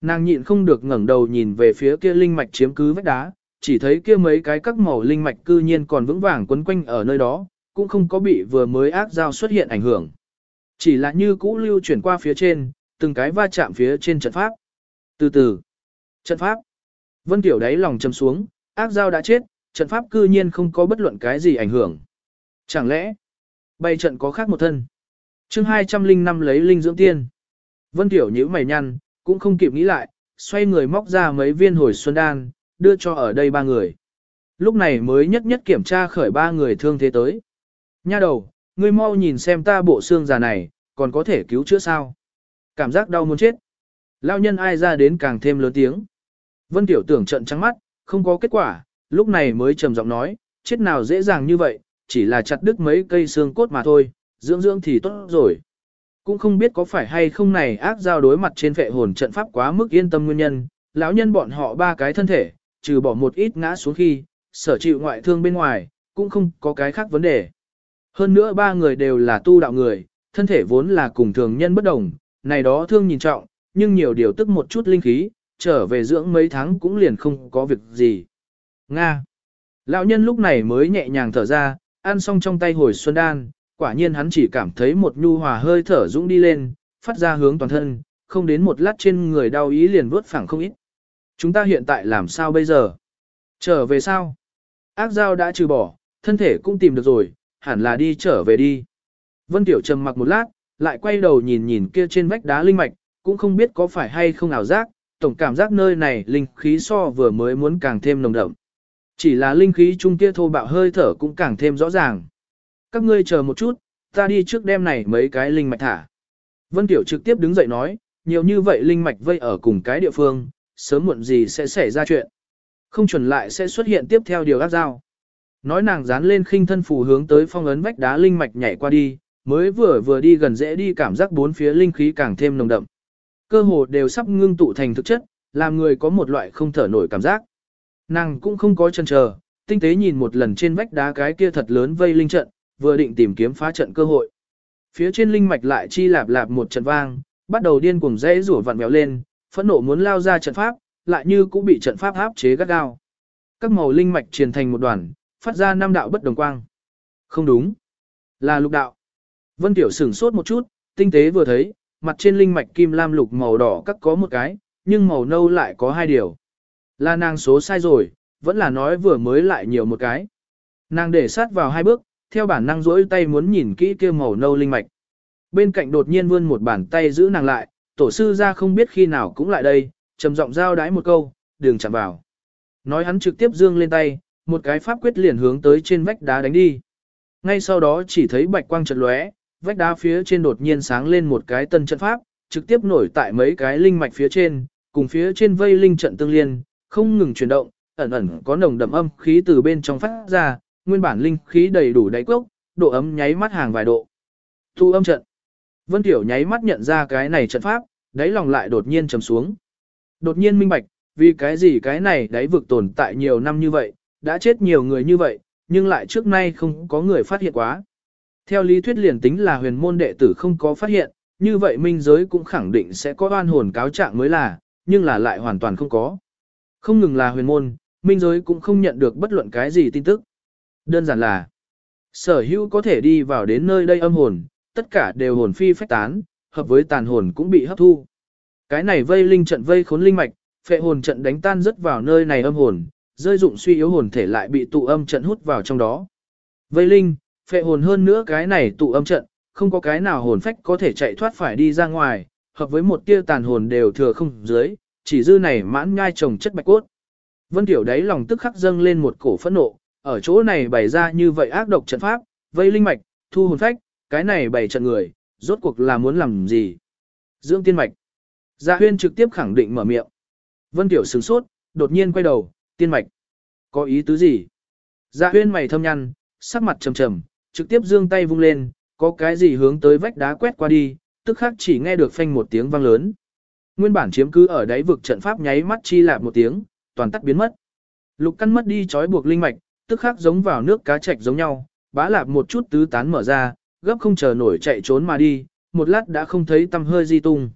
S1: Nàng nhịn không được ngẩng đầu nhìn về phía kia linh mạch chiếm cứ vách đá, chỉ thấy kia mấy cái các màu linh mạch cư nhiên còn vững vàng quấn quanh ở nơi đó, cũng không có bị vừa mới ác giao xuất hiện ảnh hưởng. Chỉ là như cũ lưu chuyển qua phía trên, từng cái va chạm phía trên trận pháp. Từ từ, trận pháp. Vân Tiểu đáy lòng châm xuống, ác giao đã chết, trận pháp cư nhiên không có bất luận cái gì ảnh hưởng. Chẳng lẽ, bay trận có khác một thân. chương 205 lấy linh dưỡng tiên. Vân Tiểu nhíu mày nhăn, cũng không kịp nghĩ lại, xoay người móc ra mấy viên hồi xuân đan, đưa cho ở đây ba người. Lúc này mới nhất nhất kiểm tra khởi ba người thương thế tới. Nha đầu, ngươi mau nhìn xem ta bộ xương già này, còn có thể cứu chữa sao? Cảm giác đau muốn chết. Lao nhân ai ra đến càng thêm lớn tiếng. Vân Tiểu tưởng trận trắng mắt, không có kết quả, lúc này mới trầm giọng nói, chết nào dễ dàng như vậy, chỉ là chặt đứt mấy cây xương cốt mà thôi, dưỡng dưỡng thì tốt rồi. Cũng không biết có phải hay không này ác giao đối mặt trên phệ hồn trận pháp quá mức yên tâm nguyên nhân, lão nhân bọn họ ba cái thân thể, trừ bỏ một ít ngã xuống khi, sở chịu ngoại thương bên ngoài, cũng không có cái khác vấn đề. Hơn nữa ba người đều là tu đạo người, thân thể vốn là cùng thường nhân bất đồng, này đó thương nhìn trọng, nhưng nhiều điều tức một chút linh khí, trở về dưỡng mấy tháng cũng liền không có việc gì. Nga. Lão nhân lúc này mới nhẹ nhàng thở ra, ăn xong trong tay hồi xuân đan, quả nhiên hắn chỉ cảm thấy một nhu hòa hơi thở dũng đi lên, phát ra hướng toàn thân, không đến một lát trên người đau ý liền vớt phẳng không ít. Chúng ta hiện tại làm sao bây giờ? Trở về sao? Ác dao đã trừ bỏ, thân thể cũng tìm được rồi, hẳn là đi trở về đi. Vân Tiểu trầm mặc một lát, lại quay đầu nhìn nhìn kia trên vách đá linh mạch, cũng không biết có phải hay không ảo giác, tổng cảm giác nơi này linh khí so vừa mới muốn càng thêm nồng đậm. Chỉ là linh khí trung kia thô bạo hơi thở cũng càng thêm rõ ràng. Các ngươi chờ một chút, ta đi trước đêm này mấy cái linh mạch thả. Vân Tiểu trực tiếp đứng dậy nói, nhiều như vậy linh mạch vây ở cùng cái địa phương, sớm muộn gì sẽ xảy ra chuyện. Không chuẩn lại sẽ xuất hiện tiếp theo điều ác giao. Nói nàng dán lên khinh thân phù hướng tới phong ấn vách đá linh mạch nhảy qua đi, mới vừa vừa đi gần dễ đi cảm giác bốn phía linh khí càng thêm nồng đậm. Cơ hồ đều sắp ngưng tụ thành thực chất, làm người có một loại không thở nổi cảm giác. Nàng cũng không có chân chờ, tinh tế nhìn một lần trên vách đá cái kia thật lớn vây linh trận, vừa định tìm kiếm phá trận cơ hội. Phía trên linh mạch lại chi lạp lạp một trận vang, bắt đầu điên cuồng dãy rủa vặn vẹo lên, phẫn nộ muốn lao ra trận pháp, lại như cũng bị trận pháp áp chế gắt gao. Các màu linh mạch truyền thành một đoàn, phát ra năm đạo bất đồng quang. Không đúng, là lục đạo. Vân Tiểu sửng sốt một chút, tinh tế vừa thấy, mặt trên linh mạch kim lam lục màu đỏ các có một cái, nhưng màu nâu lại có hai điều. Là nàng số sai rồi, vẫn là nói vừa mới lại nhiều một cái. Nàng để sát vào hai bước, theo bản năng rỗi tay muốn nhìn kỹ kia màu nâu linh mạch. Bên cạnh đột nhiên vươn một bàn tay giữ nàng lại, tổ sư ra không biết khi nào cũng lại đây, trầm giọng giao đái một câu, đừng chạm vào. Nói hắn trực tiếp dương lên tay, một cái pháp quyết liền hướng tới trên vách đá đánh đi. Ngay sau đó chỉ thấy bạch quang chợt lóe, vách đá phía trên đột nhiên sáng lên một cái tân trận pháp, trực tiếp nổi tại mấy cái linh mạch phía trên, cùng phía trên vây linh trận tương liên, không ngừng chuyển động, ẩn ẩn có nồng đậm âm khí từ bên trong phát ra, nguyên bản linh khí đầy đủ đáy cốc, độ ấm nháy mắt hàng vài độ. Thu âm trận. Vân Tiểu nháy mắt nhận ra cái này trận pháp, đáy lòng lại đột nhiên trầm xuống. Đột nhiên minh bạch, vì cái gì cái này đáy vực tồn tại nhiều năm như vậy, đã chết nhiều người như vậy, nhưng lại trước nay không có người phát hiện quá. Theo lý thuyết liền tính là huyền môn đệ tử không có phát hiện, như vậy minh giới cũng khẳng định sẽ có oan hồn cáo trạng mới là, nhưng là lại hoàn toàn không có. Không ngừng là huyền môn, minh giới cũng không nhận được bất luận cái gì tin tức. Đơn giản là, sở hữu có thể đi vào đến nơi đây âm hồn, tất cả đều hồn phi phách tán, hợp với tàn hồn cũng bị hấp thu. Cái này vây linh trận vây khốn linh mạch, phệ hồn trận đánh tan rất vào nơi này âm hồn, rơi dụng suy yếu hồn thể lại bị tụ âm trận hút vào trong đó. Vây linh, phệ hồn hơn nữa cái này tụ âm trận, không có cái nào hồn phách có thể chạy thoát phải đi ra ngoài, hợp với một tia tàn hồn đều thừa không dưới, chỉ dư này mãn nhai trồng chất bạch cốt. Vân Tiểu đáy lòng tức khắc dâng lên một cổ phẫn nộ, ở chỗ này bày ra như vậy ác độc trận pháp, vây linh mạch, thu hồn phách, cái này bày trận người, rốt cuộc là muốn làm gì? Dưỡng tiên mạch. Dạ huyên trực tiếp khẳng định mở miệng. Vân Tiểu sửng sốt, đột nhiên quay đầu, tiên mạch. Có ý tứ gì? Dạ huyên mày thâm nhăn, sắc mặt trầm trầm, trực tiếp dương tay vung lên, có cái gì hướng tới vách đá quét qua đi, tức khắc chỉ nghe được phanh một tiếng vang lớn. Nguyên bản chiếm cứ ở đáy vực trận pháp nháy mắt chi lạp một tiếng, toàn tắt biến mất. Lục căn mất đi trói buộc linh mạch, tức khắc giống vào nước cá trạch giống nhau, bá lạp một chút tứ tán mở ra, gấp không chờ nổi chạy trốn mà đi, một lát đã không thấy tăm hơi di tung.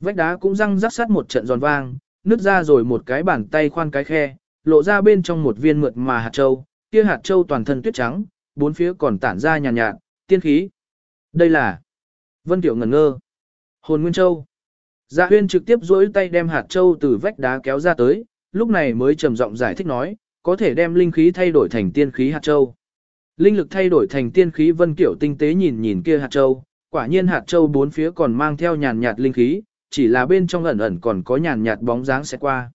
S1: Vách đá cũng răng rắc sát một trận giòn vang, nứt ra rồi một cái bàn tay khoan cái khe, lộ ra bên trong một viên mượt mà hạt châu, kia hạt châu toàn thân tuyết trắng, bốn phía còn tản ra nhàn nhạt, nhạt, tiên khí. Đây là Vân Tiểu ngẩn ngơ. Hồn Nguyên Châu. Dạ huyên trực tiếp duỗi tay đem hạt châu từ vách đá kéo ra tới, lúc này mới trầm giọng giải thích nói, có thể đem linh khí thay đổi thành tiên khí hạt châu. Linh lực thay đổi thành tiên khí Vân Kiểu tinh tế nhìn nhìn kia hạt châu, quả nhiên hạt châu bốn phía còn mang theo nhàn nhạt linh khí, chỉ là bên trong ẩn ẩn còn có nhàn nhạt bóng dáng sẽ qua.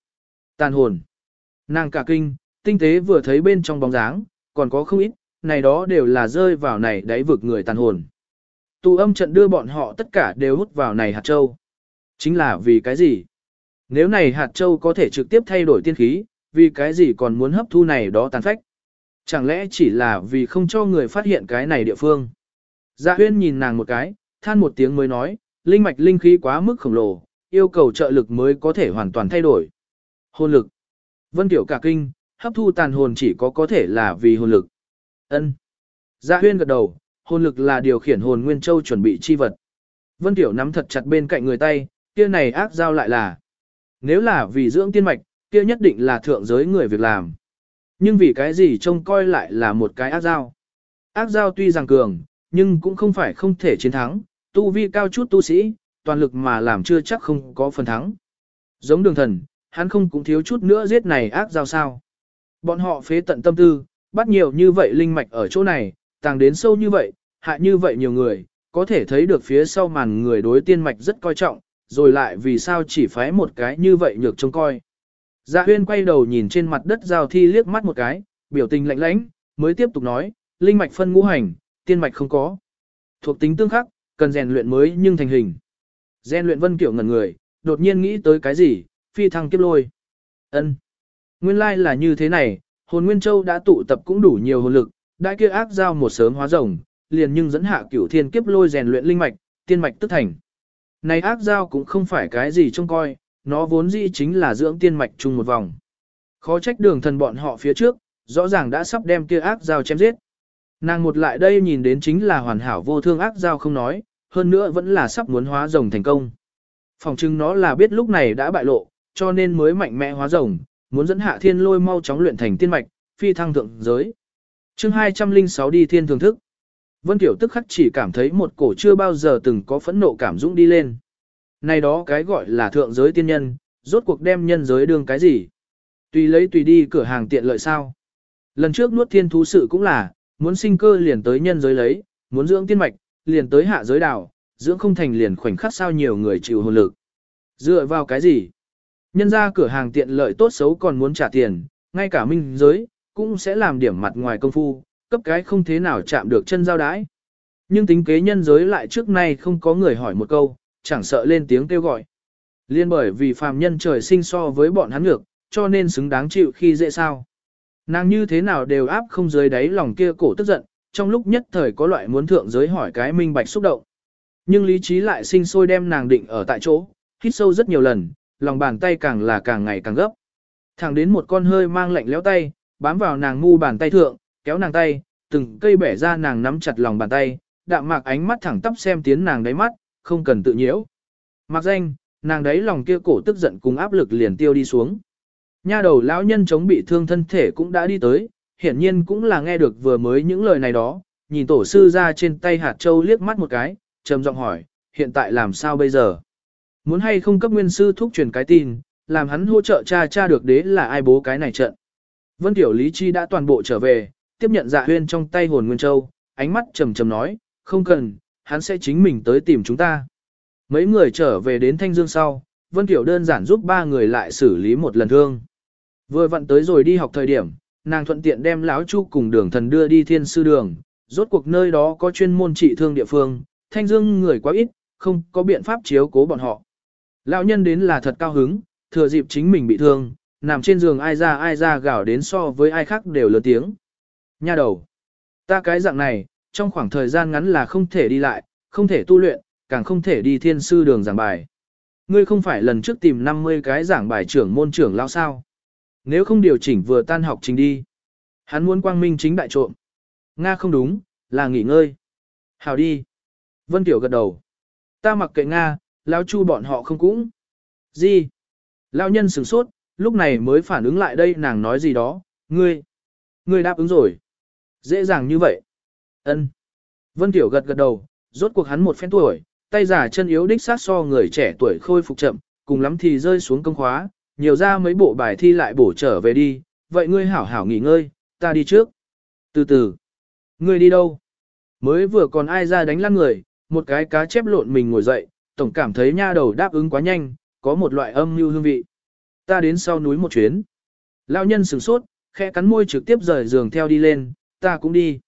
S1: Tàn hồn. Nàng cả kinh, tinh tế vừa thấy bên trong bóng dáng, còn có không ít, này đó đều là rơi vào này đáy vực người tàn hồn. Tụ âm trận đưa bọn họ tất cả đều hút vào này hạt châu. Chính là vì cái gì? Nếu này hạt châu có thể trực tiếp thay đổi tiên khí, vì cái gì còn muốn hấp thu này đó tàn phách? Chẳng lẽ chỉ là vì không cho người phát hiện cái này địa phương? Dạ huyên nhìn nàng một cái, than một tiếng mới nói, linh mạch linh khí quá mức khổng lồ, yêu cầu trợ lực mới có thể hoàn toàn thay đổi. Hồn lực. Vân Tiểu cả kinh, hấp thu tàn hồn chỉ có có thể là vì hồn lực. Ân. Dạ huyên gật đầu, hồn lực là điều khiển hồn nguyên châu chuẩn bị chi vật. Vân Tiểu nắm thật chặt bên cạnh người tay, kia này ác giao lại là. Nếu là vì dưỡng tiên mạch, kia nhất định là thượng giới người việc làm. Nhưng vì cái gì trông coi lại là một cái ác giao. Ác giao tuy rằng cường, nhưng cũng không phải không thể chiến thắng, tu vi cao chút tu sĩ, toàn lực mà làm chưa chắc không có phần thắng. Giống đường thần, hắn không cũng thiếu chút nữa giết này ác giao sao. Bọn họ phế tận tâm tư, bắt nhiều như vậy linh mạch ở chỗ này, tàng đến sâu như vậy, hại như vậy nhiều người, có thể thấy được phía sau màn người đối tiên mạch rất coi trọng, rồi lại vì sao chỉ phái một cái như vậy nhược trông coi. Dạ huyên quay đầu nhìn trên mặt đất giao thi liếc mắt một cái, biểu tình lạnh lãnh, mới tiếp tục nói, linh mạch phân ngũ hành, tiên mạch không có. Thuộc tính tương khắc, cần rèn luyện mới nhưng thành hình. Rèn luyện vân kiểu ngẩn người, đột nhiên nghĩ tới cái gì, phi thăng kiếp lôi. ân Nguyên lai là như thế này, hồn Nguyên Châu đã tụ tập cũng đủ nhiều hồn lực, đại kia ác giao một sớm hóa rồng, liền nhưng dẫn hạ cửu thiên kiếp lôi rèn luyện linh mạch, tiên mạch tức thành. Này ác giao cũng không phải cái gì trông coi, nó vốn dĩ chính là dưỡng tiên mạch chung một vòng. Khó trách đường thần bọn họ phía trước, rõ ràng đã sắp đem kia ác giao chém giết. Nàng một lại đây nhìn đến chính là hoàn hảo vô thương ác giao không nói, hơn nữa vẫn là sắp muốn hóa rồng thành công. Phòng chứng nó là biết lúc này đã bại lộ, cho nên mới mạnh mẽ hóa rồng, muốn dẫn hạ thiên lôi mau chóng luyện thành tiên mạch, phi thăng thượng giới. chương 206 đi thiên thường thức. Vân Tiểu tức khắc chỉ cảm thấy một cổ chưa bao giờ từng có phẫn nộ cảm dũng đi lên. Này đó cái gọi là thượng giới tiên nhân, rốt cuộc đem nhân giới đương cái gì? Tùy lấy tùy đi cửa hàng tiện lợi sao? Lần trước nuốt thiên thú sự cũng là, muốn sinh cơ liền tới nhân giới lấy, muốn dưỡng tiên mạch, liền tới hạ giới đảo, dưỡng không thành liền khoảnh khắc sao nhiều người chịu hồn lực. Dựa vào cái gì? Nhân ra cửa hàng tiện lợi tốt xấu còn muốn trả tiền, ngay cả minh giới, cũng sẽ làm điểm mặt ngoài công phu, cấp cái không thế nào chạm được chân giao đái. Nhưng tính kế nhân giới lại trước nay không có người hỏi một câu, chẳng sợ lên tiếng kêu gọi. Liên bởi vì phàm nhân trời sinh so với bọn hắn ngược, cho nên xứng đáng chịu khi dễ sao. Nàng như thế nào đều áp không dưới đáy lòng kia cổ tức giận, trong lúc nhất thời có loại muốn thượng giới hỏi cái minh bạch xúc động. Nhưng lý trí lại sinh sôi đem nàng định ở tại chỗ, hít sâu rất nhiều lần, lòng bàn tay càng là càng ngày càng gấp. Thẳng đến một con hơi mang lạnh léo tay, bám vào nàng ngu bàn tay thượng, kéo nàng tay, từng cây bẻ ra nàng nắm chặt lòng bàn tay, đạm mạc ánh mắt thẳng tắp xem tiến nàng đáy mắt, không cần tự nhiễu. Mặc danh, nàng đấy lòng kia cổ tức giận cùng áp lực liền tiêu đi xuống. Nha đầu lão nhân chống bị thương thân thể cũng đã đi tới, hiển nhiên cũng là nghe được vừa mới những lời này đó, nhìn tổ sư ra trên tay hạt châu liếc mắt một cái, trầm giọng hỏi, hiện tại làm sao bây giờ? Muốn hay không cấp nguyên sư thúc truyền cái tin, làm hắn hỗ trợ cha cha được đế là ai bố cái này trận. Vân Tiểu Lý Chi đã toàn bộ trở về, tiếp nhận dạ huyên trong tay hồn nguyên châu, ánh mắt trầm trầm nói, không cần, hắn sẽ chính mình tới tìm chúng ta. Mấy người trở về đến Thanh Dương sau, Vân Tiểu đơn giản giúp ba người lại xử lý một lần thương. Vừa vặn tới rồi đi học thời điểm, nàng thuận tiện đem lão Chu cùng đường thần đưa đi thiên sư đường, rốt cuộc nơi đó có chuyên môn trị thương địa phương, Thanh Dương người quá ít, không có biện pháp chiếu cố bọn họ. Lão nhân đến là thật cao hứng, thừa dịp chính mình bị thương, nằm trên giường ai ra ai ra gào đến so với ai khác đều lớn tiếng. Nha đầu, ta cái dạng này, trong khoảng thời gian ngắn là không thể đi lại, không thể tu luyện, càng không thể đi thiên sư đường giảng bài. Ngươi không phải lần trước tìm 50 cái giảng bài trưởng môn trưởng lao sao. Nếu không điều chỉnh vừa tan học trình đi. Hắn muốn quang minh chính đại trộm. Nga không đúng, là nghỉ ngơi. Hào đi. Vân Tiểu gật đầu. Ta mặc kệ Nga, lão chu bọn họ không cũng. Gì? Lão nhân sửng sốt, lúc này mới phản ứng lại đây nàng nói gì đó, ngươi. Ngươi đáp ứng rồi. Dễ dàng như vậy. Ân. Vân Tiểu gật gật đầu, rốt cuộc hắn một phen tuổi, tay giả chân yếu đích sát so người trẻ tuổi khôi phục chậm, cùng lắm thì rơi xuống công khóa, nhiều ra mấy bộ bài thi lại bổ trở về đi, vậy ngươi hảo hảo nghỉ ngơi, ta đi trước. Từ từ. Ngươi đi đâu? Mới vừa còn ai ra đánh lăn người, một cái cá chép lộn mình ngồi dậy, tổng cảm thấy nha đầu đáp ứng quá nhanh, có một loại âm mưu hương vị. Ta đến sau núi một chuyến. Lão nhân sửng sốt, khẽ cắn môi trực tiếp rời giường theo đi lên, ta cũng đi.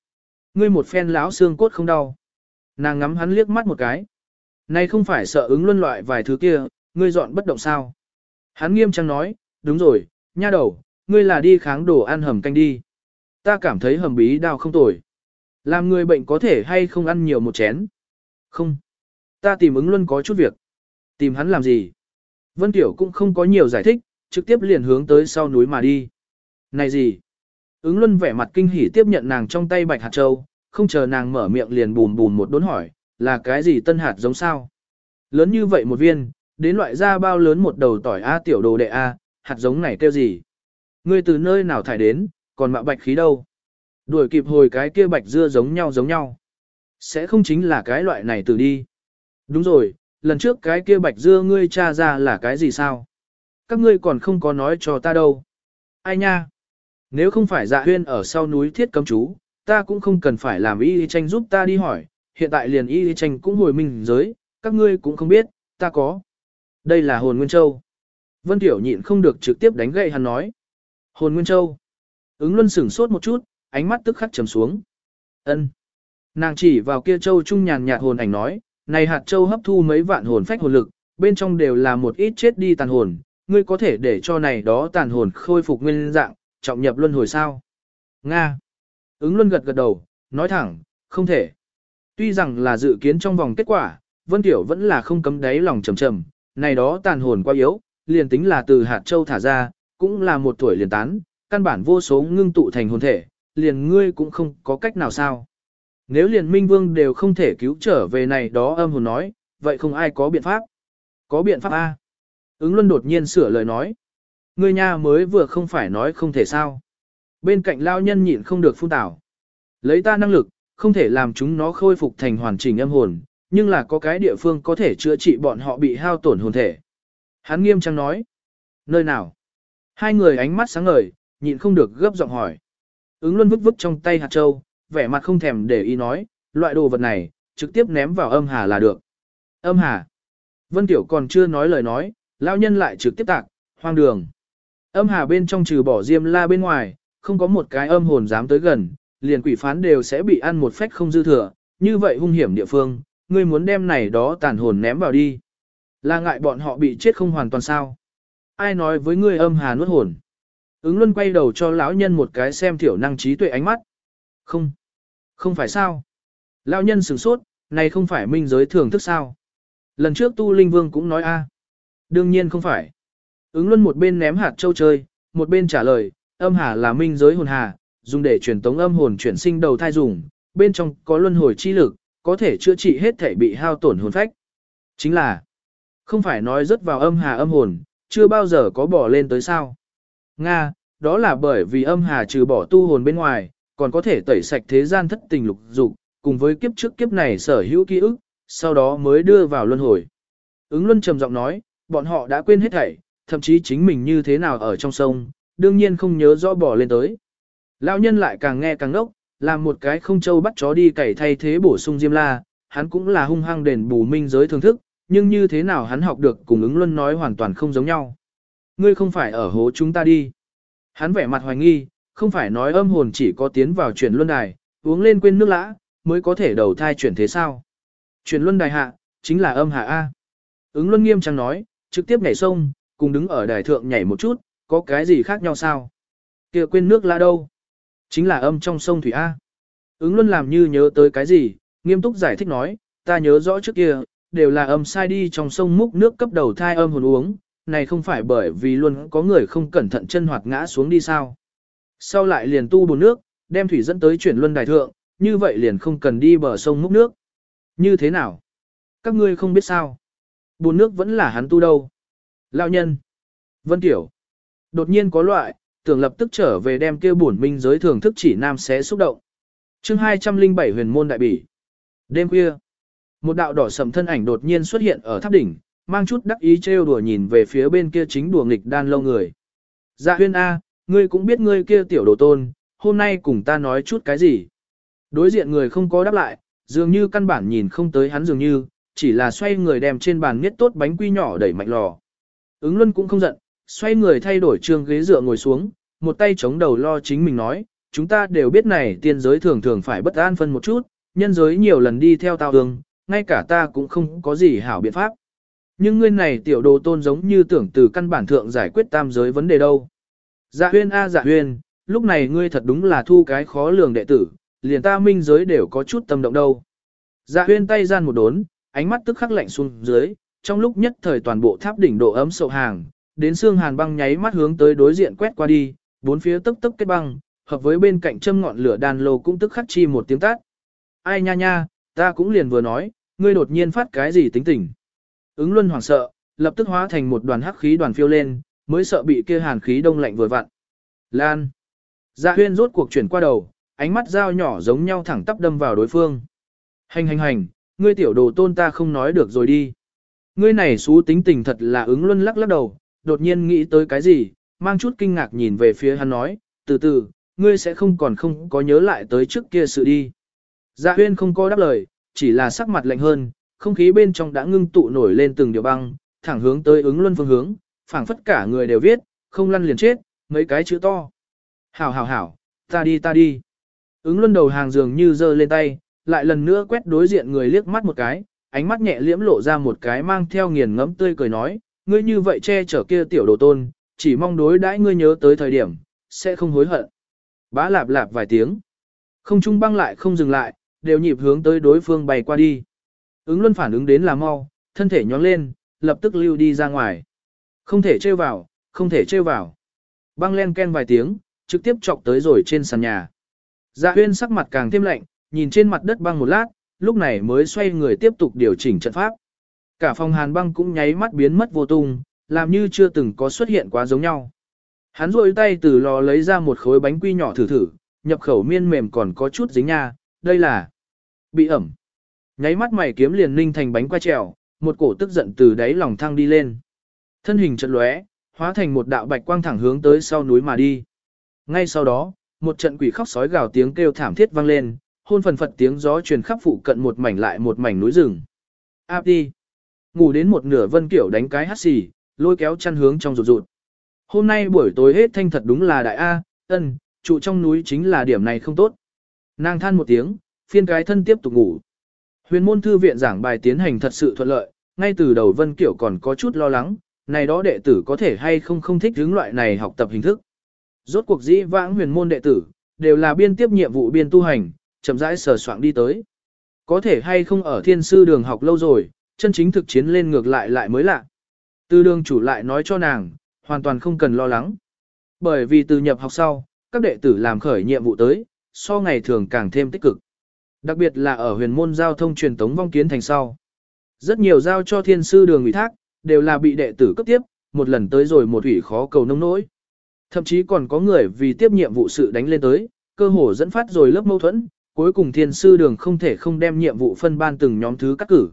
S1: Ngươi một phen lão xương cốt không đau. Nàng ngắm hắn liếc mắt một cái. Này không phải sợ ứng luân loại vài thứ kia, ngươi dọn bất động sao. Hắn nghiêm trang nói, đúng rồi, nha đầu, ngươi là đi kháng đồ ăn hầm canh đi. Ta cảm thấy hầm bí đào không tồi. Làm người bệnh có thể hay không ăn nhiều một chén. Không. Ta tìm ứng luân có chút việc. Tìm hắn làm gì? Vân Tiểu cũng không có nhiều giải thích, trực tiếp liền hướng tới sau núi mà đi. Này gì? Ứng luân vẻ mặt kinh hỉ tiếp nhận nàng trong tay bạch hạt châu, không chờ nàng mở miệng liền bùn bùn một đốn hỏi, là cái gì tân hạt giống sao? Lớn như vậy một viên, đến loại ra bao lớn một đầu tỏi A tiểu đồ đệ A, hạt giống này kêu gì? Ngươi từ nơi nào thải đến, còn mạ bạch khí đâu? Đuổi kịp hồi cái kia bạch dưa giống nhau giống nhau. Sẽ không chính là cái loại này từ đi. Đúng rồi, lần trước cái kia bạch dưa ngươi tra ra là cái gì sao? Các ngươi còn không có nói cho ta đâu. Ai nha? Nếu không phải dạ huyên ở sau núi thiết cấm chú, ta cũng không cần phải làm y tranh giúp ta đi hỏi, hiện tại liền y tranh cũng hồi mình giới, các ngươi cũng không biết, ta có. Đây là hồn nguyên châu. Vân Tiểu nhịn không được trực tiếp đánh gậy hắn nói. Hồn nguyên châu. Ứng luân sửng sốt một chút, ánh mắt tức khắc trầm xuống. ân Nàng chỉ vào kia châu trung nhàn nhạt hồn ảnh nói, này hạt châu hấp thu mấy vạn hồn phách hồn lực, bên trong đều là một ít chết đi tàn hồn, ngươi có thể để cho này đó tàn hồn khôi phục nguyên dạng, trọng nhập luân hồi sao? Nga. Ứng luân gật gật đầu, nói thẳng, không thể. Tuy rằng là dự kiến trong vòng kết quả, Vân Tiểu vẫn là không cấm đáy lòng trầm trầm, này đó tàn hồn quá yếu, liền tính là từ hạt châu thả ra, cũng là một tuổi liền tán, căn bản vô số ngưng tụ thành hồn thể, liền ngươi cũng không có cách nào sao. Nếu liền Minh Vương đều không thể cứu trở về này đó âm hồn nói, vậy không ai có biện pháp. Có biện pháp A. Ứng Luân đột nhiên sửa lời nói. Ngươi nha mới vừa không phải nói không thể sao. Bên cạnh lao nhân nhịn không được phun tảo. Lấy ta năng lực, không thể làm chúng nó khôi phục thành hoàn chỉnh âm hồn, nhưng là có cái địa phương có thể chữa trị bọn họ bị hao tổn hồn thể. Hắn nghiêm trang nói. Nơi nào? Hai người ánh mắt sáng ngời, nhịn không được gấp giọng hỏi. Ứng luân vứt vứt trong tay hạt châu, vẻ mặt không thèm để ý nói, loại đồ vật này, trực tiếp ném vào âm hà là được. Âm hà. Vân Tiểu còn chưa nói lời nói, lão nhân lại trực tiếp tạc, hoang đường. Âm hà bên trong trừ bỏ diêm la bên ngoài, không có một cái âm hồn dám tới gần, liền quỷ phán đều sẽ bị ăn một phách không dư thừa, như vậy hung hiểm địa phương, ngươi muốn đem này đó tàn hồn ném vào đi. Là ngại bọn họ bị chết không hoàn toàn sao. Ai nói với ngươi âm hà nuốt hồn. Ứng luân quay đầu cho lão nhân một cái xem thiểu năng trí tuệ ánh mắt. Không. Không phải sao. Lão nhân sửng sốt, này không phải minh giới thường thức sao. Lần trước tu linh vương cũng nói a. Đương nhiên không phải. Ứng luân một bên ném hạt châu chơi, một bên trả lời, âm hà là minh giới hồn hà, dùng để truyền tống âm hồn chuyển sinh đầu thai dùng, bên trong có luân hồi chi lực, có thể chữa trị hết thể bị hao tổn hồn phách. Chính là, không phải nói rất vào âm hà âm hồn, chưa bao giờ có bỏ lên tới sao. Nga, đó là bởi vì âm hà trừ bỏ tu hồn bên ngoài, còn có thể tẩy sạch thế gian thất tình lục dục, cùng với kiếp trước kiếp này sở hữu ký ức, sau đó mới đưa vào luân hồi. Ứng luân trầm giọng nói, bọn họ đã quên hết thảy, thậm chí chính mình như thế nào ở trong sông, đương nhiên không nhớ rõ bỏ lên tới. Lão nhân lại càng nghe càng ngốc, làm một cái không châu bắt chó đi cày thay thế bổ sung diêm la, hắn cũng là hung hăng đền bù minh giới thưởng thức, nhưng như thế nào hắn học được cùng ứng luân nói hoàn toàn không giống nhau. Ngươi không phải ở hố chúng ta đi. Hắn vẻ mặt hoài nghi, không phải nói âm hồn chỉ có tiến vào chuyển luân đài, uống lên quên nước lã, mới có thể đầu thai chuyển thế sao. Chuyển luân đài hạ, chính là âm hạ A. Ứng luân nghiêm trang nói, trực tiếp nhảy sông, cùng đứng ở đài thượng nhảy một chút, có cái gì khác nhau sao? kia quên nước là đâu? Chính là âm trong sông Thủy A. Ứng luôn làm như nhớ tới cái gì, nghiêm túc giải thích nói, ta nhớ rõ trước kia, đều là âm sai đi trong sông múc nước cấp đầu thai âm hồn uống, này không phải bởi vì luôn có người không cẩn thận chân hoạt ngã xuống đi sao. Sau lại liền tu bồn nước, đem thủy dẫn tới chuyển luân đài thượng, như vậy liền không cần đi bờ sông múc nước. Như thế nào? Các ngươi không biết sao? Bồn nước vẫn là hắn tu đâu. Lão nhân. Vân Tiểu. Đột nhiên có loại, tưởng lập tức trở về đem kia bổn minh giới thưởng thức chỉ nam xé xúc động. chương 207 huyền môn đại bỉ. Đêm khuya, một đạo đỏ sầm thân ảnh đột nhiên xuất hiện ở tháp đỉnh, mang chút đắc ý trêu đùa nhìn về phía bên kia chính đùa nghịch đan lâu người. Dạ huyên A, ngươi cũng biết ngươi kia tiểu đồ tôn, hôm nay cùng ta nói chút cái gì. Đối diện người không có đáp lại, dường như căn bản nhìn không tới hắn dường như, chỉ là xoay người đem trên bàn miết tốt bánh quy nhỏ đẩy mạnh lò. Ứng luân cũng không giận, xoay người thay đổi trường ghế dựa ngồi xuống, một tay chống đầu lo chính mình nói, chúng ta đều biết này tiên giới thường thường phải bất an phân một chút, nhân giới nhiều lần đi theo tao đường, ngay cả ta cũng không có gì hảo biện pháp. Nhưng ngươi này tiểu đồ tôn giống như tưởng từ căn bản thượng giải quyết tam giới vấn đề đâu. Dạ huyên a dạ huyên, lúc này ngươi thật đúng là thu cái khó lường đệ tử, liền ta minh giới đều có chút tâm động đâu. Dạ huyên tay gian một đốn, ánh mắt tức khắc lạnh xuống dưới, trong lúc nhất thời toàn bộ tháp đỉnh độ ấm sậu hàng, đến xương hàn băng nháy mắt hướng tới đối diện quét qua đi, bốn phía tức tức kết băng, hợp với bên cạnh châm ngọn lửa đàn lô cũng tức khắc chi một tiếng tát. Ai nha nha, ta cũng liền vừa nói, ngươi đột nhiên phát cái gì tính tình. Ứng luân hoảng sợ, lập tức hóa thành một đoàn hắc khí đoàn phiêu lên, mới sợ bị kia hàn khí đông lạnh vừa vặn. Lan. Dạ huyên rốt cuộc chuyển qua đầu, ánh mắt dao nhỏ giống nhau thẳng tắp đâm vào đối phương. Hành hành hành, ngươi tiểu đồ tôn ta không nói được rồi đi. Ngươi này xú tính tình thật là ứng luân lắc lắc đầu, đột nhiên nghĩ tới cái gì, mang chút kinh ngạc nhìn về phía hắn nói, từ từ, ngươi sẽ không còn không có nhớ lại tới trước kia sự đi. Dạ huyên không có đáp lời, chỉ là sắc mặt lạnh hơn, không khí bên trong đã ngưng tụ nổi lên từng điều băng, thẳng hướng tới ứng luân phương hướng, phảng phất cả người đều viết, không lăn liền chết, mấy cái chữ to. Hảo hảo hảo, ta đi ta đi. Ứng luân đầu hàng dường như giơ lên tay, lại lần nữa quét đối diện người liếc mắt một cái, ánh mắt nhẹ liễm lộ ra một cái mang theo nghiền ngẫm tươi cười nói, ngươi như vậy che chở kia tiểu đồ tôn, chỉ mong đối đãi ngươi nhớ tới thời điểm, sẽ không hối hận. Bá lạp lạp vài tiếng. Không trung băng lại không dừng lại, đều nhịp hướng tới đối phương bay qua đi. Ứng luân phản ứng đến là mau, thân thể nhón lên, lập tức lưu đi ra ngoài. Không thể trêu vào, không thể trêu vào. Băng len ken vài tiếng, trực tiếp chọc tới rồi trên sàn nhà. Dạ huyên sắc mặt càng thêm lạnh, nhìn trên mặt đất băng một lát, lúc này mới xoay người tiếp tục điều chỉnh trận pháp. Cả phòng hàn băng cũng nháy mắt biến mất vô tung, làm như chưa từng có xuất hiện quá giống nhau. Hắn rôi tay từ lò lấy ra một khối bánh quy nhỏ thử thử, nhập khẩu miên mềm còn có chút dính nha, đây là bị ẩm. Nháy mắt mày kiếm liền ninh thành bánh qua trèo, một cổ tức giận từ đáy lòng thăng đi lên. Thân hình chợt lóe, hóa thành một đạo bạch quang thẳng hướng tới sau núi mà đi. Ngay sau đó, một trận quỷ khóc sói gào tiếng kêu thảm thiết vang lên, hôn phần phật tiếng gió truyền khắp phụ cận một mảnh lại một mảnh núi rừng. Áp đi. Ngủ đến một nửa vân kiểu đánh cái hắt xì, lôi kéo chăn hướng trong rụt rụt. Hôm nay buổi tối hết thanh thật đúng là đại A, ân, trụ trong núi chính là điểm này không tốt. Nàng than một tiếng, phiên cái thân tiếp tục ngủ. Huyền môn thư viện giảng bài tiến hành thật sự thuận lợi, ngay từ đầu Vân Kiểu còn có chút lo lắng, này đó đệ tử có thể hay không không thích hướng loại này học tập hình thức. Rốt cuộc dĩ vãng huyền môn đệ tử, đều là biên tiếp nhiệm vụ biên tu hành, chậm rãi sờ soạn đi tới. Có thể hay không ở thiên sư đường học lâu rồi, chân chính thực chiến lên ngược lại lại mới lạ. Từ đường chủ lại nói cho nàng, hoàn toàn không cần lo lắng. Bởi vì từ nhập học sau, các đệ tử làm khởi nhiệm vụ tới, so ngày thường càng thêm tích cực. Đặc biệt là ở huyền môn giao thông truyền tống vong kiến thành sau. Rất nhiều giao cho thiên sư đường ủy thác, đều là bị đệ tử cấp tiếp, một lần tới rồi một ủy khó cầu nông nỗi. Thậm chí còn có người vì tiếp nhiệm vụ sự đánh lên tới, cơ hồ dẫn phát rồi lớp mâu thuẫn, cuối cùng thiên sư đường không thể không đem nhiệm vụ phân ban từng nhóm thứ cắt cử.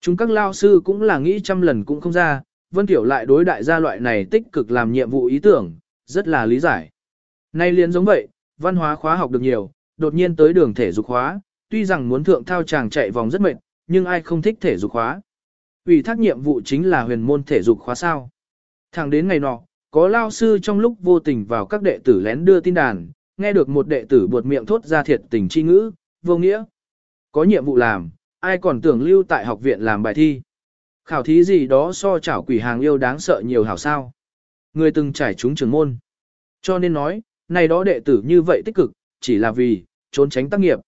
S1: Chúng các lao sư cũng là nghĩ trăm lần cũng không ra, Vân Tiểu lại đối đại gia loại này tích cực làm nhiệm vụ ý tưởng, rất là lý giải. Nay liền giống vậy, văn hóa khóa học được nhiều, đột nhiên tới đường thể dục khóa, tuy rằng muốn thượng thao chàng chạy vòng rất mệt, nhưng ai không thích thể dục khóa. Ủy thác nhiệm vụ chính là huyền môn thể dục khóa sao. Thẳng đến ngày nọ, có lao sư trong lúc vô tình vào các đệ tử lén đưa tin đàn, nghe được một đệ tử buột miệng thốt ra thiệt tình chi ngữ, vô nghĩa. Có nhiệm vụ làm, ai còn tưởng lưu tại học viện làm bài thi. Khảo thí gì đó so chảo quỷ hàng yêu đáng sợ nhiều hảo sao. Người từng trải chúng trường môn. Cho nên nói, này đó đệ tử như vậy tích cực, chỉ là vì, trốn tránh tác nghiệp.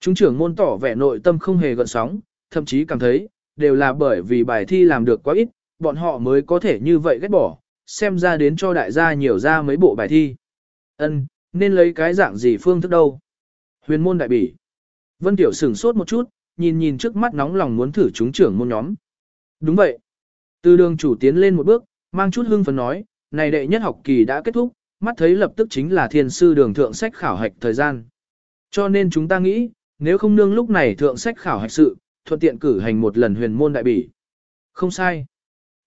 S1: Chúng trưởng môn tỏ vẻ nội tâm không hề gợn sóng, thậm chí cảm thấy, đều là bởi vì bài thi làm được quá ít, bọn họ mới có thể như vậy ghét bỏ, xem ra đến cho đại gia nhiều ra mấy bộ bài thi. Ân, nên lấy cái dạng gì phương thức đâu? Huyền môn đại bỉ. Vân Tiểu sửng sốt một chút, nhìn nhìn trước mắt nóng lòng muốn thử chúng trưởng môn nhóm. Đúng vậy. Từ đường chủ tiến lên một bước, mang chút hưng phấn nói, này đệ nhất học kỳ đã kết thúc, mắt thấy lập tức chính là thiên sư đường thượng sách khảo hạch thời gian. Cho nên chúng ta nghĩ, nếu không nương lúc này thượng sách khảo hạch sự, thuận tiện cử hành một lần huyền môn đại bỉ. Không sai.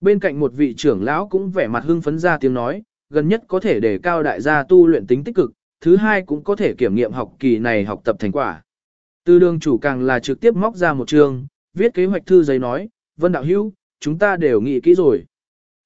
S1: Bên cạnh một vị trưởng lão cũng vẻ mặt hưng phấn ra tiếng nói, gần nhất có thể để cao đại gia tu luyện tính tích cực, thứ hai cũng có thể kiểm nghiệm học kỳ này học tập thành quả. tư đường chủ càng là trực tiếp móc ra một trường viết kế hoạch thư giấy nói, Vân Đạo Hữu chúng ta đều nghĩ kỹ rồi.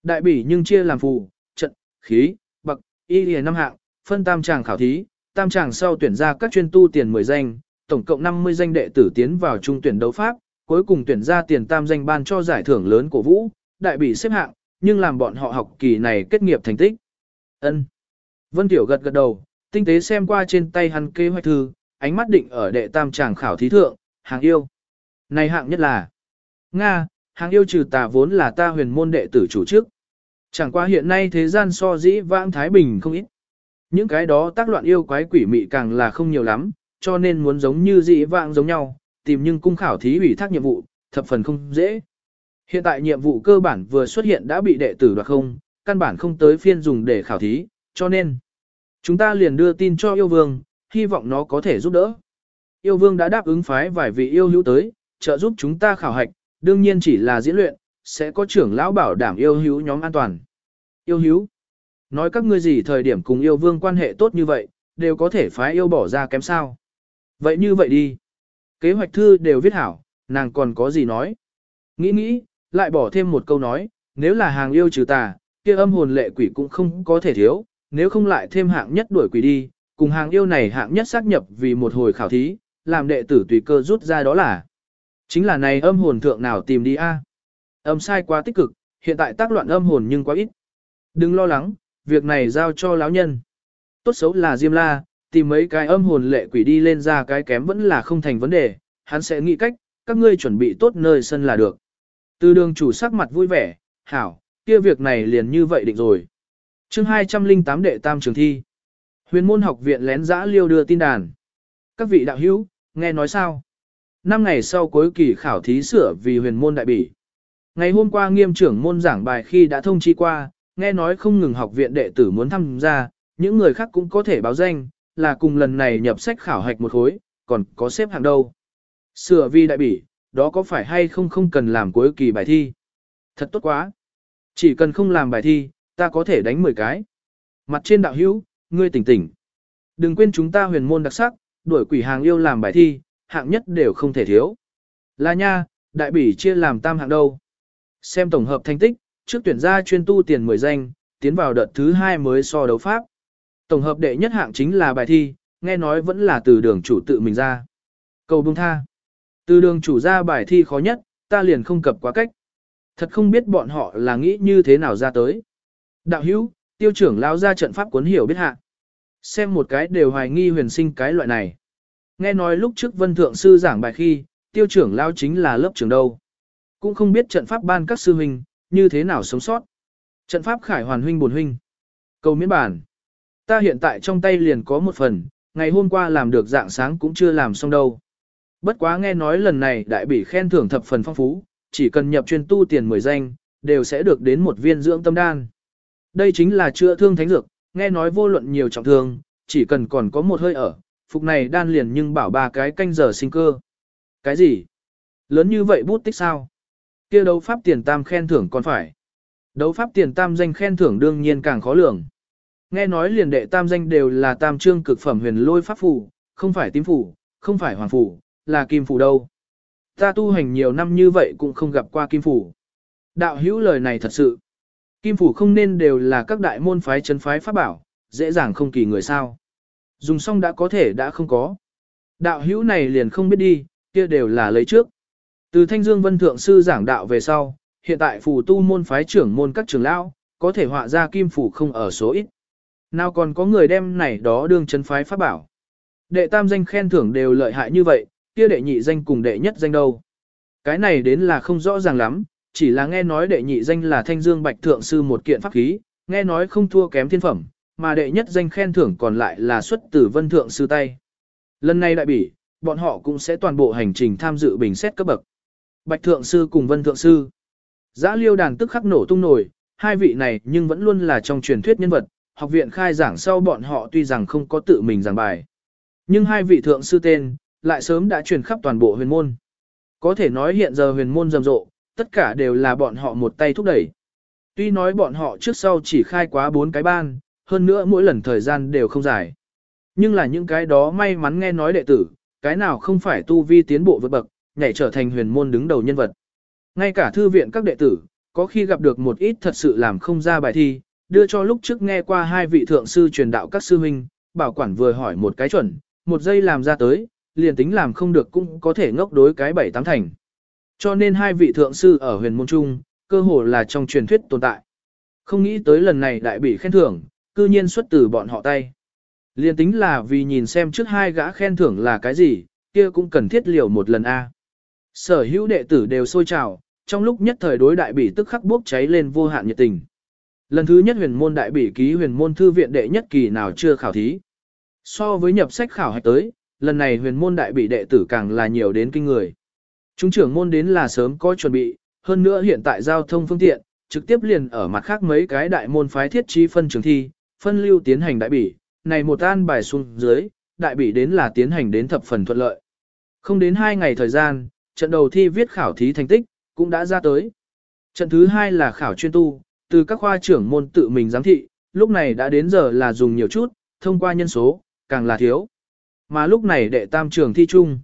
S1: Đại bỉ nhưng chia làm phù, trận, khí, bậc, y lìa năm hạng, phân tam tràng khảo thí, tam tràng sau tuyển ra các chuyên tu tiền 10 danh, tổng cộng 50 danh đệ tử tiến vào trung tuyển đấu pháp, cuối cùng tuyển ra tiền tam danh ban cho giải thưởng lớn của Vũ, đại bỉ xếp hạng, nhưng làm bọn họ học kỳ này kết nghiệp thành tích. Ân. Vân Tiểu gật gật đầu, tinh tế xem qua trên tay hắn kế hoạch thư, ánh mắt định ở đệ tam tràng khảo thí thượng, hàng yêu. Này hạng nhất là Nga, hàng yêu trừ tà vốn là ta huyền môn đệ tử chủ trước. Chẳng qua hiện nay thế gian so dĩ vãng Thái Bình không ít. Những cái đó tác loạn yêu quái quỷ mị càng là không nhiều lắm, cho nên muốn giống như dĩ vãng giống nhau, tìm nhưng cung khảo thí ủy thác nhiệm vụ, thập phần không dễ. Hiện tại nhiệm vụ cơ bản vừa xuất hiện đã bị đệ tử đoạt không, căn bản không tới phiên dùng để khảo thí, cho nên chúng ta liền đưa tin cho yêu vương, hy vọng nó có thể giúp đỡ. Yêu vương đã đáp ứng phái vài vị yêu hữu tới, trợ giúp chúng ta khảo hạch, đương nhiên chỉ là diễn luyện, sẽ có trưởng lão bảo đảm yêu hữu nhóm an toàn. Yêu hữu, nói các ngươi gì thời điểm cùng yêu vương quan hệ tốt như vậy, đều có thể phái yêu bỏ ra kém sao. Vậy như vậy đi. Kế hoạch thư đều viết hảo, nàng còn có gì nói. Nghĩ nghĩ, lại bỏ thêm một câu nói, nếu là hàng yêu trừ tà, kia âm hồn lệ quỷ cũng không có thể thiếu, nếu không lại thêm hạng nhất đuổi quỷ đi, cùng hàng yêu này hạng nhất xác nhập vì một hồi khảo thí, làm đệ tử tùy cơ rút ra đó là. Chính là này âm hồn thượng nào tìm đi a? Âm sai quá tích cực, hiện tại tác loạn âm hồn nhưng quá ít. Đừng lo lắng, việc này giao cho lão nhân. Tốt xấu là Diêm La, tìm mấy cái âm hồn lệ quỷ đi lên ra cái kém vẫn là không thành vấn đề, hắn sẽ nghĩ cách, các ngươi chuẩn bị tốt nơi sân là được. Từ đường chủ sắc mặt vui vẻ, hảo, kia việc này liền như vậy định rồi. chương 208 đệ tam trường thi. Huyền môn học viện lén giã liêu đưa tin đàn. Các vị đạo hữu, nghe nói sao? Năm ngày sau cuối kỳ khảo thí sửa vì huyền môn đại bỉ. Ngày hôm qua nghiêm trưởng môn giảng bài khi đã thông chi qua, nghe nói không ngừng học viện đệ tử muốn tham gia, những người khác cũng có thể báo danh, là cùng lần này nhập sách khảo hạch một khối, còn có xếp hạng đâu. Sửa vì đại bỉ, đó có phải hay không không cần làm cuối kỳ bài thi? Thật tốt quá. Chỉ cần không làm bài thi, ta có thể đánh 10 cái. Mặt trên đạo hữu, ngươi tỉnh tỉnh. Đừng quên chúng ta huyền môn đặc sắc, đuổi quỷ hàng yêu làm bài thi, hạng nhất đều không thể thiếu. Là nha, đại bỉ chia làm tam hạng đâu. Xem tổng hợp thành tích, trước tuyển ra chuyên tu tiền 10 danh, tiến vào đợt thứ 2 mới so đấu pháp. Tổng hợp đệ nhất hạng chính là bài thi, nghe nói vẫn là từ đường chủ tự mình ra. Cầu bông tha. Từ đường chủ ra bài thi khó nhất, ta liền không cập quá cách. Thật không biết bọn họ là nghĩ như thế nào ra tới. Đạo hữu, tiêu trưởng lao ra trận pháp cuốn hiểu biết hạ. Xem một cái đều hoài nghi huyền sinh cái loại này. Nghe nói lúc trước vân thượng sư giảng bài khi, tiêu trưởng lao chính là lớp trưởng đâu. Cũng không biết trận pháp ban các sư huynh, như thế nào sống sót. Trận pháp khải hoàn huynh buồn huynh. Cầu miễn bản. Ta hiện tại trong tay liền có một phần, ngày hôm qua làm được dạng sáng cũng chưa làm xong đâu. Bất quá nghe nói lần này đại bị khen thưởng thập phần phong phú, chỉ cần nhập chuyên tu tiền 10 danh, đều sẽ được đến một viên dưỡng tâm đan. Đây chính là chữa thương thánh dược, nghe nói vô luận nhiều trọng thương, chỉ cần còn có một hơi ở, phục này đan liền nhưng bảo ba cái canh giờ sinh cơ. Cái gì? Lớn như vậy bút tích sao? kia đấu pháp tiền tam khen thưởng còn phải. Đấu pháp tiền tam danh khen thưởng đương nhiên càng khó lường. Nghe nói liền đệ tam danh đều là tam trương cực phẩm huyền lôi pháp phù, không phải tím phù, không phải hoàng phù, là kim phù đâu. Ta tu hành nhiều năm như vậy cũng không gặp qua kim phủ Đạo hữu lời này thật sự. Kim phủ không nên đều là các đại môn phái chân phái pháp bảo, dễ dàng không kỳ người sao. Dùng xong đã có thể đã không có. Đạo hữu này liền không biết đi, kia đều là lấy trước. Từ Thanh Dương Vân Thượng Sư giảng đạo về sau, hiện tại phù tu môn phái trưởng môn các trưởng lão, có thể họa ra kim phủ không ở số ít. Nào còn có người đem này đó đương chân phái pháp bảo. Đệ tam danh khen thưởng đều lợi hại như vậy, kia đệ nhị danh cùng đệ nhất danh đâu. Cái này đến là không rõ ràng lắm, chỉ là nghe nói đệ nhị danh là Thanh Dương Bạch Thượng Sư một kiện pháp khí, nghe nói không thua kém thiên phẩm, mà đệ nhất danh khen thưởng còn lại là xuất từ Vân Thượng Sư tay. Lần này đại bỉ, bọn họ cũng sẽ toàn bộ hành trình tham dự bình xét cấp bậc. Bạch Thượng Sư cùng Vân Thượng Sư. Giã liêu đàn tức khắc nổ tung nổi, hai vị này nhưng vẫn luôn là trong truyền thuyết nhân vật, học viện khai giảng sau bọn họ tuy rằng không có tự mình giảng bài. Nhưng hai vị thượng sư tên, lại sớm đã truyền khắp toàn bộ huyền môn. Có thể nói hiện giờ huyền môn rầm rộ, tất cả đều là bọn họ một tay thúc đẩy. Tuy nói bọn họ trước sau chỉ khai quá bốn cái ban, hơn nữa mỗi lần thời gian đều không dài. Nhưng là những cái đó may mắn nghe nói đệ tử, cái nào không phải tu vi tiến bộ vượt bậc, nhảy trở thành huyền môn đứng đầu nhân vật. Ngay cả thư viện các đệ tử, có khi gặp được một ít thật sự làm không ra bài thi, đưa cho lúc trước nghe qua hai vị thượng sư truyền đạo các sư huynh, bảo quản vừa hỏi một cái chuẩn, một giây làm ra tới, liền tính làm không được cũng có thể ngốc đối cái bảy tám thành. Cho nên hai vị thượng sư ở huyền môn trung, cơ hồ là trong truyền thuyết tồn tại. Không nghĩ tới lần này đại bị khen thưởng, cư nhiên xuất từ bọn họ tay. Liên tính là vì nhìn xem trước hai gã khen thưởng là cái gì, kia cũng cần thiết liều một lần A. Sở hữu đệ tử đều sôi trào, trong lúc nhất thời đối đại bỉ tức khắc bốc cháy lên vô hạn nhiệt tình. Lần thứ nhất huyền môn đại bỉ ký huyền môn thư viện đệ nhất kỳ nào chưa khảo thí. So với nhập sách khảo hạch tới, lần này huyền môn đại bị đệ tử càng là nhiều đến kinh người. Chúng trưởng môn đến là sớm có chuẩn bị, hơn nữa hiện tại giao thông phương tiện, trực tiếp liền ở mặt khác mấy cái đại môn phái thiết trí phân trường thi, phân lưu tiến hành đại bỉ, này một an bài xuống dưới, đại bỉ đến là tiến hành đến thập phần thuận lợi. Không đến hai ngày thời gian, trận đầu thi viết khảo thí thành tích, cũng đã ra tới. Trận thứ hai là khảo chuyên tu, từ các khoa trưởng môn tự mình giám thị, lúc này đã đến giờ là dùng nhiều chút, thông qua nhân số, càng là thiếu. Mà lúc này đệ tam trường thi chung.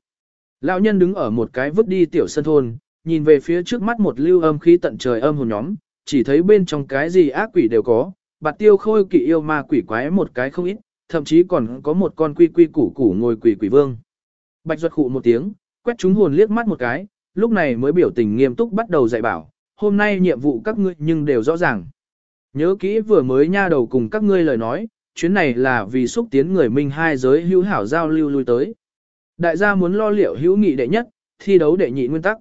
S1: Lão nhân đứng ở một cái vứt đi tiểu sân thôn, nhìn về phía trước mắt một lưu âm khí tận trời âm hồn nhóm, chỉ thấy bên trong cái gì ác quỷ đều có, bạt tiêu khôi kỵ yêu ma quỷ quái một cái không ít, thậm chí còn có một con quy quy củ củ ngồi quỷ quỷ vương. Bạch ruột khụ một tiếng, quét chúng hồn liếc mắt một cái, lúc này mới biểu tình nghiêm túc bắt đầu dạy bảo, hôm nay nhiệm vụ các ngươi nhưng đều rõ ràng. Nhớ kỹ vừa mới nha đầu cùng các ngươi lời nói, chuyến này là vì xúc tiến người minh hai giới hữu hảo giao lưu lui tới. Đại gia muốn lo liệu hữu nghị đệ nhất, thi đấu đệ nhị nguyên tắc.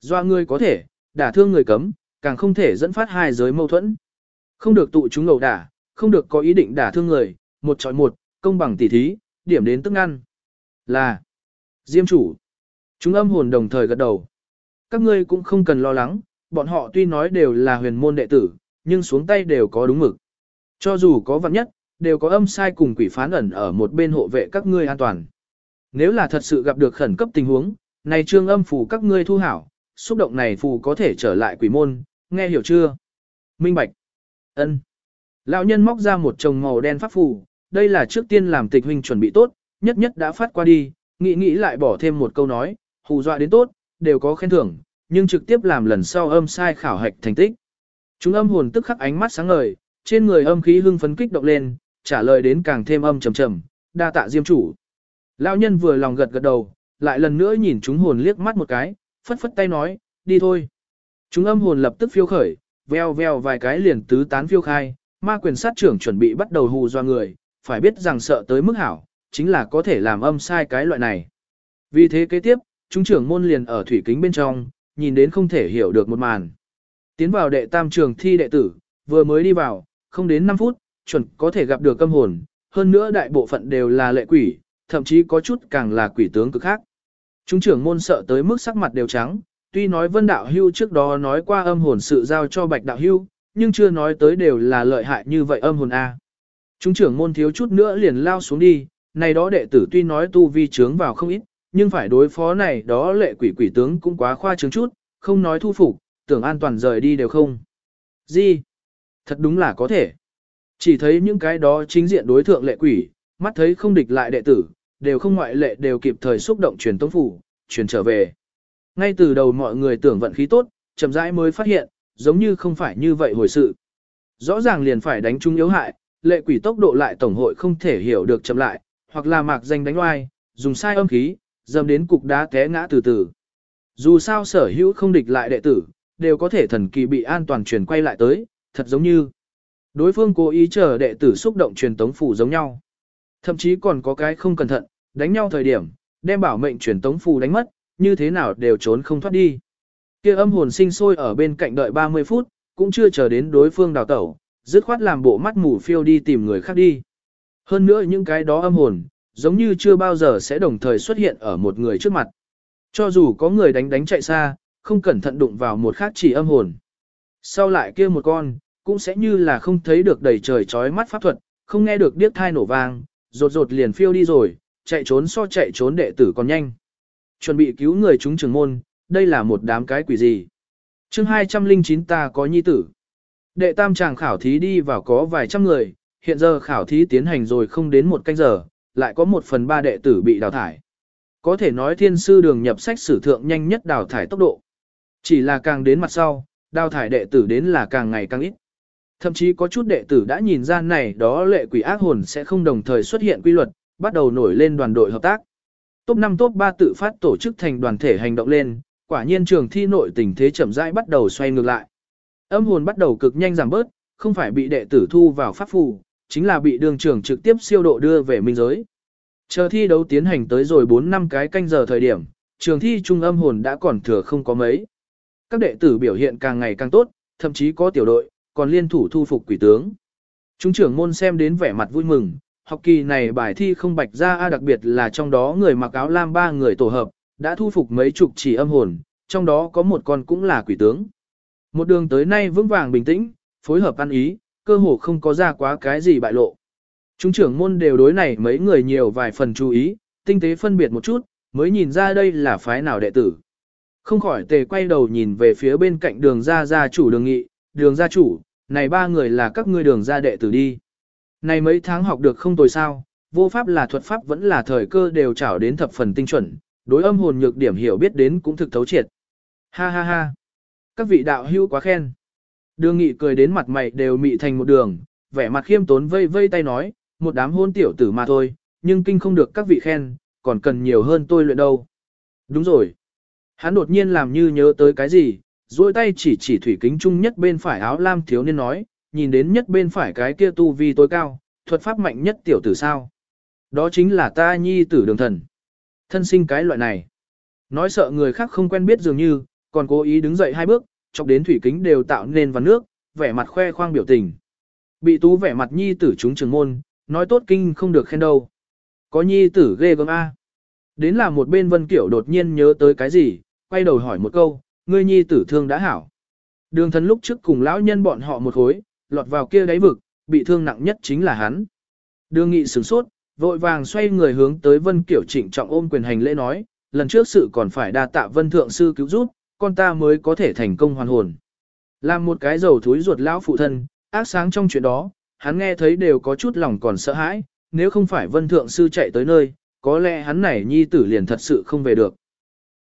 S1: Do người có thể, đả thương người cấm, càng không thể dẫn phát hai giới mâu thuẫn. Không được tụ chúng ngầu đả, không được có ý định đả thương người, một chọi một, công bằng tỉ thí, điểm đến tức ngăn. Là Diêm chủ. Chúng âm hồn đồng thời gật đầu. Các ngươi cũng không cần lo lắng, bọn họ tuy nói đều là huyền môn đệ tử, nhưng xuống tay đều có đúng mực. Cho dù có vật nhất, đều có âm sai cùng quỷ phán ẩn ở một bên hộ vệ các ngươi an toàn. Nếu là thật sự gặp được khẩn cấp tình huống, này trương âm phù các ngươi thu hảo, xúc động này phù có thể trở lại quỷ môn, nghe hiểu chưa? Minh Bạch. ân Lão nhân móc ra một chồng màu đen pháp phù, đây là trước tiên làm tịch huynh chuẩn bị tốt, nhất nhất đã phát qua đi, nghĩ nghĩ lại bỏ thêm một câu nói, hù dọa đến tốt, đều có khen thưởng, nhưng trực tiếp làm lần sau âm sai khảo hạch thành tích. Chúng âm hồn tức khắc ánh mắt sáng ngời, trên người âm khí hưng phấn kích động lên, trả lời đến càng thêm âm trầm trầm, đa tạ diêm chủ. Lão nhân vừa lòng gật gật đầu, lại lần nữa nhìn chúng hồn liếc mắt một cái, phất phất tay nói, đi thôi. Chúng âm hồn lập tức phiêu khởi, veo veo vài cái liền tứ tán phiêu khai, ma quyền sát trưởng chuẩn bị bắt đầu hù doa người, phải biết rằng sợ tới mức hảo, chính là có thể làm âm sai cái loại này. Vì thế kế tiếp, chúng trưởng môn liền ở thủy kính bên trong, nhìn đến không thể hiểu được một màn. Tiến vào đệ tam trường thi đệ tử, vừa mới đi vào, không đến 5 phút, chuẩn có thể gặp được âm hồn, hơn nữa đại bộ phận đều là lệ quỷ, thậm chí có chút càng là quỷ tướng cực khác. Chúng trưởng môn sợ tới mức sắc mặt đều trắng, tuy nói vân đạo hưu trước đó nói qua âm hồn sự giao cho bạch đạo hưu, nhưng chưa nói tới đều là lợi hại như vậy âm hồn A. Chúng trưởng môn thiếu chút nữa liền lao xuống đi, này đó đệ tử tuy nói tu vi trướng vào không ít, nhưng phải đối phó này đó lệ quỷ quỷ tướng cũng quá khoa trướng chút, không nói thu phục, tưởng an toàn rời đi đều không. Gì? Thật đúng là có thể. Chỉ thấy những cái đó chính diện đối thượng lệ quỷ, mắt thấy không địch lại đệ tử, đều không ngoại lệ đều kịp thời xúc động truyền tống phủ, truyền trở về. Ngay từ đầu mọi người tưởng vận khí tốt, chậm rãi mới phát hiện, giống như không phải như vậy hồi sự. Rõ ràng liền phải đánh trung yếu hại, lệ quỷ tốc độ lại tổng hội không thể hiểu được chậm lại, hoặc là mạc danh đánh oai, dùng sai âm khí, dầm đến cục đá té ngã từ từ. Dù sao sở hữu không địch lại đệ tử, đều có thể thần kỳ bị an toàn truyền quay lại tới, thật giống như đối phương cố ý chờ đệ tử xúc động truyền tống phủ giống nhau. Thậm chí còn có cái không cẩn thận, đánh nhau thời điểm, đem bảo mệnh truyền tống phù đánh mất, như thế nào đều trốn không thoát đi. Kia âm hồn sinh sôi ở bên cạnh đợi 30 phút, cũng chưa chờ đến đối phương đào tẩu, dứt khoát làm bộ mắt mù phiêu đi tìm người khác đi. Hơn nữa những cái đó âm hồn, giống như chưa bao giờ sẽ đồng thời xuất hiện ở một người trước mặt. Cho dù có người đánh đánh chạy xa, không cẩn thận đụng vào một khác chỉ âm hồn. Sau lại kia một con, cũng sẽ như là không thấy được đầy trời trói mắt pháp thuật, không nghe được điếc thai nổ vang, rột rột liền phiêu đi rồi, chạy trốn so chạy trốn đệ tử còn nhanh. Chuẩn bị cứu người chúng trường môn, đây là một đám cái quỷ gì. chương 209 ta có nhi tử. Đệ tam chàng khảo thí đi vào có vài trăm người, hiện giờ khảo thí tiến hành rồi không đến một canh giờ, lại có một phần ba đệ tử bị đào thải. Có thể nói thiên sư đường nhập sách sử thượng nhanh nhất đào thải tốc độ. Chỉ là càng đến mặt sau, đào thải đệ tử đến là càng ngày càng ít. Thậm chí có chút đệ tử đã nhìn ra này đó lệ quỷ ác hồn sẽ không đồng thời xuất hiện quy luật, bắt đầu nổi lên đoàn đội hợp tác. Top 5 top 3 tự phát tổ chức thành đoàn thể hành động lên, quả nhiên trường thi nội tình thế chậm rãi bắt đầu xoay ngược lại. Âm hồn bắt đầu cực nhanh giảm bớt, không phải bị đệ tử thu vào pháp phù, chính là bị đường trưởng trực tiếp siêu độ đưa về minh giới. Chờ thi đấu tiến hành tới rồi 4 năm cái canh giờ thời điểm, trường thi trung âm hồn đã còn thừa không có mấy. Các đệ tử biểu hiện càng ngày càng tốt, thậm chí có tiểu đội, còn liên thủ thu phục quỷ tướng. Chúng trưởng môn xem đến vẻ mặt vui mừng, học kỳ này bài thi không bạch ra a đặc biệt là trong đó người mặc áo lam ba người tổ hợp, đã thu phục mấy chục chỉ âm hồn, trong đó có một con cũng là quỷ tướng. Một đường tới nay vững vàng bình tĩnh, phối hợp ăn ý, cơ hồ không có ra quá cái gì bại lộ. Chúng trưởng môn đều đối này mấy người nhiều vài phần chú ý, tinh tế phân biệt một chút, mới nhìn ra đây là phái nào đệ tử. Không khỏi tề quay đầu nhìn về phía bên cạnh đường gia gia chủ đường nghị, đường gia chủ, này ba người là các ngươi đường gia đệ tử đi. Này mấy tháng học được không tồi sao, vô pháp là thuật pháp vẫn là thời cơ đều trảo đến thập phần tinh chuẩn, đối âm hồn nhược điểm hiểu biết đến cũng thực thấu triệt. Ha ha ha, các vị đạo hữu quá khen. Đường nghị cười đến mặt mày đều mị thành một đường, vẻ mặt khiêm tốn vây vây tay nói, một đám hôn tiểu tử mà thôi, nhưng kinh không được các vị khen, còn cần nhiều hơn tôi luyện đâu. Đúng rồi. Hắn đột nhiên làm như nhớ tới cái gì, duỗi tay chỉ chỉ thủy kính trung nhất bên phải áo lam thiếu niên nói, nhìn đến nhất bên phải cái kia tu vi tối cao, thuật pháp mạnh nhất tiểu tử sao. Đó chính là ta nhi tử đường thần. Thân sinh cái loại này. Nói sợ người khác không quen biết dường như, còn cố ý đứng dậy hai bước, chọc đến thủy kính đều tạo nên văn nước, vẻ mặt khoe khoang biểu tình. Bị tú vẻ mặt nhi tử chúng trường môn, nói tốt kinh không được khen đâu. Có nhi tử ghê gớm A. Đến là một bên vân kiểu đột nhiên nhớ tới cái gì, quay đầu hỏi một câu, ngươi nhi tử thương đã hảo. Đường thần lúc trước cùng lão nhân bọn họ một khối, lọt vào kia đáy vực, bị thương nặng nhất chính là hắn. Đường nghị sửng sốt, vội vàng xoay người hướng tới vân kiểu trịnh trọng ôm quyền hành lễ nói, lần trước sự còn phải đa tạ vân thượng sư cứu giúp, con ta mới có thể thành công hoàn hồn. Làm một cái dầu thúi ruột lão phụ thân, ác sáng trong chuyện đó, hắn nghe thấy đều có chút lòng còn sợ hãi, nếu không phải vân thượng sư chạy tới nơi, có lẽ hắn này nhi tử liền thật sự không về được.